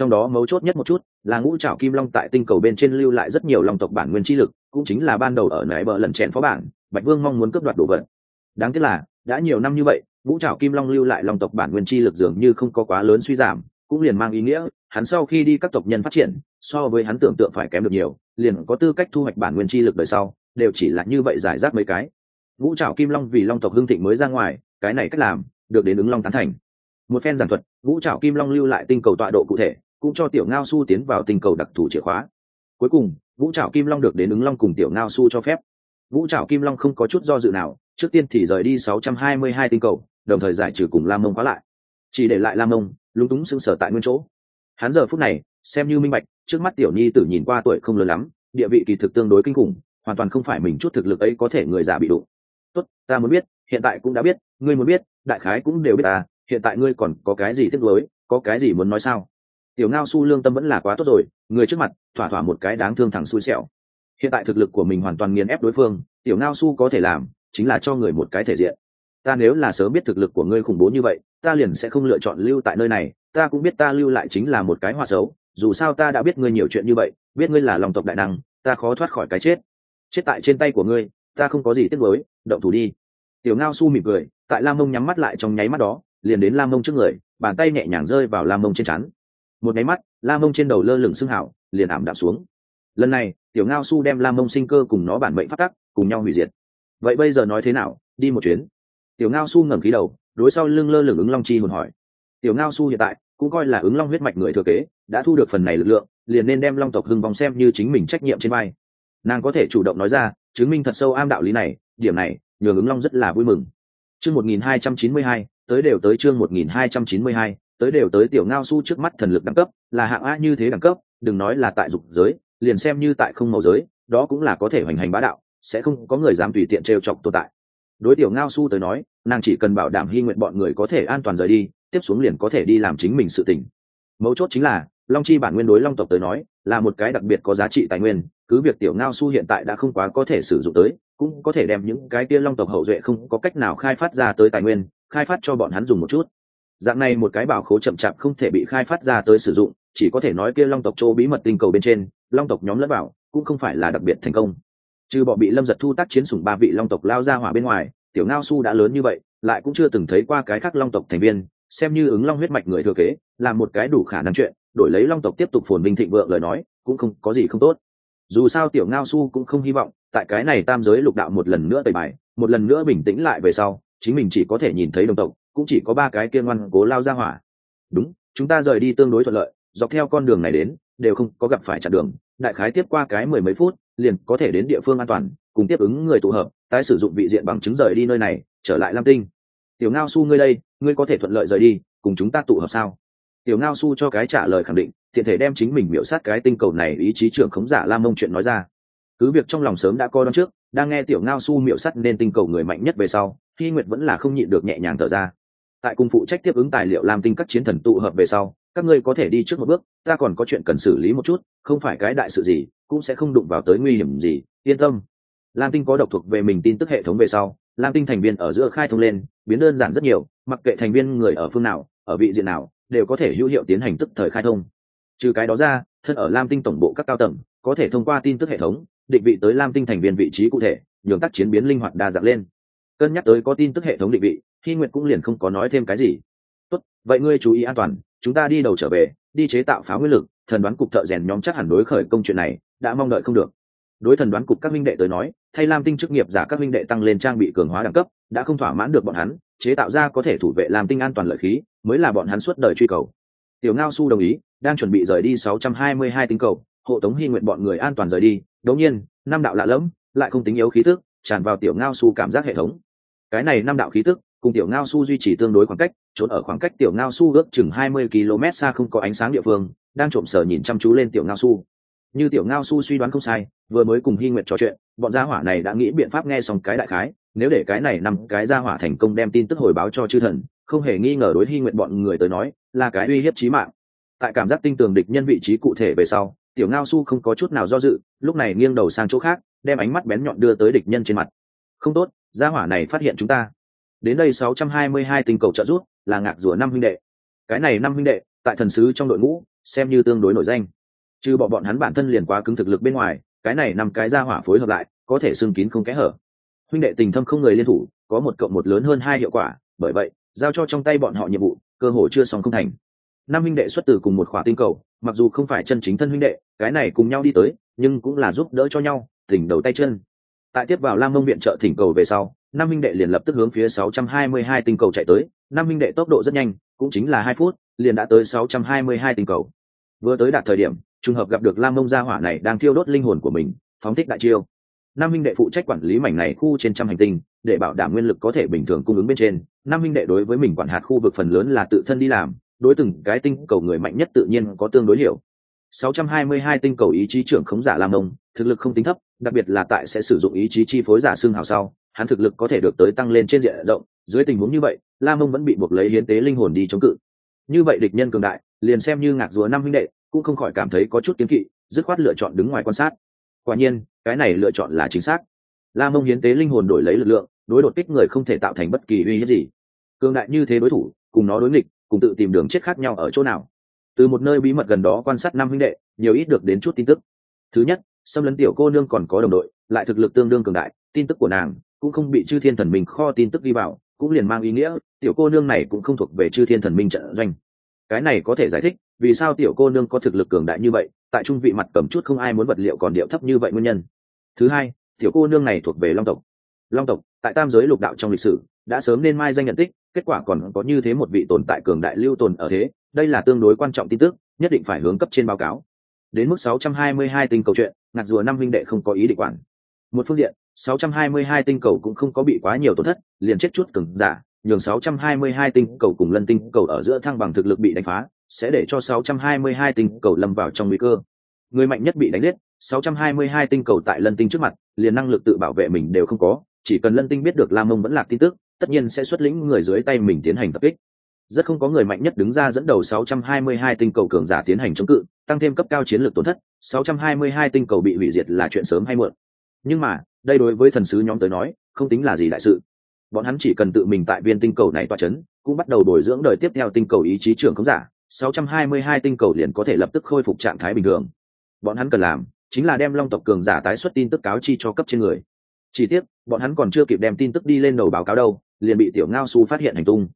trong đó mấu chốt nhất một chút là ngũ trảo kim long tại tinh cầu bên trên lưu lại rất nhiều long tộc bản nguyên chi lực, cũng chính là ban đầu ở nãy bờ lần chèn phó bản, bạch vương mong muốn cướp đoạt đồ vật. Đáng tiếc là, đã nhiều năm như vậy, ngũ trảo kim long lưu lại long tộc bản nguyên chi lực dường như không có quá lớn suy giảm, cũng liền mang ý nghĩa, hắn sau khi đi các tộc nhân phát triển, so với hắn tưởng tượng phải kém được nhiều, liền có tư cách thu hoạch bản nguyên chi lực đời sau, đều chỉ là như vậy giải rác mấy cái. Ngũ trảo kim long vì long tộc hương thịnh mới ra ngoài, cái này cách làm, được đến ứng long tán thành. Một phen giảng thuật, ngũ trảo kim long lưu lại tinh cầu tọa độ cụ thể cũng cho tiểu ngao su tiến vào tình cầu đặc thù chìa khóa. Cuối cùng, vũ trảo kim long được đến ứng long cùng tiểu ngao su cho phép. Vũ trảo kim long không có chút do dự nào, trước tiên thì rời đi 622 tinh cầu, đồng thời giải trừ cùng lam mông khóa lại. Chỉ để lại lam mông, lúng túng sững sờ tại nguyên chỗ. Hắn giờ phút này, xem như minh bạch, trước mắt tiểu nhi tử nhìn qua tuổi không lớn lắm, địa vị kỳ thực tương đối kinh khủng, hoàn toàn không phải mình chút thực lực ấy có thể người già bị đụng. Tốt, ta muốn biết, hiện tại cũng đã biết, ngươi muốn biết, đại khái cũng đều biết ta, hiện tại ngươi còn có cái gì tiếc nuối, có cái gì muốn nói sao? Tiểu ngao su lương tâm vẫn là quá tốt rồi, người trước mặt, thỏa thỏa một cái đáng thương thẳng xui xẻo. Hiện tại thực lực của mình hoàn toàn nghiền ép đối phương, tiểu ngao su có thể làm, chính là cho người một cái thể diện. Ta nếu là sớm biết thực lực của ngươi khủng bố như vậy, ta liền sẽ không lựa chọn lưu tại nơi này, ta cũng biết ta lưu lại chính là một cái hoa xấu, dù sao ta đã biết ngươi nhiều chuyện như vậy, biết ngươi là lòng tộc đại năng, ta khó thoát khỏi cái chết. Chết tại trên tay của ngươi, ta không có gì tiếc nuối, động thủ đi. Tiểu ngao su mỉm cười, tại lam mông nhắm mắt lại trong nháy mắt đó, liền đến lam mông trước người, bàn tay nhẹ nhàng rơi vào lam mông trên chắn một máy mắt lam mông trên đầu lơ lửng xương hảo, liền ảm đạm xuống. Lần này, tiểu ngao su đem lam mông sinh cơ cùng nó bản mệnh phát tắc, cùng nhau hủy diệt. Vậy bây giờ nói thế nào? Đi một chuyến. Tiểu ngao su ngẩng khí đầu, đối sau lưng lơ lửng ứng long chi hồn hỏi. Tiểu ngao su hiện tại, cũng coi là ứng long huyết mạch người thừa kế, đã thu được phần này lực lượng, liền nên đem long tộc hưng vong xem như chính mình trách nhiệm trên vai. Nàng có thể chủ động nói ra, chứng minh thật sâu am đạo lý này, điểm này nhường ứng long rất là vui mừng. Chương một nghìn hai trăm chín mươi hai, tới đều tới chương một nghìn hai trăm chín mươi hai tới đều tới tiểu ngao su trước mắt thần lực đẳng cấp, là hạng a như thế đẳng cấp, đừng nói là tại dục giới, liền xem như tại không màu giới, đó cũng là có thể hoành hành bá đạo, sẽ không có người dám tùy tiện trêu chọc tồn tại. Đối tiểu ngao su tới nói, nàng chỉ cần bảo đảm hy nguyện bọn người có thể an toàn rời đi, tiếp xuống liền có thể đi làm chính mình sự tỉnh mấu chốt chính là, long chi bản nguyên đối long tộc tới nói, là một cái đặc biệt có giá trị tài nguyên, cứ việc tiểu ngao su hiện tại đã không quá có thể sử dụng tới, cũng có thể đem những cái kia long tộc hậu duệ không có cách nào khai phát ra tới tài nguyên, khai phát cho bọn hắn dùng một chút dạng này một cái bảo khố chậm chạp không thể bị khai phát ra tới sử dụng, chỉ có thể nói kia long tộc chỗ bí mật tinh cầu bên trên, long tộc nhóm lẫn bảo cũng không phải là đặc biệt thành công. Trừ bỏ bị lâm giật thu tác chiến sủng ba vị long tộc lao ra hỏa bên ngoài, tiểu ngao su đã lớn như vậy, lại cũng chưa từng thấy qua cái khác long tộc thành viên, xem như ứng long huyết mạch người thừa kế, là một cái đủ khả năng chuyện, đổi lấy long tộc tiếp tục phồn vinh thịnh vượng lời nói, cũng không có gì không tốt. Dù sao tiểu ngao su cũng không hy vọng, tại cái này tam giới lục đạo một lần nữa tẩy bài, một lần nữa bình tĩnh lại về sau, chính mình chỉ có thể nhìn thấy đồng tộc cũng chỉ có ba cái kia ngoan cố lao ra hỏa. Đúng, chúng ta rời đi tương đối thuận lợi, dọc theo con đường này đến, đều không có gặp phải chặn đường. Đại khái tiếp qua cái mười mấy phút, liền có thể đến địa phương an toàn, cùng tiếp ứng người tụ hợp, tái sử dụng vị diện bằng chứng rời đi nơi này, trở lại lam tinh. Tiểu ngao su ngươi đây, ngươi có thể thuận lợi rời đi, cùng chúng ta tụ hợp sao? Tiểu ngao su cho cái trả lời khẳng định thiện thể đem chính mình miễu sát cái tinh cầu này ý chí trưởng khống giả lam mông chuyện nói ra. Cứ việc trong lòng sớm đã coi đón trước, đang nghe tiểu ngao su miễu sắt nên tinh cầu người mạnh nhất về sau khi nguyệt vẫn là không nhịn được nhẹ nhàng thở ra tại cung phụ trách tiếp ứng tài liệu làm tinh các chiến thần tụ hợp về sau, các ngươi có thể đi trước một bước, ta còn có chuyện cần xử lý một chút, không phải cái đại sự gì, cũng sẽ không đụng vào tới nguy hiểm gì, yên tâm. Lam tinh có độc thuộc về mình tin tức hệ thống về sau, lam tinh thành viên ở giữa khai thông lên, biến đơn giản rất nhiều, mặc kệ thành viên người ở phương nào, ở vị diện nào, đều có thể hữu hiệu tiến hành tức thời khai thông. Trừ cái đó ra, thân ở lam tinh tổng bộ các cao tầng, có thể thông qua tin tức hệ thống, định vị tới lam tinh thành viên vị trí cụ thể, nhường tác chiến biến linh hoạt đa dạng lên cân nhắc tới có tin tức hệ thống định vị khi nguyện cũng liền không có nói thêm cái gì. Tốt, vậy ngươi chú ý an toàn, chúng ta đi đầu trở về, đi chế tạo pháo nguyên lực, thần đoán cục thợ rèn nhóm chắc hẳn đối khởi công chuyện này, đã mong đợi không được. Đối thần đoán cục các minh đệ tới nói, thay lam tinh chức nghiệp giả các minh đệ tăng lên trang bị cường hóa đẳng cấp, đã không thỏa mãn được bọn hắn, chế tạo ra có thể thủ vệ làm tinh an toàn lợi khí, mới là bọn hắn suốt đời truy cầu. Tiểu ngao su đồng ý, đang chuẩn bị rời đi 622 tinh cầu, hộ tống hy nguyện bọn người an toàn rời đi. Đống nhiên, năm đạo lạ lẫm, lại không tính yếu khí tức, tràn vào tiểu ngao su cảm giác hệ thống cái này năm đạo khí tức, cùng tiểu ngao su duy trì tương đối khoảng cách, trốn ở khoảng cách tiểu ngao su ước chừng 20 km xa không có ánh sáng địa phương, đang trộm sở nhìn chăm chú lên tiểu ngao su. Như tiểu ngao su suy đoán không sai, vừa mới cùng hy nguyện trò chuyện, bọn gia hỏa này đã nghĩ biện pháp nghe xong cái đại khái, nếu để cái này nằm cái gia hỏa thành công đem tin tức hồi báo cho chư thần, không hề nghi ngờ đối hy nguyện bọn người tới nói, là cái uy hiếp chí mạng. Tại cảm giác tinh tường địch nhân vị trí cụ thể về sau, tiểu ngao su không có chút nào do dự, lúc này nghiêng đầu sang chỗ khác, đem ánh mắt bén nhọn đưa tới địch nhân trên mặt không tốt, gia hỏa này phát hiện chúng ta. Đến đây 622 tinh cầu trợ giúp, là ngạc rùa năm huynh đệ. Cái này năm huynh đệ, tại thần sứ trong đội ngũ, xem như tương đối nổi danh. Trừ bọn bọn hắn bản thân liền quá cứng thực lực bên ngoài, cái này năm cái gia hỏa phối hợp lại, có thể xưng kín không kẽ hở. Huynh đệ tình thâm không người liên thủ, có một cộng một lớn hơn hai hiệu quả, bởi vậy, giao cho trong tay bọn họ nhiệm vụ, cơ hồ chưa xong không thành. Năm huynh đệ xuất từ cùng một khỏa tinh cầu, mặc dù không phải chân chính thân huynh đệ, cái này cùng nhau đi tới, nhưng cũng là giúp đỡ cho nhau tỉnh đầu tay chân tại tiếp vào lam mông viện trợ thỉnh cầu về sau năm huynh đệ liền lập tức hướng phía 622 tinh cầu chạy tới. Năm huynh đệ tốc độ rất nhanh, cũng chính là hai phút, liền đã tới 622 tinh cầu. Vừa tới đạt thời điểm, trùng hợp gặp được lam mông gia hỏa này đang thiêu đốt linh hồn của mình, phóng thích đại chiêu. Năm huynh đệ phụ trách quản lý mảnh này khu trên trăm hành tinh, để bảo đảm nguyên lực có thể bình thường cung ứng bên trên. Năm huynh đệ đối với mình quản hạt khu vực phần lớn là tự thân đi làm, đối từng cái tinh cầu người mạnh nhất tự nhiên có tương đối hiểu. 622 tinh cầu ý chí trưởng khống giả lam mông thực lực không tính thấp, đặc biệt là tại sẽ sử dụng ý chí chi phối giả xương hào sau, hắn thực lực có thể được tới tăng lên trên diện rộng. Dưới tình huống như vậy, lam mông vẫn bị buộc lấy hiến tế linh hồn đi chống cự. Như vậy địch nhân cường đại, liền xem như ngạc rùa năm huynh đệ, cũng không khỏi cảm thấy có chút kiêng kỵ, dứt khoát lựa chọn đứng ngoài quan sát. Quả nhiên, cái này lựa chọn là chính xác. Lam mông hiến tế linh hồn đổi lấy lực lượng, đối đột kích người không thể tạo thành bất kỳ uy hiếp gì. Cường đại như thế đối thủ, cùng nó đối nghịch, cùng tự tìm đường chết khác nhau ở chỗ nào? Từ một nơi bí mật gần đó quan sát năm huynh đệ, nhiều ít được đến chút tin tức. Thứ nhất xâm lấn tiểu cô nương còn có đồng đội, lại thực lực tương đương cường đại, tin tức của nàng cũng không bị chư thiên thần minh kho tin tức ghi vào, cũng liền mang ý nghĩa, tiểu cô nương này cũng không thuộc về chư thiên thần minh trận doanh. Cái này có thể giải thích, vì sao tiểu cô nương có thực lực cường đại như vậy, tại trung vị mặt cầm chút không ai muốn vật liệu còn điệu thấp như vậy nguyên nhân. Thứ hai, tiểu cô nương này thuộc về long tộc. Long tộc, tại tam giới lục đạo trong lịch sử, đã sớm nên mai danh nhận tích, kết quả còn có như thế một vị tồn tại cường đại lưu tồn ở thế đây là tương đối quan trọng tin tức, nhất định phải hướng cấp trên báo cáo. Đến mức 622 tinh cầu chuyện, ngạc rùa năm huynh đệ không có ý định quản. Một phương diện 622 tinh cầu cũng không có bị quá nhiều tổn thất, liền chết chút cứng giả, nhường 622 tinh cầu cùng lân tinh cầu ở giữa thăng bằng thực lực bị đánh phá, sẽ để cho 622 tinh cầu lâm vào trong nguy cơ. Người mạnh nhất bị đánh giết 622 tinh cầu tại lân tinh trước mặt, liền năng lực tự bảo vệ mình đều không có, chỉ cần lân tinh biết được lam mông vẫn lạc tin tức, tất nhiên sẽ xuất lĩnh người dưới tay mình tiến hành tập kích rất không có người mạnh nhất đứng ra dẫn đầu 622 tinh cầu cường giả tiến hành chống cự, tăng thêm cấp cao chiến lược tổn thất 622 tinh cầu bị hủy diệt là chuyện sớm hay muộn. Nhưng mà, đây đối với thần sứ nhóm tới nói, không tính là gì đại sự. Bọn hắn chỉ cần tự mình tại viên tinh cầu này tọa chấn, cũng bắt đầu bồi dưỡng đời tiếp theo tinh cầu ý chí trưởng khống giả 622 tinh cầu liền có thể lập tức khôi phục trạng thái bình thường. Bọn hắn cần làm, chính là đem long tộc cường giả tái xuất tin tức cáo chi cho cấp trên người. Chỉ tiếc, bọn hắn còn chưa kịp đem tin tức đi lên đầu báo cáo đâu, liền bị tiểu ngao su phát hiện hành tung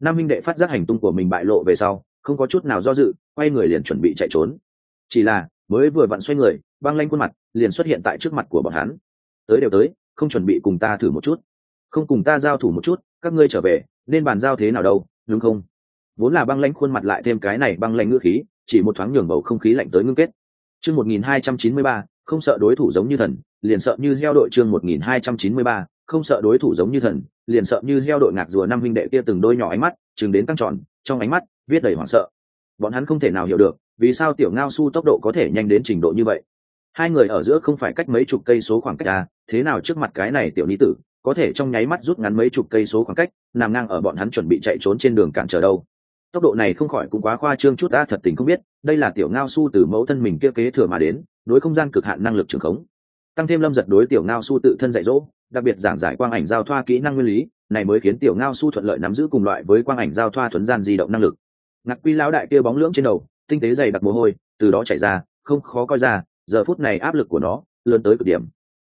nam minh đệ phát giác hành tung của mình bại lộ về sau, không có chút nào do dự, quay người liền chuẩn bị chạy trốn. Chỉ là, mới vừa vặn xoay người, băng lanh khuôn mặt liền xuất hiện tại trước mặt của bọn hắn. Tới đều tới, không chuẩn bị cùng ta thử một chút. Không cùng ta giao thủ một chút, các ngươi trở về, nên bàn giao thế nào đâu, đúng không? Vốn là băng lanh khuôn mặt lại thêm cái này băng lanh ngữ khí, chỉ một thoáng nhường bầu không khí lạnh tới ngưng kết. Chương một nghìn hai trăm chín mươi ba, không sợ đối thủ giống như thần, liền sợ như heo đội chương một nghìn hai trăm chín mươi ba, không sợ đối thủ giống như thần liền sợ như heo đội ngạc rùa năm huynh đệ kia từng đôi nhỏ ánh mắt, chừng đến căng tròn, trong ánh mắt viết đầy hoảng sợ. Bọn hắn không thể nào hiểu được, vì sao tiểu ngao su tốc độ có thể nhanh đến trình độ như vậy. Hai người ở giữa không phải cách mấy chục cây số khoảng cách à thế nào trước mặt cái này tiểu ni tử, có thể trong nháy mắt rút ngắn mấy chục cây số khoảng cách, nằm ngang ở bọn hắn chuẩn bị chạy trốn trên đường cản trở đâu. Tốc độ này không khỏi cũng quá khoa trương chút ta thật tình không biết, đây là tiểu ngao su từ mẫu thân mình kia kế thừa mà đến, đối không gian cực hạn năng lực trường khống. Tăng thêm lâm giật đối tiểu ngao su tự thân dạy dỗ đặc biệt giảng giải quang ảnh giao thoa kỹ năng nguyên lý, này mới khiến tiểu ngao su thuận lợi nắm giữ cùng loại với quang ảnh giao thoa thuấn gian di động năng lực. Ngạc quy lão đại kia bóng lưỡng trên đầu, tinh tế dày đặc mồ hôi, từ đó chảy ra, không khó coi ra, giờ phút này áp lực của nó lớn tới cực điểm.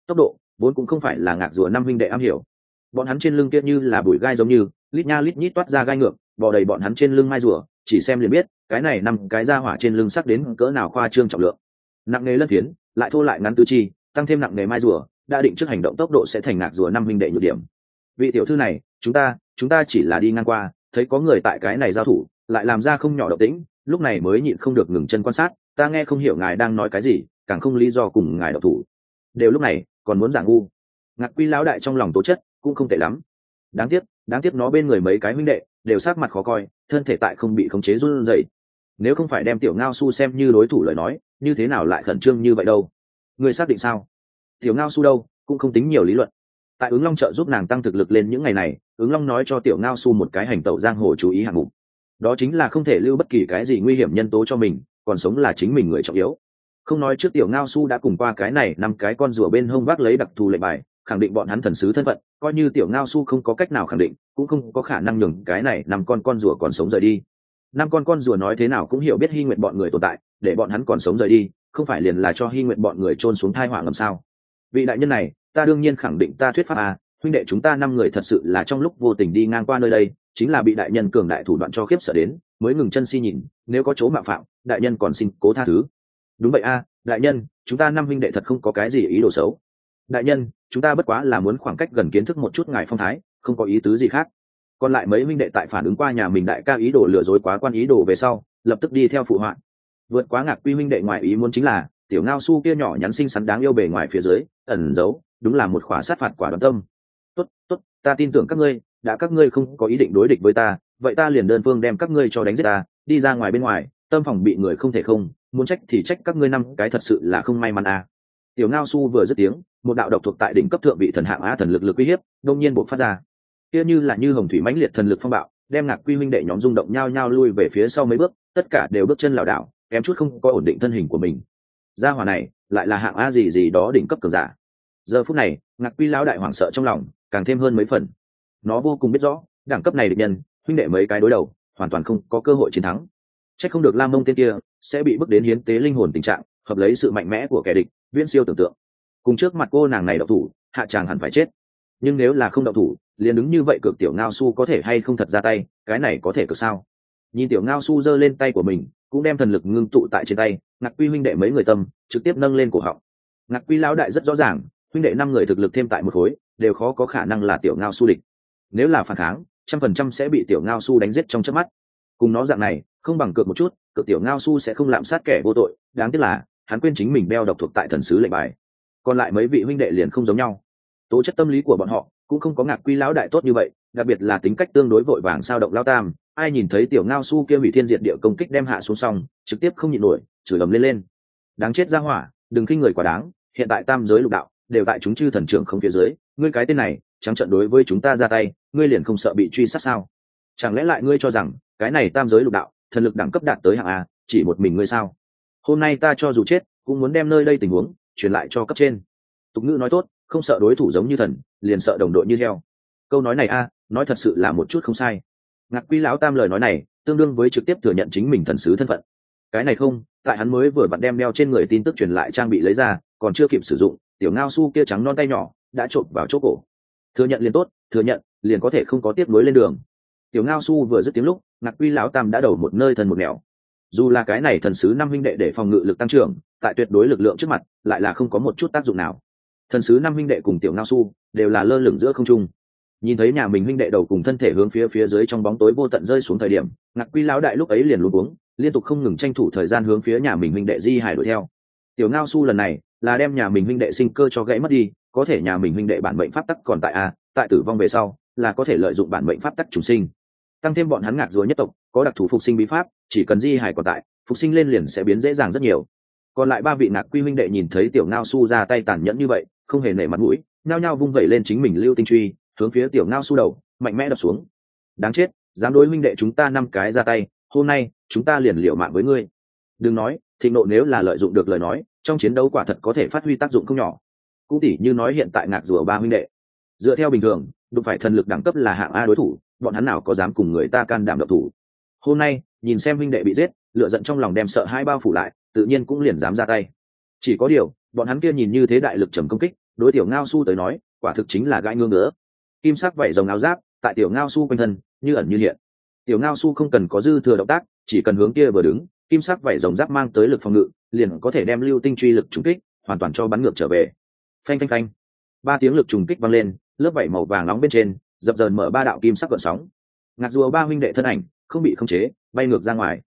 Tốc độ vốn cũng không phải là ngạc rùa năm huynh đệ am hiểu. Bọn hắn trên lưng kia như là bụi gai giống như, lít nha lít nhít toát ra gai ngược, bò đầy bọn hắn trên lưng mai rùa, chỉ xem liền biết, cái này nằm cái ra hỏa trên lưng sắc đến cỡ nào khoa trương trọng lượng. Nặng nghề lân phiến lại thô lại ngắn tư chi, tăng thêm nặng nghề mai rùa đã định trước hành động tốc độ sẽ thành ngạc rùa năm huynh đệ nhược điểm. Vị tiểu thư này, chúng ta chúng ta chỉ là đi ngang qua, thấy có người tại cái này giao thủ, lại làm ra không nhỏ động tĩnh, lúc này mới nhịn không được ngừng chân quan sát, ta nghe không hiểu ngài đang nói cái gì, càng không lý do cùng ngài độc thủ. Đều lúc này, còn muốn giả ngu. Ngạc quy lão đại trong lòng tố chất, cũng không tệ lắm. Đáng tiếc đáng tiếc nó bên người mấy cái huynh đệ, đều sát mặt khó coi, thân thể tại không bị khống chế run rẩy. Nếu không phải đem tiểu ngao su xem như đối thủ lời nói, như thế nào lại khẩn trương như vậy đâu? Người xác định sao? Tiểu ngao su đâu, cũng không tính nhiều lý luận. Tại ứng long trợ giúp nàng tăng thực lực lên những ngày này, ứng long nói cho tiểu ngao su một cái hành tẩu giang hồ chú ý hạng mục. Đó chính là không thể lưu bất kỳ cái gì nguy hiểm nhân tố cho mình, còn sống là chính mình người trọng yếu. Không nói trước tiểu ngao su đã cùng qua cái này năm cái con rùa bên hông vác lấy đặc thù lệnh bài, khẳng định bọn hắn thần sứ thân phận, coi như tiểu ngao su không có cách nào khẳng định, cũng không có khả năng nhường cái này năm con con rùa còn sống rời đi. Năm con con rùa nói thế nào cũng hiểu biết hy nguyện bọn người tồn tại, để bọn hắn còn sống rời đi, không phải liền là cho hy nguyện bọn người trôn xuống thai hỏa ngầm sao? Vị đại nhân này, ta đương nhiên khẳng định ta thuyết pháp à huynh đệ chúng ta năm người thật sự là trong lúc vô tình đi ngang qua nơi đây, chính là bị đại nhân cường đại thủ đoạn cho khiếp sợ đến, mới ngừng chân si nhìn, nếu có chỗ mạo phạm, đại nhân còn xin cố tha thứ. Đúng vậy a đại nhân, chúng ta năm huynh đệ thật không có cái gì ý đồ xấu. Đại nhân, chúng ta bất quá là muốn khoảng cách gần kiến thức một chút ngài phong thái, không có ý tứ gì khác. Còn lại mấy huynh đệ tại phản ứng qua nhà mình đại ca ý đồ lừa dối quá quan ý đồ về sau, lập tức đi theo phụ họa. Vượt quá ngạc quy huynh đệ ngoài ý muốn chính là tiểu ngao su kia nhỏ nhắn xinh xắn đáng yêu bề ngoài phía dưới, ẩn giấu, đúng là một khỏa sát phạt quả đoán tâm. Tốt tốt, ta tin tưởng các ngươi, đã các ngươi không có ý định đối địch với ta, vậy ta liền đơn phương đem các ngươi cho đánh giết ta, đi ra ngoài bên ngoài, tâm phòng bị người không thể không, muốn trách thì trách các ngươi năm, cái thật sự là không may mắn à. tiểu ngao su vừa dứt tiếng, một đạo độc thuộc tại đỉnh cấp thượng vị thần hạng á thần lực lực uy hiếp đông nhiên buộc phát ra. Kia như là như hồng thủy mãnh liệt thần lực phong bạo, đem ngạc quy huynh đệ nhóm rung động nhao nhao lui về phía sau mấy bước, tất cả đều bước chân lảo đảo, kém chút không có ổn định thân hình của mình gia hỏa này lại là hạng a gì gì đó đỉnh cấp cường giả. Giờ phút này, ngạc quy lão đại hoảng sợ trong lòng, càng thêm hơn mấy phần. Nó vô cùng biết rõ, đẳng cấp này địch nhân, huynh đệ mấy cái đối đầu, hoàn toàn không có cơ hội chiến thắng. C h ắ c không được lam mông tên kia sẽ bị bước đến hiến tế linh hồn tình trạng, hợp lấy sự mạnh mẽ của kẻ địch, viễn siêu tưởng tượng. Cùng trước mặt cô nàng này đậu thủ, hạ tràng hẳn phải chết. Nhưng nếu là không đậu thủ, liền đứng như vậy cực tiểu ngao su có thể hay không thật ra tay, cái này có thể cực sao? Nhìn tiểu ngao su giơ lên tay của mình cũng đem thần lực ngưng tụ tại trên tay, ngạc quy huynh đệ mấy người tâm, trực tiếp nâng lên cổ họng. Ngạc quy lão đại rất rõ ràng, huynh đệ năm người thực lực thêm tại một khối, đều khó có khả năng là tiểu ngao su địch. Nếu là phản kháng, trăm phần trăm sẽ bị tiểu ngao su đánh giết trong chớp mắt. Cùng nó dạng này, không bằng cược một chút, cược tiểu ngao su sẽ không lạm sát kẻ vô tội, đáng tiếc là, hắn quên chính mình đeo độc thuộc tại thần sứ lệnh bài. Còn lại mấy vị huynh đệ liền không giống nhau. Tố chất tâm lý của bọn họ cũng không có ngạc quy lão đại tốt như vậy, đặc biệt là tính cách tương đối vội vàng sao động lao tam, ai nhìn thấy tiểu ngao su kia hủy thiên diệt địa công kích đem hạ xuống xong, trực tiếp không nhịn nổi, chửi ầm lên lên. Đáng chết ra hỏa, đừng khinh người quá đáng, hiện tại tam giới lục đạo, đều tại chúng chư thần trưởng không phía dưới, ngươi cái tên này, trắng trận đối với chúng ta ra tay, ngươi liền không sợ bị truy sát sao? Chẳng lẽ lại ngươi cho rằng, cái này tam giới lục đạo, thần lực đẳng cấp đạt tới hạng a, chỉ một mình ngươi sao? Hôm nay ta cho dù chết, cũng muốn đem nơi đây tình huống, truyền lại cho cấp trên. Tục ngữ nói tốt không sợ đối thủ giống như thần, liền sợ đồng đội như heo. Câu nói này a, nói thật sự là một chút không sai. Ngạc quy lão tam lời nói này, tương đương với trực tiếp thừa nhận chính mình thần sứ thân phận. Cái này không, tại hắn mới vừa vặn đem đeo trên người tin tức truyền lại trang bị lấy ra, còn chưa kịp sử dụng, tiểu ngao su kia trắng non tay nhỏ đã trộm vào chỗ cổ. Thừa nhận liền tốt, thừa nhận, liền có thể không có tiếp nối lên đường. Tiểu ngao su vừa dứt tiếng lúc, ngạc quy lão tam đã đầu một nơi thần một nẻo. Dù là cái này thần sứ năm huynh đệ để phòng ngự lực tăng trưởng, tại tuyệt đối lực lượng trước mặt, lại là không có một chút tác dụng nào thần sứ năm huynh đệ cùng tiểu ngao su đều là lơ lửng giữa không trung. Nhìn thấy nhà mình huynh đệ đầu cùng thân thể hướng phía phía dưới trong bóng tối vô tận rơi xuống thời điểm, ngạc quy lão đại lúc ấy liền luôn uống liên tục không ngừng tranh thủ thời gian hướng phía nhà mình huynh đệ di hải đuổi theo. Tiểu ngao su lần này là đem nhà mình huynh đệ sinh cơ cho gãy mất đi, có thể nhà mình huynh đệ bản mệnh pháp tắc còn tại a, tại tử vong về sau là có thể lợi dụng bản mệnh pháp tắc trùng sinh. Tăng thêm bọn hắn ngạc rùa nhất tộc, có đặc thù phục sinh bí pháp, chỉ cần di hải còn tại, phục sinh lên liền sẽ biến dễ dàng rất nhiều. Còn lại ba vị ngạc quy huynh đệ nhìn thấy tiểu ngao su ra tay tàn nhẫn như vậy không hề nể mặt mũi, nhao nhao vung vẩy lên chính mình lưu tinh truy, hướng phía tiểu ngao su đầu, mạnh mẽ đập xuống. Đáng chết, dám đối huynh đệ chúng ta năm cái ra tay, hôm nay, chúng ta liền liệu mạng với ngươi. Đừng nói, thịnh nộ nếu là lợi dụng được lời nói, trong chiến đấu quả thật có thể phát huy tác dụng không nhỏ. Cũng tỉ như nói hiện tại ngạc rùa ba huynh đệ. Dựa theo bình thường, đụng phải thần lực đẳng cấp là hạng a đối thủ, bọn hắn nào có dám cùng người ta can đảm độc thủ. Hôm nay, nhìn xem huynh đệ bị giết lựa giận trong lòng đem sợ hai bao phủ lại, tự nhiên cũng liền dám ra tay. Chỉ có điều, bọn hắn kia nhìn như thế đại lực trầm công kích đối tiểu ngao su tới nói, quả thực chính là gãi ngương nữa kim sắc vảy rồng áo giáp, tại tiểu ngao su quanh thân, như ẩn như hiện. Tiểu ngao su không cần có dư thừa động tác, chỉ cần hướng kia vừa đứng, kim sắc vảy rồng giáp mang tới lực phòng ngự, liền có thể đem lưu tinh truy lực trùng kích, hoàn toàn cho bắn ngược trở về. Phanh phanh phanh. Ba tiếng lực trùng kích vang lên, lớp vảy màu vàng nóng bên trên, dập dờn mở ba đạo kim sắc gợn sóng. Ngạc rùa ba huynh đệ thân ảnh, không bị khống chế, bay ngược ra ngoài.